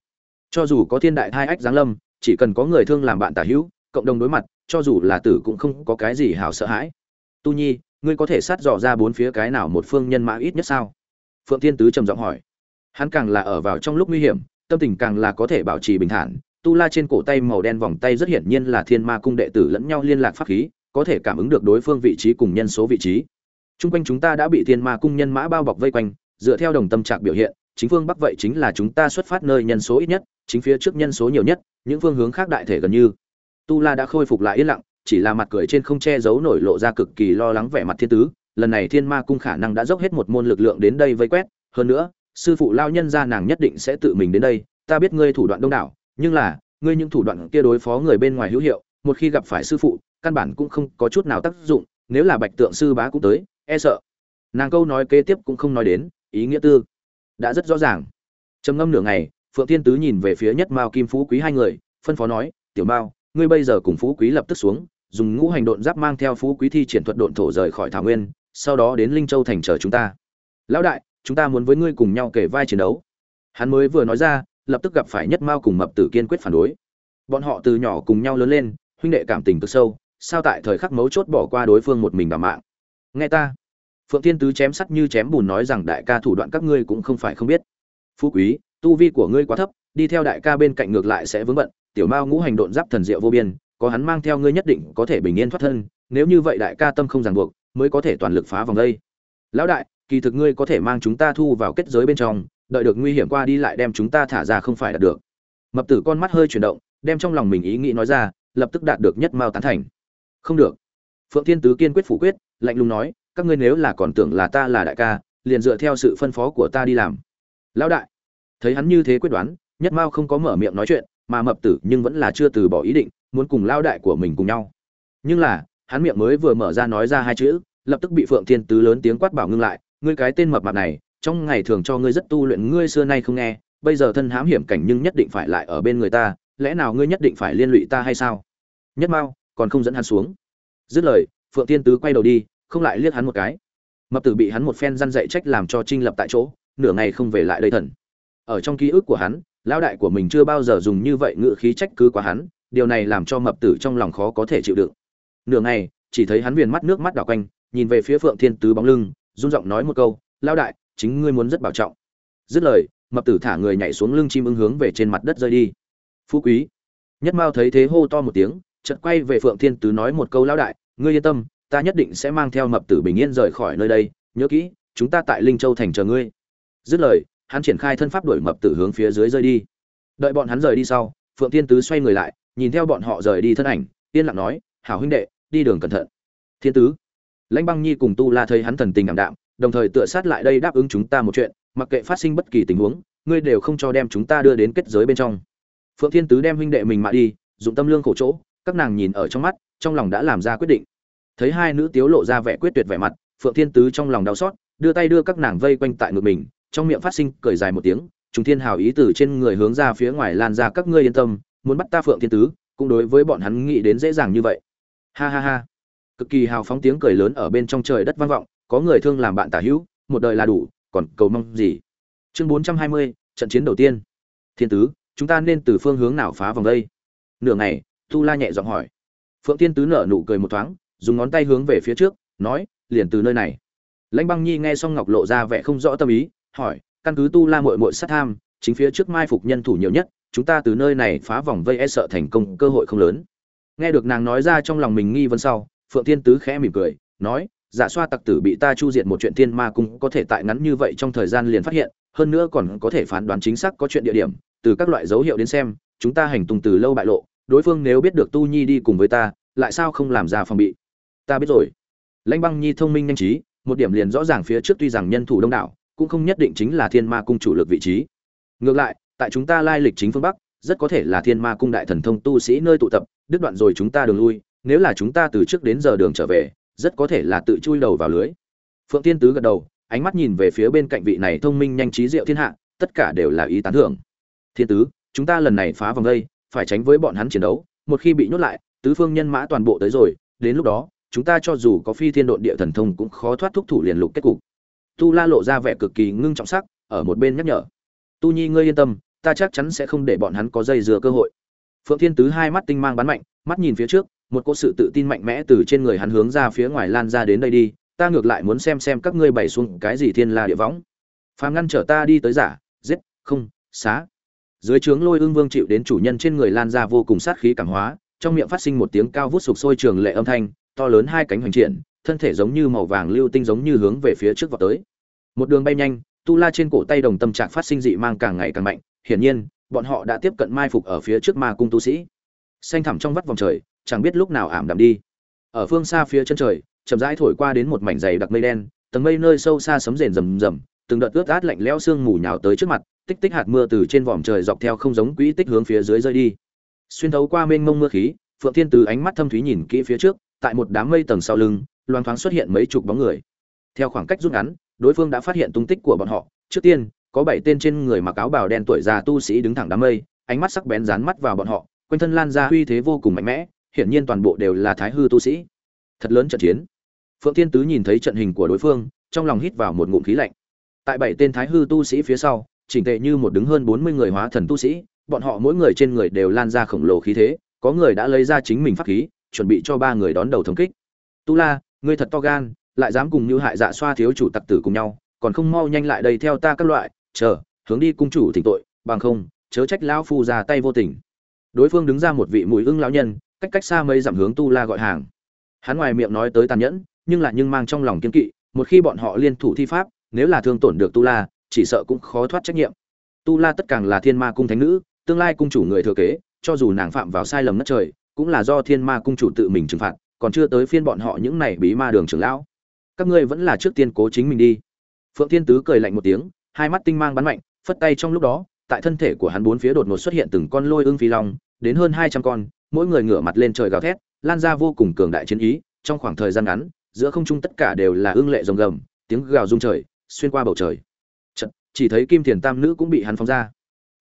Cho dù có thiên đại thai ách giáng lâm, chỉ cần có người thương làm bạn tả hữu, cộng đồng đối mặt, cho dù là tử cũng không có cái gì hào sợ hãi. Tu nhi, ngươi có thể sát dò ra bốn phía cái nào một phương nhân mã ít nhất sao? Phượng thiên tứ trầm giọng hỏi. Hắn càng là ở vào trong lúc nguy hiểm, tâm tình càng là có thể bảo trì bình thản. Tu la trên cổ tay màu đen vòng tay rất hiển nhiên là thiên ma cung đệ tử lẫn nhau liên lạc pháp khí có thể cảm ứng được đối phương vị trí cùng nhân số vị trí. Trung quanh chúng ta đã bị thiên ma cung nhân mã bao bọc vây quanh, dựa theo đồng tâm trạng biểu hiện, chính phương bắc vậy chính là chúng ta xuất phát nơi nhân số ít nhất, chính phía trước nhân số nhiều nhất, những phương hướng khác đại thể gần như. Tu la đã khôi phục lại yên lặng, chỉ là mặt cười trên không che giấu nổi lộ ra cực kỳ lo lắng vẻ mặt thiên tứ. Lần này thiên ma cung khả năng đã dốc hết một môn lực lượng đến đây vây quét. Hơn nữa, sư phụ lao nhân ra nàng nhất định sẽ tự mình đến đây. Ta biết ngươi thủ đoạn đông đảo, nhưng là, ngươi những thủ đoạn kia đối phó người bên ngoài hữu hiệu, một khi gặp phải sư phụ căn bản cũng không có chút nào tác dụng, nếu là bạch tượng sư bá cũng tới e sợ. Nàng câu nói kế tiếp cũng không nói đến, ý nghĩa tư đã rất rõ ràng. Trầm ngâm nửa ngày, phượng thiên tứ nhìn về phía nhất mao kim phú quý hai người, phân phó nói, tiểu mao, ngươi bây giờ cùng phú quý lập tức xuống, dùng ngũ hành độn giáp mang theo phú quý thi triển thuật độn thổ rời khỏi thảo nguyên, sau đó đến linh châu thành chờ chúng ta. Lão đại, chúng ta muốn với ngươi cùng nhau kể vai chiến đấu. Hắn mới vừa nói ra, lập tức gặp phải nhất mao cùng mập tử kiên quyết phản đối. Bọn họ từ nhỏ cùng nhau lớn lên, huynh đệ cảm tình cực sâu sao tại thời khắc mấu chốt bỏ qua đối phương một mình đảm mạng? Nghe ta. Phượng thiên tứ chém sắt như chém bùn nói rằng đại ca thủ đoạn các ngươi cũng không phải không biết. Phú quý, tu vi của ngươi quá thấp, đi theo đại ca bên cạnh ngược lại sẽ vướng bận. Tiểu mao ngũ hành độn giáp thần diệu vô biên, có hắn mang theo ngươi nhất định có thể bình yên thoát thân. Nếu như vậy đại ca tâm không ràng buộc, mới có thể toàn lực phá vòng đây. Lão đại, kỳ thực ngươi có thể mang chúng ta thu vào kết giới bên trong, đợi được nguy hiểm qua đi lại đem chúng ta thả ra không phải đạt được. Mập tử con mắt hơi chuyển động, đem trong lòng mình ý nghĩ nói ra, lập tức đạt được nhất mao tán thành không được. Phượng thiên tứ kiên quyết phủ quyết, lạnh lùng nói, các ngươi nếu là còn tưởng là ta là đại ca, liền dựa theo sự phân phó của ta đi làm. Lão đại. Thấy hắn như thế quyết đoán, nhất mao không có mở miệng nói chuyện, mà mập tử nhưng vẫn là chưa từ bỏ ý định, muốn cùng lao đại của mình cùng nhau. Nhưng là, hắn miệng mới vừa mở ra nói ra hai chữ, lập tức bị phượng thiên tứ lớn tiếng quát bảo ngưng lại, ngươi cái tên mập mạp này, trong ngày thường cho ngươi rất tu luyện, ngươi xưa nay không nghe, bây giờ thân hãm hiểm cảnh nhưng nhất định phải lại ở bên người ta, lẽ nào ngươi nhất định phải liên lụy ta hay sao? Nhất mao còn không dẫn hắn xuống. Dứt lời, phượng thiên tứ quay đầu đi, không lại liếc hắn một cái. Mập tử bị hắn một phen răn dạy trách làm cho trinh lập tại chỗ, nửa ngày không về lại đây thần. Ở trong ký ức của hắn, lão đại của mình chưa bao giờ dùng như vậy ngự khí trách cứ quá hắn, điều này làm cho mập tử trong lòng khó có thể chịu đựng. Nửa ngày, chỉ thấy hắn viền mắt nước mắt đảo quanh, nhìn về phía phượng thiên tứ bóng lưng, run giọng nói một câu, lão đại, chính ngươi muốn rất bảo trọng. Dứt lời, mập tử thả người nhảy xuống lưng chim ưng hướng về trên mặt đất rơi đi. Phú quý. Nhất mao thấy thế hô to một tiếng chợt quay về phượng thiên tứ nói một câu lão đại, ngươi yên tâm, ta nhất định sẽ mang theo mập tử bình yên rời khỏi nơi đây, nhớ kỹ, chúng ta tại linh châu thành chờ ngươi. Dứt lời, hắn triển khai thân pháp đuổi mập tử hướng phía dưới rơi đi. Đợi bọn hắn rời đi sau, phượng thiên tứ xoay người lại, nhìn theo bọn họ rời đi thân ảnh, yên lặng nói, hảo huynh đệ, đi đường cẩn thận. Thiên tứ. Lãnh băng nhi cùng tu la thấy hắn thần tình ngẩm đạm, đồng thời tựa sát lại đây đáp ứng chúng ta một chuyện, mặc kệ phát sinh bất kỳ tình huống, ngươi đều không cho đem chúng ta đưa đến kết giới bên trong. Phượng thiên tứ đem huynh đệ mình mà đi, dụng tâm lương khổ chỗ các nàng nhìn ở trong mắt, trong lòng đã làm ra quyết định. Thấy hai nữ tiếu lộ ra vẻ quyết tuyệt vẻ mặt, phượng thiên tứ trong lòng đau xót, đưa tay đưa các nàng vây quanh tại ngực mình, trong miệng phát sinh cười dài một tiếng chúng thiên hào ý từ trên người hướng ra phía ngoài lan ra, các ngươi yên tâm, muốn bắt ta phượng thiên tứ, cũng đối với bọn hắn nghĩ đến dễ dàng như vậy. Ha ha ha. Cực kỳ hào phóng tiếng cười lớn ở bên trong trời đất vang vọng, có người thương làm bạn tả hữu, một đời là đủ, còn cầu mong gì? Chương bốn trăm hai mươi, trận chiến đầu tiên. Thiên tứ, chúng ta nên từ phương hướng nào phá vòng đây? Nửa ngày tu la nhẹ giọng hỏi. Phượng thiên tứ nở nụ cười một thoáng, dùng ngón tay hướng về phía trước, nói, liền từ nơi này. Lãnh băng nhi nghe xong ngọc lộ ra vẻ không rõ tâm ý, hỏi, căn cứ tu la muội muội sát tham, chính phía trước mai phục nhân thủ nhiều nhất, chúng ta từ nơi này phá vòng vây e sợ thành công cơ hội không lớn. Nghe được nàng nói ra trong lòng mình nghi vấn sau, phượng thiên tứ khẽ mỉm cười, nói giả xoa tặc tử bị ta chu diệt một chuyện thiên ma cung có thể tại ngắn như vậy trong thời gian liền phát hiện, hơn nữa còn có thể phán đoán chính xác có chuyện địa điểm, từ các loại dấu hiệu đến xem, chúng ta hành tung từ lâu bại lộ đối phương nếu biết được tu nhi đi cùng với ta, lại sao không làm ra phòng bị? Ta biết rồi. Lãnh băng nhi thông minh nhanh trí, một điểm liền rõ ràng phía trước tuy rằng nhân thủ đông đảo, cũng không nhất định chính là thiên ma cung chủ lực vị trí. Ngược lại, tại chúng ta lai lịch chính phương bắc, rất có thể là thiên ma cung đại thần thông tu sĩ nơi tụ tập, đứt đoạn rồi chúng ta đường lui, nếu là chúng ta từ trước đến giờ đường trở về, rất có thể là tự chui đầu vào lưới. Phượng tiên tứ gật đầu, ánh mắt nhìn về phía bên cạnh vị này thông minh nhanh trí diệu thiên hạ, tất cả đều là ý tán thưởng. Thiên tứ, chúng ta lần này phá vòng đây phải tránh với bọn hắn chiến đấu, một khi bị nhốt lại, tứ phương nhân mã toàn bộ tới rồi, đến lúc đó, chúng ta cho dù có phi thiên độn địa thần thông cũng khó thoát thúc thủ liền lục kết cục. Tu la lộ ra vẻ cực kỳ ngưng trọng sắc, ở một bên nhắc nhở. Tu nhi ngươi yên tâm, ta chắc chắn sẽ không để bọn hắn có dây dưa cơ hội. Phượng thiên tứ hai mắt tinh mang bắn mạnh, mắt nhìn phía trước, một cô sự tự tin mạnh mẽ từ trên người hắn hướng ra phía ngoài lan ra đến đây đi, ta ngược lại muốn xem xem các ngươi bày xuống cái gì thiên la địa võng. Phàm ngăn trở ta đi tới giả, giết, không, xá dưới trướng lôi ương vương chịu đến chủ nhân trên người lan ra vô cùng sát khí cảm hóa, trong miệng phát sinh một tiếng cao vút sục sôi trường lệ âm thanh, to lớn hai cánh hoành triển, thân thể giống như màu vàng lưu tinh giống như hướng về phía trước vọt tới. Một đường bay nhanh, tu la trên cổ tay đồng tâm trạng phát sinh dị mang càng ngày càng mạnh, hiển nhiên, bọn họ đã tiếp cận mai phục ở phía trước ma cung tu sĩ. Xanh thẳm trong vắt vòng trời, chẳng biết lúc nào ảm đạm đi. Ở phương xa phía chân trời, chậm rãi thổi qua đến một mảnh dày đặc mây đen, tầng mây nơi sâu xa sấm rền rầm rầm, từng đợt ướt át lạnh lẽo sương mù nhào tới trước mặt tích tích hạt mưa từ trên vòm trời dọc theo không giống quỹ tích hướng phía dưới rơi đi. Xuyên thấu qua mênh mông mưa khí, phượng thiên từ ánh mắt thâm thúy nhìn kỹ phía trước, tại một đám mây tầng sau lưng, loang thoáng xuất hiện mấy chục bóng người. Theo khoảng cách rút ngắn, đối phương đã phát hiện tung tích của bọn họ. Trước tiên, có bảy tên trên người mặc áo bào đen tuổi già tu sĩ đứng thẳng đám mây, ánh mắt sắc bén dán mắt vào bọn họ, quanh thân lan ra uy thế vô cùng mạnh mẽ, hiển nhiên toàn bộ đều là thái hư tu sĩ. Thật lớn trận chiến. Phượng thiên tứ nhìn thấy trận hình của đối phương, trong lòng hít vào một ngụm khí lạnh. Tại bảy tên thái hư tu sĩ phía sau chỉnh tệ như một đứng hơn bốn mươi người hóa thần tu sĩ, bọn họ mỗi người trên người đều lan ra khổng lồ khí thế, có người đã lấy ra chính mình pháp khí, chuẩn bị cho ba người đón đầu thống kích. Tu la, ngươi thật to gan, lại dám cùng như hại dạ xoa thiếu chủ tặc tử cùng nhau, còn không mau nhanh lại đây theo ta các loại, chờ, hướng đi cung chủ thỉnh tội, bằng không, chớ trách lão phu ra tay vô tình. Đối phương đứng ra một vị mùi ưng lão nhân, cách cách xa mấy dặm hướng tu la gọi hàng. Hắn ngoài miệng nói tới tàn nhẫn, nhưng lại nhưng mang trong lòng kiên kỵ, một khi bọn họ liên thủ thi pháp, nếu là thương tổn được tu la chỉ sợ cũng khó thoát trách nhiệm. Tu la tất càng là thiên ma cung thánh nữ, tương lai cung chủ người thừa kế, cho dù nàng phạm vào sai lầm mất trời, cũng là do thiên ma cung chủ tự mình trừng phạt, còn chưa tới phiên bọn họ những này bí ma đường trưởng lão. Các ngươi vẫn là trước tiên cố chính mình đi. Phượng thiên tứ cười lạnh một tiếng, hai mắt tinh mang bắn mạnh, phất tay trong lúc đó, tại thân thể của hắn bốn phía đột ngột xuất hiện từng con lôi ương phi long, đến hơn hai trăm con, mỗi người ngửa mặt lên trời gào thét, lan ra vô cùng cường đại chiến ý, trong khoảng thời gian ngắn, giữa không trung tất cả đều là ương lệ rồng gầm, tiếng gào rung trời, xuyên qua bầu trời chỉ thấy kim thiền tam nữ cũng bị hắn phóng ra.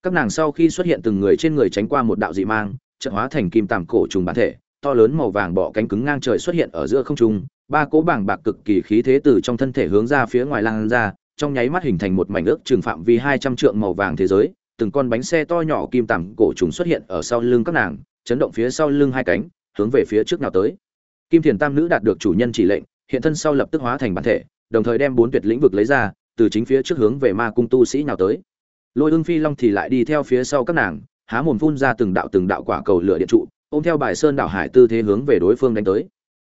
Các nàng sau khi xuất hiện từng người trên người tránh qua một đạo dị mang trận hóa thành kim tàm cổ trùng bản thể, to lớn màu vàng bọ cánh cứng ngang trời xuất hiện ở giữa không trung, ba cỗ bảng bạc cực kỳ khí thế từ trong thân thể hướng ra phía ngoài lan ra, trong nháy mắt hình thành một mảnh ước trường phạm vi hai trăm trượng màu vàng thế giới, từng con bánh xe to nhỏ kim tằm cổ trùng xuất hiện ở sau lưng các nàng, chấn động phía sau lưng hai cánh, hướng về phía trước nào tới. Kim thiền tam nữ đạt được chủ nhân chỉ lệnh, hiện thân sau lập tức hóa thành bản thể, đồng thời đem bốn tuyệt lĩnh vực lấy ra từ chính phía trước hướng về ma cung tu sĩ nào tới. Lôi ưng phi long thì lại đi theo phía sau các nàng, há mồm phun ra từng đạo từng đạo quả cầu lửa điện trụ, ôm theo bài sơn đảo hải tư thế hướng về đối phương đánh tới.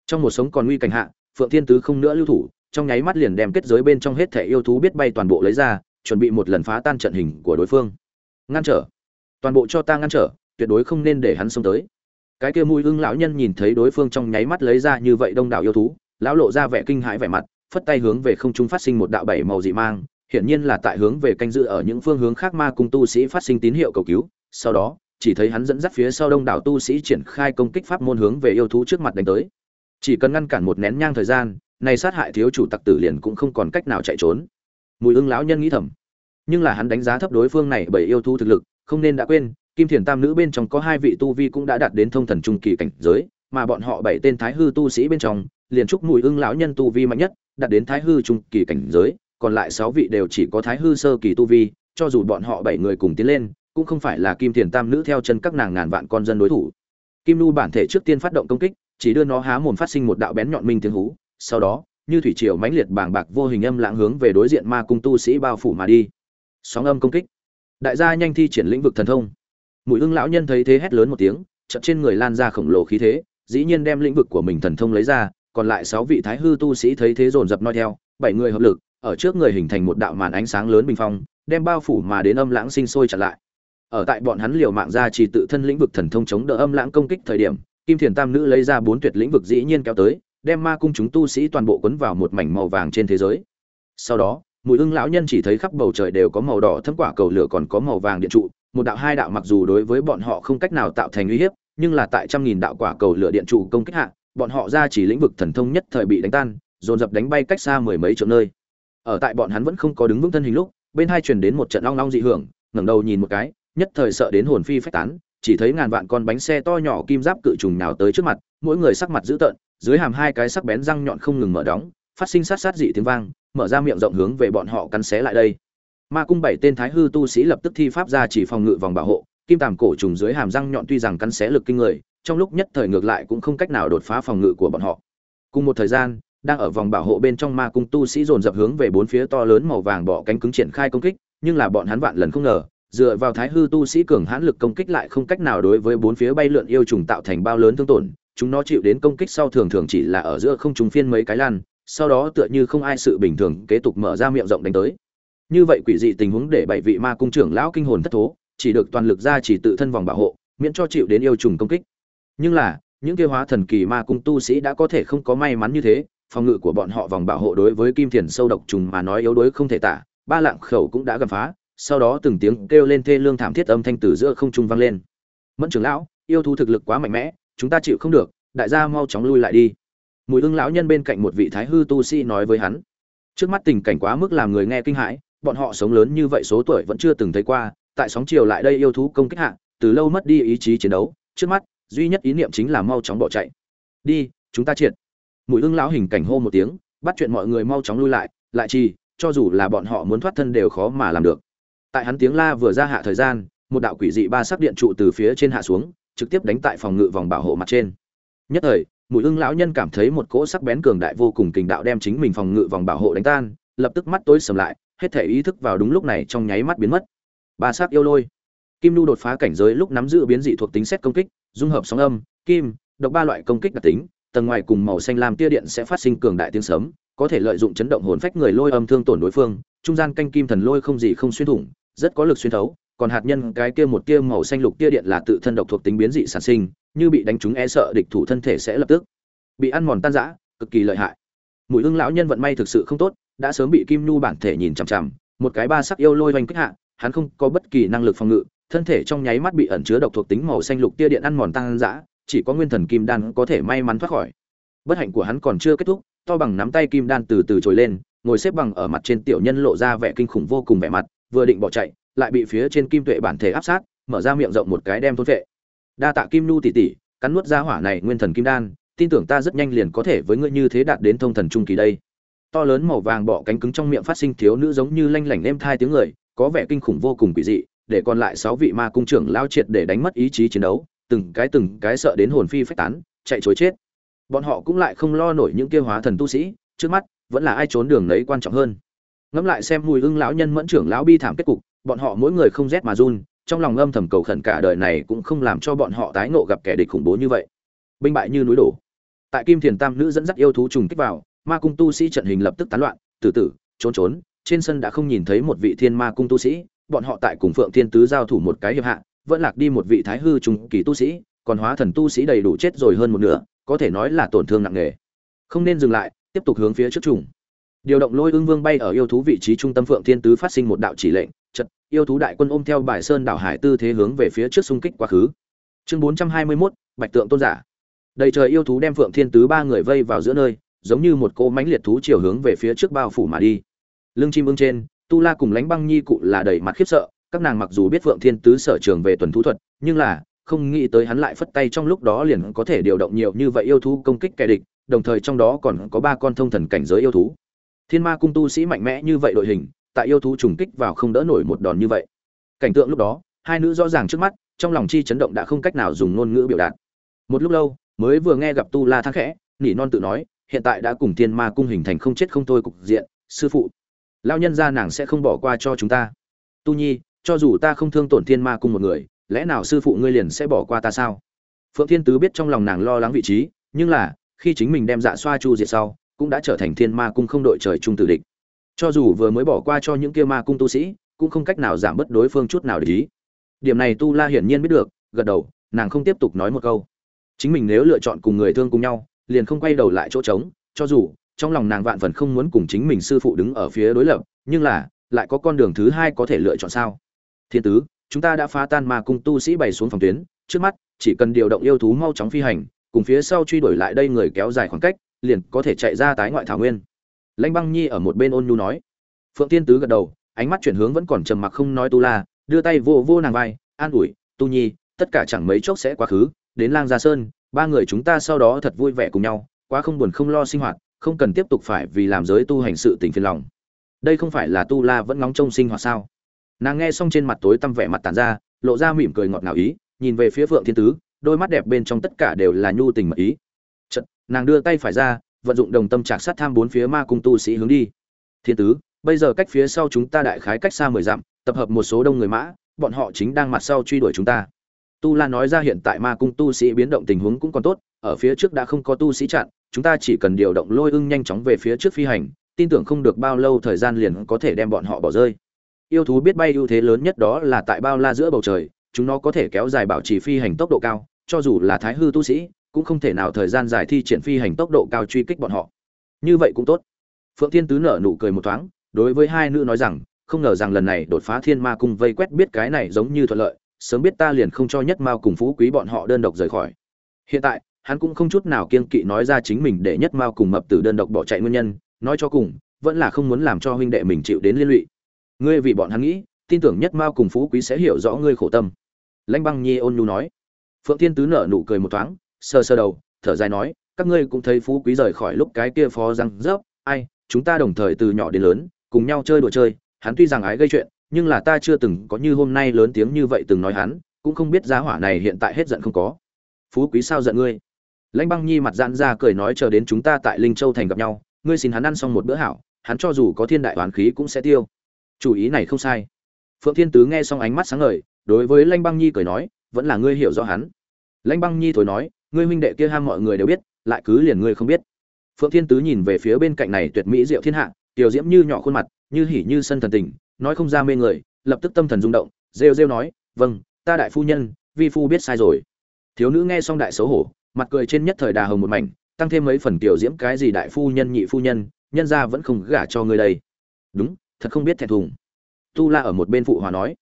Trong một sống còn nguy cảnh hạ, phượng thiên tứ không nữa lưu thủ, trong nháy mắt liền đem kết giới bên trong hết thẻ yêu thú biết bay toàn bộ lấy ra, chuẩn bị một lần phá tan trận hình của đối phương. Ngăn trở. Toàn bộ cho ta ngăn trở, tuyệt đối không nên để hắn xông tới. Cái kia mùi ưng lão nhân nhìn thấy đối phương trong nháy mắt lấy ra như vậy đông đảo yêu thú, lão lộ ra vẻ kinh hãi vẻ mặt phất tay hướng về không trung phát sinh một đạo bảy màu dị mang, hiển nhiên là tại hướng về canh dự ở những phương hướng khác ma cung tu sĩ phát sinh tín hiệu cầu cứu. Sau đó, chỉ thấy hắn dẫn dắt phía sau đông đảo tu sĩ triển khai công kích pháp môn hướng về yêu thú trước mặt đánh tới. Chỉ cần ngăn cản một nén nhang thời gian, này sát hại thiếu chủ tặc tử liền cũng không còn cách nào chạy trốn. Mùi ưng lão nhân nghĩ thầm. Nhưng là hắn đánh giá thấp đối phương này bởi yêu thú thực lực, không nên đã quên, kim thiền tam nữ bên trong có hai vị tu vi cũng đã đạt đến thông thần trung kỳ cảnh giới, mà bọn họ bảy tên thái hư tu sĩ bên trong liền chúc mùi ưng lão nhân tu vi mạnh nhất, đạt đến thái hư trung kỳ cảnh giới, còn lại sáu vị đều chỉ có thái hư sơ kỳ tu vi, cho dù bọn họ bảy người cùng tiến lên, cũng không phải là kim thiền tam nữ theo chân các nàng ngàn vạn con dân đối thủ. Kim nu bản thể trước tiên phát động công kích, chỉ đưa nó há mồm phát sinh một đạo bén nhọn minh tiếng hú, sau đó, như thủy triều mãnh liệt bàng bạc vô hình âm lãng hướng về đối diện ma cung tu sĩ bao phủ mà đi. Sóng âm công kích. Đại gia nhanh thi triển lĩnh vực thần thông. Mũi ưng lão nhân thấy thế hét lớn một tiếng, chợt trên người lan ra khổng lồ khí thế, dĩ nhiên đem lĩnh vực của mình thần thông lấy ra còn lại sáu vị thái hư tu sĩ thấy thế dồn dập noi theo, bảy người hợp lực, ở trước người hình thành một đạo màn ánh sáng lớn bình phong, đem bao phủ mà đến âm lãng sinh sôi chặn lại. Ở tại bọn hắn liều mạng ra chỉ tự thân lĩnh vực thần thông chống đỡ âm lãng công kích thời điểm, kim thiền tam nữ lấy ra bốn tuyệt lĩnh vực dĩ nhiên kéo tới, đem ma cung chúng tu sĩ toàn bộ quấn vào một mảnh màu vàng trên thế giới. Sau đó, mùi ưng lão nhân chỉ thấy khắp bầu trời đều có màu đỏ thấm quả cầu lửa còn có màu vàng điện trụ, một đạo hai đạo mặc dù đối với bọn họ không cách nào tạo thành uy hiếp, nhưng là tại trăm nghìn đạo quả cầu lửa điện trụ công kích hạ bọn họ ra chỉ lĩnh vực thần thông nhất thời bị đánh tan, dồn dập đánh bay cách xa mười mấy trượng nơi. Ở tại bọn hắn vẫn không có đứng vững thân hình lúc, bên hai truyền đến một trận long long dị hưởng, ngẩng đầu nhìn một cái, nhất thời sợ đến hồn phi phách tán, chỉ thấy ngàn vạn con bánh xe to nhỏ kim giáp cự trùng nào tới trước mặt, mỗi người sắc mặt dữ tợn, dưới hàm hai cái sắc bén răng nhọn không ngừng mở đóng, phát sinh sát sát dị tiếng vang, mở ra miệng rộng hướng về bọn họ cắn xé lại đây. Ma cung bảy tên thái hư tu sĩ lập tức thi pháp ra chỉ phòng ngự vòng bảo hộ kim tàm cổ trùng dưới hàm răng nhọn tuy rằng cắn xé lực kinh người, trong lúc nhất thời ngược lại cũng không cách nào đột phá phòng ngự của bọn họ. Cùng một thời gian, đang ở vòng bảo hộ bên trong ma cung tu sĩ dồn dập hướng về bốn phía to lớn màu vàng bọ cánh cứng triển khai công kích, nhưng là bọn hắn vạn lần không ngờ, dựa vào thái hư tu sĩ cường hãn lực công kích lại không cách nào đối với bốn phía bay lượn yêu trùng tạo thành bao lớn thương tổn, chúng nó chịu đến công kích sau thường thường chỉ là ở giữa không trùng phiên mấy cái lan sau đó tựa như không ai sự bình thường kế tục mở ra miệng rộng đánh tới. Như vậy quỷ dị tình huống để bảy vị ma cung trưởng lão kinh hồn thất thố chỉ được toàn lực ra chỉ tự thân vòng bảo hộ, miễn cho chịu đến yêu trùng công kích. Nhưng là, những kia hóa thần kỳ ma cung tu sĩ đã có thể không có may mắn như thế, phòng ngự của bọn họ vòng bảo hộ đối với kim thiền sâu độc trùng mà nói yếu đuối không thể tả, ba lạng khẩu cũng đã gầm phá, sau đó từng tiếng kêu lên thê lương thảm thiết âm thanh từ giữa không trung vang lên. Mẫn trưởng lão, yêu thú thực lực quá mạnh mẽ, chúng ta chịu không được, đại gia mau chóng lui lại đi. Mùi ưng lão nhân bên cạnh một vị thái hư tu sĩ nói với hắn. Trước mắt tình cảnh quá mức làm người nghe kinh hãi, bọn họ sống lớn như vậy số tuổi vẫn chưa từng thấy qua tại sóng chiều lại đây yêu thú công kích hạ, từ lâu mất đi ý chí chiến đấu. Trước mắt, duy nhất ý niệm chính là mau chóng bỏ chạy. Đi, chúng ta triệt. Mùi ưng lão hình cảnh hô một tiếng, bắt chuyện mọi người mau chóng lui lại lại chi cho dù là bọn họ muốn thoát thân đều khó mà làm được. Tại hắn tiếng la vừa ra hạ thời gian, một đạo quỷ dị ba sắc điện trụ từ phía trên hạ xuống, trực tiếp đánh tại phòng ngự vòng bảo hộ mặt trên. Nhất thời, mùi ưng lão nhân cảm thấy một cỗ sắc bén cường đại vô cùng kình đạo đem chính mình phòng ngự vòng bảo hộ đánh tan, lập tức mắt tối sầm lại, hết thể ý thức vào đúng lúc này trong nháy mắt biến mất ba sắc yêu lôi. Kim nu đột phá cảnh giới lúc nắm giữ biến dị thuộc tính xét công kích, dung hợp sóng âm, kim, độc ba loại công kích đặc tính, tầng ngoài cùng màu xanh lam tia điện sẽ phát sinh cường đại tiếng sấm, có thể lợi dụng chấn động hồn phách người lôi âm thương tổn đối phương, trung gian canh kim thần lôi không gì không xuyên thủng, rất có lực xuyên thấu, còn hạt nhân cái kia một tia màu xanh lục tia điện là tự thân độc thuộc tính biến dị sản sinh, như bị đánh trúng e sợ địch thủ thân thể sẽ lập tức bị ăn mòn tan rã, cực kỳ lợi hại. Mùi ưng lão nhân vận may thực sự không tốt, đã sớm bị kim nhu bản thể nhìn chằm chằm, một cái ba sắc yêu lôi oanh kích hạ hắn không có bất kỳ năng lực phòng ngự thân thể trong nháy mắt bị ẩn chứa độc thuộc tính màu xanh lục tia điện ăn mòn tăng dã, chỉ có nguyên thần kim đan có thể may mắn thoát khỏi. Bất hạnh của hắn còn chưa kết thúc to bằng nắm tay kim đan từ từ trồi lên ngồi xếp bằng ở mặt trên tiểu nhân lộ ra vẻ kinh khủng vô cùng vẻ mặt vừa định bỏ chạy lại bị phía trên kim tuệ bản thể áp sát mở ra miệng rộng một cái đem thôn vệ. Đa tạ kim nu tỷ tỷ cắn nuốt ra hỏa này nguyên thần kim đan tin tưởng ta rất nhanh liền có thể với ngươi như thế đạt đến thông thần trung kỳ đây. To lớn màu vàng bọ cánh cứng trong miệng phát sinh thiếu nữ giống như lanh lảnh êm thai tiếng người có vẻ kinh khủng vô cùng quỷ dị, để còn lại sáu vị ma cung trưởng lao triệt để đánh mất ý chí chiến đấu, từng cái từng cái sợ đến hồn phi phách tán, chạy chối chết. Bọn họ cũng lại không lo nổi những kia hóa thần tu sĩ, trước mắt, vẫn là ai trốn đường lấy quan trọng hơn. Ngẫm lại xem mùi ưng lão nhân mẫn trưởng lão bi thảm kết cục, bọn họ mỗi người không rét mà run, trong lòng âm thầm cầu khẩn cả đời này cũng không làm cho bọn họ tái ngộ gặp kẻ địch khủng bố như vậy. Binh bại như núi đổ. Tại kim thiền tam nữ dẫn dắt yêu thú trùng kích vào, ma cung tu sĩ trận hình lập tức tán loạn, từ tử trốn trốn trên sân đã không nhìn thấy một vị thiên ma cung tu sĩ bọn họ tại cùng phượng thiên tứ giao thủ một cái hiệp hạ vẫn lạc đi một vị thái hư trùng kỳ tu sĩ còn hóa thần tu sĩ đầy đủ chết rồi hơn một nửa có thể nói là tổn thương nặng nề. Không nên dừng lại tiếp tục hướng phía trước trùng. Điều động lôi ương vương bay ở yêu thú vị trí trung tâm phượng thiên tứ phát sinh một đạo chỉ lệnh chật yêu thú đại quân ôm theo bài sơn đảo hải tư thế hướng về phía trước xung kích quá khứ. Chương bốn trăm hai mươi 421, bạch tượng tôn giả. Đầy trời yêu thú đem phượng thiên tứ ba người vây vào giữa nơi giống như một cỗ mãnh liệt thú chiều hướng về phía trước bao phủ mà đi lưng chim ưng trên, tu la cùng lánh băng nhi cụ là đầy mặt khiếp sợ, các nàng mặc dù biết phượng thiên tứ sở trường về tuần thú thuật, nhưng là, không nghĩ tới hắn lại phất tay trong lúc đó liền có thể điều động nhiều như vậy yêu thú công kích kẻ địch, đồng thời trong đó còn có ba con thông thần cảnh giới yêu thú. Thiên ma cung tu sĩ mạnh mẽ như vậy đội hình, tại yêu thú trùng kích vào không đỡ nổi một đòn như vậy. Cảnh tượng lúc đó, hai nữ rõ ràng trước mắt, trong lòng chi chấn động đã không cách nào dùng ngôn ngữ biểu đạt. Một lúc lâu, mới vừa nghe gặp tu la thang khẽ, nỉ non tự nói, hiện tại đã cùng thiên ma cung hình thành không chết không thôi cục diện, sư phụ lao nhân ra nàng sẽ không bỏ qua cho chúng ta. Tu nhi, cho dù ta không thương tổn thiên ma cung một người, lẽ nào sư phụ ngươi liền sẽ bỏ qua ta sao? Phượng thiên tứ biết trong lòng nàng lo lắng vị trí, nhưng là, khi chính mình đem dạ xoa chu diệt sau, cũng đã trở thành thiên ma cung không đội trời chung tử địch. Cho dù vừa mới bỏ qua cho những kia ma cung tu sĩ, cũng không cách nào giảm bớt đối phương chút nào để ý. Điểm này tu la hiển nhiên biết được, gật đầu, nàng không tiếp tục nói một câu. Chính mình nếu lựa chọn cùng người thương cùng nhau, liền không quay đầu lại chỗ trống, cho dù trong lòng nàng vạn phần không muốn cùng chính mình sư phụ đứng ở phía đối lập, nhưng là, lại có con đường thứ hai có thể lựa chọn sao? Thiên tứ, chúng ta đã phá tan ma cung tu sĩ bày xuống phòng tuyến, trước mắt, chỉ cần điều động yêu thú mau chóng phi hành, cùng phía sau truy đuổi lại đây người kéo dài khoảng cách, liền có thể chạy ra tái ngoại thảo nguyên. Lãnh băng nhi ở một bên ôn nhu nói. Phượng tiên tứ gật đầu, ánh mắt chuyển hướng vẫn còn trầm mặc không nói tu la, đưa tay vô vô nàng vai, an ủi, tu nhi, tất cả chẳng mấy chốc sẽ quá khứ, đến lang gia sơn, ba người chúng ta sau đó thật vui vẻ cùng nhau, quá không buồn không lo sinh hoạt không cần tiếp tục phải vì làm giới tu hành sự tình phiền lòng. Đây không phải là tu la vẫn ngóng trông sinh hoạt sao? Nàng nghe xong trên mặt tối tăm vẻ mặt tàn ra lộ ra mỉm cười ngọt ngào ý nhìn về phía phượng thiên tứ đôi mắt đẹp bên trong tất cả đều là nhu tình mật ý. Chật, nàng đưa tay phải ra vận dụng đồng tâm trạc sát tham bốn phía ma cung tu sĩ hướng đi. Thiên tứ bây giờ cách phía sau chúng ta đại khái cách xa mười dặm tập hợp một số đông người mã bọn họ chính đang mặt sau truy đuổi chúng ta. Tu la nói ra hiện tại ma cung tu sĩ biến động tình huống cũng còn tốt ở phía trước đã không có tu sĩ chặn chúng ta chỉ cần điều động lôi ưng nhanh chóng về phía trước phi hành, tin tưởng không được bao lâu thời gian liền có thể đem bọn họ bỏ rơi. Yêu thú biết bay ưu thế lớn nhất đó là tại bao la giữa bầu trời, chúng nó có thể kéo dài bảo trì phi hành tốc độ cao, cho dù là thái hư tu sĩ, cũng không thể nào thời gian dài thi triển phi hành tốc độ cao truy kích bọn họ. Như vậy cũng tốt. Phượng thiên tứ nở nụ cười một thoáng, đối với hai nữ nói rằng, không ngờ rằng lần này đột phá thiên ma cung vây quét biết cái này giống như thuận lợi, sớm biết ta liền không cho nhất mao cùng phú quý bọn họ đơn độc rời khỏi. Hiện tại hắn cũng không chút nào kiên kỵ nói ra chính mình để nhất mao cùng mập tử đơn độc bỏ chạy nguyên nhân, nói cho cùng, vẫn là không muốn làm cho huynh đệ mình chịu đến liên lụy. Ngươi vì bọn hắn nghĩ, tin tưởng nhất mao cùng phú quý sẽ hiểu rõ ngươi khổ tâm. Lãnh băng nhi ôn nhu nói. Phượng thiên tứ nở nụ cười một thoáng, sờ sờ đầu, thở dài nói, các ngươi cũng thấy phú quý rời khỏi lúc cái kia phó răng rớp, ai, chúng ta đồng thời từ nhỏ đến lớn, cùng nhau chơi đùa chơi, hắn tuy rằng ái gây chuyện, nhưng là ta chưa từng có như hôm nay lớn tiếng như vậy từng nói hắn, cũng không biết giá hỏa này hiện tại hết giận không có. Phú quý sao giận ngươi? Lãnh băng nhi mặt giãn ra cười nói chờ đến chúng ta tại linh châu thành gặp nhau, ngươi xin hắn ăn xong một bữa hảo, hắn cho dù có thiên đại hoàn khí cũng sẽ tiêu. Chủ ý này không sai. Phượng thiên tứ nghe xong ánh mắt sáng ngời, đối với lãnh băng nhi cười nói, vẫn là ngươi hiểu rõ hắn. Lãnh băng nhi thổi nói, ngươi huynh đệ kia ham mọi người đều biết, lại cứ liền ngươi không biết. Phượng thiên tứ nhìn về phía bên cạnh này tuyệt mỹ diệu thiên hạ, tiểu diễm như nhỏ khuôn mặt, như hỉ như sân thần tình, nói không ra mê người, lập tức tâm thần rung động, rêu rêu nói vâng ta đại phu nhân, vi phu biết sai rồi. Thiếu nữ nghe xong đại xấu hổ mặt cười trên nhất thời đà hồng một mảnh, tăng thêm mấy phần tiểu diễm cái gì đại phu nhân, nhị phu nhân nhân ra vẫn không gả cho ngươi đây. Đúng, thật không biết thẹn thùng. Tu la ở một bên phụ hòa nói.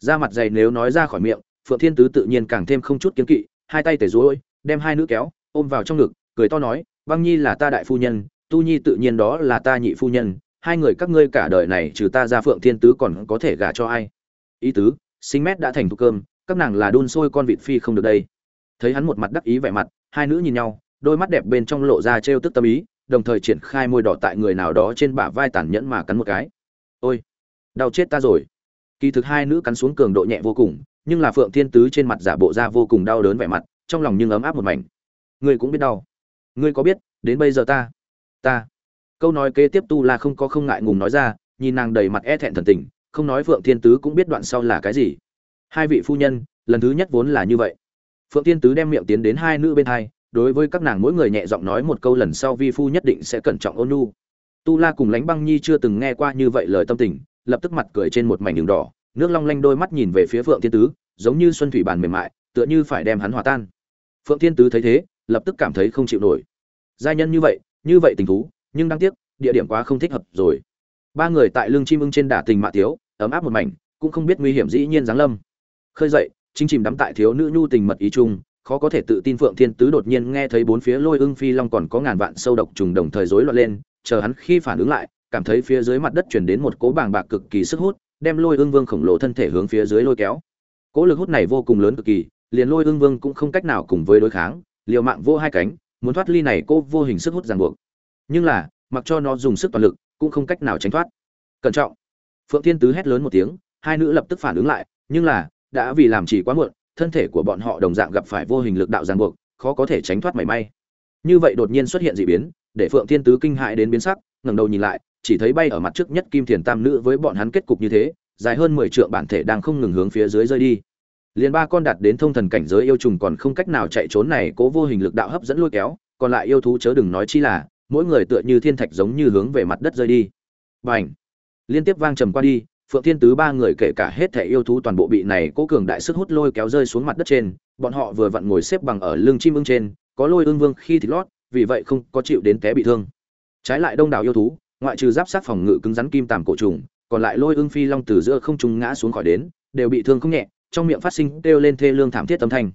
Ra mặt dày nếu nói ra khỏi miệng, phượng thiên tứ tự nhiên càng thêm không chút kiến kỵ, hai tay tẩy rối đem hai nữ kéo, ôm vào trong ngực, cười to nói, băng nhi là ta đại phu nhân, tu nhi tự nhiên đó là ta nhị phu nhân, hai người các ngươi cả đời này trừ ta ra phượng thiên tứ còn có thể gả cho ai? Ý tứ sinh mét đã thành thục cơm, các nàng là đun sôi con vịt phi không được đây thấy hắn một mặt đắc ý vẻ mặt, hai nữ nhìn nhau, đôi mắt đẹp bên trong lộ ra trêu tức tâm ý, đồng thời triển khai môi đỏ tại người nào đó trên bả vai tàn nhẫn mà cắn một cái. Ôi, đau chết ta rồi. Kỳ thực hai nữ cắn xuống cường độ nhẹ vô cùng, nhưng là phượng thiên tứ trên mặt giả bộ ra vô cùng đau đớn vẻ mặt, trong lòng nhưng ấm áp một mảnh. Ngươi cũng biết đau. Ngươi có biết, đến bây giờ ta ta. Câu nói kế tiếp tu là không có không ngại ngùng nói ra, nhìn nàng đầy mặt e thẹn thần tình, không nói phượng thiên tứ cũng biết đoạn sau là cái gì. Hai vị phu nhân, lần thứ nhất vốn là như vậy phượng thiên tứ đem miệng tiến đến hai nữ bên hai, đối với các nàng mỗi người nhẹ giọng nói một câu lần sau vi phu nhất định sẽ cẩn trọng ôn nhu. Tu la cùng lánh băng nhi chưa từng nghe qua như vậy lời tâm tình, lập tức mặt cười trên một mảnh đường đỏ, nước long lanh đôi mắt nhìn về phía phượng thiên tứ, giống như xuân thủy bàn mềm mại, tựa như phải đem hắn hòa tan. Phượng thiên tứ thấy thế, lập tức cảm thấy không chịu nổi. Giai nhân như vậy như vậy tình thú, nhưng đáng tiếc, địa điểm quá không thích hợp rồi. Ba người tại lưng chim ưng trên đả tình mạ tiếu, ấm áp một mảnh, cũng không biết nguy hiểm dĩ nhiên giáng lâm. Khơi dậy chính chìm đắm tại thiếu nữ nhu tình mật ý chung, khó có thể tự tin phượng thiên tứ đột nhiên nghe thấy bốn phía lôi ưng phi long còn có ngàn vạn sâu độc trùng đồng thời rối loạn lên, chờ hắn khi phản ứng lại, cảm thấy phía dưới mặt đất chuyển đến một cỗ bàng bạc cực kỳ sức hút, đem lôi ưng vương khổng lồ thân thể hướng phía dưới lôi kéo. Cỗ lực hút này vô cùng lớn cực kỳ, liền lôi ưng vương cũng không cách nào cùng với đối kháng, liều mạng vô hai cánh, muốn thoát ly này cô vô hình sức hút ràng buộc. Nhưng là, mặc cho nó dùng sức toàn lực, cũng không cách nào tránh thoát. Cẩn trọng. Phượng thiên tứ hét lớn một tiếng, hai nữ lập tức phản ứng lại, nhưng là đã vì làm chỉ quá muộn, thân thể của bọn họ đồng dạng gặp phải vô hình lực đạo giằng buộc, khó có thể tránh thoát mảy may. Như vậy đột nhiên xuất hiện dị biến, để phượng thiên tứ kinh hại đến biến sắc, ngẩng đầu nhìn lại, chỉ thấy bay ở mặt trước nhất kim thiền tam nữ với bọn hắn kết cục như thế, dài hơn mười trượng bản thể đang không ngừng hướng phía dưới rơi đi. Liên ba con đạt đến thông thần cảnh giới yêu trùng còn không cách nào chạy trốn này, cố vô hình lực đạo hấp dẫn lôi kéo, còn lại yêu thú chớ đừng nói chi là, mỗi người tựa như thiên thạch giống như hướng về mặt đất rơi đi. Bành! Liên tiếp vang trầm qua đi phượng thiên tứ ba người kể cả hết thể yêu thú toàn bộ bị này cố cường đại sức hút lôi kéo rơi xuống mặt đất trên, bọn họ vừa vặn ngồi xếp bằng ở lưng chim ưng trên, có lôi ương vương khi thịt lót, vì vậy không có chịu đến té bị thương. Trái lại đông đảo yêu thú, ngoại trừ giáp sát phòng ngự cứng rắn kim tàm cổ trùng, còn lại lôi ương phi long từ giữa không trung ngã xuống khỏi đến, đều bị thương không nhẹ, trong miệng phát sinh kêu lên thê lương thảm thiết âm thanh.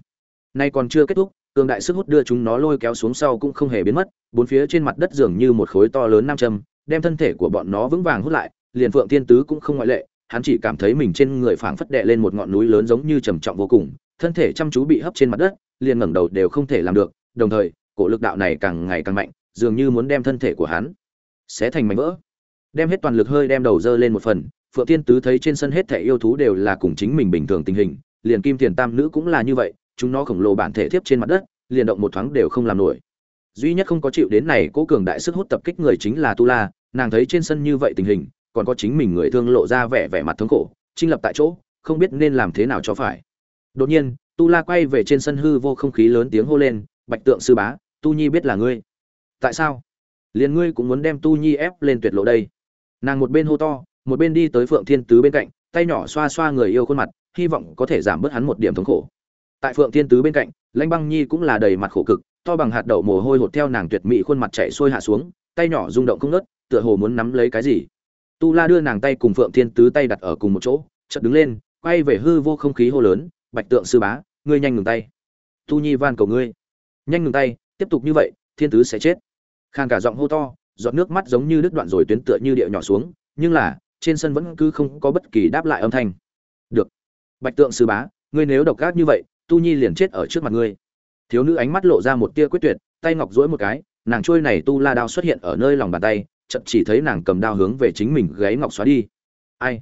Nay còn chưa kết thúc, cường đại sức hút đưa chúng nó lôi kéo xuống sau cũng không hề biến mất, bốn phía trên mặt đất dường như một khối to lớn nam châm, đem thân thể của bọn nó vững vàng hút lại liền phượng thiên tứ cũng không ngoại lệ, hắn chỉ cảm thấy mình trên người phảng phất đệ lên một ngọn núi lớn giống như trầm trọng vô cùng, thân thể chăm chú bị hấp trên mặt đất, liền ngẩng đầu đều không thể làm được, đồng thời, cổ lực đạo này càng ngày càng mạnh, dường như muốn đem thân thể của hắn sẽ thành mảnh vỡ. Đem hết toàn lực hơi đem đầu dơ lên một phần, phượng thiên tứ thấy trên sân hết thể yêu thú đều là cùng chính mình bình thường tình hình, liền kim tiền tam nữ cũng là như vậy, chúng nó khổng lồ bản thể thiếp trên mặt đất, liền động một thoáng đều không làm nổi. Duy nhất không có chịu đến này cố cường đại sức hút tập kích người chính là tu la, nàng thấy trên sân như vậy tình hình còn có chính mình người thương lộ ra vẻ vẻ mặt thống khổ trinh lập tại chỗ, không biết nên làm thế nào cho phải. Đột nhiên, tu la quay về trên sân hư vô không khí lớn tiếng hô lên, bạch tượng sư bá, tu nhi biết là ngươi. Tại sao? Liền ngươi cũng muốn đem tu nhi ép lên tuyệt lộ đây. Nàng một bên hô to, một bên đi tới phượng thiên tứ bên cạnh, tay nhỏ xoa xoa người yêu khuôn mặt, hy vọng có thể giảm bớt hắn một điểm thống khổ. Tại phượng thiên tứ bên cạnh, lãnh băng nhi cũng là đầy mặt khổ cực, to bằng hạt đậu mồ hôi hột theo nàng tuyệt mỹ khuôn mặt chạy xuôi hạ xuống, tay nhỏ rung động không nớt tựa hồ muốn nắm lấy cái gì tu la đưa nàng tay cùng phượng thiên tứ tay đặt ở cùng một chỗ, chợt đứng lên, quay về hư vô không khí hô lớn, bạch tượng sư bá, ngươi nhanh ngừng tay. Tu nhi van cầu ngươi. Nhanh ngừng tay, tiếp tục như vậy, thiên tứ sẽ chết. Khàn cả giọng hô to, giọt nước mắt giống như đứt đoạn rồi tuyến tựa như điệu nhỏ xuống, nhưng là, trên sân vẫn cứ không có bất kỳ đáp lại âm thanh. Được. Bạch tượng sư bá, ngươi nếu độc ác như vậy, tu nhi liền chết ở trước mặt ngươi. Thiếu nữ ánh mắt lộ ra một tia quyết tuyệt, tay ngọc duỗi một cái, nàng trôi này tu la đao xuất hiện ở nơi lòng bàn tay chậm chỉ thấy nàng cầm đao hướng về chính mình gáy ngọc xóa đi. Ai?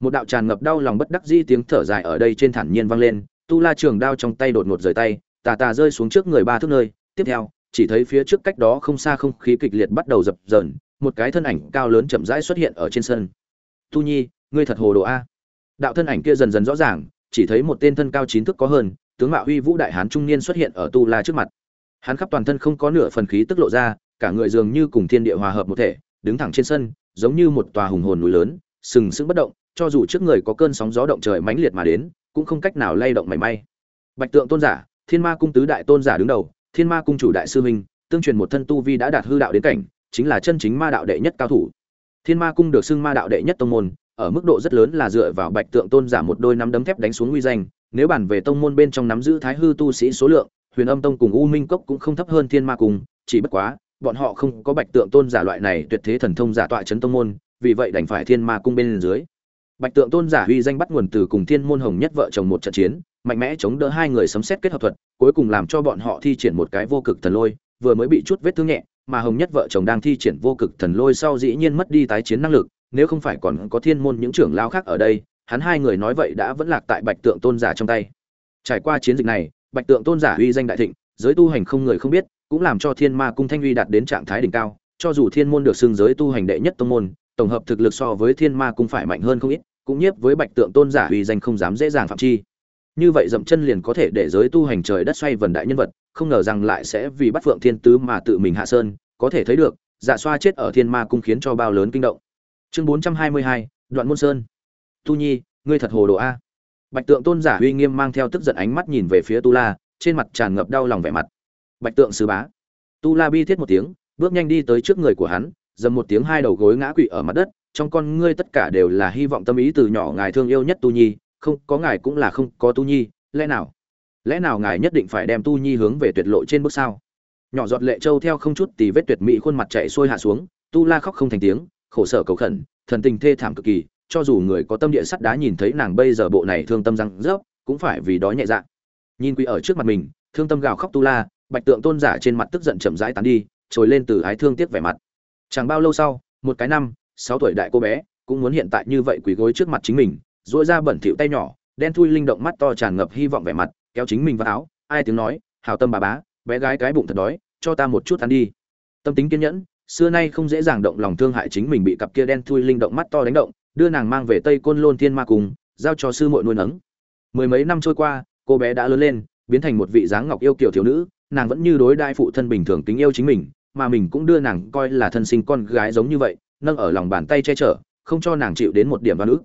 Một đạo tràn ngập đau lòng bất đắc dĩ tiếng thở dài ở đây trên thản nhiên vang lên, tu la trường đao trong tay đột ngột rời tay, tà tà rơi xuống trước người ba thước nơi. Tiếp theo, chỉ thấy phía trước cách đó không xa không khí kịch liệt bắt đầu dập dờn, một cái thân ảnh cao lớn chậm rãi xuất hiện ở trên sân. Tu nhi, ngươi thật hồ đồ a. Đạo thân ảnh kia dần dần rõ ràng, chỉ thấy một tên thân cao chín thước có hơn, tướng mạo huy vũ đại hán trung niên xuất hiện ở tu la trước mặt. Hắn khắp toàn thân không có nửa phần khí tức lộ ra, cả người dường như cùng thiên địa hòa hợp một thể đứng thẳng trên sân, giống như một tòa hùng hồn núi lớn, sừng sững bất động, cho dù trước người có cơn sóng gió động trời mãnh liệt mà đến, cũng không cách nào lay động mảy may. Bạch tượng tôn giả, thiên ma cung tứ đại tôn giả đứng đầu, thiên ma cung chủ đại sư huynh tương truyền một thân tu vi đã đạt hư đạo đến cảnh, chính là chân chính ma đạo đệ nhất cao thủ. Thiên ma cung được xưng ma đạo đệ nhất tông môn, ở mức độ rất lớn là dựa vào bạch tượng tôn giả một đôi nắm đấm thép đánh xuống uy danh, nếu bản về tông môn bên trong nắm giữ thái hư tu sĩ số lượng, huyền âm tông cùng u minh cốc cũng không thấp hơn thiên ma cung, chỉ bất quá bọn họ không có bạch tượng tôn giả loại này tuyệt thế thần thông giả tọa chấn tông môn, vì vậy đành phải thiên ma cung bên dưới. Bạch tượng tôn giả uy danh bắt nguồn từ cùng thiên môn hồng nhất vợ chồng một trận chiến, mạnh mẽ chống đỡ hai người sấm xét kết hợp thuật, cuối cùng làm cho bọn họ thi triển một cái vô cực thần lôi, vừa mới bị chút vết thương nhẹ, mà hồng nhất vợ chồng đang thi triển vô cực thần lôi sau dĩ nhiên mất đi tái chiến năng lực, nếu không phải còn có thiên môn những trưởng lao khác ở đây, hắn hai người nói vậy đã vẫn lạc tại bạch tượng tôn giả trong tay. Trải qua chiến dịch này, bạch tượng tôn giả uy danh đại thịnh, giới tu hành không người không biết cũng làm cho thiên ma cung thanh uy đạt đến trạng thái đỉnh cao, cho dù thiên môn được xưng giới tu hành đệ nhất tông môn, tổng hợp thực lực so với thiên ma cung phải mạnh hơn không ít, cũng nhiếp với bạch tượng tôn giả uy danh không dám dễ dàng phạm chi. Như vậy dậm chân liền có thể để giới tu hành trời đất xoay vần đại nhân vật, không ngờ rằng lại sẽ vì bắt phượng thiên tứ mà tự mình hạ sơn, có thể thấy được dạ xoa chết ở thiên ma cung khiến cho bao lớn kinh động. Chương bốn trăm hai mươi hai, đoạn môn sơn. Tu nhi, ngươi thật hồ đồ a. Bạch tượng tôn giả uy nghiêm mang theo tức giận ánh mắt nhìn về phía tu la, trên mặt tràn ngập đau lòng vẻ mặt bạch tượng sứ bá. Tu la bi thiết một tiếng, bước nhanh đi tới trước người của hắn, dầm một tiếng hai đầu gối ngã quỵ ở mặt đất, trong con ngươi tất cả đều là hy vọng tâm ý từ nhỏ ngài thương yêu nhất tu nhi, không, có ngài cũng là không có tu nhi, lẽ nào? Lẽ nào ngài nhất định phải đem tu nhi hướng về tuyệt lộ trên bước sao? Nhỏ giọt lệ châu theo không chút tì vết tuyệt mỹ khuôn mặt chạy xuôi hạ xuống, tu la khóc không thành tiếng, khổ sở cầu khẩn, thần tình thê thảm cực kỳ, cho dù người có tâm địa sắt đá nhìn thấy nàng bây giờ bộ này thương tâm răng rớp, cũng phải vì đó nhẹ dạ. Nhìn quỷ ở trước mặt mình, thương tâm gào khóc tu la bạch tượng tôn giả trên mặt tức giận chậm rãi tán đi, trồi lên từ ái thương tiếc vẻ mặt. Chẳng bao lâu sau, một cái năm, sáu tuổi đại cô bé, cũng muốn hiện tại như vậy quỳ gối trước mặt chính mình dỗi ra bẩn thỉu tay nhỏ, đen thui linh động mắt to tràn ngập hy vọng vẻ mặt, kéo chính mình vào áo, ai tiếng nói hào tâm bà bá, bé gái cái bụng thật đói, cho ta một chút ăn đi. Tâm tính kiên nhẫn, xưa nay không dễ dàng động lòng thương hại chính mình bị cặp kia đen thui linh động mắt to đánh động, đưa nàng mang về tây côn lôn thiên ma cùng giao cho sư muội nuôi nấng. Mười mấy năm trôi qua, cô bé đã lớn lên, biến thành một vị dáng ngọc yêu kiểu thiếu nữ nàng vẫn như đối đại phụ thân bình thường kính yêu chính mình, mà mình cũng đưa nàng coi là thân sinh con gái giống như vậy, nâng ở lòng bàn tay che chở, không cho nàng chịu đến một điểm văn ức.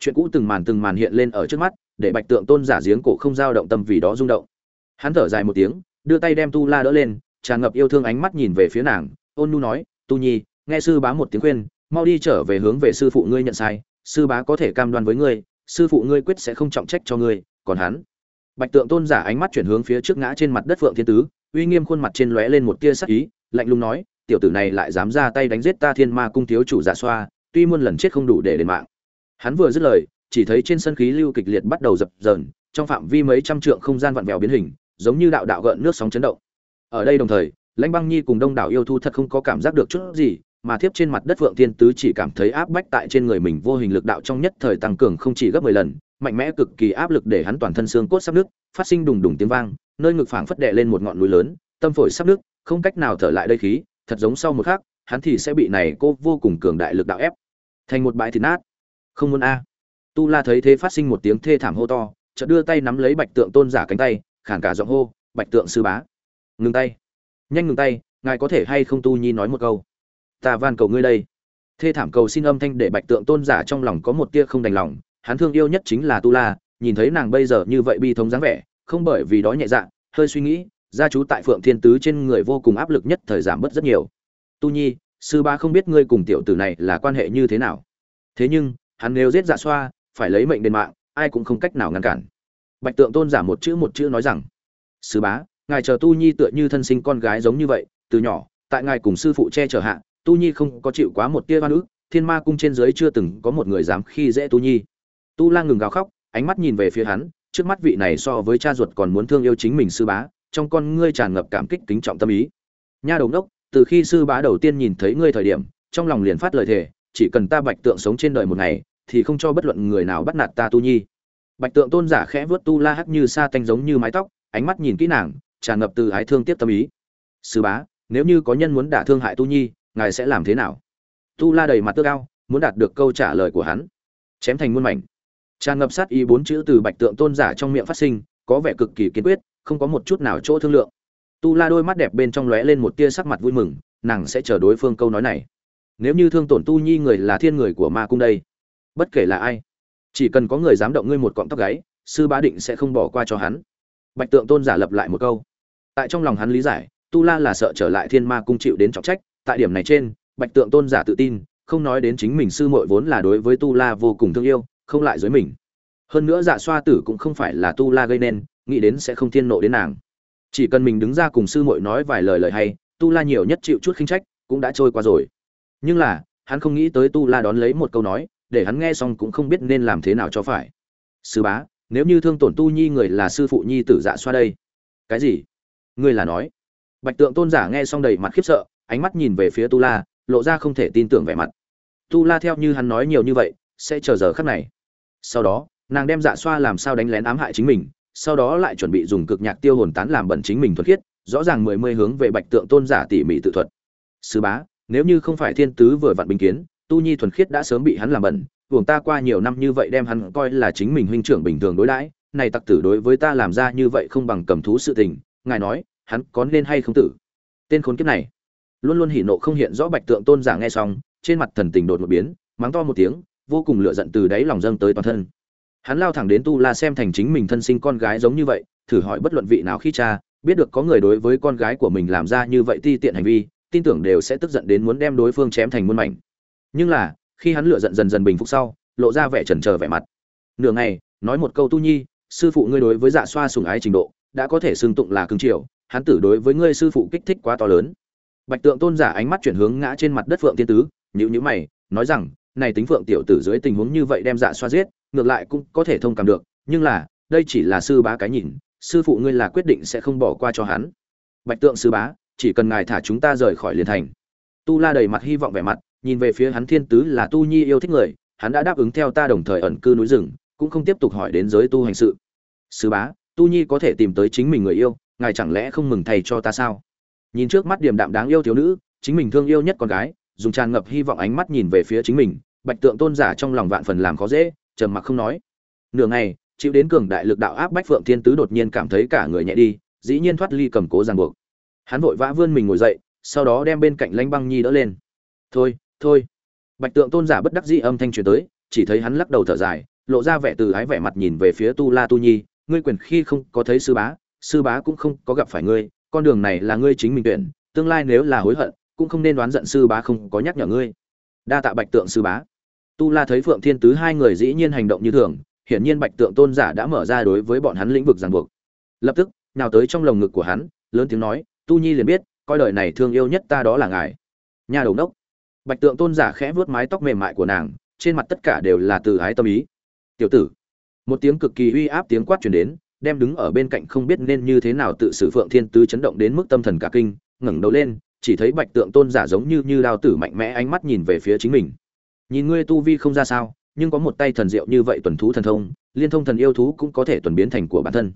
Chuyện cũ từng màn từng màn hiện lên ở trước mắt, để bạch tượng tôn giả giếng cổ không dao động tâm vì đó rung động. Hắn thở dài một tiếng, đưa tay đem tu la đỡ lên, tràn ngập yêu thương ánh mắt nhìn về phía nàng, ôn nu nói, tu nhi, nghe sư bá một tiếng khuyên, mau đi trở về hướng về sư phụ ngươi nhận sai, sư bá có thể cam đoan với ngươi, sư phụ ngươi quyết sẽ không trọng trách cho ngươi, còn hắn bạch tượng tôn giả ánh mắt chuyển hướng phía trước ngã trên mặt đất phượng thiên tứ uy nghiêm khuôn mặt trên lóe lên một tia sắc ý lạnh lùng nói tiểu tử này lại dám ra tay đánh giết ta thiên ma cung thiếu chủ giả xoa tuy muôn lần chết không đủ để đền mạng. Hắn vừa dứt lời chỉ thấy trên sân khí lưu kịch liệt bắt đầu dập dờn trong phạm vi mấy trăm trượng không gian vặn vẹo biến hình giống như đạo đạo gợn nước sóng chấn động. Ở đây đồng thời lãnh băng nhi cùng đông đảo yêu thu thật không có cảm giác được chút gì mà thiếp trên mặt đất Phượng Thiên Tứ chỉ cảm thấy áp bách tại trên người mình vô hình lực đạo trong nhất thời tăng cường không chỉ gấp 10 lần, mạnh mẽ cực kỳ áp lực để hắn toàn thân xương cốt sắp nứt, phát sinh đùng đùng tiếng vang, nơi ngực phảng phất đè lên một ngọn núi lớn, tâm phổi sắp nứt, không cách nào thở lại đây khí, thật giống sau một khắc, hắn thì sẽ bị này cô vô cùng cường đại lực đạo ép thành một bãi thịt nát. Không muốn a. Tu La thấy thế phát sinh một tiếng thê thảm hô to, chợt đưa tay nắm lấy Bạch Tượng Tôn giả cánh tay, khàn cả giọng hô, "Bạch Tượng sư bá, ngừng tay. Nhanh ngừng tay, ngài có thể hay không Tu Nhi nói một câu." ta van cầu ngươi đây thê thảm cầu xin âm thanh để bạch tượng tôn giả trong lòng có một tia không đành lòng hắn thương yêu nhất chính là tu la, nhìn thấy nàng bây giờ như vậy bi thống dáng vẻ, không bởi vì đó nhẹ dạ hơi suy nghĩ, gia chú tại phượng thiên tứ trên người vô cùng áp lực nhất thời giảm bớt rất nhiều. Tu nhi, sư ba không biết ngươi cùng tiểu tử này là quan hệ như thế nào. Thế nhưng, hắn nếu giết dạ xoa, phải lấy mệnh đền mạng, ai cũng không cách nào ngăn cản. Bạch tượng tôn giả một chữ một chữ nói rằng, sư bá, ngài chờ tu nhi tựa như thân sinh con gái giống như vậy, từ nhỏ, tại ngài cùng sư phụ che chở hạ, tu nhi không có chịu quá một tia oan ức, thiên ma cung trên dưới chưa từng có một người dám khi dễ tu nhi tu la ngừng gào khóc, ánh mắt nhìn về phía hắn, trước mắt vị này so với cha ruột còn muốn thương yêu chính mình sư bá, trong con ngươi tràn ngập cảm kích kính trọng tâm ý. Nha đồng đốc từ khi sư bá đầu tiên nhìn thấy ngươi thời điểm, trong lòng liền phát lời thề, chỉ cần ta bạch tượng sống trên đời một ngày, thì không cho bất luận người nào bắt nạt ta tu nhi. Bạch tượng tôn giả khẽ vớt tu la hắc như sa tanh giống như mái tóc, ánh mắt nhìn kỹ nàng, tràn ngập từ ái thương tiếp tâm ý. Sư bá, nếu như có nhân muốn đả thương hại tu nhi, ngài sẽ làm thế nào? Tu la đầy mặt tước ao muốn đạt được câu trả lời của hắn, chém thành muôn mảnh tràn ngập sát ý bốn chữ từ bạch tượng tôn giả trong miệng phát sinh, có vẻ cực kỳ kiên quyết, không có một chút nào chỗ thương lượng. Tu la đôi mắt đẹp bên trong lóe lên một tia sắc mặt vui mừng, nàng sẽ chờ đối phương câu nói này. Nếu như thương tổn tu nhi người là thiên người của ma cung đây, bất kể là ai, chỉ cần có người dám động ngươi một cọng tóc gáy, sư bá định sẽ không bỏ qua cho hắn. Bạch tượng tôn giả lập lại một câu. Tại trong lòng hắn lý giải, tu la là sợ trở lại thiên ma cung chịu đến trọng trách, tại điểm này trên, bạch tượng tôn giả tự tin, không nói đến chính mình sư muội vốn là đối với tu la vô cùng thương yêu không lại dưới mình. Hơn nữa dạ xoa tử cũng không phải là tu la gây nên, nghĩ đến sẽ không thiên nộ đến nàng. Chỉ cần mình đứng ra cùng sư muội nói vài lời lời hay, tu la nhiều nhất chịu chút khinh trách, cũng đã trôi qua rồi. Nhưng là, hắn không nghĩ tới tu la đón lấy một câu nói, để hắn nghe xong cũng không biết nên làm thế nào cho phải. Sư bá, nếu như thương tổn tu nhi người là sư phụ nhi tử dạ xoa đây, cái gì? Ngươi là nói. Bạch tượng tôn giả nghe xong đầy mặt khiếp sợ, ánh mắt nhìn về phía tu la, lộ ra không thể tin tưởng vẻ mặt. Tu la theo như hắn nói nhiều như vậy, sẽ chờ giờ khắc này sau đó, nàng đem dạ xoa làm sao đánh lén ám hại chính mình, sau đó lại chuẩn bị dùng cực nhạc tiêu hồn tán làm bẩn chính mình thuật khiết, rõ ràng mười mươi hướng về bạch tượng tôn giả tỉ mỉ tự thuật. Sư bá, nếu như không phải thiên tứ vừa vặn bình kiến, tu nhi thuần khiết đã sớm bị hắn làm bẩn buồng ta qua nhiều năm như vậy đem hắn coi là chính mình huynh trưởng bình thường đối đãi, này tặc tử đối với ta làm ra như vậy không bằng cầm thú sự tình, ngài nói, hắn có nên hay không tử? Tên khốn kiếp này. Luôn luôn hỉ nộ không hiện rõ bạch tượng tôn giả nghe xong, trên mặt thần tình đột một biến, mắng to một tiếng vô cùng lựa giận từ đáy lòng dâng tới toàn thân. Hắn lao thẳng đến tu la xem thành chính mình thân sinh con gái giống như vậy, thử hỏi bất luận vị nào khi cha, biết được có người đối với con gái của mình làm ra như vậy ti tiện hành vi, tin tưởng đều sẽ tức giận đến muốn đem đối phương chém thành muôn mảnh. Nhưng là, khi hắn lựa giận dần dần bình phục sau, lộ ra vẻ chần chờ vẻ mặt. Nửa ngày, nói một câu tu nhi, sư phụ ngươi đối với dạ xoa sùng ái trình độ, đã có thể xưng tụng là cương triều hắn tử đối với ngươi sư phụ kích thích quá to lớn. Bạch tượng tôn giả ánh mắt chuyển hướng ngã trên mặt đất phượng tiên tứ nhữ nhữ mày, nói rằng này tính phượng tiểu tử dưới tình huống như vậy đem dạ xoa giết, ngược lại cũng có thể thông cảm được, nhưng là, đây chỉ là sư bá cái nhìn, sư phụ ngươi là quyết định sẽ không bỏ qua cho hắn. Bạch tượng sư bá, chỉ cần ngài thả chúng ta rời khỏi liền thành. Tu la đầy mặt hy vọng vẻ mặt, nhìn về phía hắn thiên tứ là tu nhi yêu thích người, hắn đã đáp ứng theo ta đồng thời ẩn cư núi rừng, cũng không tiếp tục hỏi đến giới tu hành sự. Sư bá, tu nhi có thể tìm tới chính mình người yêu, ngài chẳng lẽ không mừng thầy cho ta sao? Nhìn trước mắt điểm đạm đáng yêu thiếu nữ, chính mình thương yêu nhất con gái dùng tràn ngập hy vọng ánh mắt nhìn về phía chính mình, bạch tượng tôn giả trong lòng vạn phần làm khó dễ, trầm mặc không nói. Nửa ngày, chịu đến cường đại lực đạo áp bách phượng thiên tứ đột nhiên cảm thấy cả người nhẹ đi, dĩ nhiên thoát ly cầm cố ràng buộc. Hắn vội vã vươn mình ngồi dậy, sau đó đem bên cạnh lãnh băng nhi đỡ lên. Thôi thôi. Bạch tượng tôn giả bất đắc dĩ âm thanh truyền tới, chỉ thấy hắn lắc đầu thở dài, lộ ra vẻ từ ái vẻ mặt nhìn về phía tu la tu nhi, ngươi quyền khi không có thấy sư bá sư bá cũng không có gặp phải ngươi, con đường này là ngươi chính mình tuyển, tương lai nếu là hối hận cũng không nên đoán giận sư bá không có nhắc nhở ngươi. Đa tạ bạch tượng sư bá. Tu la thấy phượng thiên tứ hai người dĩ nhiên hành động như thường, hiển nhiên bạch tượng tôn giả đã mở ra đối với bọn hắn lĩnh vực ràng buộc. Lập tức, nào tới trong lồng ngực của hắn, lớn tiếng nói, tu nhi liền biết, coi đời này thương yêu nhất ta đó là ngài. Nhà đầu đốc bạch tượng tôn giả khẽ vuốt mái tóc mềm mại của nàng, trên mặt tất cả đều là từ ái tâm ý. Tiểu tử. Một tiếng cực kỳ uy áp tiếng quát truyền đến, đem đứng ở bên cạnh không biết nên như thế nào tự xử phượng thiên tứ chấn động đến mức tâm thần cả kinh, ngẩng đầu lên chỉ thấy bạch tượng tôn giả giống như như đao tử mạnh mẽ ánh mắt nhìn về phía chính mình. Nhìn ngươi tu vi không ra sao, nhưng có một tay thần diệu như vậy tuần thú thần thông, liên thông thần yêu thú cũng có thể tuần biến thành của bản thân.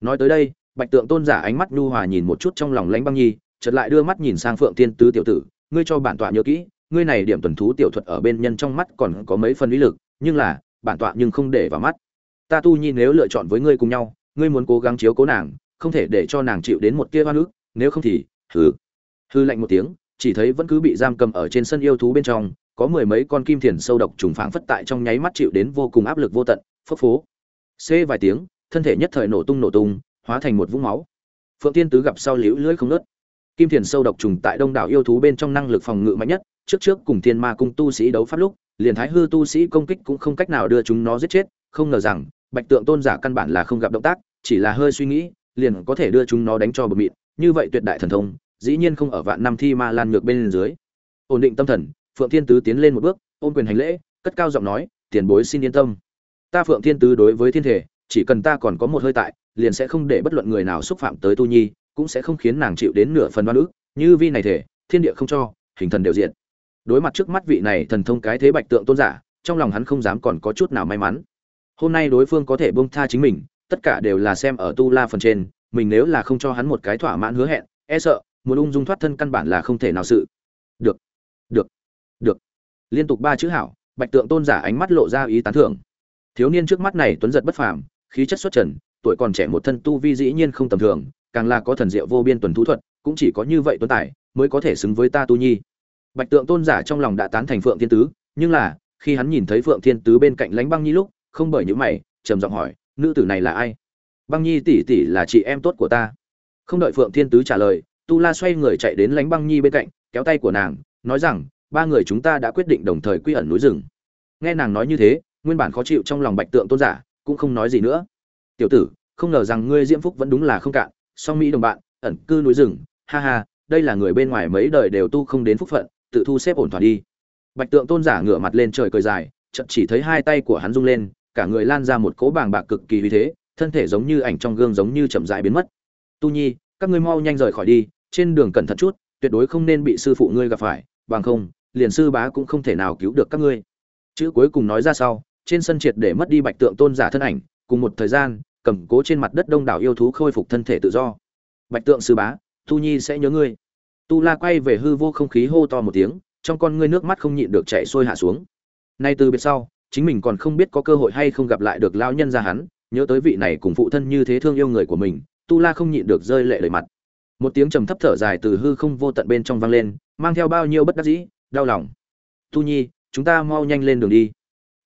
Nói tới đây, bạch tượng tôn giả ánh mắt nhu hòa nhìn một chút trong lòng lãnh băng nhi, chợt lại đưa mắt nhìn sang phượng tiên tứ tiểu tử, ngươi cho bản tọa nhớ kỹ, ngươi này điểm tuần thú tiểu thuật ở bên nhân trong mắt còn có mấy phần lý lực, nhưng là, bản tọa nhưng không để vào mắt. Ta tu nhi nếu lựa chọn với ngươi cùng nhau, ngươi muốn cố gắng chiếu cố nàng, không thể để cho nàng chịu đến một tia hoa nước nếu không thì thử hư lạnh một tiếng, chỉ thấy vẫn cứ bị giam cầm ở trên sân yêu thú bên trong, có mười mấy con kim thiền sâu độc trùng phảng phất tại trong nháy mắt chịu đến vô cùng áp lực vô tận phấp phố. Xê vài tiếng, thân thể nhất thời nổ tung nổ tung, hóa thành một vũng máu. Phượng tiên tứ gặp sau liễu lưỡi không nớt kim thiền sâu độc trùng tại đông đảo yêu thú bên trong năng lực phòng ngự mạnh nhất, trước trước cùng thiên ma cung tu sĩ đấu pháp lúc, liền thái hư tu sĩ công kích cũng không cách nào đưa chúng nó giết chết, không ngờ rằng, bạch tượng tôn giả căn bản là không gặp động tác, chỉ là hơi suy nghĩ, liền có thể đưa chúng nó đánh cho bờ mịn như vậy tuyệt đại thần thông dĩ nhiên không ở vạn năm thi ma lan ngược bên dưới. Ổn định tâm thần, phượng thiên tứ tiến lên một bước, ôm quyền hành lễ, cất cao giọng nói, tiền bối xin yên tâm. Ta phượng thiên tứ đối với thiên thể, chỉ cần ta còn có một hơi tại, liền sẽ không để bất luận người nào xúc phạm tới tu nhi, cũng sẽ không khiến nàng chịu đến nửa phần đoan ức, như vi này thể, thiên địa không cho, hình thần đều diện đối mặt trước mắt vị này thần thông cái thế bạch tượng tôn giả, trong lòng hắn không dám còn có chút nào may mắn. Hôm nay đối phương có thể buông tha chính mình, tất cả đều là xem ở tu la phần trên, mình nếu là không cho hắn một cái thỏa mãn hứa hẹn e sợ muốn ung dung thoát thân căn bản là không thể nào sự. Được được được. Liên tục ba chữ hảo, bạch tượng tôn giả ánh mắt lộ ra ý tán thưởng. Thiếu niên trước mắt này tuấn giật bất phàm, khí chất xuất trần, tuổi còn trẻ một thân tu vi dĩ nhiên không tầm thường, càng là có thần diệu vô biên tuần thú thuật, cũng chỉ có như vậy tuấn tài, mới có thể xứng với ta tu nhi. Bạch tượng tôn giả trong lòng đã tán thành phượng thiên tứ, nhưng là, khi hắn nhìn thấy phượng thiên tứ bên cạnh lánh băng nhi lúc, không bởi những mày, trầm giọng hỏi, nữ tử này là ai? Băng nhi tỷ tỷ là chị em tốt của ta. Không đợi phượng thiên tứ trả lời tu la xoay người chạy đến lánh băng nhi bên cạnh, kéo tay của nàng, nói rằng, ba người chúng ta đã quyết định đồng thời quy ẩn núi rừng. Nghe nàng nói như thế, nguyên bản khó chịu trong lòng bạch tượng tôn giả, cũng không nói gì nữa. Tiểu tử, không ngờ rằng ngươi diễm phúc vẫn đúng là không cạn, song mỹ đồng bạn, ẩn cư núi rừng, ha ha, đây là người bên ngoài mấy đời đều tu không đến phúc phận, tự thu xếp ổn thỏa đi. Bạch tượng tôn giả ngửa mặt lên trời cười dài chậm chỉ thấy hai tay của hắn rung lên, cả người lan ra một cỗ bàng bạc cực kỳ vì thế, thân thể giống như ảnh trong gương giống như chậm rãi biến mất. Tu nhi, các ngươi mau nhanh rời khỏi đi trên đường cẩn thận chút, tuyệt đối không nên bị sư phụ ngươi gặp phải, bằng không, liền sư bá cũng không thể nào cứu được các ngươi. Chữ cuối cùng nói ra sau, trên sân triệt để mất đi bạch tượng tôn giả thân ảnh, cùng một thời gian, cầm cố trên mặt đất đông đảo yêu thú khôi phục thân thể tự do. Bạch tượng sư bá tu nhi sẽ nhớ ngươi. Tu la quay về hư vô không khí hô to một tiếng, trong con ngươi nước mắt không nhịn được chảy xuôi hạ xuống. Nay từ biệt sau, chính mình còn không biết có cơ hội hay không gặp lại được lão nhân gia hắn, nhớ tới vị này cùng phụ thân như thế thương yêu người của mình, tu la không nhịn được rơi lệ lời mặt một tiếng trầm thấp thở dài từ hư không vô tận bên trong vang lên, mang theo bao nhiêu bất đắc dĩ, đau lòng. Tu nhi, chúng ta mau nhanh lên đường đi.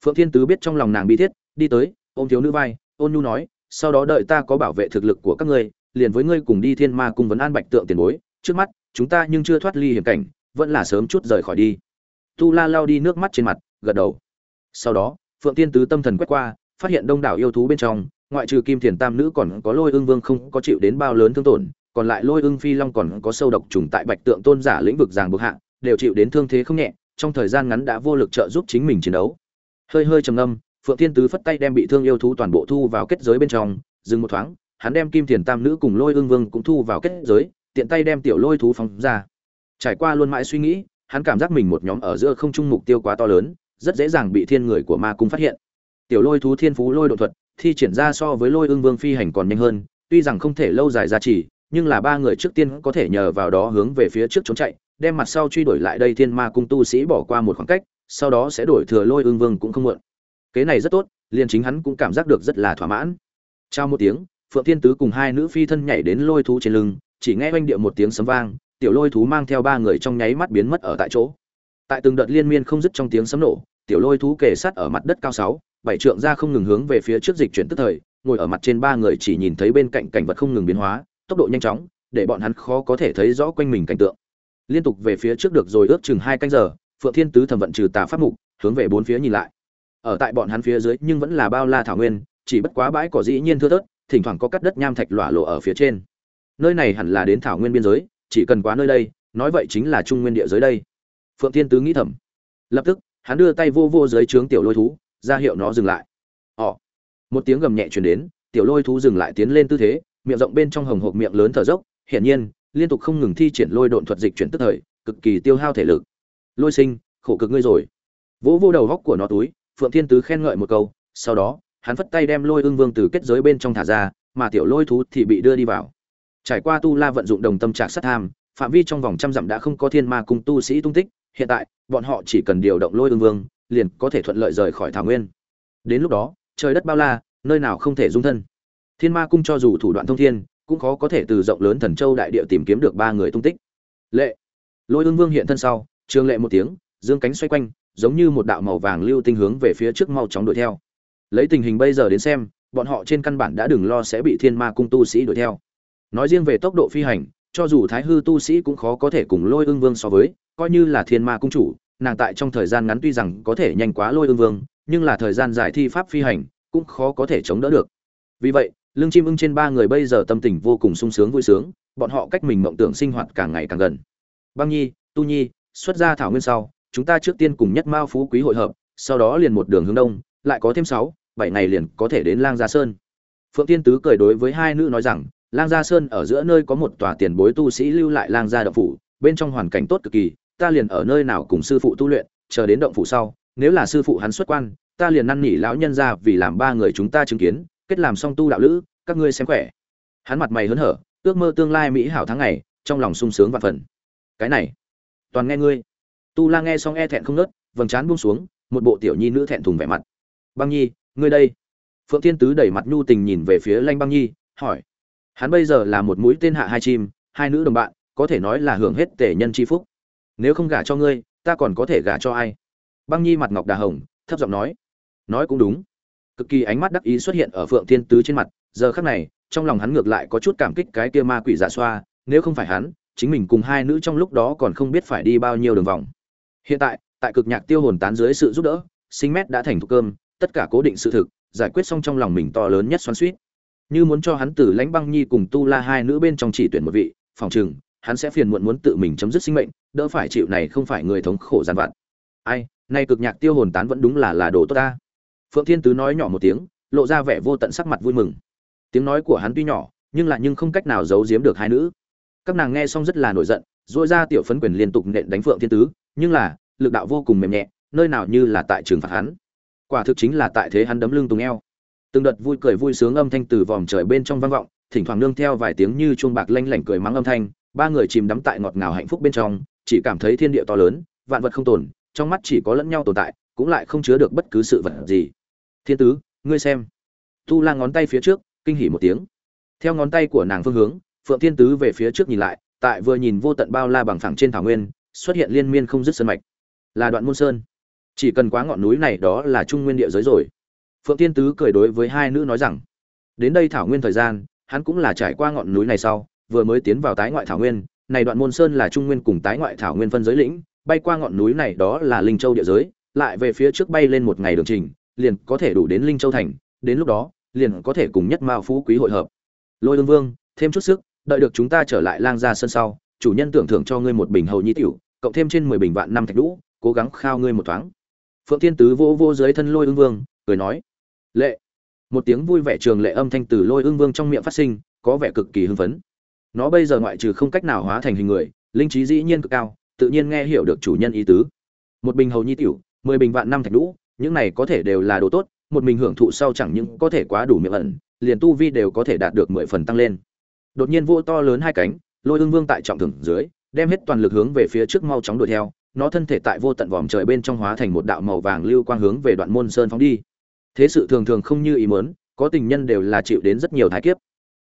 Phượng thiên tứ biết trong lòng nàng bi thiết, đi tới, ôm thiếu nữ vai, ôn nhu nói, sau đó đợi ta có bảo vệ thực lực của các ngươi, liền với ngươi cùng đi thiên ma cùng vấn an bạch tượng tiền bối. Trước mắt, chúng ta nhưng chưa thoát ly hiểm cảnh, vẫn là sớm chút rời khỏi đi. Tu la lao đi nước mắt trên mặt, gật đầu. Sau đó, phượng tiên tứ tâm thần quét qua, phát hiện đông đảo yêu thú bên trong, ngoại trừ kim thiền tam nữ còn có lôi ương vương không có chịu đến bao lớn thương tổn còn lại lôi ương phi long còn có sâu độc trùng tại bạch tượng tôn giả lĩnh vực giàng bực hạ, đều chịu đến thương thế không nhẹ, trong thời gian ngắn đã vô lực trợ giúp chính mình chiến đấu. Hơi hơi trầm ngâm, phượng thiên tứ phất tay đem bị thương yêu thú toàn bộ thu vào kết giới bên trong, dừng một thoáng, hắn đem kim thiền tam nữ cùng lôi ương vương cũng thu vào kết giới, tiện tay đem tiểu lôi thú phóng ra. Trải qua luôn mãi suy nghĩ, hắn cảm giác mình một nhóm ở giữa không trung mục tiêu quá to lớn, rất dễ dàng bị thiên người của ma cung phát hiện. Tiểu lôi thú thiên phú lôi độ thuật, thi triển ra so với lôi ương vương phi hành còn nhanh hơn, tuy rằng không thể lâu dài ra chỉ nhưng là ba người trước tiên có thể nhờ vào đó hướng về phía trước trốn chạy, đem mặt sau truy đuổi lại đây thiên ma cung tu sĩ bỏ qua một khoảng cách, sau đó sẽ đổi thừa lôi ương vương cũng không muộn. Kế này rất tốt, liền chính hắn cũng cảm giác được rất là thỏa mãn. Trao một tiếng, phượng thiên tứ cùng hai nữ phi thân nhảy đến lôi thú trên lưng, chỉ nghe oanh điệu một tiếng sấm vang, tiểu lôi thú mang theo ba người trong nháy mắt biến mất ở tại chỗ. Tại từng đợt liên miên không dứt trong tiếng sấm nổ, tiểu lôi thú kề sát ở mặt đất cao sáu, bảy trượng ra không ngừng hướng về phía trước dịch chuyển tức thời, ngồi ở mặt trên ba người chỉ nhìn thấy bên cạnh cảnh vật không ngừng biến hóa tốc độ nhanh chóng, để bọn hắn khó có thể thấy rõ quanh mình cảnh tượng. Liên tục về phía trước được rồi ước chừng hai canh giờ, phượng thiên tứ thẩm vận trừ tà pháp mục, hướng về bốn phía nhìn lại. Ở tại bọn hắn phía dưới nhưng vẫn là bao la thảo nguyên, chỉ bất quá bãi cỏ dĩ nhiên thưa thớt, thỉnh thoảng có cắt đất nham thạch lỏa lộ ở phía trên. Nơi này hẳn là đến thảo nguyên biên giới, chỉ cần quá nơi đây, nói vậy chính là trung nguyên địa giới đây. Phượng thiên tứ nghĩ thầm. Lập tức, hắn đưa tay vô vô dưới trướng tiểu lôi thú, ra hiệu nó dừng lại. Ỏ một tiếng gầm nhẹ truyền đến, tiểu lôi thú dừng lại tiến lên tư thế miệng rộng bên trong hồng hộc miệng lớn thở dốc, hiển nhiên, liên tục không ngừng thi triển lôi độn thuật dịch chuyển tức thời, cực kỳ tiêu hao thể lực. Lôi sinh, khổ cực ngươi rồi. Vỗ vô đầu góc của nó túi, phượng thiên tứ khen ngợi một câu, sau đó, hắn phất tay đem lôi ương vương từ kết giới bên trong thả ra, mà tiểu lôi thú thì bị đưa đi vào. Trải qua tu la vận dụng đồng tâm trạc sát tham, phạm vi trong vòng trăm dặm đã không có thiên ma cung tu sĩ tung tích, hiện tại, bọn họ chỉ cần điều động lôi ương vương, liền có thể thuận lợi rời khỏi thảo nguyên. Đến lúc đó, trời đất bao la, nơi nào không thể dung thân thiên ma cung cho dù thủ đoạn thông thiên, cũng khó có thể từ rộng lớn thần châu đại địa tìm kiếm được ba người tung tích. Lệ. Lôi ương vương hiện thân sau, trường lệ một tiếng, dương cánh xoay quanh, giống như một đạo màu vàng lưu tinh hướng về phía trước mau chóng đuổi theo. Lấy tình hình bây giờ đến xem, bọn họ trên căn bản đã đừng lo sẽ bị thiên ma cung tu sĩ đuổi theo. Nói riêng về tốc độ phi hành, cho dù thái hư tu sĩ cũng khó có thể cùng lôi ương vương so với, coi như là thiên ma cung chủ, nàng tại trong thời gian ngắn tuy rằng có thể nhanh quá lôi ương vương, nhưng là thời gian dài thi pháp phi hành, cũng khó có thể chống đỡ được. Vì vậy lương chim ưng trên ba người bây giờ tâm tình vô cùng sung sướng vui sướng, bọn họ cách mình mộng tưởng sinh hoạt càng ngày càng gần. Băng nhi, tu nhi, xuất ra thảo nguyên sau, chúng ta trước tiên cùng nhất mao phú quý hội hợp, sau đó liền một đường hướng đông, lại có thêm sáu, bảy ngày liền có thể đến lang gia sơn. Phượng tiên tứ cười đối với hai nữ nói rằng, lang gia sơn ở giữa nơi có một tòa tiền bối tu sĩ lưu lại lang gia động phủ, bên trong hoàn cảnh tốt cực kỳ, ta liền ở nơi nào cùng sư phụ tu luyện, chờ đến động phủ sau, nếu là sư phụ hắn xuất quan, ta liền năn nỉ lão nhân ra vì làm ba người chúng ta chứng kiến kết làm song tu đạo lữ, các ngươi xem khỏe. Hắn mặt mày hớn hở, ước mơ tương lai mỹ hảo tháng ngày, trong lòng sung sướng và phần. Cái này, toàn nghe ngươi. Tu la nghe xong e thẹn không nớt, vầng trán buông xuống, một bộ tiểu nhi nữ thẹn thùng vẻ mặt. Băng nhi, ngươi đây. Phượng thiên tứ đẩy mặt nhu tình nhìn về phía lanh băng nhi, hỏi. Hắn bây giờ là một mũi tên hạ hai chim, hai nữ đồng bạn, có thể nói là hưởng hết tể nhân chi phúc. Nếu không gả cho ngươi, ta còn có thể gả cho ai? Băng nhi mặt ngọc đà hồng, thấp giọng nói. Nói cũng đúng cực kỳ ánh mắt đắc ý xuất hiện ở phượng thiên tứ trên mặt, giờ khắc này, trong lòng hắn ngược lại có chút cảm kích cái kia ma quỷ giả xoa, nếu không phải hắn, chính mình cùng hai nữ trong lúc đó còn không biết phải đi bao nhiêu đường vòng. Hiện tại tại cực nhạc tiêu hồn tán dưới sự giúp đỡ, sinh mét đã thành thục cơm, tất cả cố định sự thực, giải quyết xong trong lòng mình to lớn nhất xoắn suýt như muốn cho hắn từ lãnh băng nhi cùng tu la hai nữ bên trong chỉ tuyển một vị, phòng chừng hắn sẽ phiền muộn muốn tự mình chấm dứt sinh mệnh, đỡ phải chịu này không phải người thống khổ gian vặt. Ai, nay cực nhạc tiêu hồn tán vẫn đúng là là đồ tốt ta phượng thiên tứ nói nhỏ một tiếng, lộ ra vẻ vô tận sắc mặt vui mừng. Tiếng nói của hắn tuy nhỏ, nhưng lại nhưng không cách nào giấu giếm được hai nữ. Các nàng nghe xong rất là nổi giận dội ra tiểu phấn quyền liên tục nện đánh phượng thiên tứ, nhưng là, lực đạo vô cùng mềm nhẹ, nơi nào như là tại trường phạt hắn. Quả thực chính là tại thế hắn đấm lưng tùng eo. Từng đợt vui cười vui sướng âm thanh từ vòm trời bên trong vang vọng, thỉnh thoảng nương theo vài tiếng như chuông bạc lanh lảnh cười mắng âm thanh, ba người chìm đắm tại ngọt ngào hạnh phúc bên trong, chỉ cảm thấy thiên địa to lớn, vạn vật không tồn, trong mắt chỉ có lẫn nhau tồn tại, cũng lại không chứa được bất cứ sự vật gì thiên tứ, ngươi xem. Tu la ngón tay phía trước, kinh hỉ một tiếng. Theo ngón tay của nàng phương hướng, phượng thiên tứ về phía trước nhìn lại, tại vừa nhìn vô tận bao la bằng phẳng trên thảo nguyên, xuất hiện liên miên không dứt sơn mạch. Là đoạn môn sơn. Chỉ cần quá ngọn núi này đó là trung nguyên địa giới rồi. Phượng thiên tứ cười đối với hai nữ nói rằng, đến đây thảo nguyên thời gian, hắn cũng là trải qua ngọn núi này sau, vừa mới tiến vào tái ngoại thảo nguyên, này đoạn môn sơn là trung nguyên cùng tái ngoại thảo nguyên phân giới lĩnh, bay qua ngọn núi này đó là linh châu địa giới, lại về phía trước bay lên một ngày đường trình liền có thể đủ đến linh châu thành, đến lúc đó, liền có thể cùng nhất mao phú quý hội hợp. Lôi ương vương, thêm chút sức, đợi được chúng ta trở lại lang gia sân sau, chủ nhân tưởng thưởng cho ngươi một bình hầu nhi tiểu, cộng thêm trên mười bình vạn năm thạch lũ cố gắng khao ngươi một thoáng. Phượng thiên tứ vô vô dưới thân lôi ương vương, cười nói, lệ. Một tiếng vui vẻ trường lệ âm thanh từ lôi ương vương trong miệng phát sinh, có vẻ cực kỳ hưng phấn. Nó bây giờ ngoại trừ không cách nào hóa thành hình người, linh trí dĩ nhiên cực cao, tự nhiên nghe hiểu được chủ nhân ý tứ. Một bình hầu nhi tiểu, mười bình vạn năm thạch lũ những này có thể đều là đồ tốt, một mình hưởng thụ sau chẳng những có thể quá đủ miệng ẩn, liền tu vi đều có thể đạt được mười phần tăng lên. Đột nhiên vô to lớn hai cánh, lôi ương vương tại trọng thưởng dưới, đem hết toàn lực hướng về phía trước mau chóng đuổi theo, nó thân thể tại vô tận vòm trời bên trong hóa thành một đạo màu vàng lưu quang hướng về đoạn môn sơn phóng đi. Thế sự thường thường không như ý muốn, có tình nhân đều là chịu đến rất nhiều thái kiếp.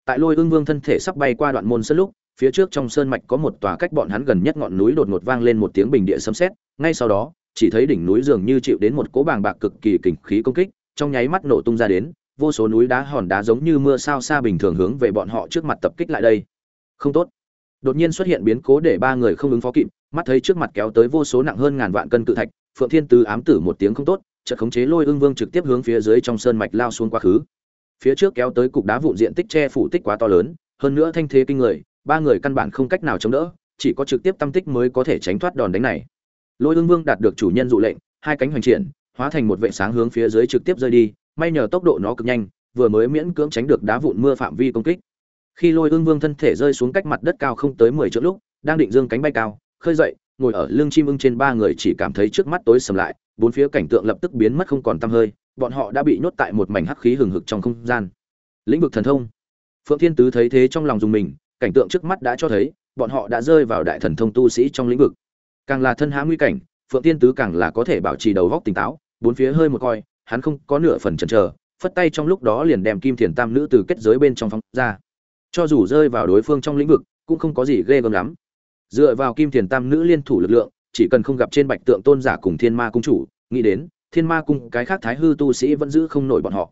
Tại lôi ương vương thân thể sắp bay qua đoạn môn sơn lúc, phía trước trong sơn mạch có một tòa cách bọn hắn gần nhất ngọn núi đột ngột vang lên một tiếng bình địa sấm sét, ngay sau đó chỉ thấy đỉnh núi dường như chịu đến một cỗ bàng bạc cực kỳ kình khí công kích, trong nháy mắt nổ tung ra đến, vô số núi đá hòn đá giống như mưa sao xa bình thường hướng về bọn họ trước mặt tập kích lại đây. Không tốt. Đột nhiên xuất hiện biến cố để ba người không ứng phó kịp, mắt thấy trước mặt kéo tới vô số nặng hơn ngàn vạn cân cự thạch, phượng thiên tứ ám tử một tiếng không tốt, chợt khống chế lôi ương vương trực tiếp hướng phía dưới trong sơn mạch lao xuống quá khứ. Phía trước kéo tới cục đá vụn diện tích che phủ tích quá to lớn, hơn nữa thanh thế kinh người, ba người căn bản không cách nào chống đỡ, chỉ có trực tiếp tâm tích mới có thể tránh thoát đòn đánh này lôi ương vương đạt được chủ nhân dụ lệnh, hai cánh hoành triển, hóa thành một vệ sáng hướng phía dưới trực tiếp rơi đi, may nhờ tốc độ nó cực nhanh, vừa mới miễn cưỡng tránh được đá vụn mưa phạm vi công kích. Khi lôi ương vương thân thể rơi xuống cách mặt đất cao không tới mười chỗ lúc, đang định dương cánh bay cao, khơi dậy, ngồi ở lưng chim ưng trên ba người chỉ cảm thấy trước mắt tối sầm lại, bốn phía cảnh tượng lập tức biến mất không còn tăm hơi, bọn họ đã bị nhốt tại một mảnh hắc khí hừng hực trong không gian. Lĩnh vực thần thông. Phượng thiên tứ thấy thế trong lòng dùng mình, cảnh tượng trước mắt đã cho thấy, bọn họ đã rơi vào đại thần thông tu sĩ trong lĩnh vực càng là thân hã nguy cảnh, phượng tiên tứ càng là có thể bảo trì đầu góc tỉnh táo, bốn phía hơi một coi, hắn không có nửa phần chần chờ, phất tay trong lúc đó liền đem kim thiền tam nữ từ kết giới bên trong phóng ra. Cho dù rơi vào đối phương trong lĩnh vực, cũng không có gì ghê gớm lắm. Dựa vào kim thiền tam nữ liên thủ lực lượng, chỉ cần không gặp trên bạch tượng tôn giả cùng thiên ma cung chủ, nghĩ đến, thiên ma cung, cái khác thái hư tu sĩ vẫn giữ không nổi bọn họ.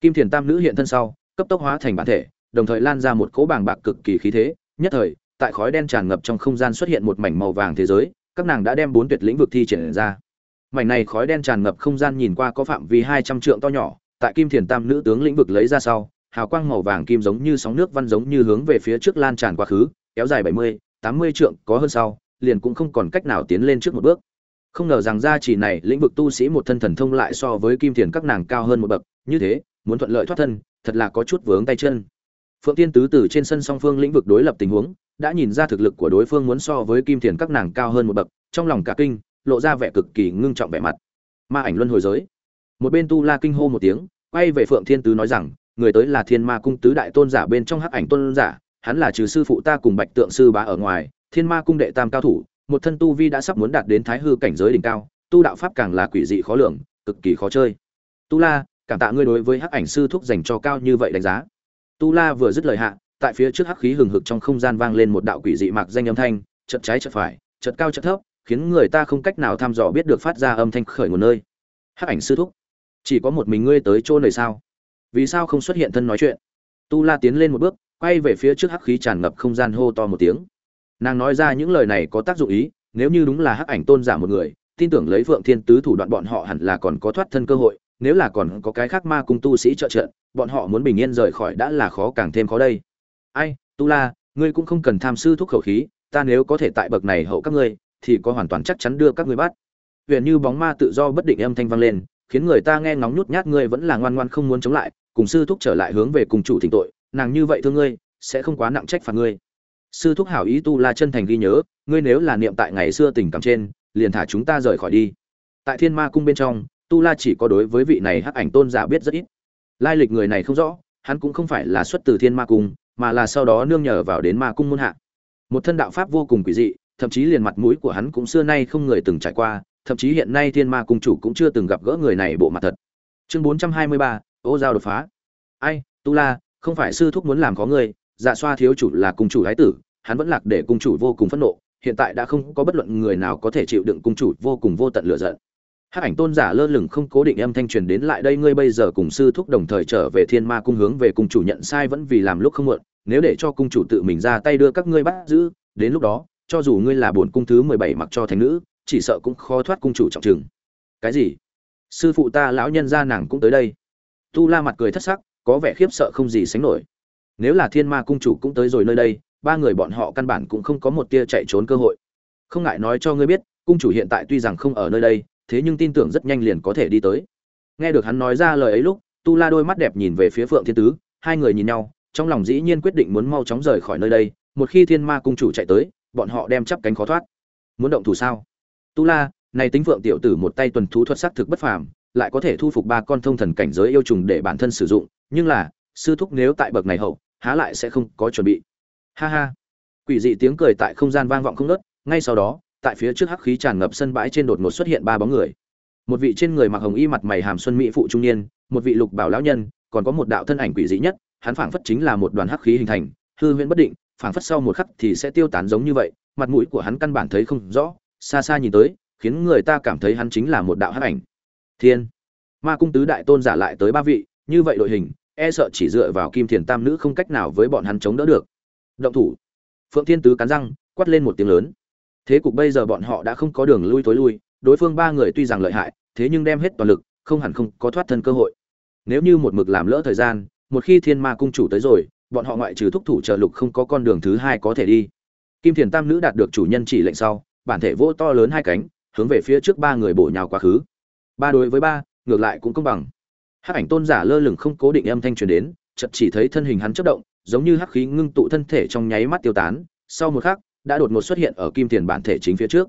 Kim thiền tam nữ hiện thân sau, cấp tốc hóa thành bản thể, đồng thời lan ra một cỗ bàng bạc cực kỳ khí thế, nhất thời, tại khói đen tràn ngập trong không gian xuất hiện một mảnh màu vàng thế giới các nàng đã đem bốn tuyệt lĩnh vực thi triển ra. Mảnh này khói đen tràn ngập không gian nhìn qua có phạm vi hai trăm trượng to nhỏ, tại kim thiền tam nữ tướng lĩnh vực lấy ra sau, hào quang màu vàng kim giống như sóng nước văn giống như hướng về phía trước lan tràn quá khứ, kéo dài bảy mươi, tám mươi trượng, có hơn sau, liền cũng không còn cách nào tiến lên trước một bước. Không ngờ rằng gia chỉ này lĩnh vực tu sĩ một thân thần thông lại so với kim thiền các nàng cao hơn một bậc, như thế, muốn thuận lợi thoát thân, thật là có chút vướng tay chân. Phượng tiên tứ từ trên sân song phương lĩnh vực đối lập tình huống đã nhìn ra thực lực của đối phương muốn so với kim thiền các nàng cao hơn một bậc, trong lòng cả kinh, lộ ra vẻ cực kỳ ngưng trọng vẻ mặt. Ma ảnh luân hồi giới. Một bên tu la kinh hô một tiếng, quay về phượng thiên tứ nói rằng, người tới là thiên ma cung tứ đại tôn giả bên trong hắc ảnh tôn giả, hắn là trừ sư phụ ta cùng bạch tượng sư bá ở ngoài, thiên ma cung đệ tam cao thủ, một thân tu vi đã sắp muốn đạt đến thái hư cảnh giới đỉnh cao, tu đạo pháp càng là quỷ dị khó lường, cực kỳ khó chơi. Tu la, cảm tạ ngươi đối với hắc ảnh sư thúc dành cho cao như vậy đánh giá. Tu la vừa dứt lời hạ tại phía trước hắc khí hừng hực trong không gian vang lên một đạo quỷ dị mạc danh âm thanh, chợt trái chợt phải, chợt cao chợt thấp, khiến người ta không cách nào thăm dò biết được phát ra âm thanh khởi nguồn nơi. Hắc ảnh sư thúc, chỉ có một mình ngươi tới chỗ này sao? Vì sao không xuất hiện thân nói chuyện? Tu la tiến lên một bước, quay về phía trước hắc khí tràn ngập không gian hô to một tiếng. Nàng nói ra những lời này có tác dụng ý, nếu như đúng là hắc ảnh tôn giả một người, tin tưởng lấy vượng thiên tứ thủ đoạn bọn họ hẳn là còn có thoát thân cơ hội, nếu là còn có cái khác ma cung tu sĩ trợ trợ, bọn họ muốn bình yên rời khỏi đã là khó càng thêm khó đây ai, tu la, ngươi cũng không cần tham sư thuốc khẩu khí, ta nếu có thể tại bậc này hậu các ngươi, thì có hoàn toàn chắc chắn đưa các ngươi bắt. Huyền như bóng ma tự do bất định âm thanh vang lên, khiến người ta nghe ngóng nhút nhát ngươi vẫn là ngoan ngoan không muốn chống lại, cùng sư thúc trở lại hướng về cùng chủ thỉnh tội, nàng như vậy thương ngươi, sẽ không quá nặng trách phạt ngươi. Sư thúc hảo ý tu la chân thành ghi nhớ, ngươi nếu là niệm tại ngày xưa tình cảm trên, liền thả chúng ta rời khỏi đi. Tại thiên ma cung bên trong, tu la chỉ có đối với vị này hắc ảnh tôn giả biết rất ít. Lai lịch người này không rõ, hắn cũng không phải là xuất từ thiên ma cung mà là sau đó nương nhờ vào đến ma cung môn hạ. Một thân đạo pháp vô cùng quỷ dị, thậm chí liền mặt mũi của hắn cũng xưa nay không người từng trải qua, thậm chí hiện nay thiên ma cung chủ cũng chưa từng gặp gỡ người này bộ mặt thật. Chương bốn trăm hai mươi ba, ô giao đột phá. Ai, tu la, không phải sư thúc muốn làm có người dạ xoa thiếu chủ là cung chủ thái tử, hắn vẫn lạc để cung chủ vô cùng phẫn nộ, hiện tại đã không có bất luận người nào có thể chịu đựng cung chủ vô cùng vô tận lựa giận hắc ảnh tôn giả lơ lửng không cố định âm thanh truyền đến lại đây, ngươi bây giờ cùng sư thúc đồng thời trở về thiên ma cung hướng về cung chủ nhận sai vẫn vì làm lúc không muộn, nếu để cho cung chủ tự mình ra tay đưa các ngươi bắt giữ, đến lúc đó, cho dù ngươi là bổn cung thứ mười bảy mặc cho thành nữ, chỉ sợ cũng khó thoát cung chủ trọng trừng. Cái gì? Sư phụ ta, lão nhân gia nàng cũng tới đây. Tu la mặt cười thất sắc, có vẻ khiếp sợ không gì sánh nổi. Nếu là thiên ma cung chủ cũng tới rồi nơi đây, ba người bọn họ căn bản cũng không có một tia chạy trốn cơ hội. Không ngại nói cho ngươi biết, cung chủ hiện tại tuy rằng không ở nơi đây thế nhưng tin tưởng rất nhanh liền có thể đi tới. Nghe được hắn nói ra lời ấy lúc, tu la đôi mắt đẹp nhìn về phía phượng thiên tứ, hai người nhìn nhau, trong lòng dĩ nhiên quyết định muốn mau chóng rời khỏi nơi đây, một khi thiên ma cung chủ chạy tới, bọn họ đem chắp cánh khó thoát. Muốn động thủ sao? Tu la, này tính phượng tiểu tử một tay tuần thú thuật sắc thực bất phàm, lại có thể thu phục ba con thông thần cảnh giới yêu trùng để bản thân sử dụng, nhưng là, sư thúc nếu tại bậc này hậu, há lại sẽ không có chuẩn bị. Ha ha. Quỷ dị tiếng cười tại không gian vang vọng không nớt ngay sau đó tại phía trước hắc khí tràn ngập sân bãi trên đột ngột xuất hiện ba bóng người. Một vị trên người mặc hồng y mặt mày hàm xuân mỹ phụ trung niên, một vị lục bảo lão nhân, còn có một đạo thân ảnh quỷ dị nhất, hắn phảng phất chính là một đoàn hắc khí hình thành, hư huyễn bất định, phảng phất sau một khắc thì sẽ tiêu tán giống như vậy, mặt mũi của hắn căn bản thấy không rõ, xa xa nhìn tới, khiến người ta cảm thấy hắn chính là một đạo hắc ảnh. Thiên! Ma cung tứ đại tôn giả lại tới ba vị, như vậy đội hình e sợ chỉ dựa vào kim thiền tam nữ không cách nào với bọn hắn chống đỡ được. Động thủ! Phượng thiên tứ cắn răng, quát lên một tiếng lớn thế cục bây giờ bọn họ đã không có đường lui tối lui, đối phương ba người tuy rằng lợi hại, thế nhưng đem hết toàn lực, không hẳn không có thoát thân cơ hội. Nếu như một mực làm lỡ thời gian, một khi thiên ma cung chủ tới rồi, bọn họ ngoại trừ thúc thủ trợ lục không có con đường thứ hai có thể đi. Kim thiền tam nữ đạt được chủ nhân chỉ lệnh sau, bản thể vỗ to lớn hai cánh, hướng về phía trước ba người bổ nhào quá khứ. Ba đối với ba, ngược lại cũng công bằng. Hắc ảnh tôn giả lơ lửng không cố định âm thanh truyền đến, chợt chỉ thấy thân hình hắn chớp động, giống như hắc khí ngưng tụ thân thể trong nháy mắt tiêu tán. Sau một khắc đã đột ngột xuất hiện ở kim tiền bản thể chính phía trước.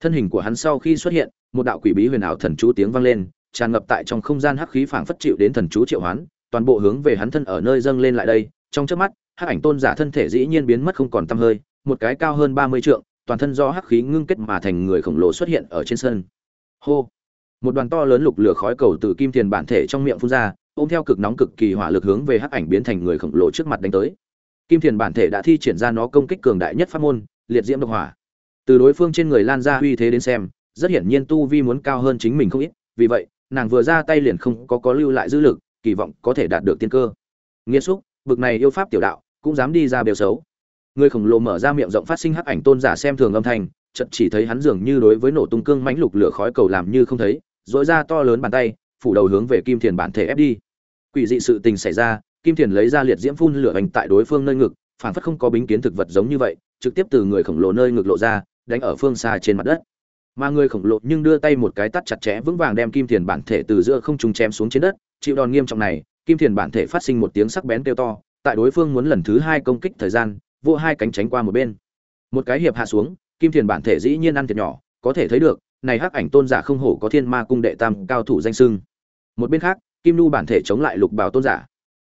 Thân hình của hắn sau khi xuất hiện, một đạo quỷ bí huyền ảo thần chú tiếng vang lên, tràn ngập tại trong không gian hắc khí phảng phất chịu đến thần chú triệu hoán, toàn bộ hướng về hắn thân ở nơi dâng lên lại đây. Trong chớp mắt, hắc ảnh tôn giả thân thể dĩ nhiên biến mất không còn tăm hơi, một cái cao hơn ba mươi trượng, toàn thân do hắc khí ngưng kết mà thành người khổng lồ xuất hiện ở trên sân. Hô! Một đoàn to lớn lục lửa khói cầu từ kim tiền bản thể trong miệng phun ra, ôm theo cực nóng cực kỳ hỏa lực hướng về hắc ảnh biến thành người khổng lồ trước mặt đánh tới. Kim tiền bản thể đã thi triển ra nó công kích cường đại nhất pháp môn liệt diễm độc hỏa. Từ đối phương trên người lan ra uy thế đến xem, rất hiển nhiên tu vi muốn cao hơn chính mình không ít, vì vậy, nàng vừa ra tay liền không có có lưu lại dư lực, kỳ vọng có thể đạt được tiên cơ. Nghĩa xúc, bực này yêu pháp tiểu đạo, cũng dám đi ra bèo xấu. Người khổng lồ mở ra miệng rộng phát sinh hắc ảnh tôn giả xem thường âm thanh, chợt chỉ thấy hắn dường như đối với nổ tung cương mãnh lục lửa khói cầu làm như không thấy dỗi ra to lớn bàn tay, phủ đầu hướng về kim thiền bản thể ép đi. Quỷ dị sự tình xảy ra, kim thiền lấy ra liệt diễm phun lửa hành tại đối phương nơi ngực phản phất không có bính kiến thực vật giống như vậy trực tiếp từ người khổng lồ nơi ngực lộ ra, đánh ở phương xa trên mặt đất. Mà người khổng lồ nhưng đưa tay một cái tắt chặt chẽ, vững vàng đem kim thiền bản thể từ giữa không trung chém xuống trên đất. Chịu đòn nghiêm trọng này, kim thiền bản thể phát sinh một tiếng sắc bén kêu to, tại đối phương muốn lần thứ hai công kích thời gian, vô hai cánh tránh qua một bên. Một cái hiệp hạ xuống, kim thiền bản thể dĩ nhiên ăn thiệt nhỏ, có thể thấy được, này hắc ảnh tôn giả không hổ có thiên ma cung đệ tam cao thủ danh sưng một bên khác, kim nu bản thể chống lại lục bào tôn giả.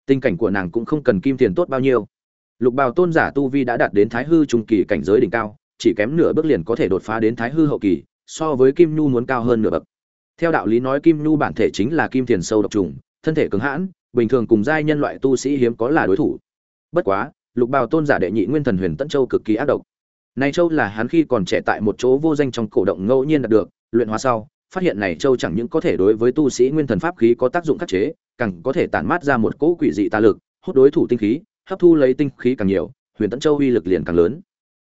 Tình cảnh của nàng cũng không cần kim tiền tốt bao nhiêu lục bào tôn giả tu vi đã đạt đến thái hư trung kỳ cảnh giới đỉnh cao chỉ kém nửa bước liền có thể đột phá đến thái hư hậu kỳ so với kim nhu muốn cao hơn nửa bậc. Theo đạo lý nói kim nhu bản thể chính là kim tiền sâu độc trùng thân thể cứng hãn bình thường cùng giai nhân loại tu sĩ hiếm có là đối thủ. Bất quá lục bào tôn giả đệ nhị nguyên thần huyền tân châu cực kỳ ác độc. Này châu là hắn khi còn trẻ tại một chỗ vô danh trong cổ động ngẫu nhiên đạt được, luyện hóa sau, phát hiện này châu chẳng những có thể đối với tu sĩ nguyên thần pháp khí có tác dụng khắc chế, càng có thể tản mát ra một cỗ quỷ dị tà lực, hút đối thủ tinh khí, hấp thu lấy tinh khí càng nhiều, huyền tẫn châu uy lực liền càng lớn.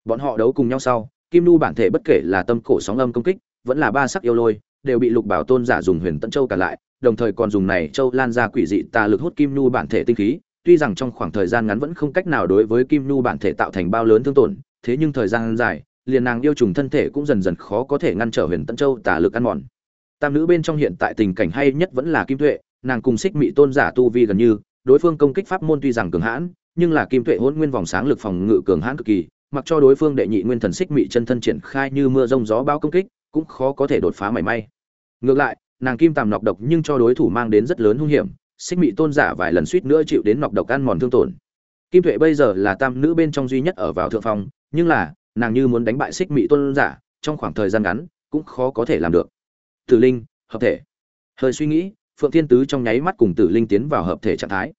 Bọn họ đấu cùng nhau sau, Kim Nu bản thể bất kể là tâm cổ sóng âm công kích, vẫn là ba sắc yêu lôi, đều bị Lục Bảo Tôn giả dùng huyền tẫn châu cả lại, đồng thời còn dùng này châu lan ra quỷ dị tà lực hút Kim Nu bản thể tinh khí, tuy rằng trong khoảng thời gian ngắn vẫn không cách nào đối với Kim Nu bản thể tạo thành bao lớn thương tổn, thế nhưng thời gian dài, liền nàng yêu trùng thân thể cũng dần dần khó có thể ngăn trở Huyền tẫn Châu tà lực ăn mòn. Tam nữ bên trong hiện tại tình cảnh hay nhất vẫn là Kim Tuệ, nàng cùng Xích Mị Tôn giả tu vi gần như, đối phương công kích pháp môn tuy rằng cường hãn, nhưng là Kim Tuệ hỗn nguyên vòng sáng lực phòng ngự cường hãn cực kỳ, mặc cho đối phương đệ nhị nguyên thần Xích Mị chân thân triển khai như mưa rông gió bão công kích, cũng khó có thể đột phá mảy may. Ngược lại, nàng kim tàm nọc độc nhưng cho đối thủ mang đến rất lớn hung hiểm, Xích Mị Tôn giả vài lần suýt nữa chịu đến nọc độc ăn mòn thương tổn. Kim Tuệ bây giờ là tam nữ bên trong duy nhất ở vào thượng phong, nhưng là nàng như muốn đánh bại xích mỹ tôn giả trong khoảng thời gian ngắn cũng khó có thể làm được tử linh hợp thể hơi suy nghĩ phượng thiên tứ trong nháy mắt cùng tử linh tiến vào hợp thể trạng thái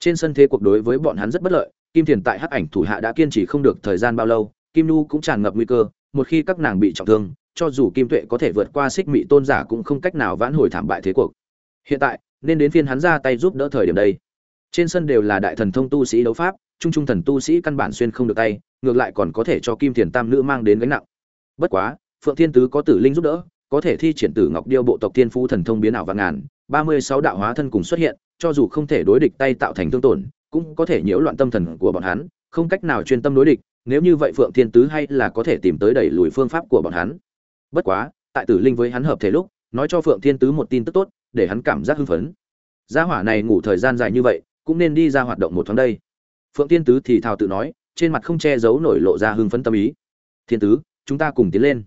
trên sân thế cuộc đối với bọn hắn rất bất lợi, kim thiền tại hắc ảnh thủ hạ đã kiên trì không được thời gian bao lâu, kim nu cũng tràn ngập nguy cơ, một khi các nàng bị trọng thương, cho dù kim tuệ có thể vượt qua xích mị tôn giả cũng không cách nào vãn hồi thảm bại thế cuộc. Hiện tại, nên đến phiên hắn ra tay giúp đỡ thời điểm đây. Trên sân đều là đại thần thông tu sĩ đấu pháp, trung trung thần tu sĩ căn bản xuyên không được tay, ngược lại còn có thể cho kim thiền tam nữ mang đến gánh nặng. Bất quá, phượng thiên tứ có tử linh giúp đỡ, có thể thi triển tử ngọc điêu bộ tộc thiên phu thần thông biến ảo vạn ngàn, ba mươi sáu đạo hóa thân cùng xuất hiện cho dù không thể đối địch tay tạo thành thương tổn, cũng có thể nhiễu loạn tâm thần của bọn hắn, không cách nào chuyên tâm đối địch, nếu như vậy phượng thiên tứ hay là có thể tìm tới đẩy lùi phương pháp của bọn hắn. Bất quá, tại tử linh với hắn hợp thể lúc, nói cho phượng thiên tứ một tin tức tốt, để hắn cảm giác hưng phấn. Gia hỏa này ngủ thời gian dài như vậy, cũng nên đi ra hoạt động một tháng đây. Phượng thiên tứ thì thào tự nói, trên mặt không che giấu nổi lộ ra hưng phấn tâm ý. Thiên tứ, chúng ta cùng tiến lên.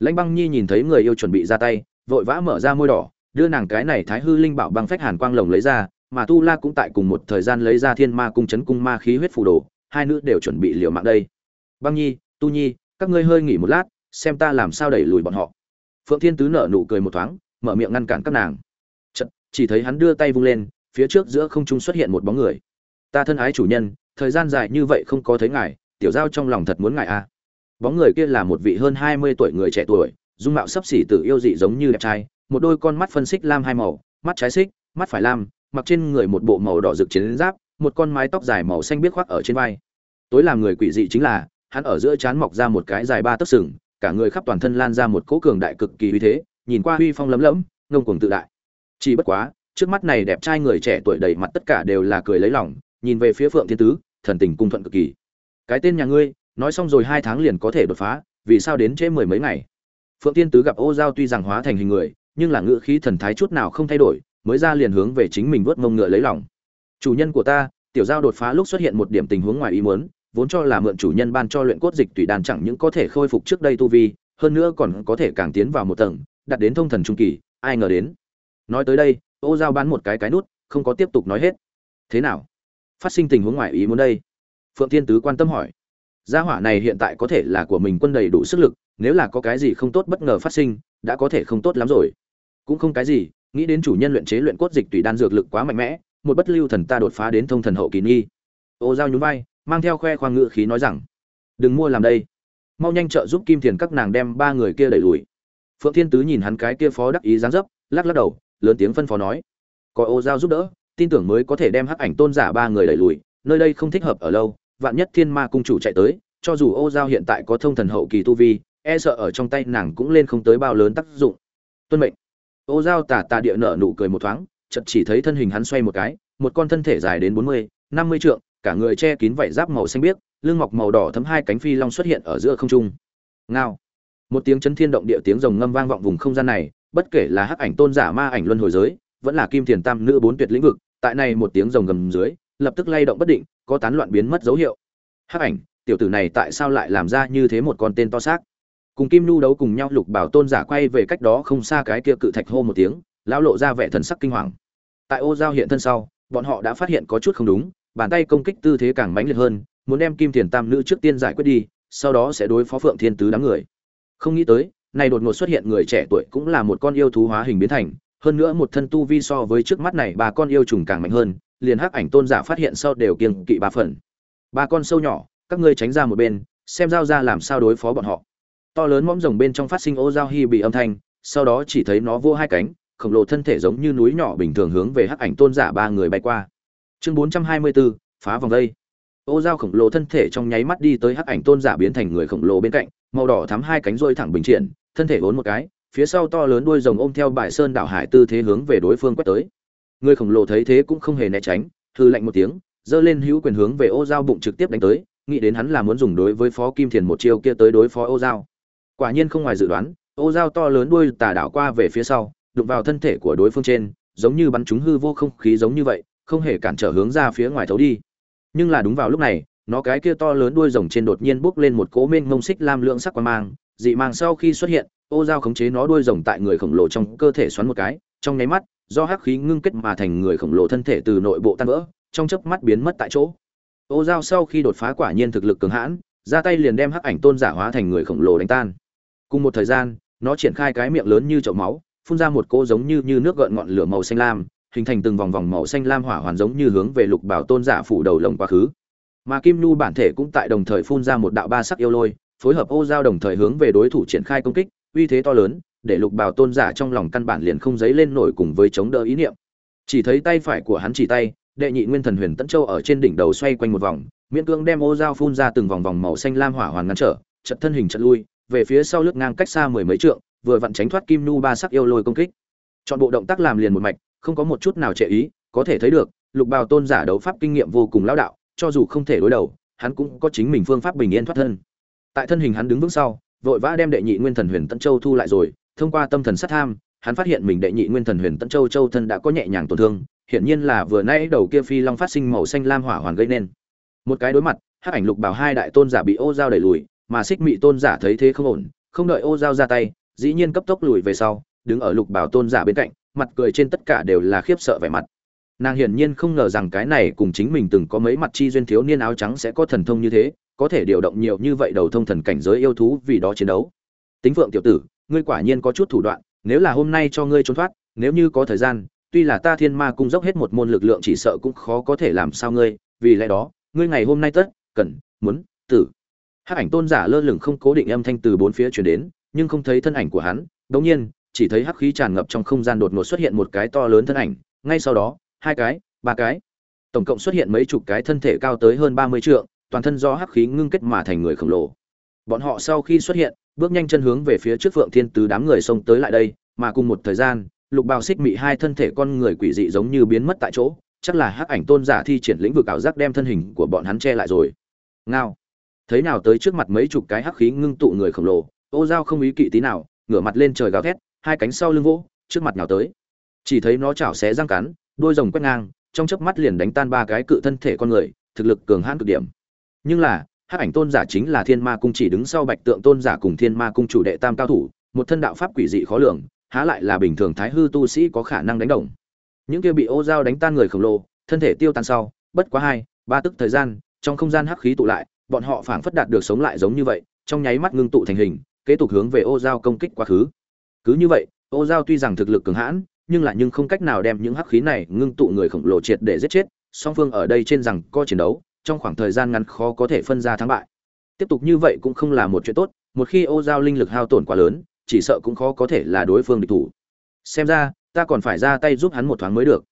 Lãnh băng nhi nhìn thấy người yêu chuẩn bị ra tay, vội vã mở ra môi đỏ đưa nàng cái này thái hư linh bảo băng phách hàn quang lồng lấy ra mà tu la cũng tại cùng một thời gian lấy ra thiên ma cung chấn cung ma khí huyết phù đồ hai nữ đều chuẩn bị liều mạng đây. Băng nhi tu nhi các ngươi hơi nghỉ một lát xem ta làm sao đẩy lùi bọn họ. Phượng thiên tứ nở nụ cười một thoáng mở miệng ngăn cản các nàng. Chật, chỉ thấy hắn đưa tay vung lên phía trước giữa không trung xuất hiện một bóng người. Ta thân ái chủ nhân thời gian dài như vậy không có thấy ngài tiểu giao trong lòng thật muốn ngài a à. bóng người kia là một vị hơn hai mươi tuổi người trẻ tuổi dung mạo sấp xỉ tử yêu dị giống như đẹp trai một đôi con mắt phân xích lam hai màu, mắt trái xích, mắt phải lam, mặc trên người một bộ màu đỏ rực chiến giáp, một con mái tóc dài màu xanh biết khoác ở trên vai. Tối làm người quỷ dị chính là, hắn ở giữa trán mọc ra một cái dài ba tấc sừng, cả người khắp toàn thân lan ra một cỗ cường đại cực kỳ uy thế, nhìn qua uy phong lấm lẫm, ngông cuồng tự đại. Chỉ bất quá, trước mắt này đẹp trai người trẻ tuổi đầy mặt tất cả đều là cười lấy lòng, nhìn về phía phượng thiên tứ, thần tình cung thuận cực kỳ. Cái tên nhà ngươi, nói xong rồi hai tháng liền có thể đột phá, vì sao đến trễ mười mấy ngày? Phượng thiên tứ gặp ô giao tuy rằng hóa thành hình người nhưng là ngữ khí thần thái chút nào không thay đổi, mới ra liền hướng về chính mình vớt mông ngựa lấy lòng. Chủ nhân của ta, tiểu giao đột phá lúc xuất hiện một điểm tình huống ngoài ý muốn, vốn cho là mượn chủ nhân ban cho luyện cốt dịch tùy đàn chẳng những có thể khôi phục trước đây tu vi, hơn nữa còn có thể càng tiến vào một tầng đặt đến thông thần trung kỳ, ai ngờ đến. Nói tới đây, ô giao bán một cái cái nút, không có tiếp tục nói hết. Thế nào? Phát sinh tình huống ngoài ý muốn đây? Phượng thiên tứ quan tâm hỏi. Gia hỏa này hiện tại có thể là của mình quân đầy đủ sức lực, nếu là có cái gì không tốt bất ngờ phát sinh, đã có thể không tốt lắm rồi cũng không cái gì, nghĩ đến chủ nhân luyện chế luyện cốt dịch tùy đan dược lực quá mạnh mẽ, một bất lưu thần ta đột phá đến thông thần hậu kỳ nghi. Ô giao nhún vai, mang theo khoe khoang ngự khí nói rằng, đừng mua làm đây. Mau nhanh trợ giúp kim thiền các nàng đem ba người kia đẩy lùi. Phượng thiên tứ nhìn hắn cái kia phó đắc ý dáng dấp, lắc lắc đầu, lớn tiếng phân phó nói, có ô giao giúp đỡ, tin tưởng mới có thể đem hắc ảnh tôn giả ba người đẩy lùi, nơi đây không thích hợp ở lâu, vạn nhất thiên ma cung chủ chạy tới, cho dù ô giao hiện tại có thông thần hậu kỳ tu vi e sợ ở trong tay nàng cũng lên không tới bao lớn tác dụng. Tuân mệnh ô giao tà tà địa nở nụ cười một thoáng, chợt chỉ thấy thân hình hắn xoay một cái, một con thân thể dài đến bốn mươi, năm mươi trượng, cả người che kín vảy giáp màu xanh biếc, lưng mọc màu đỏ thấm hai cánh phi long xuất hiện ở giữa không trung. Ngao. Một tiếng chấn thiên động địa tiếng rồng ngâm vang vọng vùng không gian này, bất kể là hắc ảnh tôn giả ma ảnh luân hồi giới, vẫn là kim thiền tam nữ bốn tuyệt lĩnh vực, tại này một tiếng rồng gầm dưới, lập tức lay động bất định, có tán loạn biến mất dấu hiệu. Hắc ảnh, tiểu tử này tại sao lại làm ra như thế một con tên to xác? Cùng kim nhu đấu cùng nhau lục bảo tôn giả quay về cách đó không xa cái kia cự thạch hô một tiếng, lão lộ ra vẻ thần sắc kinh hoàng. Tại ô giao hiện thân sau, bọn họ đã phát hiện có chút không đúng, bàn tay công kích tư thế càng mãnh liệt hơn, muốn đem kim thiền tam nữ trước tiên giải quyết đi, sau đó sẽ đối phó phượng thiên tứ đám người. Không nghĩ tới, này đột ngột xuất hiện người trẻ tuổi cũng là một con yêu thú hóa hình biến thành, hơn nữa một thân tu vi so với trước mắt này bà con yêu trùng càng mạnh hơn, liền hắc ảnh tôn giả phát hiện sau đều kiêng kỵ ba phần. Ba con sâu nhỏ, các ngươi tránh ra một bên, xem giao ra làm sao đối phó bọn họ to lớn mõm rồng bên trong phát sinh ô giao hy bị âm thanh sau đó chỉ thấy nó vô hai cánh khổng lồ thân thể giống như núi nhỏ bình thường hướng về hắc ảnh tôn giả ba người bay qua. Chương bốn trăm hai mươi bốn phá vòng đây, ô giao khổng lồ thân thể trong nháy mắt đi tới hắc ảnh tôn giả biến thành người khổng lồ bên cạnh màu đỏ thắm hai cánh rôi thẳng bình triển thân thể vốn một cái phía sau to lớn đuôi rồng ôm theo bài sơn đảo hải tư thế hướng về đối phương quét tới. Người khổng lồ thấy thế cũng không hề né tránh hư lạnh một tiếng giơ lên hữu quyền hướng về ô giao bụng trực tiếp đánh tới nghĩ đến hắn là muốn dùng đối với phó kim thiền một chiêu kia tới đối phó ô giao quả nhiên không ngoài dự đoán, ô dao to lớn đuôi tà đảo qua về phía sau, đụng vào thân thể của đối phương trên, giống như bắn chúng hư vô không khí giống như vậy, không hề cản trở hướng ra phía ngoài thấu đi. Nhưng là đúng vào lúc này, nó cái kia to lớn đuôi rồng trên đột nhiên bốc lên một cỗ mênh mông xích lam lượng sắc quang mang, dị mang sau khi xuất hiện, ô dao khống chế nó đuôi rồng tại người khổng lồ trong cơ thể xoắn một cái, trong nháy mắt, do hắc khí ngưng kết mà thành người khổng lồ thân thể từ nội bộ tan vỡ, trong chớp mắt biến mất tại chỗ. Ô dao sau khi đột phá quả nhiên thực lực cường hãn, ra tay liền đem hắc ảnh tôn giả hóa thành người khổng lồ đánh tan cùng một thời gian, nó triển khai cái miệng lớn như chậu máu, phun ra một cỗ giống như như nước gợn ngọn lửa màu xanh lam, hình thành từng vòng vòng màu xanh lam hỏa hoàn giống như hướng về lục bảo tôn giả phủ đầu lồng quá khứ. Mà kim nhu bản thể cũng tại đồng thời phun ra một đạo ba sắc yêu lôi, phối hợp ô giao đồng thời hướng về đối thủ triển khai công kích, uy thế to lớn, để lục bảo tôn giả trong lòng căn bản liền không dấy lên nổi cùng với chống đỡ ý niệm. Chỉ thấy tay phải của hắn chỉ tay, đệ nhị nguyên thần huyền tẫn châu ở trên đỉnh đầu xoay quanh một vòng, miễn cương đem ô dao phun ra từng vòng vòng màu xanh lam hỏa hoàn ngăn trở, chật thân hình chật lui về phía sau lướt ngang cách xa mười mấy trượng, vừa vặn tránh thoát kim nu ba sắc yêu lôi công kích. Chọn bộ động tác làm liền một mạch, không có một chút nào trệ ý, có thể thấy được, lục bào tôn giả đấu pháp kinh nghiệm vô cùng lão đạo, cho dù không thể đối đầu, hắn cũng có chính mình phương pháp bình yên thoát thân. Tại thân hình hắn đứng vững sau, vội vã đem đệ nhị nguyên thần huyền tận châu thu lại rồi, thông qua tâm thần sát tham, hắn phát hiện mình đệ nhị nguyên thần huyền tận châu châu thân đã có nhẹ nhàng tổn thương, hiển nhiên là vừa nãy đầu kia phi long phát sinh màu xanh lam hỏa hoàn gây nên. Một cái đối mặt, hắc ảnh lục bảo hai đại tôn giả bị ô giao đẩy lùi mà xích mị tôn giả thấy thế không ổn, không đợi ô giao ra tay, dĩ nhiên cấp tốc lùi về sau, đứng ở lục bảo tôn giả bên cạnh, mặt cười trên tất cả đều là khiếp sợ vẻ mặt. Nàng hiển nhiên không ngờ rằng cái này cùng chính mình từng có mấy mặt chi duyên thiếu niên áo trắng sẽ có thần thông như thế, có thể điều động nhiều như vậy đầu thông thần cảnh giới yêu thú vì đó chiến đấu. Tính vượng tiểu tử, ngươi quả nhiên có chút thủ đoạn, nếu là hôm nay cho ngươi trốn thoát, nếu như có thời gian, tuy là ta thiên ma cung dốc hết một môn lực lượng chỉ sợ cũng khó có thể làm sao ngươi, vì lẽ đó, ngươi ngày hôm nay tất cần, muốn, tử hắc ảnh tôn giả lơ lửng không cố định âm thanh từ bốn phía truyền đến, nhưng không thấy thân ảnh của hắn. Đống nhiên, chỉ thấy hắc khí tràn ngập trong không gian đột ngột xuất hiện một cái to lớn thân ảnh. Ngay sau đó, hai cái, ba cái. Tổng cộng xuất hiện mấy chục cái thân thể cao tới hơn ba mươi trượng, toàn thân do hắc khí ngưng kết mà thành người khổng lồ. Bọn họ sau khi xuất hiện, bước nhanh chân hướng về phía trước phượng thiên tứ đám người xông tới lại đây, mà cùng một thời gian, lục bào xích mị hai thân thể con người quỷ dị giống như biến mất tại chỗ. Chắc là hắc ảnh tôn giả thi triển lĩnh vực ảo giác đem thân hình của bọn hắn che lại rồi. Ngao thấy nào tới trước mặt mấy chục cái hắc khí ngưng tụ người khổng lồ, ô dao không ý kỵ tí nào, ngửa mặt lên trời gào thét, hai cánh sau lưng vỗ, trước mặt nào tới. Chỉ thấy nó chảo xé răng cắn, đôi rồng quét ngang, trong chớp mắt liền đánh tan ba cái cự thân thể con người, thực lực cường hãn cực điểm. Nhưng là, hắc ảnh tôn giả chính là thiên ma cung chỉ đứng sau bạch tượng tôn giả cùng thiên ma cung chủ đệ tam cao thủ, một thân đạo pháp quỷ dị khó lường, há lại là bình thường thái hư tu sĩ có khả năng đánh đồng. Những kia bị ô dao đánh tan người khổng lồ, thân thể tiêu tan sau, bất quá hai, ba tức thời gian, trong không gian hắc khí tụ lại bọn họ phảng phất đạt được sống lại giống như vậy, trong nháy mắt ngưng tụ thành hình, kế tục hướng về ô Giao công kích quá khứ. Cứ như vậy, ô Giao tuy rằng thực lực cường hãn, nhưng lại nhưng không cách nào đem những hắc khí này ngưng tụ người khổng lồ triệt để giết chết, song phương ở đây trên rằng co chiến đấu, trong khoảng thời gian ngắn khó có thể phân ra thắng bại. Tiếp tục như vậy cũng không là một chuyện tốt, một khi ô giao linh lực hao tổn quá lớn, chỉ sợ cũng khó có thể là đối phương địch thủ. Xem ra, ta còn phải ra tay giúp hắn một thoáng mới được.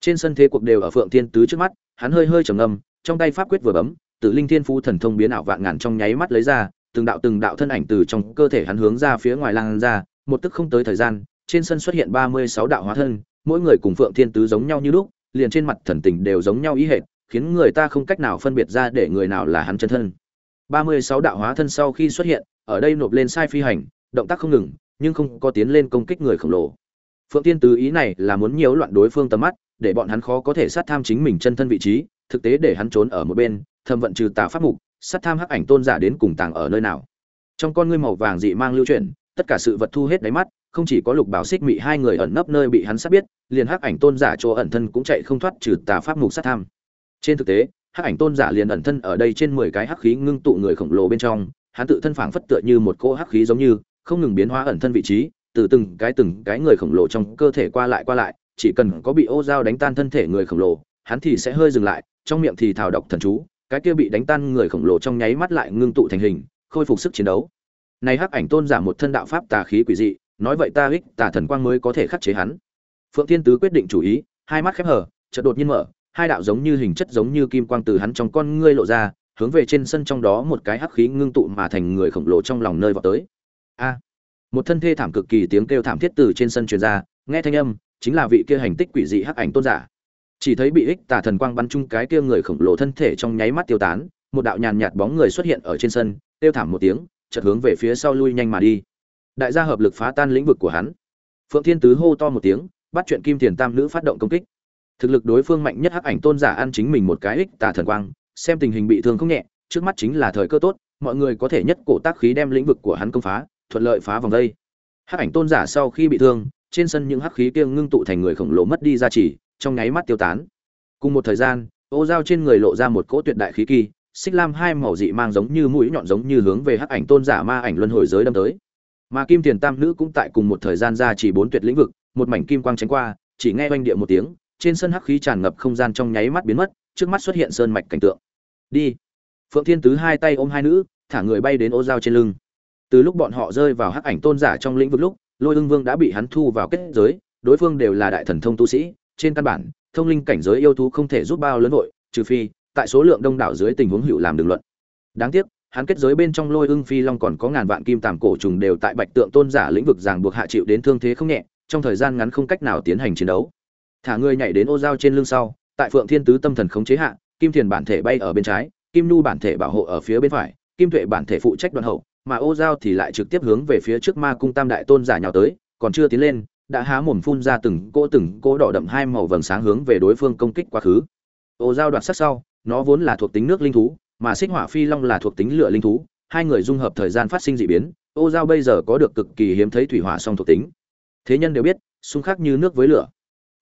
Trên sân thế cuộc đều ở phượng thiên tứ trước mắt, hắn hơi hơi trầm ngâm, trong tay pháp quyết vừa bấm tử linh thiên phú thần thông biến ảo vạn ngàn trong nháy mắt lấy ra, từng đạo từng đạo thân ảnh từ trong cơ thể hắn hướng ra phía ngoài lan ra, một tức không tới thời gian, trên sân xuất hiện ba mươi sáu đạo hóa thân, mỗi người cùng phượng thiên tứ giống nhau như lúc, liền trên mặt thần tình đều giống nhau ý hệt, khiến người ta không cách nào phân biệt ra để người nào là hắn chân thân. ba mươi sáu đạo hóa thân sau khi xuất hiện, ở đây nộp lên sai phi hành, động tác không ngừng, nhưng không có tiến lên công kích người khổng lồ phượng tiên tứ ý này là muốn nhiễu loạn đối phương tầm mắt, để bọn hắn khó có thể sát tham chính mình chân thân vị trí, thực tế để hắn trốn ở một bên, thầm vận trừ tà pháp mục, sát tham hắc ảnh tôn giả đến cùng tàng ở nơi nào. Trong con ngươi màu vàng dị mang lưu chuyển, tất cả sự vật thu hết đáy mắt, không chỉ có lục bảo xích mị hai người ẩn nấp nơi bị hắn sát biết, liền hắc ảnh tôn giả chỗ ẩn thân cũng chạy không thoát trừ tà pháp mục sát tham. Trên thực tế, hắc ảnh tôn giả liền ẩn thân ở đây trên mười cái hắc khí ngưng tụ người khổng lồ bên trong, hắn tự thân phảng phất tựa như một cỗ hắc khí giống như, không ngừng biến hóa ẩn thân vị trí từ từng cái từng cái người khổng lồ trong cơ thể qua lại qua lại, chỉ cần có bị ô dao đánh tan thân thể người khổng lồ, hắn thì sẽ hơi dừng lại, trong miệng thì thào độc thần chú, cái kia bị đánh tan người khổng lồ trong nháy mắt lại ngưng tụ thành hình, khôi phục sức chiến đấu. Này hắc ảnh tôn giả một thân đạo pháp tà khí quỷ dị, nói vậy ta ích tà thần quang mới có thể khắc chế hắn. Phượng thiên tứ quyết định chủ ý, hai mắt khép hở chợt đột nhiên mở, hai đạo giống như hình chất giống như kim quang từ hắn trong con ngươi lộ ra, hướng về trên sân trong đó một cái hắc khí ngưng tụ mà thành người khổng lồ trong lòng nơi vào tới. A! Một thân thê thảm cực kỳ tiếng kêu thảm thiết từ trên sân truyền ra, nghe thanh âm, chính là vị kia hành tích quỷ dị hắc ảnh tôn giả. Chỉ thấy bị ích tà thần quang bắn chung cái kia người khổng lồ thân thể trong nháy mắt tiêu tán, một đạo nhàn nhạt bóng người xuất hiện ở trên sân, kêu thảm một tiếng, chợt hướng về phía sau lui nhanh mà đi. Đại gia hợp lực phá tan lĩnh vực của hắn. Phượng thiên tứ hô to một tiếng, bắt chuyện kim tiền tam nữ phát động công kích. Thực lực đối phương mạnh nhất hắc ảnh tôn giả ăn chính mình một cái ích tà thần quang, xem tình hình bị thương không nhẹ, trước mắt chính là thời cơ tốt, mọi người có thể nhất cổ tác khí đem lĩnh vực của hắn công phá thuận lợi phá vòng đây hắc ảnh tôn giả sau khi bị thương, trên sân những hắc khí kia ngưng tụ thành người khổng lồ mất đi ra chỉ trong nháy mắt tiêu tán. Cùng một thời gian, ô dao trên người lộ ra một cỗ tuyệt đại khí kỳ, xích lam hai màu dị mang giống như mũi nhọn giống như hướng về hắc ảnh tôn giả ma ảnh luân hồi giới đâm tới. Mà kim tiền tam nữ cũng tại cùng một thời gian ra chỉ bốn tuyệt lĩnh vực, một mảnh kim quang tránh qua, chỉ nghe oanh địa một tiếng, trên sân hắc khí tràn ngập không gian trong nháy mắt biến mất, trước mắt xuất hiện sơn mạch cảnh tượng. Đi. Phượng thiên tứ hai tay ôm hai nữ, thả người bay đến ô dao trên lưng từ lúc bọn họ rơi vào hắc ảnh tôn giả trong lĩnh vực lúc, lôi ưng vương đã bị hắn thu vào kết giới, đối phương đều là đại thần thông tu sĩ, trên căn bản, thông linh cảnh giới yêu thú không thể giúp bao lớn vội, trừ phi, tại số lượng đông đảo dưới tình huống hữu làm đường luận. Đáng tiếc, hắn kết giới bên trong lôi ưng phi long còn có ngàn vạn kim tàm cổ trùng đều tại bạch tượng tôn giả lĩnh vực ràng buộc hạ chịu đến thương thế không nhẹ, trong thời gian ngắn không cách nào tiến hành chiến đấu. Thả người nhảy đến ô dao trên lưng sau, tại phượng thiên tứ tâm thần khống chế hạ, kim thiền bản thể bay ở bên trái, kim nu bản thể bảo hộ ở phía bên phải, kim tuệ bản thể phụ trách đoạn hậu mà ô Giao thì lại trực tiếp hướng về phía trước ma cung tam đại tôn giả nhào tới, còn chưa tiến lên, đã há mồm phun ra từng cỗ từng cỗ đỏ đậm hai màu vầng sáng hướng về đối phương công kích quá khứ. Ô Giao đoạt sắc sau, nó vốn là thuộc tính nước linh thú, mà xích hỏa phi long là thuộc tính lửa linh thú, hai người dung hợp thời gian phát sinh dị biến, ô Giao bây giờ có được cực kỳ hiếm thấy thủy hỏa song thuộc tính. Thế nhân đều biết, xung khắc như nước với lửa.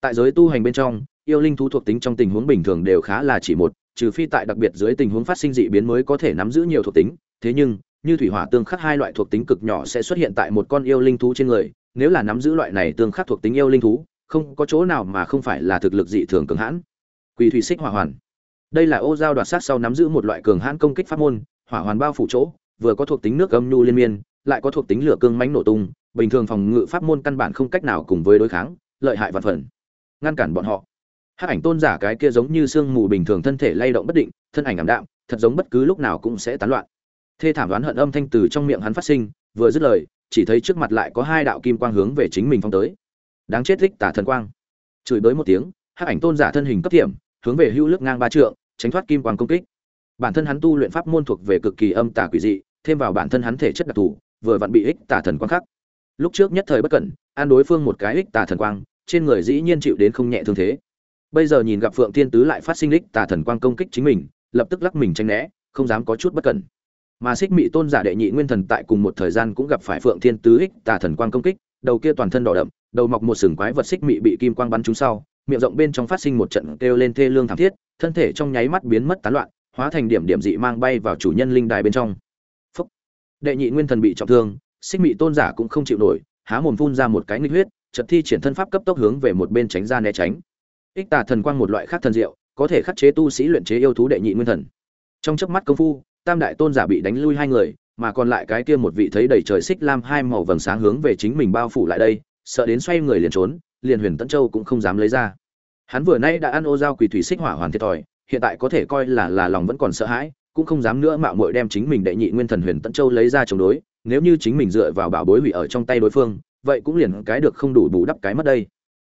Tại giới tu hành bên trong, yêu linh thú thuộc tính trong tình huống bình thường đều khá là chỉ một, trừ phi tại đặc biệt dưới tình huống phát sinh dị biến mới có thể nắm giữ nhiều thuộc tính, thế nhưng như thủy hỏa tương khắc hai loại thuộc tính cực nhỏ sẽ xuất hiện tại một con yêu linh thú trên người, nếu là nắm giữ loại này tương khắc thuộc tính yêu linh thú, không có chỗ nào mà không phải là thực lực dị thường cường hãn. Quỳ thủy xích hỏa hoàn. Đây là ô giao đoạt sát sau nắm giữ một loại cường hãn công kích pháp môn, hỏa hoàn bao phủ chỗ, vừa có thuộc tính nước âm nhu liên miên, lại có thuộc tính lửa cương mãnh nổ tung, bình thường phòng ngự pháp môn căn bản không cách nào cùng với đối kháng, lợi hại vạn phần. Ngăn cản bọn họ. Hắc ảnh tôn giả cái kia giống như sương mù bình thường thân thể lay động bất định, thân ảnh ảm đạm, thật giống bất cứ lúc nào cũng sẽ tán loạn thê thảm đoán hận âm thanh từ trong miệng hắn phát sinh, vừa dứt lời, chỉ thấy trước mặt lại có hai đạo kim quang hướng về chính mình phong tới. Đáng chết thích tả thần quang. Chửi bới một tiếng, hắc ảnh tôn giả thân hình cấp tiệm, hướng về hưu lướt ngang ba trượng, tránh thoát kim quang công kích. Bản thân hắn tu luyện pháp môn thuộc về cực kỳ âm tà quỷ dị, thêm vào bản thân hắn thể chất đặc thù, vừa vặn bị ích tà thần quang khắc. Lúc trước nhất thời bất cẩn, an đối phương một cái ích tà thần quang, trên người dĩ nhiên chịu đến không nhẹ thương thế. Bây giờ nhìn gặp phượng thiên tứ lại phát sinh ích tà thần quang công kích chính mình, lập tức lắc mình tránh né, không dám có chút bất cẩn mà xích mị tôn giả đệ nhị nguyên thần tại cùng một thời gian cũng gặp phải phượng thiên tứ ích tà thần quang công kích, đầu kia toàn thân đỏ đậm, đầu mọc một sừng quái vật xích mị bị kim quang bắn trúng sau, miệng rộng bên trong phát sinh một trận kêu lên thê lương thảm thiết, thân thể trong nháy mắt biến mất tán loạn, hóa thành điểm điểm dị mang bay vào chủ nhân linh đài bên trong. Phúc. đệ nhị nguyên thần bị trọng thương xích mị tôn giả cũng không chịu nổi, há mồm phun ra một cái nghịch huyết, chợt thi triển thân pháp cấp tốc hướng về một bên tránh ra né tránh. Ích tà thần quang một loại khác thần diệu, có thể khắc chế tu sĩ luyện chế yêu thú đệ nhị nguyên thần. Trong chớp mắt công phu tam đại tôn giả bị đánh lui hai người, mà còn lại cái kia một vị thấy đầy trời xích lam hai màu vầng sáng hướng về chính mình bao phủ lại đây, sợ đến xoay người liền trốn, liền huyền Tẫn châu cũng không dám lấy ra. Hắn vừa nay đã ăn ô giao quỳ thủy xích hỏa hoàn thiệt thòi, hiện tại có thể coi là là lòng vẫn còn sợ hãi, cũng không dám nữa mạo muội đem chính mình đệ nhị nguyên thần huyền Tẫn châu lấy ra chống đối, nếu như chính mình dựa vào bảo bối hủy ở trong tay đối phương, vậy cũng liền cái được không đủ bù đắp cái mất đây.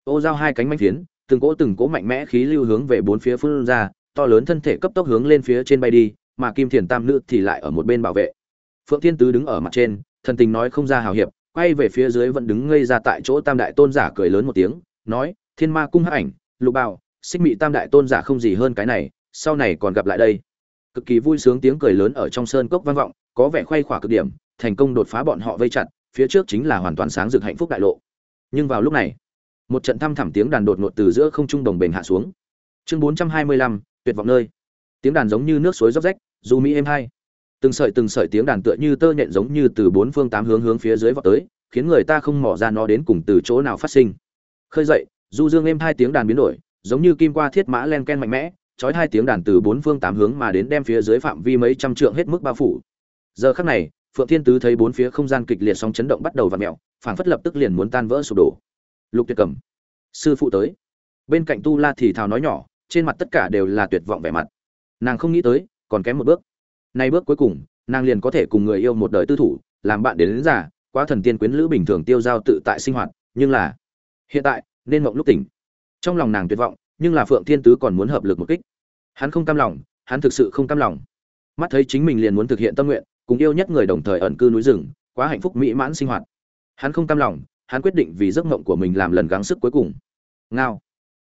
Ô giao hai cánh manh phiến, từng cỗ từng cỗ mạnh mẽ khí lưu hướng về bốn phía phương ra, to lớn thân thể cấp tốc hướng lên phía trên bay đi mà kim thiền tam nữ thì lại ở một bên bảo vệ. Phượng thiên tứ đứng ở mặt trên, thần tình nói không ra hào hiệp, quay về phía dưới vẫn đứng ngây ra tại chỗ tam đại tôn giả cười lớn một tiếng, nói, thiên ma cung hắc ảnh, lục bào xích mị tam đại tôn giả không gì hơn cái này, sau này còn gặp lại đây. Cực kỳ vui sướng tiếng cười lớn ở trong sơn cốc vang vọng, có vẻ khoay khỏa cực điểm, thành công đột phá bọn họ vây chặt, phía trước chính là hoàn toàn sáng rực hạnh phúc đại lộ. Nhưng vào lúc này, một trận thăm thẳm tiếng đàn đột ngột từ giữa không trung đồng bền hạ xuống. Chương bốn trăm hai mươi lăm, tuyệt vọng nơi tiếng đàn giống như nước suối róc rách dù mỹ êm hay từng sợi từng sợi tiếng đàn tựa như tơ nhện giống như từ bốn phương tám hướng hướng phía dưới vọt tới, khiến người ta không mỏ ra nó đến cùng từ chỗ nào phát sinh. Khơi dậy, du dương êm hai tiếng đàn biến đổi, giống như kim qua thiết mã len ken mạnh mẽ trói hai tiếng đàn từ bốn phương tám hướng mà đến đem phía dưới phạm vi mấy trăm trượng hết mức bao phủ. Giờ khắc này, phượng thiên tứ thấy bốn phía không gian kịch liệt sóng chấn động bắt đầu vặn mẹo phảng phất lập tức liền muốn tan vỡ sụp đổ. Lục tuyệt cầm sư phụ tới. Bên cạnh tu la thì thào nói nhỏ, trên mặt tất cả đều là tuyệt vọng vẻ mặt nàng không nghĩ tới còn kém một bước. Nay bước cuối cùng nàng liền có thể cùng người yêu một đời tư thủ làm bạn đến, đến giả, quá thần tiên quyến lữ bình thường tiêu giao tự tại sinh hoạt nhưng là hiện tại nên mộng lúc tỉnh. Trong lòng nàng tuyệt vọng nhưng là phượng thiên tứ còn muốn hợp lực một kích. Hắn không cam lòng hắn thực sự không cam lòng. Mắt thấy chính mình liền muốn thực hiện tâm nguyện cùng yêu nhất người đồng thời ẩn cư núi rừng quá hạnh phúc mỹ mãn sinh hoạt. Hắn không cam lòng hắn quyết định vì giấc mộng của mình làm lần gắng sức cuối cùng. Ngao.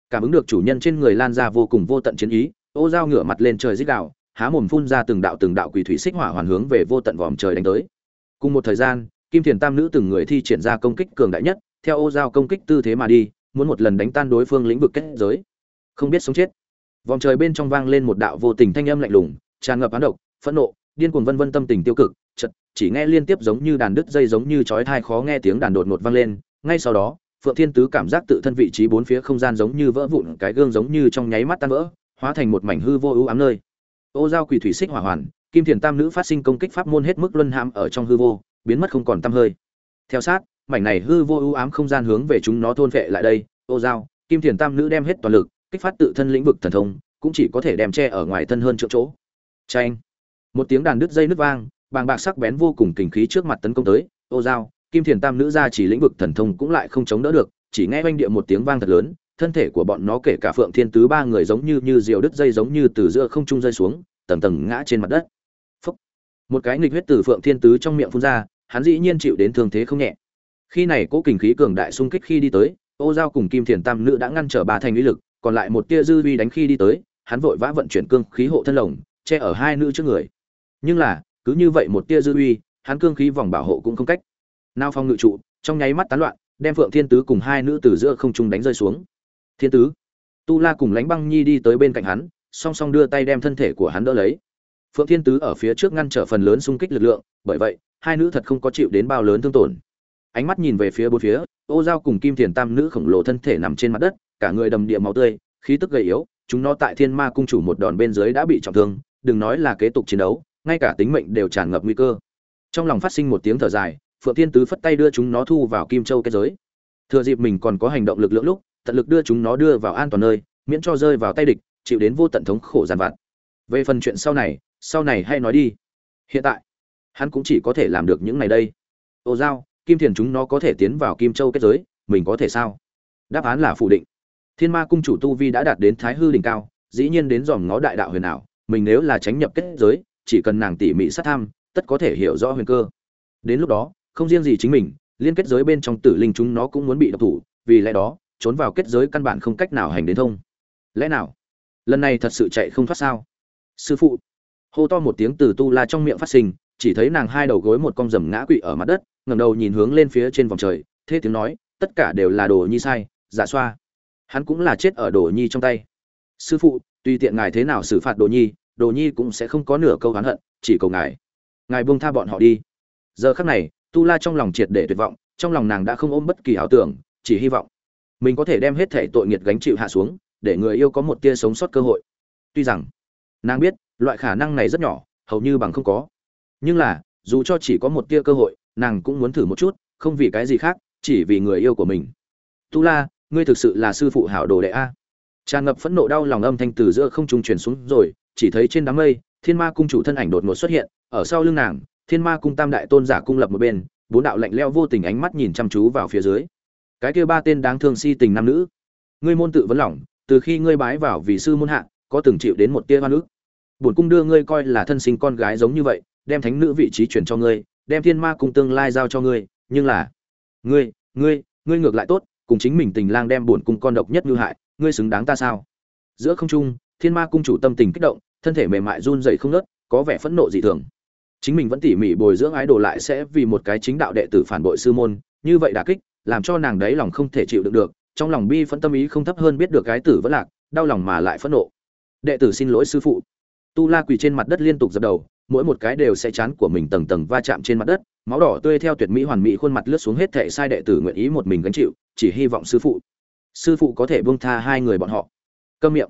Cảm ứng được chủ nhân trên người lan ra vô cùng vô tận chiến ý ô dao ngửa mặt lên trời dích đạo há mồm phun ra từng đạo từng đạo quỷ thủy xích hỏa hoàn hướng về vô tận vòm trời đánh tới. Cùng một thời gian, kim thiền tam nữ từng người thi triển ra công kích cường đại nhất, theo ô dao công kích tư thế mà đi, muốn một lần đánh tan đối phương lĩnh vực kết giới. Không biết sống chết. Vòm trời bên trong vang lên một đạo vô tình thanh âm lạnh lùng, tràn ngập án độc, phẫn nộ, điên cuồng vân vân tâm tình tiêu cực chật chỉ nghe liên tiếp giống như đàn đứt dây giống như chói tai khó nghe tiếng đàn đột ngột vang lên, ngay sau đó, phượng thiên tứ cảm giác tự thân vị trí bốn phía không gian giống như vỡ vụn, cái gương giống như trong nháy mắt tan vỡ hóa thành một mảnh hư vô ưu ám nơi. Ô giao quỳ thủy xích hỏa hoàn, kim thiền tam nữ phát sinh công kích pháp môn hết mức luân hãm ở trong hư vô, biến mất không còn tăm hơi. Theo sát, mảnh này hư vô ưu ám không gian hướng về chúng nó thôn vệ lại đây. Ô giao, kim thiền tam nữ đem hết toàn lực, kích phát tự thân lĩnh vực thần thông, cũng chỉ có thể đem che ở ngoài thân hơn chỗ chỗ. Tranh một tiếng đàn đứt dây nứt vang, bàng bạc sắc bén vô cùng kình khí trước mặt tấn công tới. Ô giao, kim thiền tam nữ ra chỉ lĩnh vực thần thông cũng lại không chống đỡ được, chỉ nghe oanh địa một tiếng vang thật lớn thân thể của bọn nó kể cả phượng thiên tứ ba người giống như như diều đứt dây giống như từ giữa không trung rơi xuống, tầng tầng ngã trên mặt đất. Phúc. một cái nghịch huyết từ phượng thiên tứ trong miệng phun ra, hắn dĩ nhiên chịu đến thương thế không nhẹ. Khi này cố kình khí cường đại xung kích khi đi tới, ô giao cùng kim thiền tam nữ đã ngăn trở ba thành uy lực, còn lại một tia dư vi đánh khi đi tới, hắn vội vã vận chuyển cương khí hộ thân lồng, che ở hai nữ trước người. Nhưng là, cứ như vậy một tia dư uy hắn cương khí vòng bảo hộ cũng không cách nao phong ngự trụ, trong nháy mắt tán loạn, đem phượng thiên tứ cùng hai nữ từ giữa không trung đánh rơi xuống thiên tứ. Tu la cùng lánh băng nhi đi tới bên cạnh hắn, song song đưa tay đem thân thể của hắn đỡ lấy. Phượng thiên tứ ở phía trước ngăn trở phần lớn xung kích lực lượng, bởi vậy, hai nữ thật không có chịu đến bao lớn thương tổn. Ánh mắt nhìn về phía bốn phía, ô giao cùng kim thiền tam nữ khổng lồ thân thể nằm trên mặt đất, cả người đầm địa máu tươi, khí tức gầy yếu, chúng nó tại thiên ma cung chủ một đòn bên dưới đã bị trọng thương, đừng nói là kế tục chiến đấu, ngay cả tính mệnh đều tràn ngập nguy cơ. Trong lòng phát sinh một tiếng thở dài, phượng thiên tứ phất tay đưa chúng nó thu vào kim châu kết giới. Thừa dịp mình còn có hành động lực lượng lúc tận lực đưa chúng nó đưa vào an toàn nơi, miễn cho rơi vào tay địch, chịu đến vô tận thống khổ giàn vặt. Về phần chuyện sau này sau này hay nói đi. Hiện tại, hắn cũng chỉ có thể làm được những ngày đây. Ô giao, kim thiền chúng nó có thể tiến vào kim châu kết giới, mình có thể sao? Đáp án là phủ định. Thiên ma cung chủ tu vi đã đạt đến thái hư đỉnh cao, dĩ nhiên đến dòm ngó đại đạo huyền ảo, mình nếu là tránh nhập kết giới, chỉ cần nàng tỉ mỉ sát tham tất có thể hiểu rõ huyền cơ. Đến lúc đó, không riêng gì chính mình, liên kết giới bên trong tử linh chúng nó cũng muốn bị độc thủ, vì lẽ đó trốn vào kết giới căn bản không cách nào hành đến thông. Lẽ nào? Lần này thật sự chạy không thoát sao? Sư phụ. Hô to một tiếng từ tu la trong miệng phát sinh, chỉ thấy nàng hai đầu gối một con rầm ngã quỵ ở mặt đất, ngẩng đầu nhìn hướng lên phía trên vòng trời, thế tiếng nói, tất cả đều là đồ nhi sai, giả xoa. Hắn cũng là chết ở đồ nhi trong tay. Sư phụ, tùy tiện ngài thế nào xử phạt đồ nhi đồ nhi cũng sẽ không có nửa câu oán hận, chỉ cầu ngài. Ngài buông tha bọn họ đi. Giờ khắc này, tu la trong lòng triệt để tuyệt vọng, trong lòng nàng đã không ôm bất kỳ ảo tưởng, chỉ hy vọng mình có thể đem hết thể tội nghiệt gánh chịu hạ xuống, để người yêu có một tia sống sót cơ hội. Tuy rằng, nàng biết, loại khả năng này rất nhỏ, hầu như bằng không có. Nhưng là, dù cho chỉ có một tia cơ hội, nàng cũng muốn thử một chút, không vì cái gì khác, chỉ vì người yêu của mình. Tu la, ngươi thực sự là sư phụ hảo đồ đệ a. Tràn ngập phẫn nộ đau lòng âm thanh từ giữa không trung truyền xuống rồi, chỉ thấy trên đám mây, thiên ma cung chủ thân ảnh đột ngột xuất hiện, ở sau lưng nàng, thiên ma cung tam đại tôn giả cung lập một bên, bốn đạo lạnh leo vô tình ánh mắt nhìn chăm chú vào phía dưới cái kia ba tên đáng thương si tình nam nữ. Ngươi môn tự vấn lỏng từ khi ngươi bái vào vì sư môn hạ, có từng chịu đến một tia hoa nước bổn cung đưa ngươi coi là thân sinh con gái giống như vậy, đem thánh nữ vị trí chuyển cho ngươi, đem thiên ma cung tương lai giao cho ngươi, nhưng là, ngươi ngươi ngươi ngược lại tốt, cùng chính mình tình lang đem bổn cung con độc nhất như hại, ngươi xứng đáng ta sao? Giữa không trung, thiên ma cung chủ tâm tình kích động, thân thể mềm mại run rẩy không nớt có vẻ phẫn nộ dị thường. Chính mình vẫn tỉ mỉ bồi dưỡng ái đồ lại sẽ vì một cái chính đạo đệ tử phản bội sư môn, như vậy đả kích làm cho nàng đấy lòng không thể chịu đựng được, trong lòng bi phẫn tâm ý không thấp hơn biết được cái tử vẫn lạc, đau lòng mà lại phẫn nộ. Đệ tử xin lỗi sư phụ. Tu la quỳ trên mặt đất liên tục dập đầu, mỗi một cái đều sẽ chán của mình tầng tầng va chạm trên mặt đất, máu đỏ tươi theo tuyệt mỹ hoàn mỹ khuôn mặt lướt xuống hết thệ sai đệ tử nguyện ý một mình gánh chịu, chỉ hy vọng sư phụ. Sư phụ có thể buông tha hai người bọn họ. Câm miệng.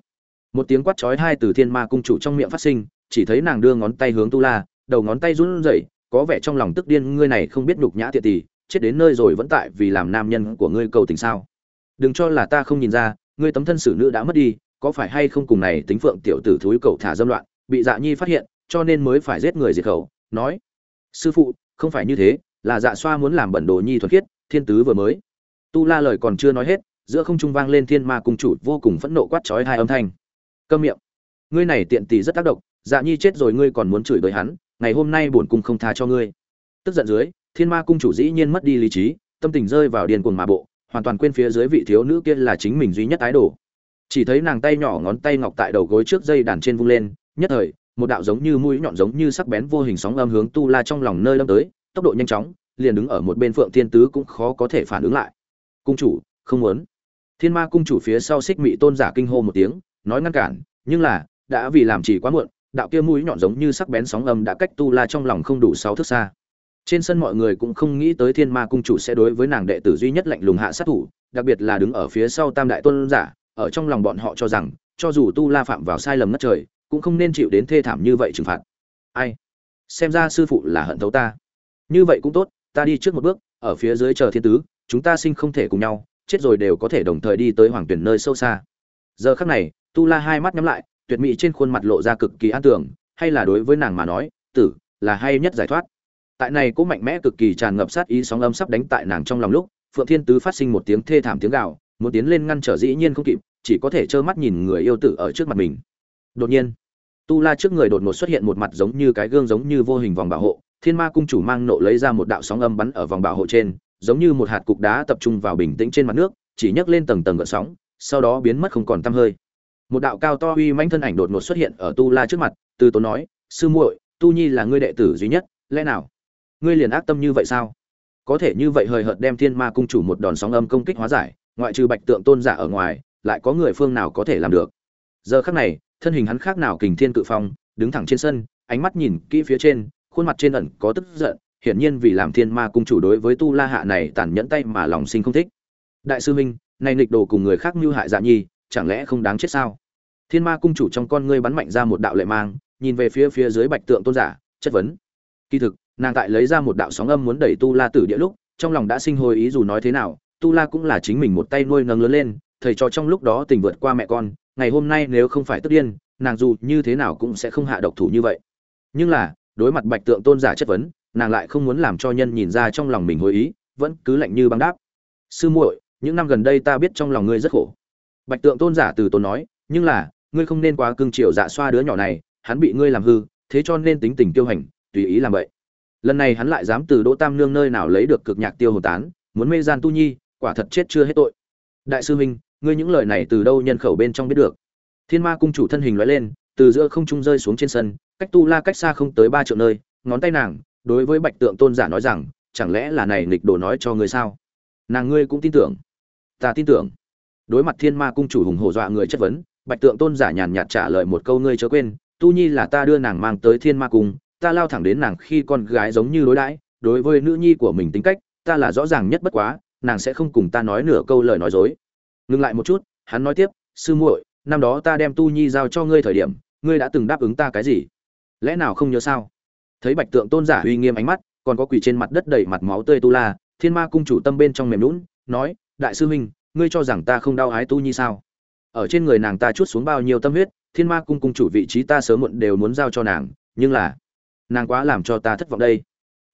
Một tiếng quát chói hai từ thiên ma cung chủ trong miệng phát sinh, chỉ thấy nàng đưa ngón tay hướng tu la, đầu ngón tay run rẩy, có vẻ trong lòng tức điên, ngươi này không biết nhục nhã tiệt tỷ chết đến nơi rồi vẫn tại vì làm nam nhân của ngươi cầu tình sao? Đừng cho là ta không nhìn ra, ngươi tấm thân xử nữ đã mất đi, có phải hay không cùng này tính phượng tiểu tử thúi cầu thả dâm loạn, bị dạ nhi phát hiện, cho nên mới phải giết người diệt khẩu, nói. Sư phụ, không phải như thế, là dạ xoa muốn làm bẩn đồ nhi thuần khiết, thiên tứ vừa mới. Tu la lời còn chưa nói hết, giữa không trung vang lên thiên ma cung chủ vô cùng phẫn nộ quát chói hai âm thanh. Câm miệng. Ngươi này tiện tỷ rất tác động dạ nhi chết rồi ngươi còn muốn chửi bới hắn, ngày hôm nay bổn cung không tha cho ngươi. Tức giận dưới thiên ma cung chủ dĩ nhiên mất đi lý trí, tâm tình rơi vào điên cuồng mà bộ, hoàn toàn quên phía dưới vị thiếu nữ kia là chính mình duy nhất ái đồ. Chỉ thấy nàng tay nhỏ ngón tay ngọc tại đầu gối trước dây đàn trên vung lên, nhất thời, một đạo giống như mũi nhọn giống như sắc bén vô hình sóng âm hướng tu la trong lòng nơi lâm tới, tốc độ nhanh chóng, liền đứng ở một bên phượng thiên tứ cũng khó có thể phản ứng lại. Cung chủ, không muốn. Thiên ma cung chủ phía sau xích mị tôn giả kinh hô một tiếng, nói ngăn cản, nhưng là, đã vì làm chỉ quá muộn, đạo kia mũi nhọn giống như sắc bén sóng âm đã cách tu la trong lòng không đủ sáu thước xa trên sân mọi người cũng không nghĩ tới thiên ma cung chủ sẽ đối với nàng đệ tử duy nhất lạnh lùng hạ sát thủ, đặc biệt là đứng ở phía sau tam đại tôn giả, ở trong lòng bọn họ cho rằng, cho dù tu la phạm vào sai lầm ngất trời, cũng không nên chịu đến thê thảm như vậy trừng phạt. Ai? Xem ra sư phụ là hận thấu ta. Như vậy cũng tốt, ta đi trước một bước, ở phía dưới chờ thiên tứ, chúng ta sinh không thể cùng nhau, chết rồi đều có thể đồng thời đi tới hoàng tuyển nơi sâu xa. Giờ khắc này, tu la hai mắt nhắm lại, tuyệt mỹ trên khuôn mặt lộ ra cực kỳ an tưởng hay là đối với nàng mà nói, tử, là hay nhất giải thoát tại này cũng mạnh mẽ cực kỳ tràn ngập sát ý sóng âm sắp đánh tại nàng trong lòng lúc, phượng thiên tứ phát sinh một tiếng thê thảm tiếng gào, muốn tiến lên ngăn trở dĩ nhiên không kịp, chỉ có thể trơ mắt nhìn người yêu tử ở trước mặt mình. Đột nhiên, tu la trước người đột ngột xuất hiện một mặt giống như cái gương giống như vô hình vòng bảo hộ, thiên ma cung chủ mang nộ lấy ra một đạo sóng âm bắn ở vòng bảo hộ trên, giống như một hạt cục đá tập trung vào bình tĩnh trên mặt nước, chỉ nhấc lên tầng tầng gợn sóng, sau đó biến mất không còn tăm hơi. Một đạo cao to uy mãnh thân ảnh đột ngột xuất hiện ở tu la trước mặt, từ tốn nói, sư muội, tu nhi là ngươi đệ tử duy nhất, lẽ nào ngươi liền ác tâm như vậy sao? Có thể như vậy hời hợt đem thiên ma cung chủ một đòn sóng âm công kích hóa giải, ngoại trừ bạch tượng tôn giả ở ngoài, lại có người phương nào có thể làm được? Giờ khắc này, thân hình hắn khác nào kình thiên cự phong, đứng thẳng trên sân, ánh mắt nhìn kỹ phía trên, khuôn mặt trên ẩn có tức giận, hiển nhiên vì làm thiên ma cung chủ đối với tu la hạ này tàn nhẫn tay mà lòng sinh không thích. Đại sư huynh nay nghịch đồ cùng người khác mưu hại dạ nhi, chẳng lẽ không đáng chết sao? Thiên ma cung chủ trong con ngươi bắn mạnh ra một đạo lệ mang, nhìn về phía phía dưới bạch tượng tôn giả, chất vấn. Kỳ thực nàng tại lấy ra một đạo sóng âm muốn đẩy tu la tử địa lúc, trong lòng đã sinh hồi ý dù nói thế nào, tu la cũng là chính mình một tay nuôi nâng lớn lên, thầy trò trong lúc đó tình vượt qua mẹ con, ngày hôm nay nếu không phải tức điên, nàng dù như thế nào cũng sẽ không hạ độc thủ như vậy. Nhưng là, đối mặt bạch tượng tôn giả chất vấn, nàng lại không muốn làm cho nhân nhìn ra trong lòng mình hồi ý, vẫn cứ lạnh như băng đáp. Sư muội, những năm gần đây ta biết trong lòng ngươi rất khổ. Bạch tượng tôn giả từ tốn nói, nhưng là, ngươi không nên quá cưng chiều dạ xoa đứa nhỏ này, hắn bị ngươi làm hư, thế cho nên tính tình tiêu hành, tùy ý làm vậy lần này hắn lại dám từ đỗ tam nương nơi nào lấy được cực nhạc tiêu hồn tán, muốn mê gian tu nhi, quả thật chết chưa hết tội. Đại sư huynh, ngươi những lời này từ đâu nhân khẩu bên trong biết được? Thiên ma cung chủ thân hình loại lên, từ giữa không trung rơi xuống trên sân, cách tu la cách xa không tới ba triệu nơi, ngón tay nàng, đối với bạch tượng tôn giả nói rằng, chẳng lẽ là này nghịch đồ nói cho ngươi sao? Nàng ngươi cũng tin tưởng. Ta tin tưởng. Đối mặt thiên ma cung chủ hùng hổ dọa người chất vấn, bạch tượng tôn giả nhàn nhạt trả lời một câu ngươi chớ quên, tu nhi là ta đưa nàng mang tới thiên ma cung ta lao thẳng đến nàng khi con gái giống như đối đãi, đối với nữ nhi của mình tính cách, ta là rõ ràng nhất bất quá, nàng sẽ không cùng ta nói nửa câu lời nói dối. Ngừng lại một chút, hắn nói tiếp, sư muội, năm đó ta đem tu nhi giao cho ngươi thời điểm, ngươi đã từng đáp ứng ta cái gì? Lẽ nào không nhớ sao? Thấy bạch tượng tôn giả uy nghiêm ánh mắt, còn có quỳ trên mặt đất đầy mặt máu tươi tu la, thiên ma cung chủ tâm bên trong mềm lún nói, đại sư huynh, ngươi cho rằng ta không đau ái tu nhi sao? Ở trên người nàng ta chút xuống bao nhiêu tâm huyết, thiên ma cung cung chủ vị trí ta sớm muộn đều muốn giao cho nàng, nhưng là nàng quá làm cho ta thất vọng đây.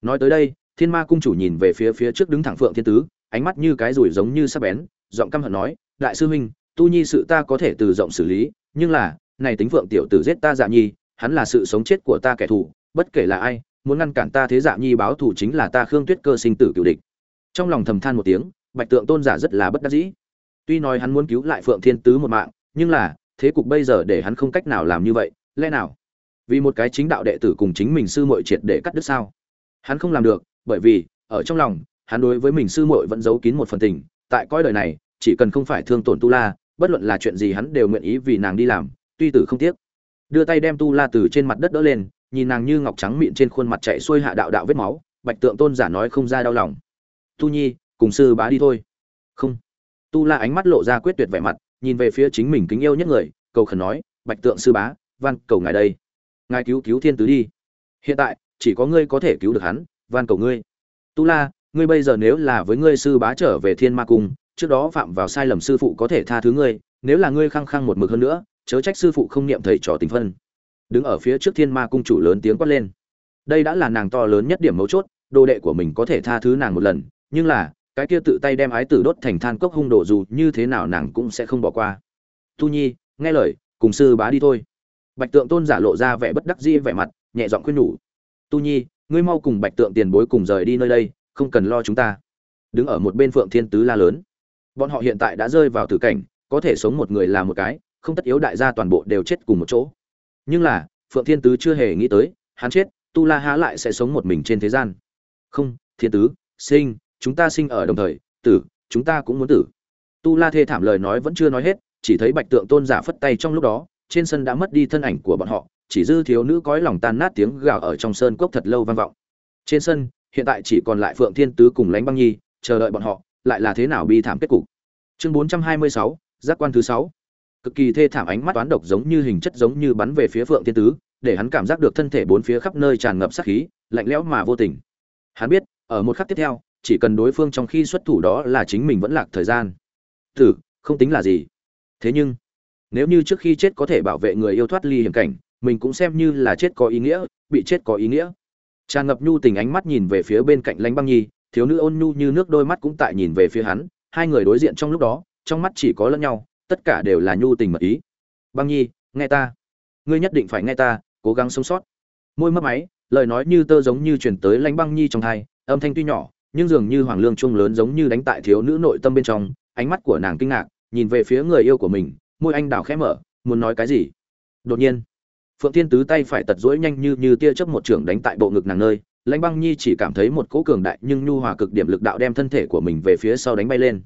Nói tới đây, thiên ma cung chủ nhìn về phía phía trước đứng thẳng phượng thiên tứ, ánh mắt như cái rủi giống như sắc bén, giọng căm hận nói, đại sư huynh, tu nhi sự ta có thể từ rộng xử lý, nhưng là, này tính phượng tiểu tử giết ta dạ nhi, hắn là sự sống chết của ta kẻ thù, bất kể là ai, muốn ngăn cản ta thế dạ nhi báo thù chính là ta khương tuyết cơ sinh tử cựu địch. Trong lòng thầm than một tiếng, bạch tượng tôn giả rất là bất đắc dĩ. Tuy nói hắn muốn cứu lại phượng thiên tứ một mạng, nhưng là, thế cục bây giờ để hắn không cách nào làm như vậy, lẽ nào? Vì một cái chính đạo đệ tử cùng chính mình sư muội triệt để cắt đứt sao? Hắn không làm được, bởi vì, ở trong lòng, hắn đối với mình sư muội vẫn giấu kín một phần tình. Tại coi đời này, chỉ cần không phải thương tổn tu la, bất luận là chuyện gì hắn đều nguyện ý vì nàng đi làm, tuy tử không tiếc. Đưa tay đem tu la từ trên mặt đất đỡ lên, nhìn nàng như ngọc trắng mịn trên khuôn mặt chạy xuôi hạ đạo đạo vết máu, bạch tượng tôn giả nói không ra đau lòng. Tu nhi, cùng sư bá đi thôi. Không. Tu la ánh mắt lộ ra quyết tuyệt vẻ mặt, nhìn về phía chính mình kính yêu nhất người, cầu khẩn nói, bạch tượng sư bá văn cầu ngài đây ngài cứu cứu thiên tứ đi. Hiện tại, chỉ có ngươi có thể cứu được hắn, van cầu ngươi. Tu la, ngươi bây giờ nếu là với ngươi sư bá trở về thiên ma cung, trước đó phạm vào sai lầm sư phụ có thể tha thứ ngươi, nếu là ngươi khăng khăng một mực hơn nữa, chớ trách sư phụ không niệm thầy trò tình phân. Đứng ở phía trước thiên ma cung chủ lớn tiếng quát lên. Đây đã là nàng to lớn nhất điểm mấu chốt, đồ đệ của mình có thể tha thứ nàng một lần, nhưng là, cái kia tự tay đem ái tử đốt thành than cốc hung đổ dù như thế nào nàng cũng sẽ không bỏ qua. Tu nhi, nghe lời, cùng sư bá đi thôi bạch tượng tôn giả lộ ra vẻ bất đắc dĩ vẻ mặt, nhẹ giọng khuyên nhủ. Tu nhi, ngươi mau cùng bạch tượng tiền bối cùng rời đi nơi đây, không cần lo chúng ta. Đứng ở một bên phượng thiên tứ la lớn. Bọn họ hiện tại đã rơi vào tử cảnh, có thể sống một người là một cái, không tất yếu đại gia toàn bộ đều chết cùng một chỗ. Nhưng là, phượng thiên tứ chưa hề nghĩ tới, hắn chết, tu la há lại sẽ sống một mình trên thế gian. Không, thiên tứ, sinh, chúng ta sinh ở đồng thời, tử, chúng ta cũng muốn tử. Tu la thê thảm lời nói vẫn chưa nói hết, chỉ thấy bạch tượng tôn giả phất tay trong lúc đó trên sân đã mất đi thân ảnh của bọn họ, chỉ dư thiếu nữ cõi lòng tan nát tiếng gào ở trong sơn cốc thật lâu vang vọng. Trên sân, hiện tại chỉ còn lại phượng thiên tứ cùng lãnh băng nhi, chờ đợi bọn họ, lại là thế nào bi thảm kết cục? Chương bốn trăm hai mươi sáu, giác quan thứ sáu. Cực kỳ thê thảm ánh mắt toán độc giống như hình chất giống như bắn về phía phượng thiên tứ, để hắn cảm giác được thân thể bốn phía khắp nơi tràn ngập sát khí, lạnh lẽo mà vô tình. Hắn biết, ở một khắc tiếp theo, chỉ cần đối phương trong khi xuất thủ đó là chính mình vẫn lạc thời gian. Tử không tính là gì. Thế nhưng nếu như trước khi chết có thể bảo vệ người yêu thoát ly hiểm cảnh, mình cũng xem như là chết có ý nghĩa, bị chết có ý nghĩa. Tràn ngập nhu tình ánh mắt nhìn về phía bên cạnh lánh băng nhi, thiếu nữ ôn nhu như nước đôi mắt cũng tại nhìn về phía hắn, hai người đối diện trong lúc đó, trong mắt chỉ có lẫn nhau, tất cả đều là nhu tình mật ý. Băng nhi, nghe ta. Ngươi nhất định phải nghe ta, cố gắng sống sót. Môi mất máy, lời nói như tơ giống như truyền tới lánh băng nhi trong thai, âm thanh tuy nhỏ, nhưng dường như hoàng lương trung lớn giống như đánh tại thiếu nữ nội tâm bên trong, ánh mắt của nàng kinh ngạc, nhìn về phía người yêu của mình môi anh đào khẽ mở, muốn nói cái gì? Đột nhiên, phượng thiên tứ tay phải tật rỗi nhanh như như tia chớp một trường đánh tại bộ ngực nàng nơi, lãnh băng nhi chỉ cảm thấy một cỗ cường đại nhưng nhu hòa cực điểm lực đạo đem thân thể của mình về phía sau đánh bay lên.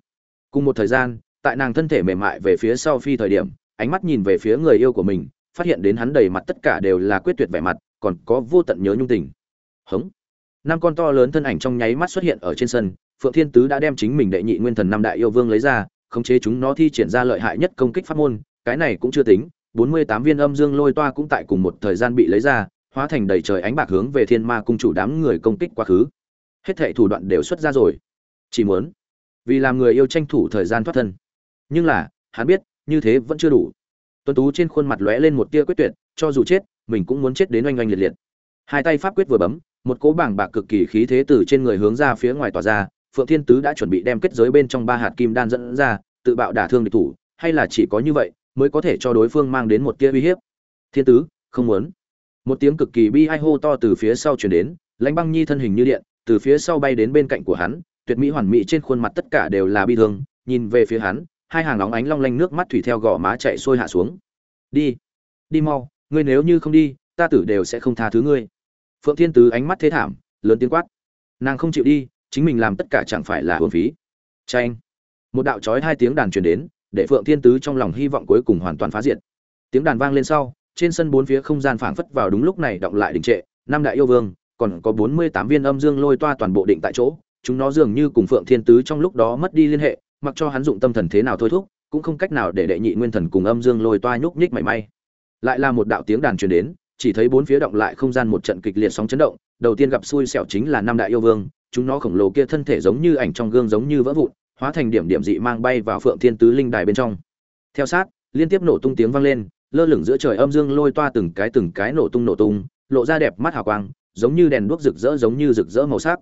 Cùng một thời gian, tại nàng thân thể mềm mại về phía sau phi thời điểm, ánh mắt nhìn về phía người yêu của mình, phát hiện đến hắn đầy mặt tất cả đều là quyết tuyệt vẻ mặt, còn có vô tận nhớ nhung tình. Hống! Năm con to lớn thân ảnh trong nháy mắt xuất hiện ở trên sân, phượng thiên tứ đã đem chính mình đệ nhị nguyên thần năm đại yêu vương lấy ra khống chế chúng nó thi triển ra lợi hại nhất công kích pháp môn, cái này cũng chưa tính, bốn mươi tám viên âm dương lôi toa cũng tại cùng một thời gian bị lấy ra, hóa thành đầy trời ánh bạc hướng về thiên ma cung chủ đám người công kích quá khứ. Hết thảy thủ đoạn đều xuất ra rồi. Chỉ muốn, vì làm người yêu tranh thủ thời gian thoát thân. Nhưng là, hắn biết, như thế vẫn chưa đủ. Tuấn tú trên khuôn mặt lóe lên một tia quyết tuyệt, cho dù chết, mình cũng muốn chết đến oanh oanh liệt liệt. Hai tay pháp quyết vừa bấm, một cỗ bảng bạc cực kỳ khí thế từ trên người hướng ra phía ngoài tỏa ra phượng thiên tứ đã chuẩn bị đem kết giới bên trong ba hạt kim đan dẫn ra, tự bạo đả thương địch thủ, hay là chỉ có như vậy mới có thể cho đối phương mang đến một tia uy hiếp? Thiên tứ, không muốn. Một tiếng cực kỳ bi ai hô to từ phía sau chuyển đến, lãnh băng nhi thân hình như điện, từ phía sau bay đến bên cạnh của hắn, tuyệt mỹ hoàn mỹ trên khuôn mặt tất cả đều là bi thương, nhìn về phía hắn, hai hàng óng ánh long lanh nước mắt thủy theo gò má chạy xuôi hạ xuống. Đi đi mau, ngươi nếu như không đi, ta tử đều sẽ không tha thứ ngươi. Phượng thiên tứ ánh mắt thế thảm, lớn tiếng quát. Nàng không chịu đi chính mình làm tất cả chẳng phải là hưởng phí. Tranh một đạo chói hai tiếng đàn truyền đến, để phượng thiên tứ trong lòng hy vọng cuối cùng hoàn toàn phá diệt. Tiếng đàn vang lên sau, trên sân bốn phía không gian phảng phất vào đúng lúc này động lại đình trệ, năm đại yêu vương, còn có bốn mươi tám viên âm dương lôi toa toàn bộ định tại chỗ, chúng nó dường như cùng phượng thiên tứ trong lúc đó mất đi liên hệ, mặc cho hắn dụng tâm thần thế nào thôi thúc, cũng không cách nào để đệ nhị nguyên thần cùng âm dương lôi toa nhúc nhích mảy may. Lại là một đạo tiếng đàn truyền đến, chỉ thấy bốn phía động lại không gian một trận kịch liệt sóng chấn động, đầu tiên gặp xui xẻo chính là năm đại yêu vương chúng nó khổng lồ kia thân thể giống như ảnh trong gương giống như vỡ vụn, hóa thành điểm điểm dị mang bay vào phượng thiên tứ linh đài bên trong. Theo sát, liên tiếp nổ tung tiếng vang lên, lơ lửng giữa trời âm dương lôi toa từng cái từng cái nổ tung nổ tung, lộ ra đẹp mắt hào quang, giống như đèn đuốc rực rỡ giống như rực rỡ màu sắc.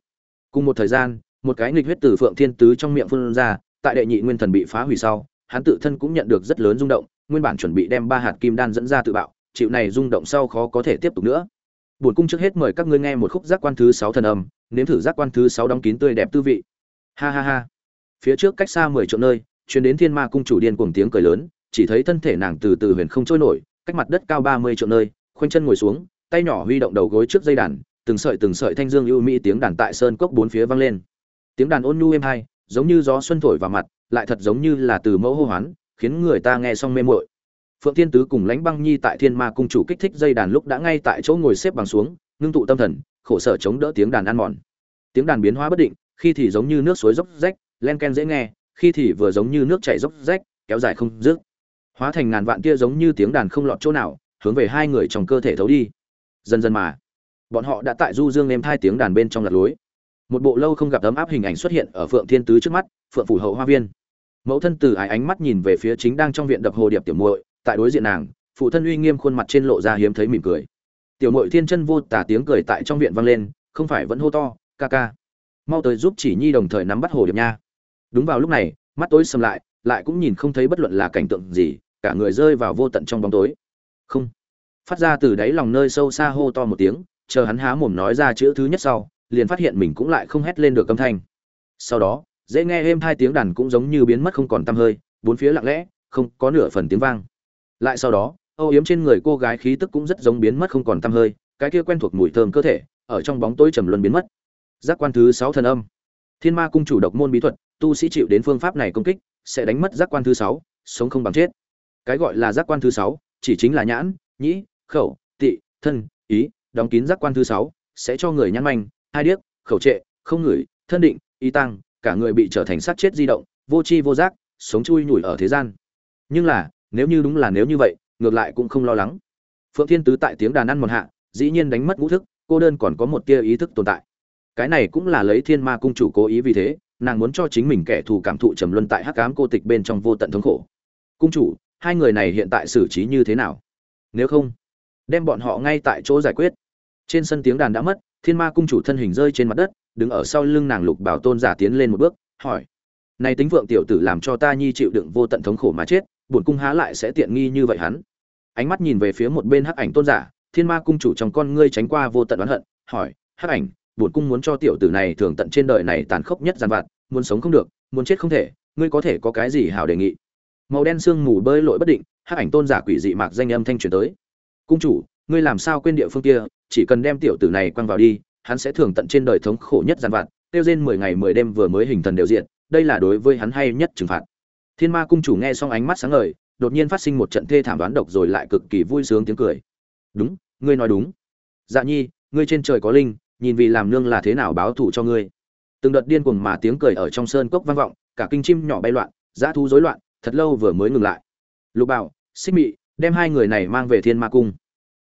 Cùng một thời gian, một cái nghịch huyết từ phượng thiên tứ trong miệng phun ra, tại đệ nhị nguyên thần bị phá hủy sau, hắn tự thân cũng nhận được rất lớn rung động, nguyên bản chuẩn bị đem ba hạt kim đan dẫn ra tự bạo, chịu này rung động sau khó có thể tiếp tục nữa. Buồn cung trước hết mời các ngươi nghe một khúc giác quan thứ sáu thần âm nếm thử giác quan thứ sáu đóng kín tươi đẹp tư vị. Ha ha ha. Phía trước cách xa mười chỗ nơi, truyền đến thiên ma cung chủ điên cuồng tiếng cười lớn, chỉ thấy thân thể nàng từ từ huyền không trôi nổi, cách mặt đất cao ba mươi chỗ nơi, khoanh chân ngồi xuống, tay nhỏ huy động đầu gối trước dây đàn, từng sợi từng sợi thanh dương ưu mỹ tiếng đàn tại sơn cốc bốn phía vang lên. Tiếng đàn ôn nhu êm hai, giống như gió xuân thổi vào mặt, lại thật giống như là từ mẫu hô hoán, khiến người ta nghe xong mê muội. Phượng thiên tứ cùng lãnh băng nhi tại thiên ma cung chủ kích thích dây đàn lúc đã ngay tại chỗ ngồi xếp bằng xuống, ngưng tụ tâm thần khổ sở chống đỡ tiếng đàn ăn mòn. Tiếng đàn biến hóa bất định, khi thì giống như nước suối dốc rách, len ken dễ nghe, khi thì vừa giống như nước chảy dốc rách, kéo dài không dứt. Hóa thành ngàn vạn tia giống như tiếng đàn không lọt chỗ nào, hướng về hai người trong cơ thể thấu đi. Dần dần mà, bọn họ đã tại du dương em hai tiếng đàn bên trong lật lối. Một bộ lâu không gặp ấm áp hình ảnh xuất hiện ở phượng thiên tứ trước mắt, phượng phủ hậu hoa viên. Mẫu thân từ ái ánh mắt nhìn về phía chính đang trong viện đập hồ điệp tiểu muội, tại đối diện nàng, phụ thân uy nghiêm khuôn mặt trên lộ ra hiếm thấy mỉm cười tiểu mội thiên chân vô tả tiếng cười tại trong viện vang lên, không phải vẫn hô to, ca ca, mau tới giúp chỉ nhi đồng thời nắm bắt hồ điệp nha. Đúng vào lúc này, mắt tối sầm lại lại cũng nhìn không thấy bất luận là cảnh tượng gì, cả người rơi vào vô tận trong bóng tối. Không. Phát ra từ đáy lòng nơi sâu xa hô to một tiếng, chờ hắn há mồm nói ra chữ thứ nhất sau, liền phát hiện mình cũng lại không hét lên được âm thanh. Sau đó, dễ nghe êm hai tiếng đàn cũng giống như biến mất không còn tăm hơi, bốn phía lặng lẽ, không có nửa phần tiếng vang. Lại sau đó âu yếm trên người cô gái khí tức cũng rất giống biến mất không còn tăm hơi, cái kia quen thuộc mùi thơm cơ thể, ở trong bóng tối trầm luân biến mất. Giác quan thứ sáu thần âm. Thiên ma cung chủ độc môn bí thuật, tu sĩ chịu đến phương pháp này công kích, sẽ đánh mất giác quan thứ sáu, sống không bằng chết. Cái gọi là giác quan thứ sáu, chỉ chính là nhãn, nhĩ, khẩu, tị, thân, ý, đóng kín giác quan thứ sáu, sẽ cho người nhãn manh, hai điếc, khẩu trệ, không ngửi, thân định ý tăng, cả người bị trở thành sát chết di động, vô tri vô giác, sống chui nhủi ở thế gian. Nhưng là, nếu như đúng là nếu như vậy ngược lại cũng không lo lắng. Phượng thiên tứ tại tiếng đàn ăn một hạ, dĩ nhiên đánh mất ngũ thức, cô đơn còn có một tia ý thức tồn tại. Cái này cũng là lấy thiên ma cung chủ cố ý vì thế, nàng muốn cho chính mình kẻ thù cảm thụ trầm luân tại hắc ám cô tịch bên trong vô tận thống khổ. Cung chủ, hai người này hiện tại xử trí như thế nào? Nếu không, đem bọn họ ngay tại chỗ giải quyết. Trên sân tiếng đàn đã mất, thiên ma cung chủ thân hình rơi trên mặt đất, đứng ở sau lưng nàng lục bảo tôn giả tiến lên một bước, hỏi, này tính vượng tiểu tử làm cho ta nhi chịu đựng vô tận thống khổ mà chết, bổn cung há lại sẽ tiện nghi như vậy hắn? Ánh mắt nhìn về phía một bên hắc ảnh tôn giả, thiên ma cung chủ trong con ngươi tránh qua vô tận oán hận, hỏi, hắc ảnh, bổn cung muốn cho tiểu tử này thường tận trên đời này tàn khốc nhất giàn vặt, muốn sống không được, muốn chết không thể, ngươi có thể có cái gì hảo đề nghị? Màu đen sương mù bơi lội bất định, hắc ảnh tôn giả quỷ dị mạc danh âm thanh truyền tới. Cung chủ, ngươi làm sao quên địa phương kia, chỉ cần đem tiểu tử này quăng vào đi, hắn sẽ thường tận trên đời thống khổ nhất giàn vặt, tiêu trên mười ngày mười đêm vừa mới hình thần đều diện đây là đối với hắn hay nhất trừng phạt. Thiên ma cung chủ nghe xong ánh mắt sáng ngời đột nhiên phát sinh một trận thê thảm đoán độc rồi lại cực kỳ vui sướng tiếng cười. Đúng, ngươi nói đúng. Dạ nhi, ngươi trên trời có linh, nhìn vì làm nương là thế nào báo thù cho ngươi. Từng đợt điên cuồng mà tiếng cười ở trong sơn cốc vang vọng, cả kinh chim nhỏ bay loạn, dã thú rối loạn, thật lâu vừa mới ngừng lại. Lục bảo, xích mị, đem hai người này mang về thiên ma cung.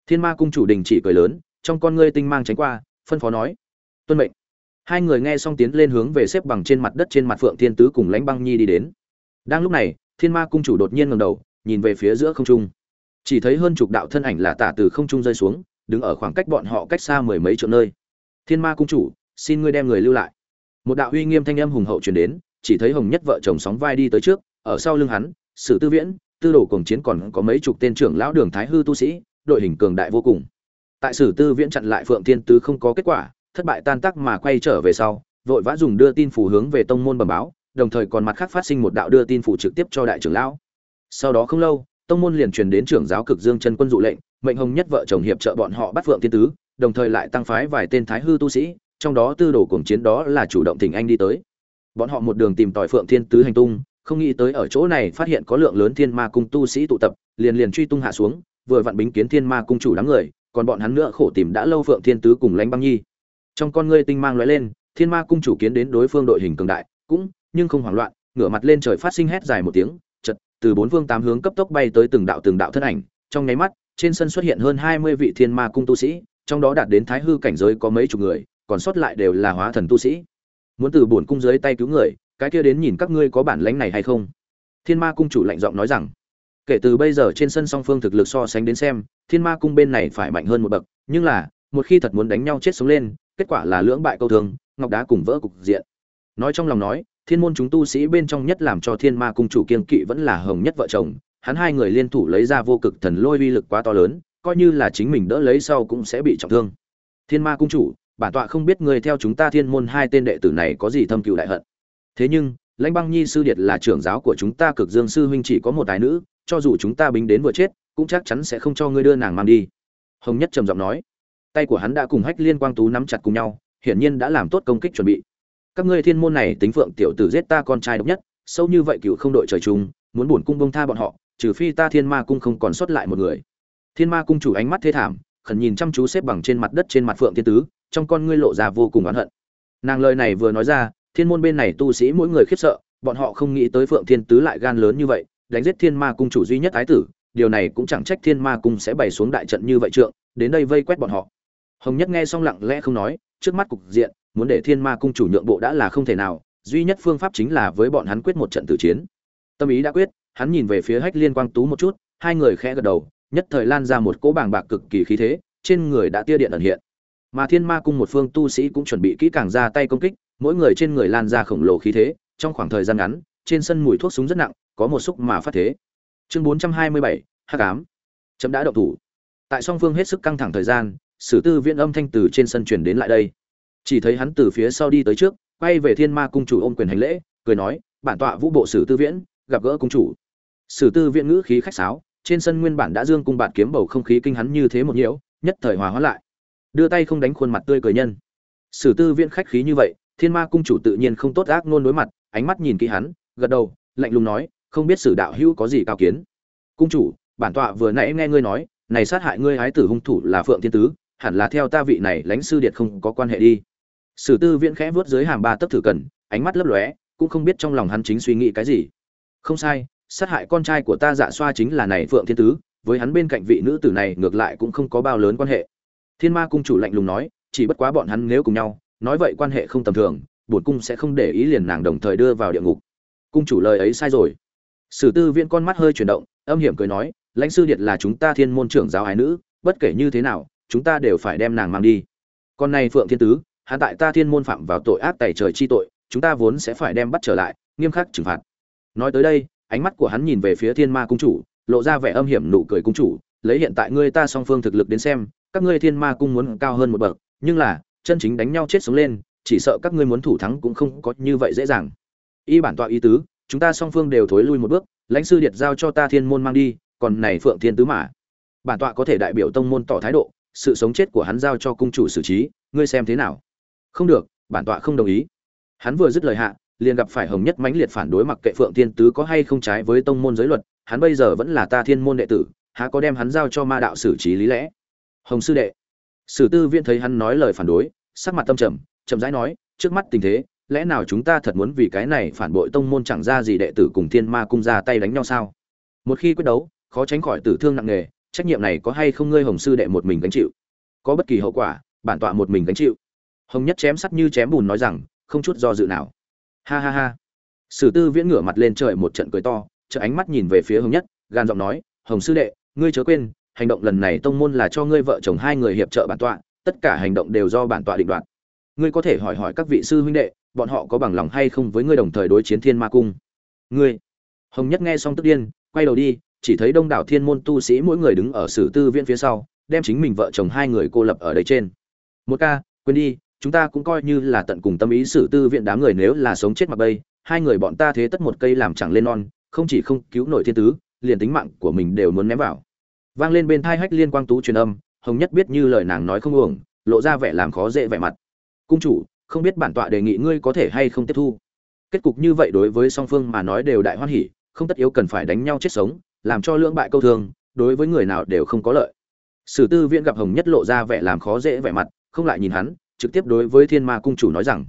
Thiên ma cung chủ đình chỉ cười lớn, trong con ngươi tinh mang tránh qua, phân phó nói, tuân mệnh. Hai người nghe xong tiến lên hướng về xếp bằng trên mặt đất trên mặt phượng thiên tứ cùng lãnh băng nhi đi đến. Đang lúc này thiên ma cung chủ đột nhiên ngầm đầu, nhìn về phía giữa không trung. Chỉ thấy hơn chục đạo thân ảnh là tả từ không trung rơi xuống, đứng ở khoảng cách bọn họ cách xa mười mấy triệu nơi. Thiên ma cung chủ, xin ngươi đem người lưu lại. Một đạo uy nghiêm thanh âm hùng hậu truyền đến, chỉ thấy hồng nhất vợ chồng sóng vai đi tới trước, ở sau lưng hắn, sử tư viễn, tư đồ cuồng chiến còn có mấy chục tên trưởng lão đường thái hư tu sĩ, đội hình cường đại vô cùng. Tại sử tư viễn chặn lại phượng thiên tứ không có kết quả, thất bại tan tác mà quay trở về sau, vội vã dùng đưa tin phủ hướng về tông môn bẩm báo đồng thời còn mặt khác phát sinh một đạo đưa tin phủ trực tiếp cho đại trưởng lão. Sau đó không lâu, tông môn liền truyền đến trưởng giáo cực dương chân quân dụ lệnh, mệnh hồng nhất vợ chồng hiệp trợ bọn họ bắt phượng thiên tứ, đồng thời lại tăng phái vài tên thái hư tu sĩ, trong đó tư đồ cuồng chiến đó là chủ động thỉnh anh đi tới. Bọn họ một đường tìm tòi phượng thiên tứ hành tung, không nghĩ tới ở chỗ này phát hiện có lượng lớn thiên ma cung tu sĩ tụ tập, liền liền truy tung hạ xuống, vừa vặn bính kiến thiên ma cung chủ đám người, còn bọn hắn nữa khổ tìm đã lâu phượng thiên tứ cùng lãnh băng nhi. Trong con ngươi tinh mang lóe lên, thiên ma cung chủ kiến đến đối phương đội hình cường đại, cũng nhưng không hoảng loạn, ngửa mặt lên trời phát sinh hét dài một tiếng chật từ bốn phương tám hướng cấp tốc bay tới từng đạo từng đạo thân ảnh. Trong nháy mắt, trên sân xuất hiện hơn hai mươi vị thiên ma cung tu sĩ, trong đó đạt đến thái hư cảnh giới có mấy chục người, còn sót lại đều là hóa thần tu sĩ. Muốn từ bổn cung dưới tay cứu người, cái kia đến nhìn các ngươi có bản lãnh này hay không? Thiên ma cung chủ lạnh giọng nói rằng, kể từ bây giờ trên sân song phương thực lực so sánh đến xem, thiên ma cung bên này phải mạnh hơn một bậc, nhưng là, một khi thật muốn đánh nhau chết sống lên, kết quả là lưỡng bại câu thương, ngọc đá cùng vỡ cục diện. Nói trong lòng nói thiên môn chúng tu sĩ bên trong nhất làm cho thiên ma cung chủ kiên kỵ vẫn là hồng nhất vợ chồng, hắn hai người liên thủ lấy ra vô cực thần lôi uy lực quá to lớn, coi như là chính mình đỡ lấy sau cũng sẽ bị trọng thương. Thiên ma cung chủ, bản tọa không biết người theo chúng ta thiên môn hai tên đệ tử này có gì thâm cựu đại hận. Thế nhưng, lãnh băng nhi sư điệt là trưởng giáo của chúng ta cực dương sư huynh chỉ có một tài nữ, cho dù chúng ta bính đến vừa chết, cũng chắc chắn sẽ không cho ngươi đưa nàng mang đi. Hồng nhất trầm giọng nói. Tay của hắn đã cùng hách liên quang tú nắm chặt cùng nhau, hiển nhiên đã làm tốt công kích chuẩn bị các ngươi thiên môn này tính phượng tiểu tử giết ta con trai độc nhất, sâu như vậy cựu không đội trời chung, muốn bổn cung bông tha bọn họ, trừ phi ta thiên ma cung không còn sót lại một người. Thiên ma cung chủ ánh mắt thê thảm, khẩn nhìn chăm chú xếp bằng trên mặt đất trên mặt phượng thiên tứ, trong con ngươi lộ ra vô cùng oán hận. Nàng lời này vừa nói ra, thiên môn bên này tu sĩ mỗi người khiếp sợ, bọn họ không nghĩ tới phượng thiên tứ lại gan lớn như vậy, đánh giết thiên ma cung chủ duy nhất ái tử, điều này cũng chẳng trách thiên ma cung sẽ bày xuống đại trận như vậy trượng, đến đây vây quét bọn họ. Hồng nhất nghe xong lặng lẽ không nói, trước mắt cục diện muốn để thiên ma cung chủ nhượng bộ đã là không thể nào, duy nhất phương pháp chính là với bọn hắn quyết một trận tử chiến. Tâm ý đã quyết, hắn nhìn về phía hách liên quang tú một chút, hai người khẽ gật đầu, nhất thời lan ra một cỗ bàng bạc cực kỳ khí thế, trên người đã tia điện ẩn hiện. Mà thiên ma cung một phương tu sĩ cũng chuẩn bị kỹ càng ra tay công kích, mỗi người trên người lan ra khổng lồ khí thế, trong khoảng thời gian ngắn, trên sân mùi thuốc súng rất nặng, có một xúc mà phát thế. Chương bốn trăm hai mươi bảy, hắc ám. Chấm đã động thủ. Tại song phương hết sức căng thẳng thời gian, sử tư viễn âm thanh từ trên sân truyền đến lại đây chỉ thấy hắn từ phía sau đi tới trước, quay về thiên ma cung chủ ôm quyền hành lễ, cười nói, bản tọa vũ bộ sử tư viễn, gặp gỡ cung chủ. Sử tư viễn ngữ khí khách sáo, trên sân nguyên bản đã dương cung bạn kiếm bầu không khí kinh hắn như thế một nhiễu, nhất thời hòa hóa lại. Đưa tay không đánh khuôn mặt tươi cười nhân. Sử tư viễn khách khí như vậy, thiên ma cung chủ tự nhiên không tốt ác nôn đối mặt, ánh mắt nhìn kỹ hắn, gật đầu, lạnh lùng nói, không biết sử đạo hữu có gì cao kiến? Cung chủ, bản tọa vừa nãy nghe ngươi nói, này sát hại ngươi hái tử hung thủ là phượng thiên tứ, hẳn là theo ta vị này lãnh sư điệt không có quan hệ đi sử tư viễn khẽ vuốt dưới hàm ba tấc thử cần, ánh mắt lấp lóe, cũng không biết trong lòng hắn chính suy nghĩ cái gì. Không sai, sát hại con trai của ta dạ xoa chính là này phượng thiên tứ, với hắn bên cạnh vị nữ tử này ngược lại cũng không có bao lớn quan hệ. Thiên ma cung chủ lạnh lùng nói, chỉ bất quá bọn hắn nếu cùng nhau, nói vậy quan hệ không tầm thường, bổn cung sẽ không để ý liền nàng đồng thời đưa vào địa ngục. Cung chủ lời ấy sai rồi. Sử tư viễn con mắt hơi chuyển động, âm hiểm cười nói, lãnh sư điệt là chúng ta thiên môn trưởng giáo ái nữ, bất kể như thế nào, chúng ta đều phải đem nàng mang đi. Con này phượng thiên tứ hạ tại ta thiên môn phạm vào tội ác tẩy trời chi tội, chúng ta vốn sẽ phải đem bắt trở lại, nghiêm khắc trừng phạt. Nói tới đây, ánh mắt của hắn nhìn về phía thiên ma cung chủ, lộ ra vẻ âm hiểm nụ cười cung chủ, lấy hiện tại ngươi ta song phương thực lực đến xem, các ngươi thiên ma cung muốn cao hơn một bậc, nhưng là, chân chính đánh nhau chết sống lên, chỉ sợ các ngươi muốn thủ thắng cũng không có như vậy dễ dàng. Y bản tọa ý tứ, chúng ta song phương đều thối lui một bước, lãnh sư điệt giao cho ta thiên môn mang đi, còn này phượng thiên tứ mà bản tọa có thể đại biểu tông môn tỏ thái độ, sự sống chết của hắn giao cho cung chủ xử trí, ngươi xem thế nào? Không được, bản tọa không đồng ý. Hắn vừa dứt lời hạ, liền gặp phải hồng nhất mãnh liệt phản đối mặc kệ phượng thiên tứ có hay không trái với tông môn giới luật, hắn bây giờ vẫn là ta thiên môn đệ tử, há có đem hắn giao cho ma đạo xử trí lý lẽ? Hồng sư đệ. Sử tư viên thấy hắn nói lời phản đối, sắc mặt tâm trầm, chậm rãi nói, trước mắt tình thế, lẽ nào chúng ta thật muốn vì cái này phản bội tông môn chẳng ra gì đệ tử cùng thiên ma cung ra tay đánh nhau sao? Một khi quyết đấu, khó tránh khỏi tử thương nặng nề, trách nhiệm này có hay không ngươi hồng sư đệ một mình gánh chịu? Có bất kỳ hậu quả, bản tọa một mình gánh chịu hồng nhất chém sắt như chém bùn nói rằng, không chút do dự nào. Ha ha ha. Sử tư viễn ngửa mặt lên trời một trận cười to chợ ánh mắt nhìn về phía hồng nhất, gan giọng nói, hồng sư đệ, ngươi chớ quên, hành động lần này tông môn là cho ngươi vợ chồng hai người hiệp trợ bản tọa, tất cả hành động đều do bản tọa định đoạt. Ngươi có thể hỏi hỏi các vị sư huynh đệ, bọn họ có bằng lòng hay không với ngươi đồng thời đối chiến thiên ma cung? Ngươi? Hồng nhất nghe xong tức điên, quay đầu đi, chỉ thấy đông đảo thiên môn tu sĩ mỗi người đứng ở sử tư viễn phía sau, đem chính mình vợ chồng hai người cô lập ở đây trên. Một ca, quên đi chúng ta cũng coi như là tận cùng tâm ý sử tư viện đám người nếu là sống chết mặc bây hai người bọn ta thế tất một cây làm chẳng lên non, không chỉ không cứu nổi thiên tứ, liền tính mạng của mình đều muốn ném vào. Vang lên bên thai hách liên quang tú truyền âm, hồng nhất biết như lời nàng nói không uổng, lộ ra vẻ làm khó dễ vẻ mặt. Cung chủ, không biết bản tọa đề nghị ngươi có thể hay không tiếp thu. Kết cục như vậy đối với song phương mà nói đều đại hoan hỉ, không tất yếu cần phải đánh nhau chết sống, làm cho lưỡng bại câu thương, đối với người nào đều không có lợi. Sử tư viễn gặp hồng nhất lộ ra vẻ làm khó dễ vẻ mặt, không lại nhìn hắn trực tiếp đối với thiên ma cung chủ nói rằng,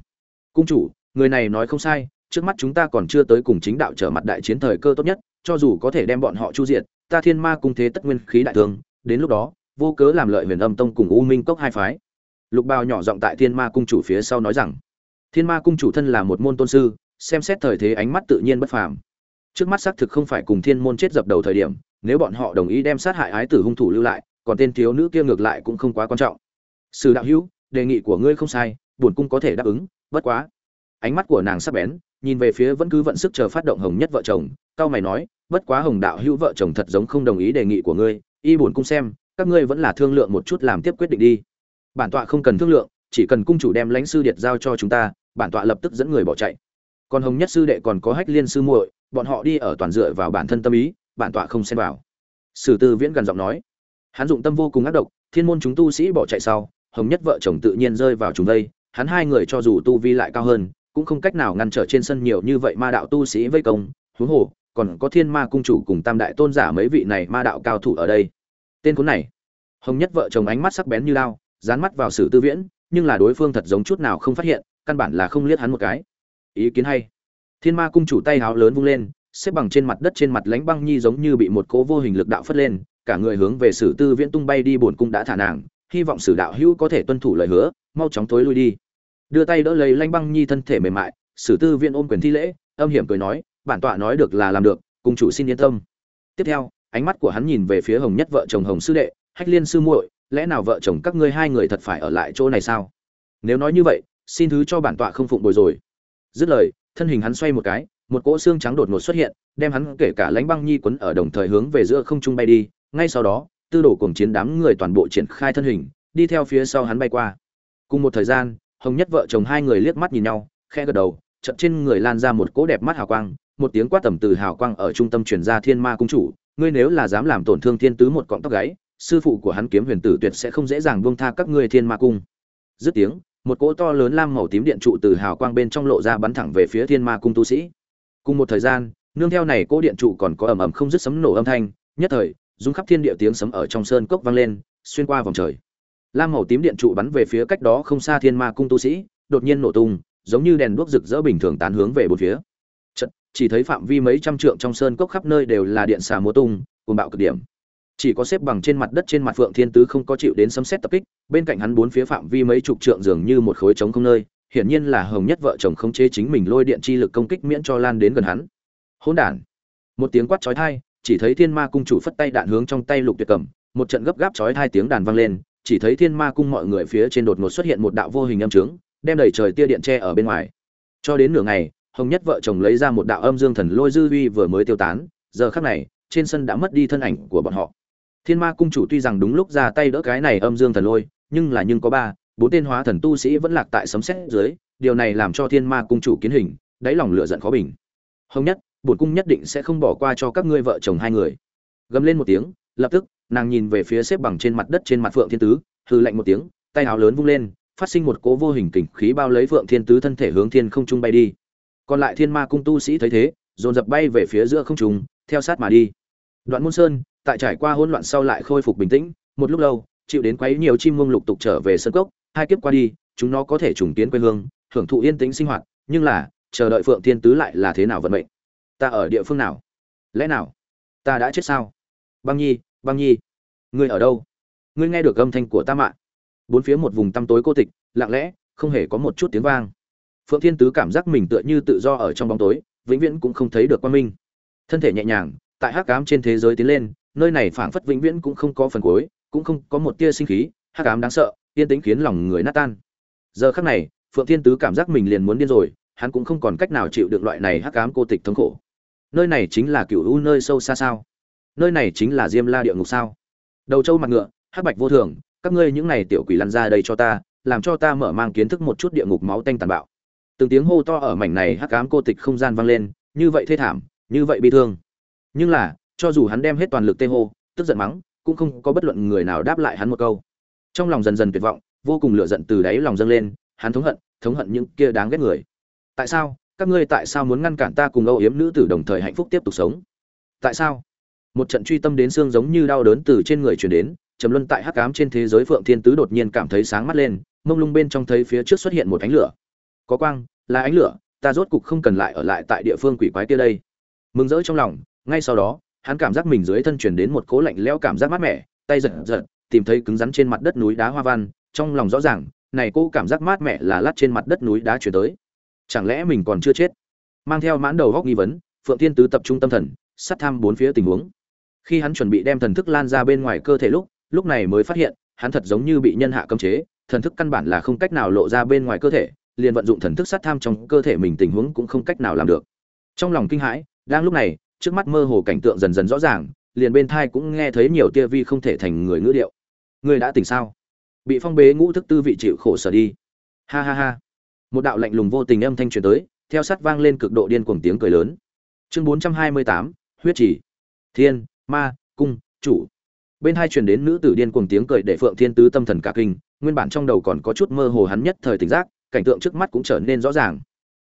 cung chủ, người này nói không sai, trước mắt chúng ta còn chưa tới cùng chính đạo trở mặt đại chiến thời cơ tốt nhất, cho dù có thể đem bọn họ chu diệt, ta thiên ma cung thế tất nguyên khí đại thương, đến lúc đó, vô cớ làm lợi huyền âm tông cùng u minh cốc hai phái. Lục bào nhỏ giọng tại thiên ma cung chủ phía sau nói rằng, thiên ma cung chủ thân là một môn tôn sư, xem xét thời thế ánh mắt tự nhiên bất phàm. Trước mắt xác thực không phải cùng thiên môn chết dập đầu thời điểm, nếu bọn họ đồng ý đem sát hại ái tử hung thủ lưu lại, còn tên thiếu nữ kia ngược lại cũng không quá quan trọng. Sử đạo hữu đề nghị của ngươi không sai bổn cung có thể đáp ứng, bất quá. Ánh mắt của nàng sắp bén, nhìn về phía vẫn cứ vận sức chờ phát động hồng nhất vợ chồng, cao mày nói, bất quá hồng đạo hữu vợ chồng thật giống không đồng ý đề nghị của ngươi, y bổn cung xem, các ngươi vẫn là thương lượng một chút làm tiếp quyết định đi. Bản tọa không cần thương lượng, chỉ cần cung chủ đem lãnh sư điệt giao cho chúng ta, bản tọa lập tức dẫn người bỏ chạy. Còn hồng nhất sư đệ còn có hách liên sư muội, bọn họ đi ở toàn dựa vào bản thân tâm ý, bản tọa không xem vào. Sử tư viễn gần giọng nói, hắn dụng tâm vô cùng ác độc, thiên môn chúng tu sĩ bỏ chạy sau hồng nhất vợ chồng tự nhiên rơi vào chúng đây hắn hai người cho dù tu vi lại cao hơn, cũng không cách nào ngăn trở trên sân nhiều như vậy ma đạo tu sĩ vây công. Huống hồ, còn có thiên ma cung chủ cùng tam đại tôn giả mấy vị này ma đạo cao thủ ở đây. Tên cuốn này. Hồng nhất vợ chồng ánh mắt sắc bén như lao, dán mắt vào sử tư viễn, nhưng là đối phương thật giống chút nào không phát hiện, căn bản là không liếc hắn một cái. Ý kiến hay. Thiên ma cung chủ tay háo lớn vung lên, xếp bằng trên mặt đất trên mặt lánh băng nhi giống như bị một cỗ vô hình lực đạo phất lên, cả người hướng về sử tư viễn tung bay đi bổn cung đã thả nàng hy vọng sử đạo hữu có thể tuân thủ lời hứa, mau chóng tối lui đi. Đưa tay đỡ lấy lanh băng nhi thân thể mềm mại, sử tư viên ôm quyền thi lễ, âm hiểm cười nói, bản tọa nói được là làm được cung chủ xin yên tâm. Tiếp theo, ánh mắt của hắn nhìn về phía hồng nhất vợ chồng hồng sư đệ, hách liên sư muội, lẽ nào vợ chồng các ngươi hai người thật phải ở lại chỗ này sao? Nếu nói như vậy, xin thứ cho bản tọa không phụng bồi rồi. Dứt lời, thân hình hắn xoay một cái, một cỗ xương trắng đột ngột xuất hiện, đem hắn kể cả lãnh băng nhi quấn ở đồng thời hướng về giữa không trung bay đi, ngay sau đó tư đồ cuồng chiến đám người toàn bộ triển khai thân hình, đi theo phía sau hắn bay qua. Cùng một thời gian, hồng nhất vợ chồng hai người liếc mắt nhìn nhau khe gật đầu, chợt trên người lan ra một cỗ đẹp mắt hào quang, một tiếng quát tầm từ hào quang ở trung tâm truyền ra thiên ma cung chủ, ngươi nếu là dám làm tổn thương thiên tứ một cọng tóc gáy, sư phụ của hắn kiếm huyền tử tuyệt sẽ không dễ dàng buông tha các ngươi thiên ma cung. Dứt tiếng, một cỗ to lớn lam màu tím điện trụ từ hào quang bên trong lộ ra bắn thẳng về phía thiên ma cung tu sĩ. Cùng một thời gian, nương theo này cỗ điện trụ còn có ầm ầm không dứt sấm nổ âm thanh, nhất thời rung khắp thiên địa tiếng sấm ở trong sơn cốc vang lên xuyên qua vòng trời. Lam màu tím điện trụ bắn về phía cách đó không xa thiên ma cung tu sĩ đột nhiên nổ tung giống như đèn đuốc rực rỡ bình thường tán hướng về bốn phía. Chợt, chỉ thấy phạm vi mấy trăm trượng trong sơn cốc khắp nơi đều là điện xà múa tung cuồng bạo cực điểm. Chỉ có xếp bằng trên mặt đất trên mặt phượng thiên tứ không có chịu đến sấm xét tập kích bên cạnh hắn bốn phía phạm vi mấy chục trượng dường như một khối trống không nơi hiển nhiên là hồng nhất vợ chồng không chế chính mình lôi điện chi lực công kích miễn cho lan đến gần hắn. Hỗn đản! Một tiếng quát chói tai chỉ thấy thiên ma cung chủ phất tay đạn hướng trong tay lục tuyệt cầm, một trận gấp gáp chói hai tiếng đàn vang lên, chỉ thấy thiên ma cung mọi người phía trên đột ngột xuất hiện một đạo vô hình âm trướng, đem đầy trời tia điện che ở bên ngoài. Cho đến nửa ngày, hồng nhất vợ chồng lấy ra một đạo âm dương thần lôi dư uy vừa mới tiêu tán, giờ khắc này, trên sân đã mất đi thân ảnh của bọn họ. Thiên ma cung chủ tuy rằng đúng lúc ra tay đỡ cái này âm dương thần lôi, nhưng là nhưng có ba, bốn tên hóa thần tu sĩ vẫn lạc tại sấm xét dưới, điều này làm cho thiên ma cung chủ kiến hình, đáy lòng lựa giận khó bình. Hồng nhất bổn cung nhất định sẽ không bỏ qua cho các ngươi vợ chồng hai người. Gầm lên một tiếng, lập tức, nàng nhìn về phía xếp bằng trên mặt đất trên mặt phượng thiên tứ hư lạnh một tiếng, tay áo lớn vung lên, phát sinh một cỗ vô hình kình khí bao lấy phượng thiên tứ thân thể hướng thiên không trung bay đi. Còn lại thiên ma cung tu sĩ thấy thế, dồn dập bay về phía giữa không trung, theo sát mà đi. Đoạn môn sơn, tại trải qua hỗn loạn sau lại khôi phục bình tĩnh, một lúc lâu, chịu đến quấy nhiều chim muông lục tục trở về sân cốc, hai kiếp qua đi, chúng nó có thể trùng tiến quê hương, hưởng thụ yên tĩnh sinh hoạt, nhưng là, chờ đợi phượng thiên tứ lại là thế nào vận mệnh? Ta ở địa phương nào? Lẽ nào? Ta đã chết sao? Băng nhi băng nhi, ngươi ở đâu? Ngươi nghe được âm thanh của ta mạng bốn phía một vùng tăm tối cô tịch, lặng lẽ, không hề có một chút tiếng vang. Phượng thiên tứ cảm giác mình tựa như tự do ở trong bóng tối, vĩnh viễn cũng không thấy được quan minh. Thân thể nhẹ nhàng, tại hắc ám trên thế giới tiến lên, nơi này phảng phất vĩnh viễn cũng không có phần cuối, cũng không có một tia sinh khí, hắc ám đáng sợ, yên tĩnh khiến lòng người nát tan. Giờ khắc này, phượng thiên tứ cảm giác mình liền muốn điên rồi, hắn cũng không còn cách nào chịu được loại này hắc ám cô tịch thống khổ nơi này chính là cựu u nơi sâu xa sao? Nơi này chính là diêm la địa ngục sao? Đầu trâu mặt ngựa, hắc bạch vô thường, các ngươi những này tiểu quỷ lăn ra đây cho ta, làm cho ta mở mang kiến thức một chút địa ngục máu tanh tàn bạo. Từng tiếng hô to ở mảnh này hắc ám cô tịch không gian vang lên, như vậy thê thảm, như vậy bi thương. Nhưng là, cho dù hắn đem hết toàn lực tê hô, tức giận mắng, cũng không có bất luận người nào đáp lại hắn một câu. Trong lòng dần dần tuyệt vọng, vô cùng lửa giận từ đáy lòng dâng lên, hắn thống hận thống hận những kia đáng ghét người. Tại sao? Các ngươi tại sao muốn ngăn cản ta cùng âu yếm nữ tử đồng thời hạnh phúc tiếp tục sống? Tại sao? Một trận truy tâm đến xương giống như đau đớn từ trên người truyền đến, trầm luân tại hắc ám trên thế giới phượng thiên tứ đột nhiên cảm thấy sáng mắt lên, mông lung bên trong thấy phía trước xuất hiện một ánh lửa. Có quang, là ánh lửa, ta rốt cục không cần lại ở lại tại địa phương quỷ quái kia đây. Mừng rỡ trong lòng, ngay sau đó, hắn cảm giác mình dưới thân truyền đến một cố lạnh lẽo cảm giác mát mẻ, tay giật giật, tìm thấy cứng rắn trên mặt đất núi đá hoa văn, trong lòng rõ ràng, này cô cảm giác mát mẻ là lát trên mặt đất núi đá chuyển tới chẳng lẽ mình còn chưa chết? Mang theo mãn đầu góc nghi vấn, phượng tiên tứ tập trung tâm thần, sát tham bốn phía tình huống. Khi hắn chuẩn bị đem thần thức lan ra bên ngoài cơ thể lúc lúc này mới phát hiện, hắn thật giống như bị nhân hạ cấm chế, thần thức căn bản là không cách nào lộ ra bên ngoài cơ thể, liền vận dụng thần thức sát tham trong cơ thể mình tình huống cũng không cách nào làm được. Trong lòng kinh hãi, đang lúc này, trước mắt mơ hồ cảnh tượng dần dần rõ ràng, liền bên thai cũng nghe thấy nhiều tia vi không thể thành người ngữ điệu. Người đã tỉnh sao? Bị phong bế ngũ thức tư vị chịu khổ sở đi. Ha ha ha một đạo lạnh lùng vô tình âm thanh truyền tới, theo sát vang lên cực độ điên cuồng tiếng cười lớn. Chương bốn trăm hai mươi tám, huyết chỉ thiên, ma, cung, chủ. Bên hai truyền đến nữ tử điên cuồng tiếng cười để phượng thiên tứ tâm thần cả kinh, nguyên bản trong đầu còn có chút mơ hồ hắn nhất thời tỉnh giác, cảnh tượng trước mắt cũng trở nên rõ ràng.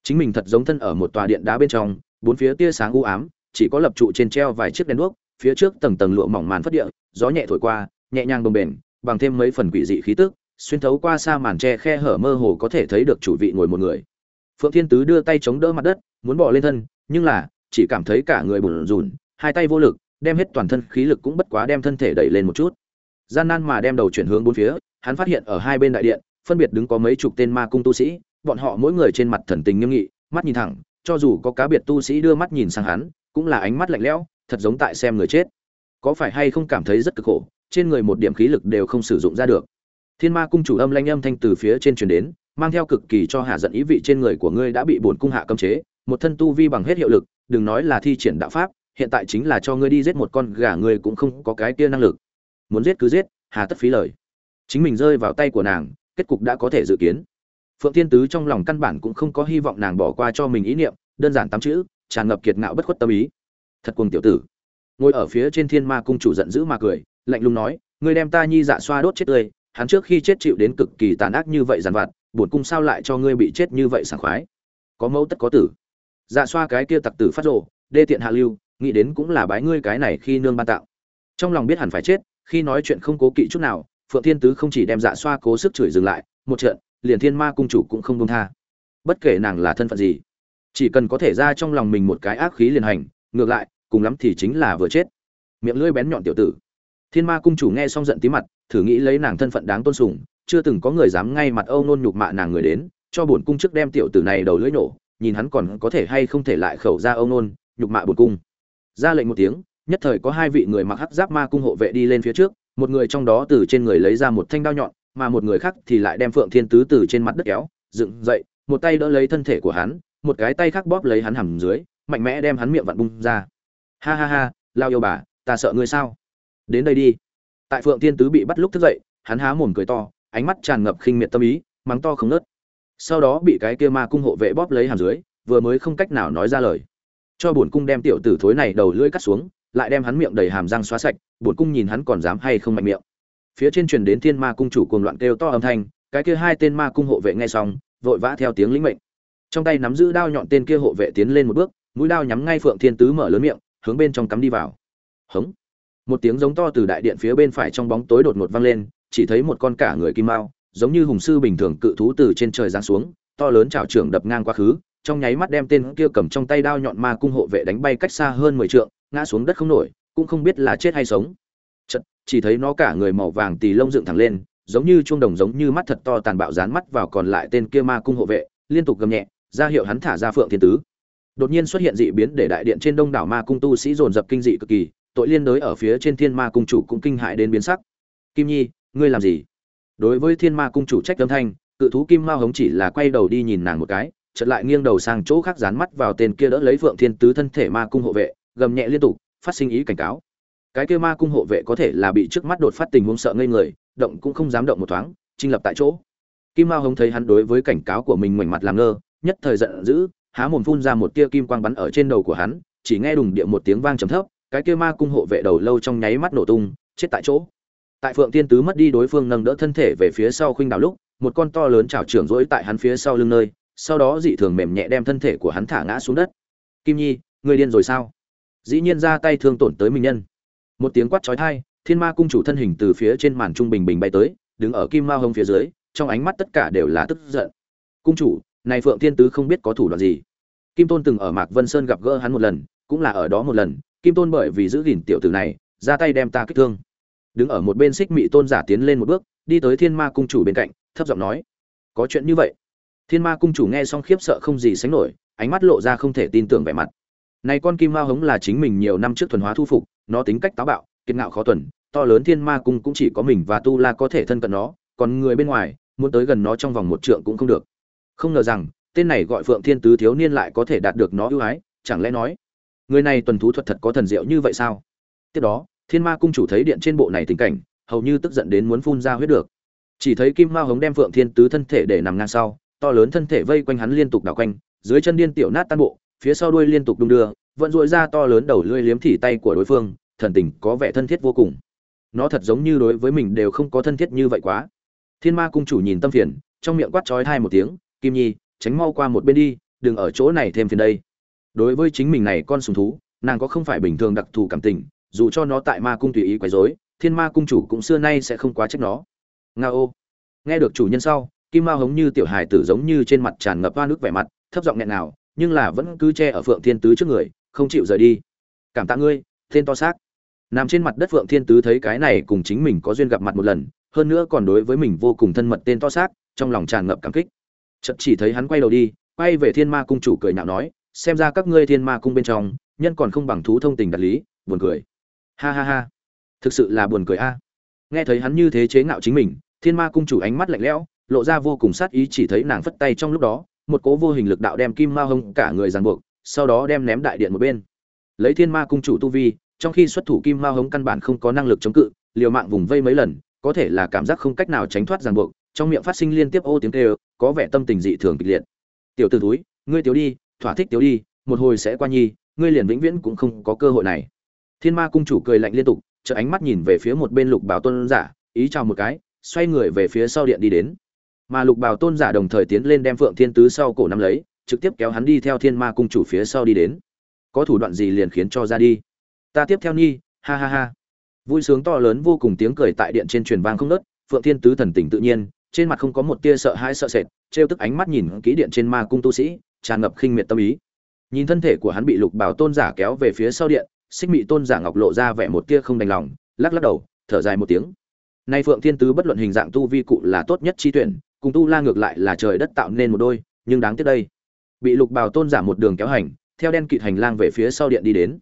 Chính mình thật giống thân ở một tòa điện đá bên trong, bốn phía tia sáng u ám, chỉ có lập trụ trên treo vài chiếc đèn đuốc, phía trước tầng tầng lụa mỏng màn phất địa, gió nhẹ thổi qua, nhẹ nhàng bồng bềnh, bằng thêm mấy phần quỷ dị khí tức xuyên thấu qua xa màn tre khe hở mơ hồ có thể thấy được chủ vị ngồi một người. Phượng thiên tứ đưa tay chống đỡ mặt đất, muốn bỏ lên thân, nhưng là, chỉ cảm thấy cả người bùn rùn, hai tay vô lực, đem hết toàn thân khí lực cũng bất quá đem thân thể đẩy lên một chút. Gian nan mà đem đầu chuyển hướng bốn phía, hắn phát hiện ở hai bên đại điện, phân biệt đứng có mấy chục tên ma cung tu sĩ, bọn họ mỗi người trên mặt thần tình nghiêm nghị, mắt nhìn thẳng, cho dù có cá biệt tu sĩ đưa mắt nhìn sang hắn, cũng là ánh mắt lạnh lẽo, thật giống tại xem người chết. Có phải hay không cảm thấy rất cực khổ, trên người một điểm khí lực đều không sử dụng ra được thiên ma cung chủ âm lanh âm thanh từ phía trên truyền đến, mang theo cực kỳ cho hạ giận ý vị trên người của ngươi đã bị bổn cung hạ cấm chế, một thân tu vi bằng hết hiệu lực, đừng nói là thi triển đạo pháp, hiện tại chính là cho ngươi đi giết một con gà, ngươi cũng không có cái kia năng lực. Muốn giết cứ giết, hà tất phí lời. Chính mình rơi vào tay của nàng, kết cục đã có thể dự kiến. Phượng thiên tứ trong lòng căn bản cũng không có hy vọng nàng bỏ qua cho mình ý niệm, đơn giản tám chữ, tràn ngập kiệt ngạo bất khuất tâm ý. Thật cuồng tiểu tử. Ngồi ở phía trên thiên ma cung chủ giận dữ mà cười, lạnh lùng nói, ngươi đem ta nhi dạ xoa đốt chết tươi hắn trước khi chết chịu đến cực kỳ tàn ác như vậy giàn vặt, bổn cung sao lại cho ngươi bị chết như vậy sảng khoái? Có mẫu tất có tử. Dạ xoa cái kia tặc tử phát rộ đê tiện hạ lưu, nghĩ đến cũng là bái ngươi cái này khi nương ban tạo. Trong lòng biết hẳn phải chết, khi nói chuyện không cố kỵ chút nào, phượng thiên tứ không chỉ đem dạ xoa cố sức chửi dừng lại, một trận, liền thiên ma cung chủ cũng không công tha. Bất kể nàng là thân phận gì, chỉ cần có thể ra trong lòng mình một cái ác khí liền hành, ngược lại, cùng lắm thì chính là vừa chết. Miệng lưỡi bén nhọn tiểu tử thiên ma cung chủ nghe xong giận tí mặt, thử nghĩ lấy nàng thân phận đáng tôn sùng, chưa từng có người dám ngay mặt âu nôn nhục mạ nàng người đến, cho bổn cung trước đem tiểu tử này đầu lưỡi nổ nhìn hắn còn có thể hay không thể lại khẩu ra âu nôn nhục mạ bổn cung. Ra lệnh một tiếng, nhất thời có hai vị người mặc hắc giáp ma cung hộ vệ đi lên phía trước, một người trong đó từ trên người lấy ra một thanh đao nhọn, mà một người khác thì lại đem phượng thiên tứ từ trên mặt đất kéo, dựng dậy, một tay đỡ lấy thân thể của hắn, một cái tay khác bóp lấy hắn hầm dưới, mạnh mẽ đem hắn miệng vặn bung ra. Ha ha ha, lao yêu bà, ta sợ ngươi sao? Đến đây đi. Tại phượng thiên tứ bị bắt lúc thức dậy, hắn há mồm cười to, ánh mắt tràn ngập khinh miệt tâm ý, mắng to không nớt sau đó bị cái kia ma cung hộ vệ bóp lấy hàm dưới, vừa mới không cách nào nói ra lời. Cho bổn cung đem tiểu tử thối này đầu lưỡi cắt xuống, lại đem hắn miệng đầy hàm răng xóa sạch, bổn cung nhìn hắn còn dám hay không mạnh miệng. Phía trên truyền đến thiên ma cung chủ cuồng loạn kêu to âm thanh, cái kia hai tên ma cung hộ vệ nghe xong, vội vã theo tiếng lĩnh mệnh. Trong tay nắm giữ đao nhọn tên kia hộ vệ tiến lên một bước, mũi đao nhắm ngay phượng thiên tứ mở lớn miệng, hướng bên trong cắm đi vào. Hống một tiếng giống to từ đại điện phía bên phải trong bóng tối đột ngột vang lên chỉ thấy một con cả người kim mao giống như hùng sư bình thường cự thú từ trên trời giáng xuống to lớn trào trưởng đập ngang quá khứ trong nháy mắt đem tên kia cầm trong tay đao nhọn ma cung hộ vệ đánh bay cách xa hơn mười trượng ngã xuống đất không nổi cũng không biết là chết hay sống. Chật, chỉ thấy nó cả người màu vàng tì lông dựng thẳng lên giống như chuông đồng giống như mắt thật to tàn bạo dán mắt vào còn lại tên kia ma cung hộ vệ liên tục gầm nhẹ ra hiệu hắn thả ra phượng thiên tứ. Đột nhiên xuất hiện dị biến để đại điện trên đông đảo ma cung tu sĩ dồn dập kinh dị cực kỳ tội liên đới ở phía trên thiên ma cung chủ cũng kinh hại đến biến sắc. Kim nhi, ngươi làm gì? Đối với thiên ma cung chủ trách âm thanh, cự thú kim mao hống chỉ là quay đầu đi nhìn nàng một cái, chợt lại nghiêng đầu sang chỗ khác dán mắt vào tên kia đỡ lấy phượng thiên tứ thân thể ma cung hộ vệ, gầm nhẹ liên tục, phát sinh ý cảnh cáo. Cái kia ma cung hộ vệ có thể là bị trước mắt đột phát tình huống sợ ngây người, động cũng không dám động một thoáng trinh lập tại chỗ. Kim mao hống thấy hắn đối với cảnh cáo của mình ngoảnh mặt làm ngơ, nhất thời giận dữ, há mồm phun ra một tia kim quang bắn ở trên đầu của hắn, chỉ nghe đùng địa một tiếng vang trầm thấp cái kia ma cung hộ vệ đầu lâu trong nháy mắt nổ tung, chết tại chỗ. Tại phượng tiên tứ mất đi đối phương nâng đỡ thân thể về phía sau khuynh đảo lúc, một con to lớn chảo trưởng rỗi tại hắn phía sau lưng nơi, sau đó dị thường mềm nhẹ đem thân thể của hắn thả ngã xuống đất. Kim nhi, người điên rồi sao? Dĩ nhiên ra tay thương tổn tới mình nhân. Một tiếng quát chói tai, thiên ma cung chủ thân hình từ phía trên màn trung bình bình bay tới, đứng ở kim ma hông phía dưới, trong ánh mắt tất cả đều là tức giận. Cung chủ, này phượng thiên tứ không biết có thủ đoạn gì. Kim tôn từng ở mạc vân sơn gặp gỡ hắn một lần, cũng là ở đó một lần kim tôn bởi vì giữ gìn tiểu tử này, ra tay đem ta kích thương. Đứng ở một bên xích mị tôn giả tiến lên một bước, đi tới thiên ma cung chủ bên cạnh, thấp giọng nói, có chuyện như vậy? Thiên ma cung chủ nghe xong khiếp sợ không gì sánh nổi, ánh mắt lộ ra không thể tin tưởng vẻ mặt. Này con kim ma hống là chính mình nhiều năm trước thuần hóa thu phục, nó tính cách táo bạo, kiệt ngạo khó tuần, to lớn thiên ma cung cũng chỉ có mình và tu la có thể thân cận nó, còn người bên ngoài, muốn tới gần nó trong vòng một trượng cũng không được. Không ngờ rằng, tên này gọi phượng thiên tứ thiếu niên lại có thể đạt được nó ưu ái, chẳng lẽ nói người này tuần thú thuật thật có thần diệu như vậy sao? Tiếp đó, thiên ma cung chủ thấy điện trên bộ này tình cảnh, hầu như tức giận đến muốn phun ra huyết được. Chỉ thấy kim ma hống đem phượng thiên tứ thân thể để nằm ngang sau, to lớn thân thể vây quanh hắn liên tục đảo quanh, dưới chân điên tiểu nát tan bộ, phía sau đuôi liên tục đung đưa vẫn dội ra to lớn đầu lưỡi liếm thỉ tay của đối phương, thần tình có vẻ thân thiết vô cùng. Nó thật giống như đối với mình đều không có thân thiết như vậy quá. Thiên ma cung chủ nhìn tâm phiền, trong miệng quát chói thai một tiếng, kim nhi, tránh mau qua một bên đi, đừng ở chỗ này thêm phiền đây đối với chính mình này con sùng thú, nàng có không phải bình thường đặc thù cảm tình, dù cho nó tại ma cung tùy ý quấy rối, thiên ma cung chủ cũng xưa nay sẽ không quá trách nó. Nga ô. Nghe được chủ nhân sau, kim ma hống như tiểu hài tử giống như trên mặt tràn ngập hoa nước vẻ mặt, thấp giọng nghẹn nào, nhưng là vẫn cứ che ở phượng thiên tứ trước người, không chịu rời đi. Cảm tạ ngươi tên to xác. Nằm trên mặt đất phượng thiên tứ thấy cái này cùng chính mình có duyên gặp mặt một lần, hơn nữa còn đối với mình vô cùng thân mật tên to xác, trong lòng tràn ngập cảm kích. Chợt chỉ thấy hắn quay đầu đi, quay về thiên ma cung chủ cười nhạo nói xem ra các ngươi thiên ma cung bên trong, nhân còn không bằng thú thông tình đạt lý, buồn cười. Ha ha ha. Thực sự là buồn cười a. Nghe thấy hắn như thế chế ngạo chính mình, thiên ma cung chủ ánh mắt lạnh lẽo, lộ ra vô cùng sát ý chỉ thấy nàng phất tay trong lúc đó, một cố vô hình lực đạo đem kim ma hông cả người ràng buộc, sau đó đem ném đại điện một bên. Lấy thiên ma cung chủ tu vi, trong khi xuất thủ kim ma hống căn bản không có năng lực chống cự, liều mạng vùng vây mấy lần, có thể là cảm giác không cách nào tránh thoát ràng buộc, trong miệng phát sinh liên tiếp ô tiếng kêu, có vẻ tâm tình dị thường kịch liệt. Tiểu t ử túi ngươi tiểu đi thỏa thích tiểu đi, một hồi sẽ qua nhi, ngươi liền vĩnh viễn cũng không có cơ hội này. Thiên ma cung chủ cười lạnh liên tục chợ ánh mắt nhìn về phía một bên lục bảo tôn giả, ý chào một cái, xoay người về phía sau điện đi đến. Mà lục bảo tôn giả đồng thời tiến lên đem phượng thiên tứ sau cổ nắm lấy, trực tiếp kéo hắn đi theo thiên ma cung chủ phía sau đi đến. Có thủ đoạn gì liền khiến cho ra đi. Ta tiếp theo nhi, ha ha ha. Vui sướng to lớn vô cùng tiếng cười tại điện trên truyền vang không nớt phượng thiên tứ thần tình tự nhiên, trên mặt không có một tia sợ hãi sợ sệt, trêu tức ánh mắt nhìn kỹ điện trên ma cung tu sĩ tràn ngập khinh miệt tâm ý. Nhìn thân thể của hắn bị lục bảo tôn giả kéo về phía sau điện, xích mị tôn giả ngọc lộ ra vẻ một tia không đành lòng, lắc lắc đầu, thở dài một tiếng. Nay phượng thiên tứ bất luận hình dạng tu vi cụ là tốt nhất chi tuyển, cùng tu la ngược lại là trời đất tạo nên một đôi, nhưng đáng tiếc đây. Bị lục bảo tôn giả một đường kéo hành, theo đen kịt hành lang về phía sau điện đi đến.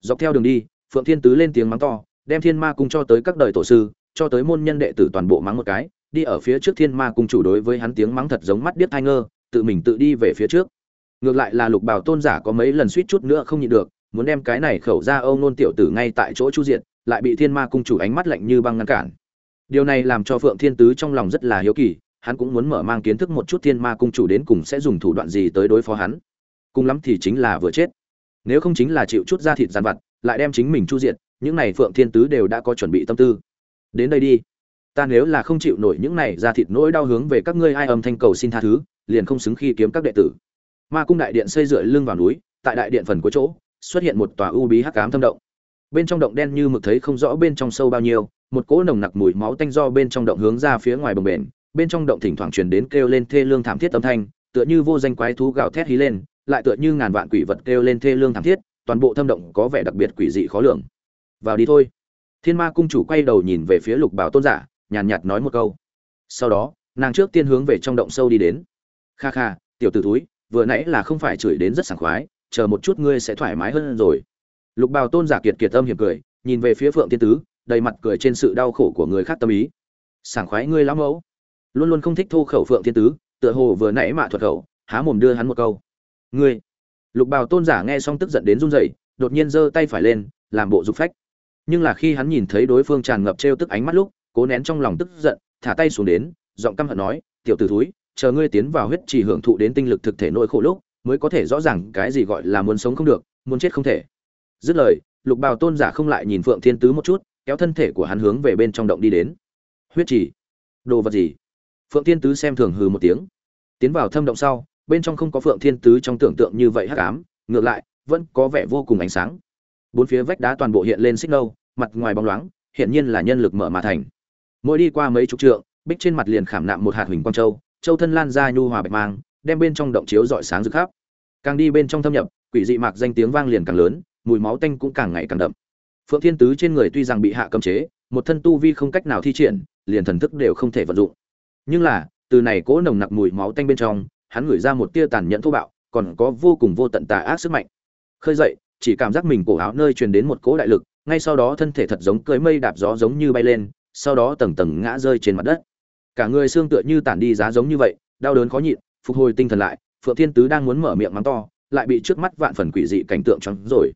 Dọc theo đường đi, phượng thiên tứ lên tiếng mắng to, đem thiên ma cung cho tới các đời tổ sư, cho tới môn nhân đệ tử toàn bộ mắng một cái, đi ở phía trước thiên ma cung chủ đối với hắn tiếng mắng thật giống mắt điếc thai ngơ, tự mình tự đi về phía trước ngược lại là lục bảo tôn giả có mấy lần suýt chút nữa không nhịn được, muốn đem cái này khẩu ra âu nôn tiểu tử ngay tại chỗ chu diện lại bị thiên ma cung chủ ánh mắt lạnh như băng ngăn cản. Điều này làm cho phượng thiên tứ trong lòng rất là hiếu kỳ, hắn cũng muốn mở mang kiến thức một chút thiên ma cung chủ đến cùng sẽ dùng thủ đoạn gì tới đối phó hắn. Cùng lắm thì chính là vừa chết. Nếu không chính là chịu chút da thịt dàn vặt, lại đem chính mình chu diệt, những này phượng thiên tứ đều đã có chuẩn bị tâm tư. Đến đây đi. Ta nếu là không chịu nổi những này da thịt nỗi đau hướng về các ngươi ai âm thanh cầu xin tha thứ, liền không xứng khi kiếm các đệ tử ma cung đại điện xây dựa lưng vào núi, tại đại điện phần cuối chỗ, xuất hiện một tòa u bí hắc ám thâm động. Bên trong động đen như mực thấy không rõ bên trong sâu bao nhiêu, một cỗ nồng nặc mùi máu tanh do bên trong động hướng ra phía ngoài bồng bền bên trong động thỉnh thoảng truyền đến kêu lên thê lương thảm thiết âm thanh, tựa như vô danh quái thú gào thét hí lên, lại tựa như ngàn vạn quỷ vật kêu lên thê lương thảm thiết, toàn bộ thâm động có vẻ đặc biệt quỷ dị khó lường. Vào đi thôi. Thiên ma cung chủ quay đầu nhìn về phía lục bảo tôn giả, nhàn nhạt nói một câu. Sau đó, nàng trước tiên hướng về trong động sâu đi đến. Kha kha, tiểu t ử túi vừa nãy là không phải chửi đến rất sảng khoái, chờ một chút ngươi sẽ thoải mái hơn rồi. Lục bào tôn giả kiệt kiệt âm hiểm cười, nhìn về phía phượng tiên tứ, đầy mặt cười trên sự đau khổ của người khác tâm ý. Sảng khoái ngươi lão mẫu. Luôn luôn không thích thô khẩu phượng tiên tứ, tựa hồ vừa nãy mạ thuật khẩu, há mồm đưa hắn một câu. Ngươi. Lục bào tôn giả nghe xong tức giận đến run rẩy, đột nhiên giơ tay phải lên, làm bộ dục phách. Nhưng là khi hắn nhìn thấy đối phương tràn ngập trêu tức ánh mắt lúc, cố nén trong lòng tức giận, thả tay xuống đến, giọng căm hận nói, tiểu tử thúi chờ ngươi tiến vào huyết trì hưởng thụ đến tinh lực thực thể nỗi khổ lúc, mới có thể rõ ràng cái gì gọi là muốn sống không được, muốn chết không thể. Dứt lời, lục bào tôn giả không lại nhìn phượng thiên tứ một chút, kéo thân thể của hắn hướng về bên trong động đi đến. Huyết trì? Đồ vật gì? Phượng thiên tứ xem thường hừ một tiếng. Tiến vào thâm động sau, bên trong không có phượng thiên tứ trong tưởng tượng như vậy hắc ám, ngược lại, vẫn có vẻ vô cùng ánh sáng. Bốn phía vách đá toàn bộ hiện lên xích nâu, mặt ngoài bóng loáng hiện nhiên là nhân lực mở mà thành. Mỗi đi qua mấy chục trượng, bích trên mặt liền khảm nạm một hạt huỳnh quang châu châu thân lan ra nhu hòa bạch mang, đem bên trong động chiếu rọi sáng rực khắp. Càng đi bên trong thâm nhập, quỷ dị mạc danh tiếng vang liền càng lớn, mùi máu tanh cũng càng ngày càng đậm. Phượng thiên tứ trên người tuy rằng bị hạ cấm chế, một thân tu vi không cách nào thi triển, liền thần thức đều không thể vận dụng. Nhưng là, từ này cố nồng nặc mùi máu tanh bên trong, hắn ngửi ra một tia tàn nhẫn thô bạo, còn có vô cùng vô tận tà ác sức mạnh. Khơi dậy, chỉ cảm giác mình cổ áo nơi truyền đến một cỗ đại lực, ngay sau đó thân thể thật giống cưới mây đạp gió giống như bay lên, sau đó tầng tầng ngã rơi trên mặt đất cả người xương tựa như tản đi giá giống như vậy, đau đớn khó nhịn, phục hồi tinh thần lại, phượng thiên tứ đang muốn mở miệng mắng to, lại bị trước mắt vạn phần quỷ dị cảnh tượng choáng rồi.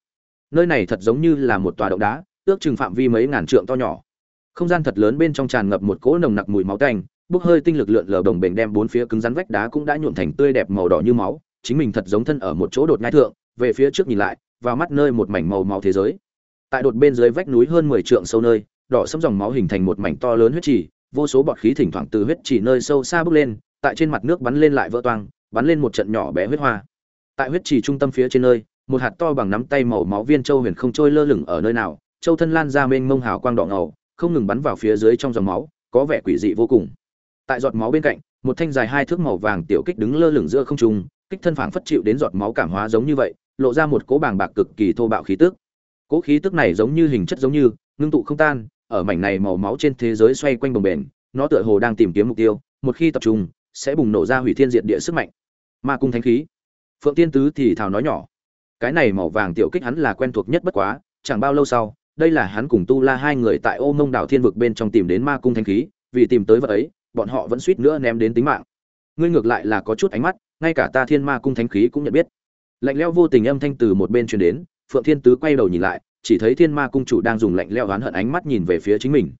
Nơi này thật giống như là một tòa động đá, ước chừng phạm vi mấy ngàn trượng to nhỏ. Không gian thật lớn bên trong tràn ngập một cỗ nồng nặc mùi máu tanh, bốc hơi tinh lực lượn lờ đồng bền đem bốn phía cứng rắn vách đá cũng đã nhuộn thành tươi đẹp màu đỏ như máu, chính mình thật giống thân ở một chỗ đột ngai thượng, về phía trước nhìn lại, vào mắt nơi một mảnh màu máu thế giới. Tại đột bên dưới vách núi hơn mười trượng sâu nơi, đỏ sẫm dòng máu hình thành một mảnh to lớn huyết trì vô số bọt khí thỉnh thoảng từ huyết chỉ nơi sâu xa bốc lên, tại trên mặt nước bắn lên lại vỡ toang, bắn lên một trận nhỏ bé huyết hoa. Tại huyết trì trung tâm phía trên nơi, một hạt to bằng nắm tay màu máu viên châu huyền không trôi lơ lửng ở nơi nào, châu thân lan ra mênh mông hào quang đỏ ngầu, không ngừng bắn vào phía dưới trong dòng máu, có vẻ quỷ dị vô cùng. Tại giọt máu bên cạnh, một thanh dài hai thước màu vàng tiểu kích đứng lơ lửng giữa không trung, kích thân phảng phất chịu đến giọt máu cảm hóa giống như vậy, lộ ra một cỗ bàng bạc cực kỳ thô bạo khí tức. Cỗ khí tức này giống như hình chất giống như, ngưng tụ không tan ở mảnh này màu máu trên thế giới xoay quanh bồng bềnh, nó tựa hồ đang tìm kiếm mục tiêu, một khi tập trung, sẽ bùng nổ ra hủy thiên diệt địa sức mạnh. Ma cung thánh khí. Phượng tiên tứ thì thào nói nhỏ, cái này màu vàng tiểu kích hắn là quen thuộc nhất bất quá, chẳng bao lâu sau, đây là hắn cùng tu la hai người tại ô mông đảo thiên vực bên trong tìm đến ma cung thánh khí, vì tìm tới vật ấy, bọn họ vẫn suýt nữa ném đến tính mạng. Ngươi ngược lại là có chút ánh mắt, ngay cả ta thiên ma cung thánh khí cũng nhận biết. Lạnh leo vô tình âm thanh từ một bên truyền đến, phượng thiên tứ quay đầu nhìn lại chỉ thấy thiên ma cung chủ đang dùng lạnh leo oán hận ánh mắt nhìn về phía chính mình.